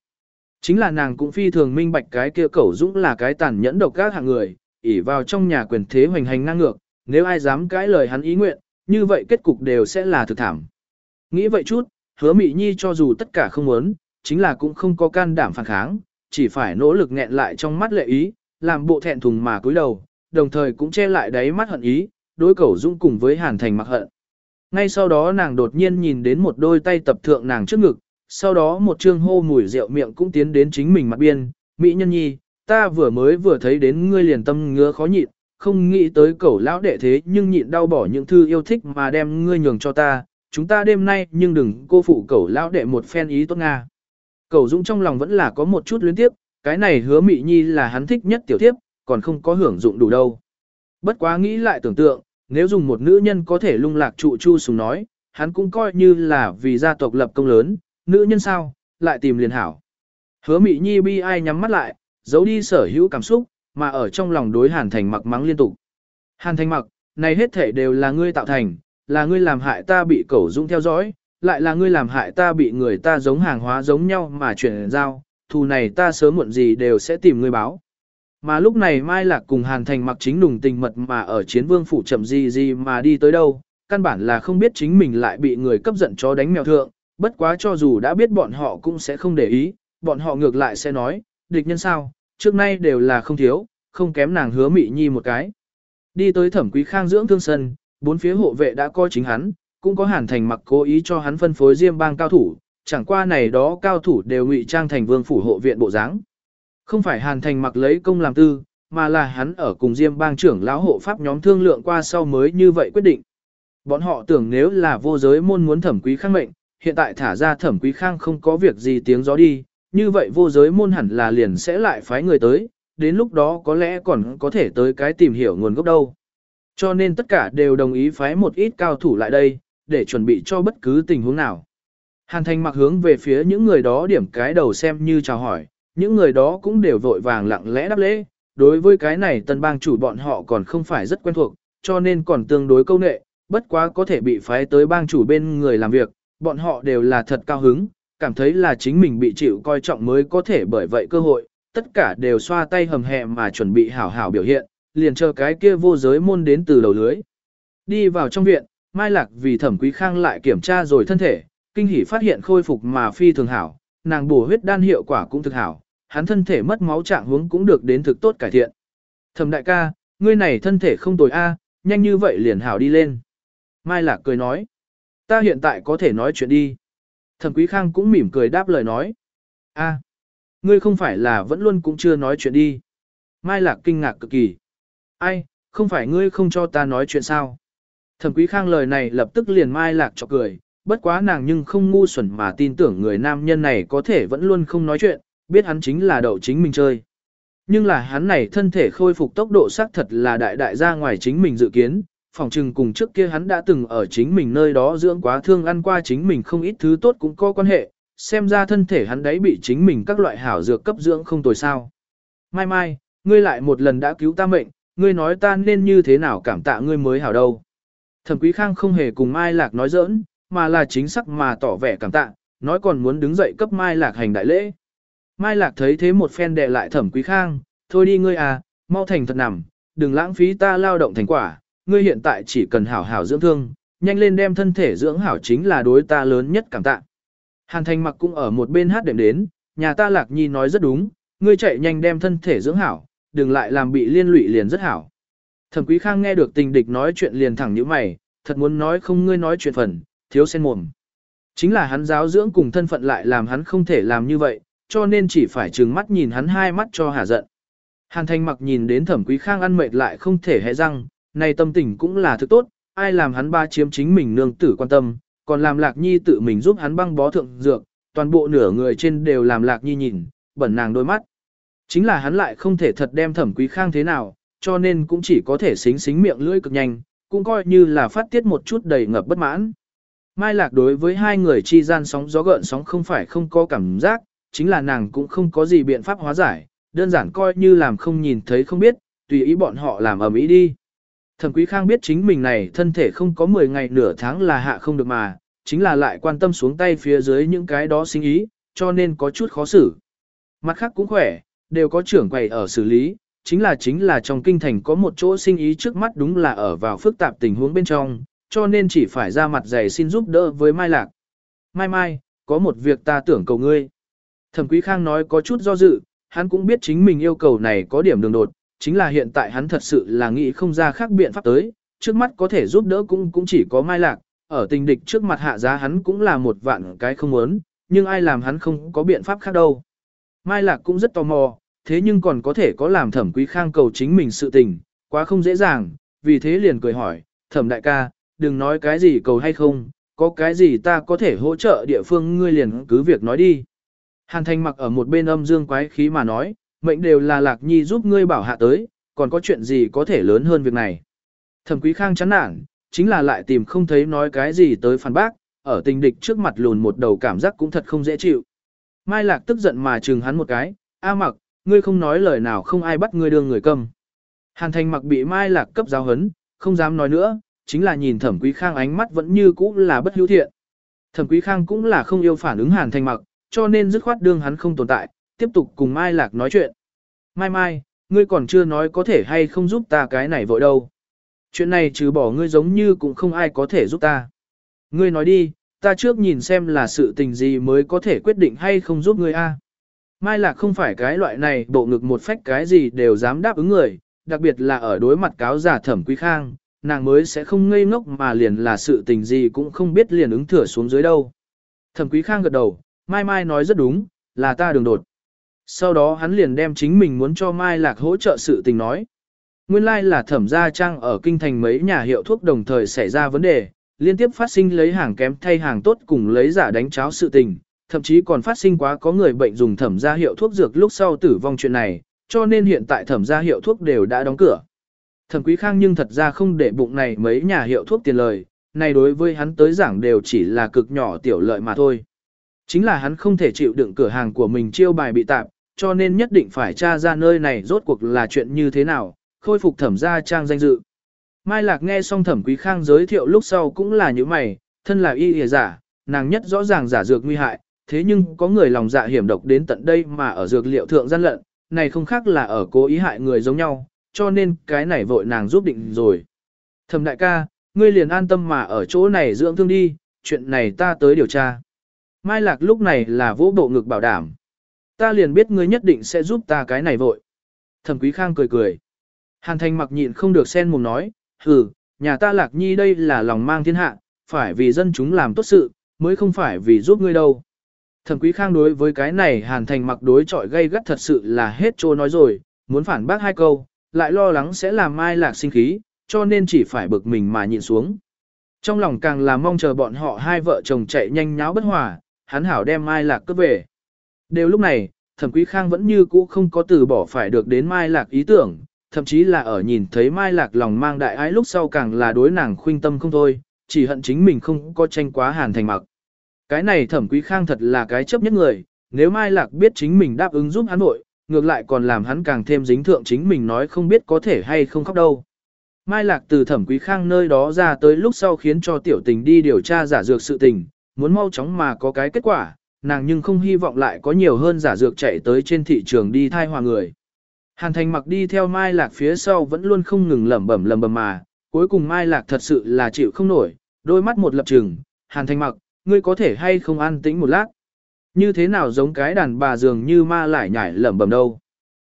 Chính là nàng cũng phi thường minh bạch cái kia cẩu dũng là cái tàn nhẫn độc các hạng người, ỉ vào trong nhà quyền thế hoành hành ngang ngược, nếu ai dám cãi lời hắn ý nguyện, như vậy kết cục đều sẽ là thực thảm. Nghĩ vậy chút, hứa mị nhi cho dù tất cả không muốn, chính là cũng không có can đảm phản kháng, chỉ phải nỗ lực nghẹn lại trong mắt lệ ý, làm bộ thẹn thùng mà cúi đầu, đồng thời cũng che lại đáy mắt hận ý, đối cẩu dũng cùng với hàn thành mặc hận. Ngay sau đó nàng đột nhiên nhìn đến một đôi tay tập thượng nàng trước ngực, sau đó một trương hô mùi rượu miệng cũng tiến đến chính mình mặt biên, Mỹ nhân nhi, ta vừa mới vừa thấy đến ngươi liền tâm ngứa khó nhịn, không nghĩ tới cẩu lão đệ thế nhưng nhịn đau bỏ những thư yêu thích mà đem ngươi nhường cho ta, chúng ta đêm nay nhưng đừng cô phụ cẩu lão đệ một phen ý tốt nga. Cẩu Dũng trong lòng vẫn là có một chút luyến tiếp, cái này hứa Mị nhi là hắn thích nhất tiểu tiếp, còn không có hưởng dụng đủ đâu. Bất quá nghĩ lại tưởng tượng, nếu dùng một nữ nhân có thể lung lạc trụ chu sùng nói, hắn cũng coi như là vì gia tộc lập công lớn, nữ nhân sao, lại tìm liền hảo. Hứa Mị Nhi bi ai nhắm mắt lại, giấu đi sở hữu cảm xúc, mà ở trong lòng đối Hàn Thành mặc mắng liên tục. Hàn Thành mặc, này hết thể đều là ngươi tạo thành, là ngươi làm hại ta bị cẩu dung theo dõi, lại là ngươi làm hại ta bị người ta giống hàng hóa giống nhau mà chuyển giao, thù này ta sớm muộn gì đều sẽ tìm ngươi báo. Mà lúc này Mai Lạc cùng Hàn Thành mặc chính nùng tình mật mà ở chiến vương phủ chậm gì gì mà đi tới đâu, căn bản là không biết chính mình lại bị người cấp giận chó đánh mèo thượng, bất quá cho dù đã biết bọn họ cũng sẽ không để ý, bọn họ ngược lại sẽ nói, địch nhân sao, trước nay đều là không thiếu, không kém nàng hứa mị nhi một cái. Đi tới thẩm quý khang dưỡng thương sân, bốn phía hộ vệ đã coi chính hắn, cũng có hàn thành mặc cố ý cho hắn phân phối Diêm bang cao thủ, chẳng qua này đó cao thủ đều ngụy trang thành vương phủ hộ viện bộ dáng. Không phải hàn thành mặc lấy công làm tư, mà là hắn ở cùng Diêm bang trưởng lão hộ pháp nhóm thương lượng qua sau mới như vậy quyết định. Bọn họ tưởng nếu là vô giới môn muốn thẩm quý khang mệnh, hiện tại thả ra thẩm quý khang không có việc gì tiếng gió đi, như vậy vô giới môn hẳn là liền sẽ lại phái người tới, đến lúc đó có lẽ còn có thể tới cái tìm hiểu nguồn gốc đâu. Cho nên tất cả đều đồng ý phái một ít cao thủ lại đây, để chuẩn bị cho bất cứ tình huống nào. Hàn thành mặc hướng về phía những người đó điểm cái đầu xem như chào hỏi, những người đó cũng đều vội vàng lặng lẽ đáp lễ, đối với cái này tân bang chủ bọn họ còn không phải rất quen thuộc, cho nên còn tương đối câu nệ, bất quá có thể bị phái tới bang chủ bên người làm việc, bọn họ đều là thật cao hứng, cảm thấy là chính mình bị chịu coi trọng mới có thể bởi vậy cơ hội, tất cả đều xoa tay hầm hẹ mà chuẩn bị hảo hảo biểu hiện, liền chờ cái kia vô giới môn đến từ đầu lưới. Đi vào trong viện, Mai Lạc vì thẩm quý khang lại kiểm tra rồi thân thể, kinh hỉ phát hiện khôi phục mà phi thường hảo, nàng bổ huyết đan hiệu quả cũng thực hảo, hắn thân thể mất máu trạng huống cũng được đến thực tốt cải thiện. Thẩm đại ca, ngươi này thân thể không tồi a, nhanh như vậy liền hảo đi lên. Mai Lạc cười nói, ta hiện tại có thể nói chuyện đi. Thẩm Quý Khang cũng mỉm cười đáp lời nói. a, ngươi không phải là vẫn luôn cũng chưa nói chuyện đi. Mai Lạc kinh ngạc cực kỳ. Ai, không phải ngươi không cho ta nói chuyện sao? Thẩm Quý Khang lời này lập tức liền Mai Lạc cho cười, bất quá nàng nhưng không ngu xuẩn mà tin tưởng người nam nhân này có thể vẫn luôn không nói chuyện, biết hắn chính là đậu chính mình chơi. Nhưng là hắn này thân thể khôi phục tốc độ xác thật là đại đại ra ngoài chính mình dự kiến, phòng trừng cùng trước kia hắn đã từng ở chính mình nơi đó dưỡng quá thương ăn qua chính mình không ít thứ tốt cũng có quan hệ, xem ra thân thể hắn đấy bị chính mình các loại hảo dược cấp dưỡng không tồi sao. Mai mai, ngươi lại một lần đã cứu ta mệnh, ngươi nói ta nên như thế nào cảm tạ ngươi mới hảo đâu. Thẩm Quý Khang không hề cùng Mai Lạc nói giỡn, mà là chính xác mà tỏ vẻ cảm tạ, nói còn muốn đứng dậy cấp Mai Lạc hành đại lễ. Mai Lạc thấy thế một phen đè lại Thẩm Quý Khang, thôi đi ngươi à, mau thành thật nằm, đừng lãng phí ta lao động thành quả, ngươi hiện tại chỉ cần hảo hảo dưỡng thương, nhanh lên đem thân thể dưỡng hảo chính là đối ta lớn nhất cảm tạ. Hàn Thành mặc cũng ở một bên hát đệm đến, nhà ta Lạc Nhi nói rất đúng, ngươi chạy nhanh đem thân thể dưỡng hảo, đừng lại làm bị liên lụy liền rất hảo. Thẩm Quý Khang nghe được tình địch nói chuyện liền thẳng như mày, thật muốn nói không ngươi nói chuyện phần, thiếu sen mồm. Chính là hắn giáo dưỡng cùng thân phận lại làm hắn không thể làm như vậy, cho nên chỉ phải trừng mắt nhìn hắn hai mắt cho hả giận. Hàn Thanh mặc nhìn đến Thẩm Quý Khang ăn mệt lại không thể hé răng, này tâm tình cũng là thứ tốt, ai làm hắn ba chiếm chính mình nương tử quan tâm, còn làm lạc nhi tự mình giúp hắn băng bó thượng dược, toàn bộ nửa người trên đều làm lạc nhi nhìn, bẩn nàng đôi mắt. Chính là hắn lại không thể thật đem thẩm quý khang thế nào, cho nên cũng chỉ có thể xính xính miệng lưỡi cực nhanh, cũng coi như là phát tiết một chút đầy ngập bất mãn. Mai Lạc đối với hai người chi gian sóng gió gợn sóng không phải không có cảm giác, chính là nàng cũng không có gì biện pháp hóa giải, đơn giản coi như làm không nhìn thấy không biết, tùy ý bọn họ làm ở mỹ đi. Thẩm Quý Khang biết chính mình này thân thể không có 10 ngày nửa tháng là hạ không được mà, chính là lại quan tâm xuống tay phía dưới những cái đó sinh ý, cho nên có chút khó xử. Mặt khác cũng khỏe, đều có trưởng quầy ở xử lý, chính là chính là trong kinh thành có một chỗ sinh ý trước mắt đúng là ở vào phức tạp tình huống bên trong, cho nên chỉ phải ra mặt dày xin giúp đỡ với Mai Lạc. Mai Mai, có một việc ta tưởng cầu ngươi. Thẩm Quý Khang nói có chút do dự, hắn cũng biết chính mình yêu cầu này có điểm đường đột, chính là hiện tại hắn thật sự là nghĩ không ra khác biện pháp tới, trước mắt có thể giúp đỡ cũng cũng chỉ có Mai Lạc, ở tình địch trước mặt hạ giá hắn cũng là một vạn cái không muốn, nhưng ai làm hắn không có biện pháp khác đâu. Mai Lạc cũng rất tò mò, thế nhưng còn có thể có làm thẩm quý khang cầu chính mình sự tình, quá không dễ dàng, vì thế liền cười hỏi, thẩm đại ca, đừng nói cái gì cầu hay không, có cái gì ta có thể hỗ trợ địa phương ngươi liền cứ việc nói đi. Hàn thành mặc ở một bên âm dương quái khí mà nói, mệnh đều là lạc nhi giúp ngươi bảo hạ tới, còn có chuyện gì có thể lớn hơn việc này. Thẩm quý khang chán nản, chính là lại tìm không thấy nói cái gì tới phản bác, ở tình địch trước mặt lùn một đầu cảm giác cũng thật không dễ chịu. Mai lạc tức giận mà chừng hắn một cái, a mặc, ngươi không nói lời nào không ai bắt ngươi đương người câm. Hàn thành mặc bị mai lạc cấp giáo hấn, không dám nói nữa, chính là nhìn thẩm quý khang ánh mắt vẫn như cũ là bất hữu thiện. Thẩm quý khang cũng là không yêu phản ứng hàn thành mặc, cho nên dứt khoát đương hắn không tồn tại, tiếp tục cùng mai lạc nói chuyện. Mai mai, ngươi còn chưa nói có thể hay không giúp ta cái này vội đâu. Chuyện này trừ bỏ ngươi giống như cũng không ai có thể giúp ta. Ngươi nói đi, ta trước nhìn xem là sự tình gì mới có thể quyết định hay không giúp ngươi a. Mai Lạc không phải cái loại này bộ ngực một phách cái gì đều dám đáp ứng người, đặc biệt là ở đối mặt cáo giả thẩm quý khang, nàng mới sẽ không ngây ngốc mà liền là sự tình gì cũng không biết liền ứng thừa xuống dưới đâu. Thẩm quý khang gật đầu, Mai Mai nói rất đúng, là ta đường đột. Sau đó hắn liền đem chính mình muốn cho Mai Lạc hỗ trợ sự tình nói. Nguyên lai like là thẩm gia trang ở kinh thành mấy nhà hiệu thuốc đồng thời xảy ra vấn đề, liên tiếp phát sinh lấy hàng kém thay hàng tốt cùng lấy giả đánh cháo sự tình, thậm chí còn phát sinh quá có người bệnh dùng thẩm gia hiệu thuốc dược lúc sau tử vong chuyện này, cho nên hiện tại thẩm gia hiệu thuốc đều đã đóng cửa. Thẩm Quý Khang nhưng thật ra không để bụng này mấy nhà hiệu thuốc tiền lời, này đối với hắn tới giảng đều chỉ là cực nhỏ tiểu lợi mà thôi. Chính là hắn không thể chịu đựng cửa hàng của mình chiêu bài bị tạp, cho nên nhất định phải tra ra nơi này rốt cuộc là chuyện như thế nào, khôi phục thẩm gia trang danh dự. Mai Lạc nghe xong thẩm quý khang giới thiệu lúc sau cũng là như mày, thân là y y giả, nàng nhất rõ ràng giả dược nguy hại, thế nhưng có người lòng dạ hiểm độc đến tận đây mà ở dược liệu thượng gian lận, này không khác là ở cố ý hại người giống nhau, cho nên cái này vội nàng giúp định rồi. Thẩm đại ca, ngươi liền an tâm mà ở chỗ này dưỡng thương đi, chuyện này ta tới điều tra. Mai Lạc lúc này là vỗ bộ ngực bảo đảm. Ta liền biết ngươi nhất định sẽ giúp ta cái này vội. Thẩm Quý Khang cười cười. Hàn Thành mặc nhịn không được sen mồm nói, hừ, nhà ta Lạc Nhi đây là lòng mang thiên hạ, phải vì dân chúng làm tốt sự, mới không phải vì giúp ngươi đâu. Thẩm Quý Khang đối với cái này Hàn Thành mặc đối chọi gây gắt thật sự là hết trô nói rồi, muốn phản bác hai câu, lại lo lắng sẽ làm Mai Lạc sinh khí, cho nên chỉ phải bực mình mà nhịn xuống. Trong lòng càng là mong chờ bọn họ hai vợ chồng chạy nhanh nháo bất hòa, hắn hảo đem Mai Lạc cướp về. Đều lúc này, Thẩm Quý Khang vẫn như cũ không có từ bỏ phải được đến Mai Lạc ý tưởng, thậm chí là ở nhìn thấy Mai Lạc lòng mang đại ái lúc sau càng là đối nàng khuynh tâm không thôi, chỉ hận chính mình không có tranh quá hàn thành mặc. Cái này thẩm quý khang thật là cái chấp nhất người, nếu Mai Lạc biết chính mình đáp ứng giúp hắn nội, ngược lại còn làm hắn càng thêm dính thượng chính mình nói không biết có thể hay không khóc đâu. Mai Lạc từ thẩm quý khang nơi đó ra tới lúc sau khiến cho tiểu tình đi điều tra giả dược sự tình, muốn mau chóng mà có cái kết quả, nàng nhưng không hy vọng lại có nhiều hơn giả dược chạy tới trên thị trường đi thai hòa người. Hàn thành mặc đi theo Mai Lạc phía sau vẫn luôn không ngừng lẩm bẩm lẩm bẩm mà, cuối cùng Mai Lạc thật sự là chịu không nổi, đôi mắt một lập trừng, Hàn thành mặc, ngươi có thể hay không an tĩnh một lát. Như thế nào giống cái đàn bà dường như ma lại nhảy lẩm bẩm đâu.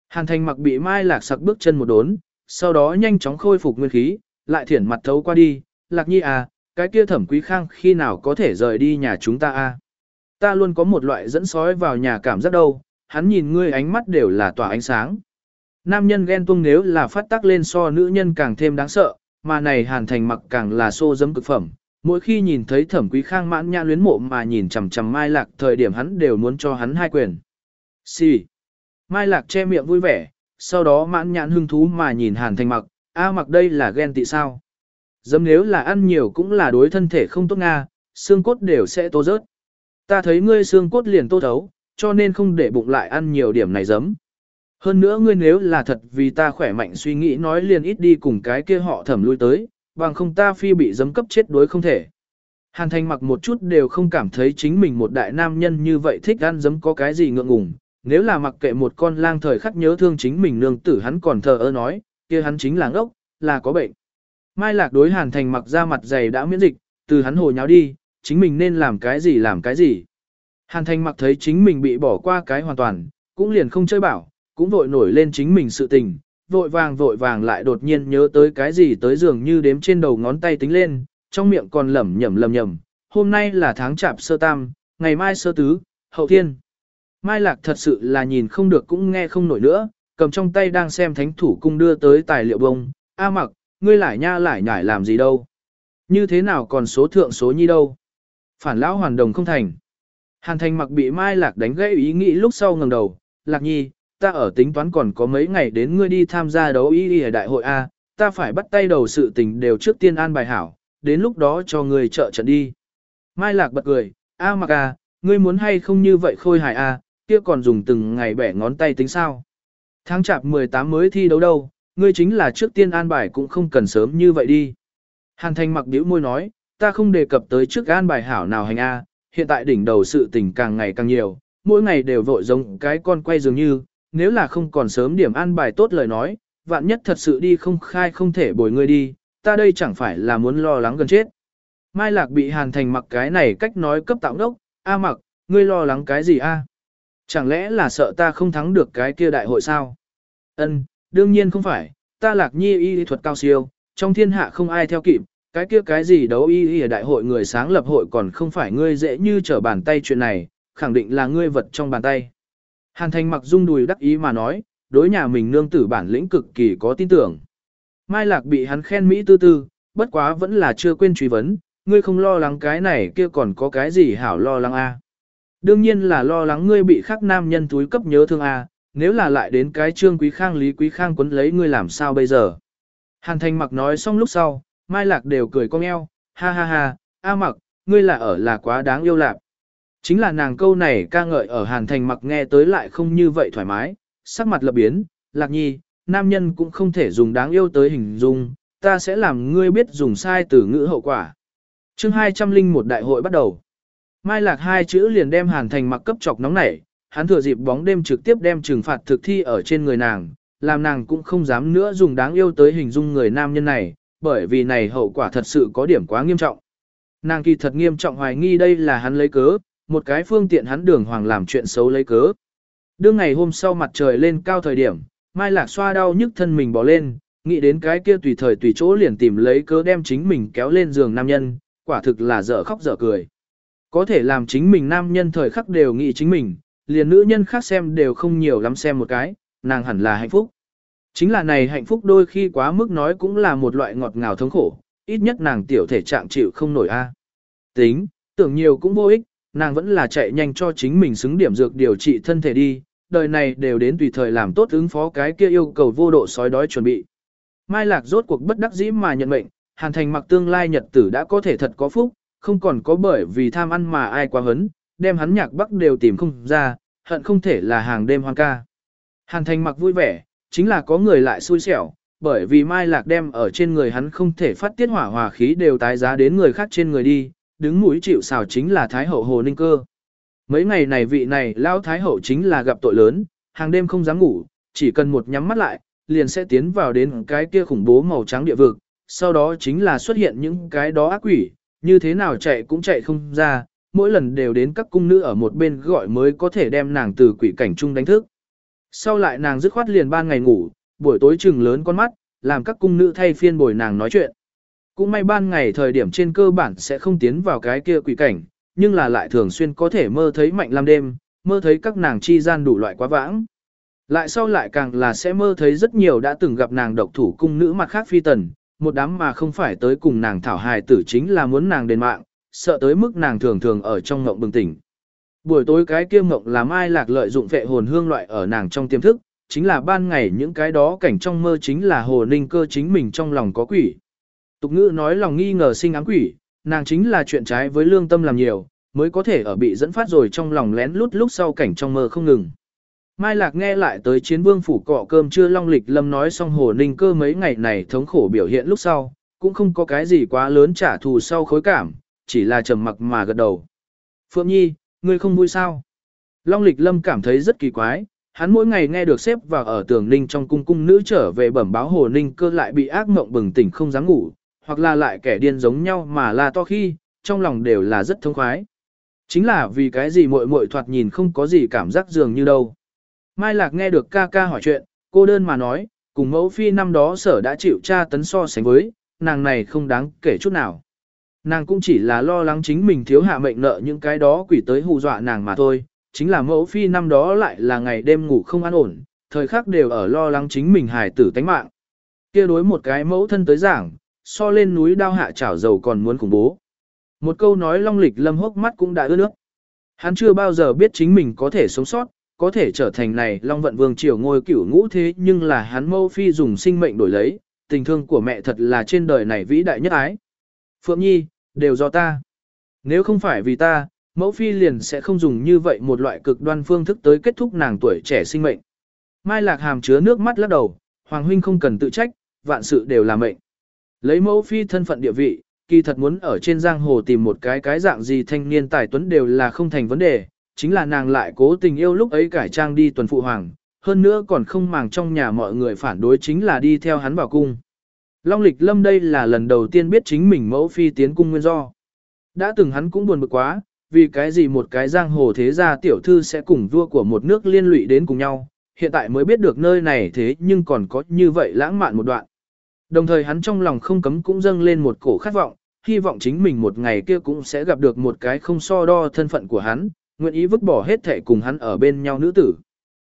Hàn thành mặc bị Mai Lạc sặc bước chân một đốn, sau đó nhanh chóng khôi phục nguyên khí, lại thiển mặt thấu qua đi, Lạc Nhi à, cái kia thẩm quý khang khi nào có thể rời đi nhà chúng ta a? À? Ta luôn có một loại dẫn sói vào nhà cảm giác đâu, hắn nhìn ngươi ánh mắt đều là tỏa ánh sáng. Nam nhân ghen tuông nếu là phát tác lên so nữ nhân càng thêm đáng sợ, mà này hàn thành mặc càng là xô dấm cực phẩm. Mỗi khi nhìn thấy thẩm quý khang mãn nhãn luyến mộ mà nhìn chằm chằm mai lạc thời điểm hắn đều muốn cho hắn hai quyền. Xì. Mai lạc che miệng vui vẻ, sau đó mãn nhãn hưng thú mà nhìn hàn thành mặc, a mặc đây là ghen tị sao. Dấm nếu là ăn nhiều cũng là đối thân thể không tốt nga, xương cốt đều sẽ tô rớt. Ta thấy ngươi xương cốt liền tô thấu, cho nên không để bụng lại ăn nhiều điểm này dấm. Hơn nữa ngươi nếu là thật vì ta khỏe mạnh suy nghĩ nói liền ít đi cùng cái kia họ thẩm lui tới, bằng không ta phi bị giấm cấp chết đối không thể. Hàn thành mặc một chút đều không cảm thấy chính mình một đại nam nhân như vậy thích ăn giấm có cái gì ngượng ngùng. Nếu là mặc kệ một con lang thời khắc nhớ thương chính mình nương tử hắn còn thờ ơ nói, kia hắn chính là ngốc, là có bệnh. Mai lạc đối hàn thành mặc ra mặt dày đã miễn dịch, từ hắn hồ nháo đi, chính mình nên làm cái gì làm cái gì. Hàn thành mặc thấy chính mình bị bỏ qua cái hoàn toàn, cũng liền không chơi bảo, cũng vội nổi lên chính mình sự tình, vội vàng vội vàng lại đột nhiên nhớ tới cái gì tới dường như đếm trên đầu ngón tay tính lên, trong miệng còn lẩm nhẩm lẩm nhẩm, hôm nay là tháng chạp sơ tam, ngày mai sơ tứ, hậu thiên. Mai Lạc thật sự là nhìn không được cũng nghe không nổi nữa, cầm trong tay đang xem thánh thủ cung đưa tới tài liệu bông, A mặc, ngươi lại nha lại nhải làm gì đâu. Như thế nào còn số thượng số nhi đâu. Phản lão hoàn đồng không thành. Hàn thành mặc bị Mai Lạc đánh gãy ý nghĩ lúc sau ngẩng đầu, Lạc nhi, ta ở tính toán còn có mấy ngày đến ngươi đi tham gia đấu y y đại hội A, ta phải bắt tay đầu sự tình đều trước tiên an bài hảo, đến lúc đó cho ngươi trợ trận đi. Mai Lạc bật cười, A mặc A, à, ngươi muốn hay không như vậy khôi hài A, kia còn dùng từng ngày bẻ ngón tay tính sao. Tháng chạp 18 mới thi đấu đâu, ngươi chính là trước tiên an bài cũng không cần sớm như vậy đi. Hàn Thành mặc biểu môi nói, ta không đề cập tới trước an bài hảo nào hành A, hiện tại đỉnh đầu sự tình càng ngày càng nhiều, mỗi ngày đều vội giống cái con quay dường như, nếu là không còn sớm điểm an bài tốt lời nói, vạn nhất thật sự đi không khai không thể bồi ngươi đi, ta đây chẳng phải là muốn lo lắng gần chết. Mai Lạc bị Hàn Thành mặc cái này cách nói cấp tạo đốc, A mặc, ngươi lo lắng cái gì a? Chẳng lẽ là sợ ta không thắng được cái kia đại hội sao? Ân, đương nhiên không phải, ta Lạc Nhi y thuật cao siêu, trong thiên hạ không ai theo kịp, cái kia cái gì đấu y y ở đại hội người sáng lập hội còn không phải ngươi dễ như trở bàn tay chuyện này, khẳng định là ngươi vật trong bàn tay. Hàn thành mặc rung đùi đắc ý mà nói, đối nhà mình nương tử bản lĩnh cực kỳ có tin tưởng. Mai Lạc bị hắn khen Mỹ tư tư, bất quá vẫn là chưa quên truy vấn, ngươi không lo lắng cái này kia còn có cái gì hảo lo lắng a? Đương nhiên là lo lắng ngươi bị khắc nam nhân túi cấp nhớ thương a, nếu là lại đến cái trương quý khang lý quý khang quấn lấy ngươi làm sao bây giờ. Hàn thành mặc nói xong lúc sau, Mai Lạc đều cười cong eo, ha ha ha, a mặc, ngươi là ở là quá đáng yêu lạc. Chính là nàng câu này ca ngợi ở Hàn Thành mặc nghe tới lại không như vậy thoải mái, sắc mặt lập biến, lạc nhi, nam nhân cũng không thể dùng đáng yêu tới hình dung, ta sẽ làm ngươi biết dùng sai từ ngữ hậu quả. chương 201 đại hội bắt đầu. Mai lạc hai chữ liền đem Hàn Thành mặc cấp chọc nóng nảy, hắn thừa dịp bóng đêm trực tiếp đem trừng phạt thực thi ở trên người nàng, làm nàng cũng không dám nữa dùng đáng yêu tới hình dung người nam nhân này, bởi vì này hậu quả thật sự có điểm quá nghiêm trọng. Nàng kỳ thật nghiêm trọng hoài nghi đây là hắn lấy cớ, một cái phương tiện hắn đường hoàng làm chuyện xấu lấy cớ. Đương ngày hôm sau mặt trời lên cao thời điểm, Mai Lạc xoa đau nhức thân mình bỏ lên, nghĩ đến cái kia tùy thời tùy chỗ liền tìm lấy cớ đem chính mình kéo lên giường nam nhân, quả thực là dở khóc dở cười. Có thể làm chính mình nam nhân thời khắc đều nghĩ chính mình, liền nữ nhân khác xem đều không nhiều lắm xem một cái, nàng hẳn là hạnh phúc. Chính là này hạnh phúc đôi khi quá mức nói cũng là một loại ngọt ngào thống khổ, ít nhất nàng tiểu thể trạng chịu không nổi a. Tính, tưởng nhiều cũng vô ích, nàng vẫn là chạy nhanh cho chính mình xứng điểm dược điều trị thân thể đi, đời này đều đến tùy thời làm tốt ứng phó cái kia yêu cầu vô độ sói đói chuẩn bị. Mai Lạc rốt cuộc bất đắc dĩ mà nhận mệnh, Hàn Thành mặc tương lai nhật tử đã có thể thật có phúc, không còn có bởi vì tham ăn mà ai quá hấn, đem hắn nhạc bắc đều tìm không ra, hận không thể là hàng đêm hoang ca. Hàn Thành mặc vui vẻ, chính là có người lại xui xẻo, bởi vì Mai Lạc đem ở trên người hắn không thể phát tiết hỏa hòa khí đều tái giá đến người khác trên người đi, đứng mũi chịu xào chính là Thái Hậu Hồ Ninh Cơ. Mấy ngày này vị này Lão Thái Hậu chính là gặp tội lớn, hàng đêm không dám ngủ, chỉ cần một nhắm mắt lại, liền sẽ tiến vào đến cái kia khủng bố màu trắng địa vực, sau đó chính là xuất hiện những cái đó ác quỷ, như thế nào chạy cũng chạy không ra, mỗi lần đều đến các cung nữ ở một bên gọi mới có thể đem nàng từ quỷ cảnh trung đánh thức. Sau lại nàng dứt khoát liền ban ngày ngủ, buổi tối trừng lớn con mắt, làm các cung nữ thay phiên bồi nàng nói chuyện. Cũng may ban ngày thời điểm trên cơ bản sẽ không tiến vào cái kia quỷ cảnh, nhưng là lại thường xuyên có thể mơ thấy mạnh lam đêm, mơ thấy các nàng chi gian đủ loại quá vãng. Lại sau lại càng là sẽ mơ thấy rất nhiều đã từng gặp nàng độc thủ cung nữ mặt khác phi tần, một đám mà không phải tới cùng nàng thảo hài tử chính là muốn nàng đền mạng, sợ tới mức nàng thường thường ở trong ngộng bừng tỉnh. Buổi tối cái kia ngộng làm ai lạc lợi dụng vệ hồn hương loại ở nàng trong tiềm thức, chính là ban ngày những cái đó cảnh trong mơ chính là hồ ninh cơ chính mình trong lòng có quỷ. Tục ngữ nói lòng nghi ngờ sinh ám quỷ, nàng chính là chuyện trái với lương tâm làm nhiều, mới có thể ở bị dẫn phát rồi trong lòng lén lút lúc sau cảnh trong mơ không ngừng. Mai Lạc nghe lại tới chiến vương phủ cọ cơm chưa long lịch lâm nói xong hồ ninh cơ mấy ngày này thống khổ biểu hiện lúc sau, cũng không có cái gì quá lớn trả thù sau khối cảm, chỉ là trầm mặc mà gật đầu. Phượng Nhi, ngươi không vui sao? Long lịch lâm cảm thấy rất kỳ quái, hắn mỗi ngày nghe được xếp vào ở tường ninh trong cung cung nữ trở về bẩm báo hồ ninh cơ lại bị ác mộng bừng tỉnh không dám ngủ, hoặc là lại kẻ điên giống nhau mà là to khi, trong lòng đều là rất thông khoái. Chính là vì cái gì muội muội thoạt nhìn không có gì cảm giác dường như đâu. Mai Lạc nghe được ca ca hỏi chuyện, cô đơn mà nói, cùng mẫu phi năm đó sở đã chịu tra tấn so sánh với, nàng này không đáng kể chút nào. Nàng cũng chỉ là lo lắng chính mình thiếu hạ mệnh nợ những cái đó quỷ tới hù dọa nàng mà thôi, chính là mẫu phi năm đó lại là ngày đêm ngủ không an ổn, thời khắc đều ở lo lắng chính mình hài tử tánh mạng. kia đối một cái mẫu thân tới giảng, so lên núi đao hạ chảo dầu còn muốn khủng bố. Một câu nói long lịch lâm hốc mắt cũng đã ướt nước. Hắn chưa bao giờ biết chính mình có thể sống sót, có thể trở thành này long vận vương triều ngôi cửu ngũ thế nhưng là hắn mâu phi dùng sinh mệnh đổi lấy, tình thương của mẹ thật là trên đời này vĩ đại nhất ái. Phượng Nhi, đều do ta. Nếu không phải vì ta, mẫu phi liền sẽ không dùng như vậy một loại cực đoan phương thức tới kết thúc nàng tuổi trẻ sinh mệnh. Mai Lạc Hàm chứa nước mắt lắc đầu, Hoàng huynh không cần tự trách, vạn sự đều là mệnh. Lấy mẫu phi thân phận địa vị, kỳ thật muốn ở trên giang hồ tìm một cái cái dạng gì thanh niên tài tuấn đều là không thành vấn đề, chính là nàng lại cố tình yêu lúc ấy cải trang đi tuần phụ hoàng, hơn nữa còn không màng trong nhà mọi người phản đối chính là đi theo hắn vào cung. Long lịch lâm đây là lần đầu tiên biết chính mình mẫu phi tiến cung nguyên do. Đã từng hắn cũng buồn bực quá, vì cái gì một cái giang hồ thế gia tiểu thư sẽ cùng vua của một nước liên lụy đến cùng nhau, hiện tại mới biết được nơi này thế nhưng còn có như vậy lãng mạn một đoạn. Đồng thời hắn trong lòng không cấm cũng dâng lên một cổ khát vọng, hy vọng chính mình một ngày kia cũng sẽ gặp được một cái không so đo thân phận của hắn, nguyện ý vứt bỏ hết thể cùng hắn ở bên nhau nữ tử.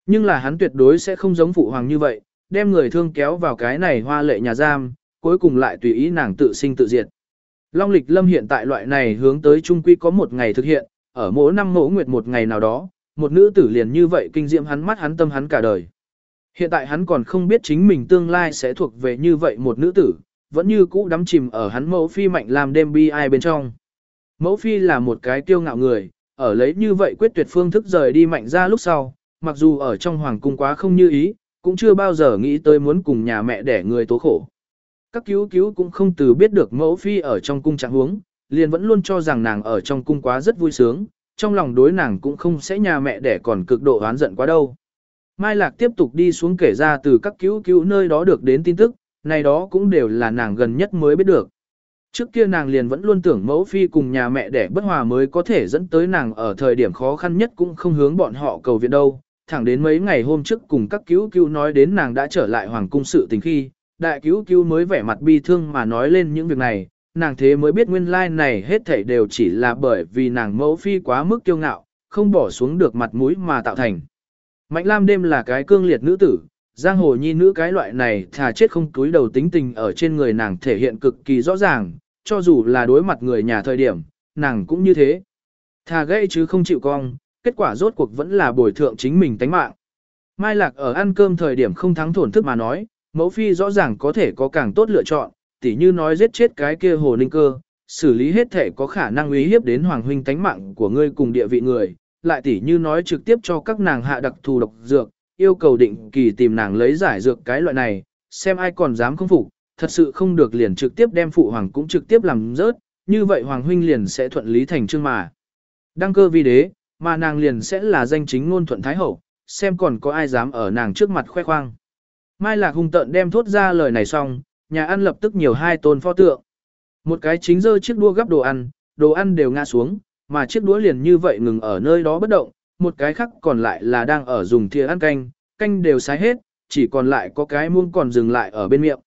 Nhưng là hắn tuyệt đối sẽ không giống phụ hoàng như vậy, đem người thương kéo vào cái này hoa lệ nhà giam, cuối cùng lại tùy ý nàng tự sinh tự diệt. Long lịch lâm hiện tại loại này hướng tới trung quy có một ngày thực hiện, ở mỗi năm mỗi nguyệt một ngày nào đó, một nữ tử liền như vậy kinh diệm hắn mắt hắn tâm hắn cả đời. Hiện tại hắn còn không biết chính mình tương lai sẽ thuộc về như vậy một nữ tử, vẫn như cũ đắm chìm ở hắn mẫu phi mạnh làm đêm bi ai bên trong. Mẫu phi là một cái kiêu ngạo người, ở lấy như vậy quyết tuyệt phương thức rời đi mạnh ra lúc sau, mặc dù ở trong hoàng cung quá không như ý, cũng chưa bao giờ nghĩ tới muốn cùng nhà mẹ để người tố khổ. Các cứu cứu cũng không từ biết được mẫu phi ở trong cung trạng huống, liền vẫn luôn cho rằng nàng ở trong cung quá rất vui sướng, trong lòng đối nàng cũng không sẽ nhà mẹ để còn cực độ oán giận quá đâu. Mai Lạc tiếp tục đi xuống kể ra từ các cứu cứu nơi đó được đến tin tức, này đó cũng đều là nàng gần nhất mới biết được. Trước kia nàng liền vẫn luôn tưởng mẫu phi cùng nhà mẹ để bất hòa mới có thể dẫn tới nàng ở thời điểm khó khăn nhất cũng không hướng bọn họ cầu viện đâu. Thẳng đến mấy ngày hôm trước cùng các cứu cứu nói đến nàng đã trở lại hoàng cung sự tình khi, đại cứu cứu mới vẻ mặt bi thương mà nói lên những việc này, nàng thế mới biết nguyên lai like này hết thảy đều chỉ là bởi vì nàng mẫu phi quá mức kiêu ngạo, không bỏ xuống được mặt mũi mà tạo thành. Mạnh Lam đêm là cái cương liệt nữ tử, giang hồ nhi nữ cái loại này thà chết không túi đầu tính tình ở trên người nàng thể hiện cực kỳ rõ ràng, cho dù là đối mặt người nhà thời điểm, nàng cũng như thế. Thà gây chứ không chịu cong, kết quả rốt cuộc vẫn là bồi thượng chính mình tánh mạng. Mai Lạc ở ăn cơm thời điểm không thắng thổn thức mà nói, mẫu phi rõ ràng có thể có càng tốt lựa chọn, tỉ như nói giết chết cái kia hồ ninh cơ, xử lý hết thể có khả năng uy hiếp đến hoàng huynh tánh mạng của ngươi cùng địa vị người, lại tỉ như nói trực tiếp cho các nàng hạ đặc thù độc dược, yêu cầu định kỳ tìm nàng lấy giải dược cái loại này, xem ai còn dám không phục, thật sự không được liền trực tiếp đem phụ hoàng cũng trực tiếp làm rớt, như vậy hoàng huynh liền sẽ thuận lý thành chương mà. Đăng cơ vi đế, mà nàng liền sẽ là danh chính ngôn thuận thái hậu, xem còn có ai dám ở nàng trước mặt khoe khoang. Mai Lạc hung tận đem thốt ra lời này xong, nhà ăn lập tức nhiều hai tôn pho tượng. Một cái chính rơi chiếc đua gấp đồ ăn, đồ ăn đều ngã xuống, mà chiếc đũa liền như vậy ngừng ở nơi đó bất động, một cái khác còn lại là đang ở dùng thìa ăn canh, canh đều sái hết, chỉ còn lại có cái muông còn dừng lại ở bên miệng.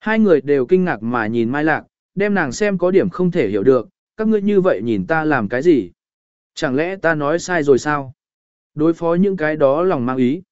Hai người đều kinh ngạc mà nhìn Mai Lạc, đem nàng xem có điểm không thể hiểu được, các ngươi như vậy nhìn ta làm cái gì? Chẳng lẽ ta nói sai rồi sao? Đối phó những cái đó lòng mang ý.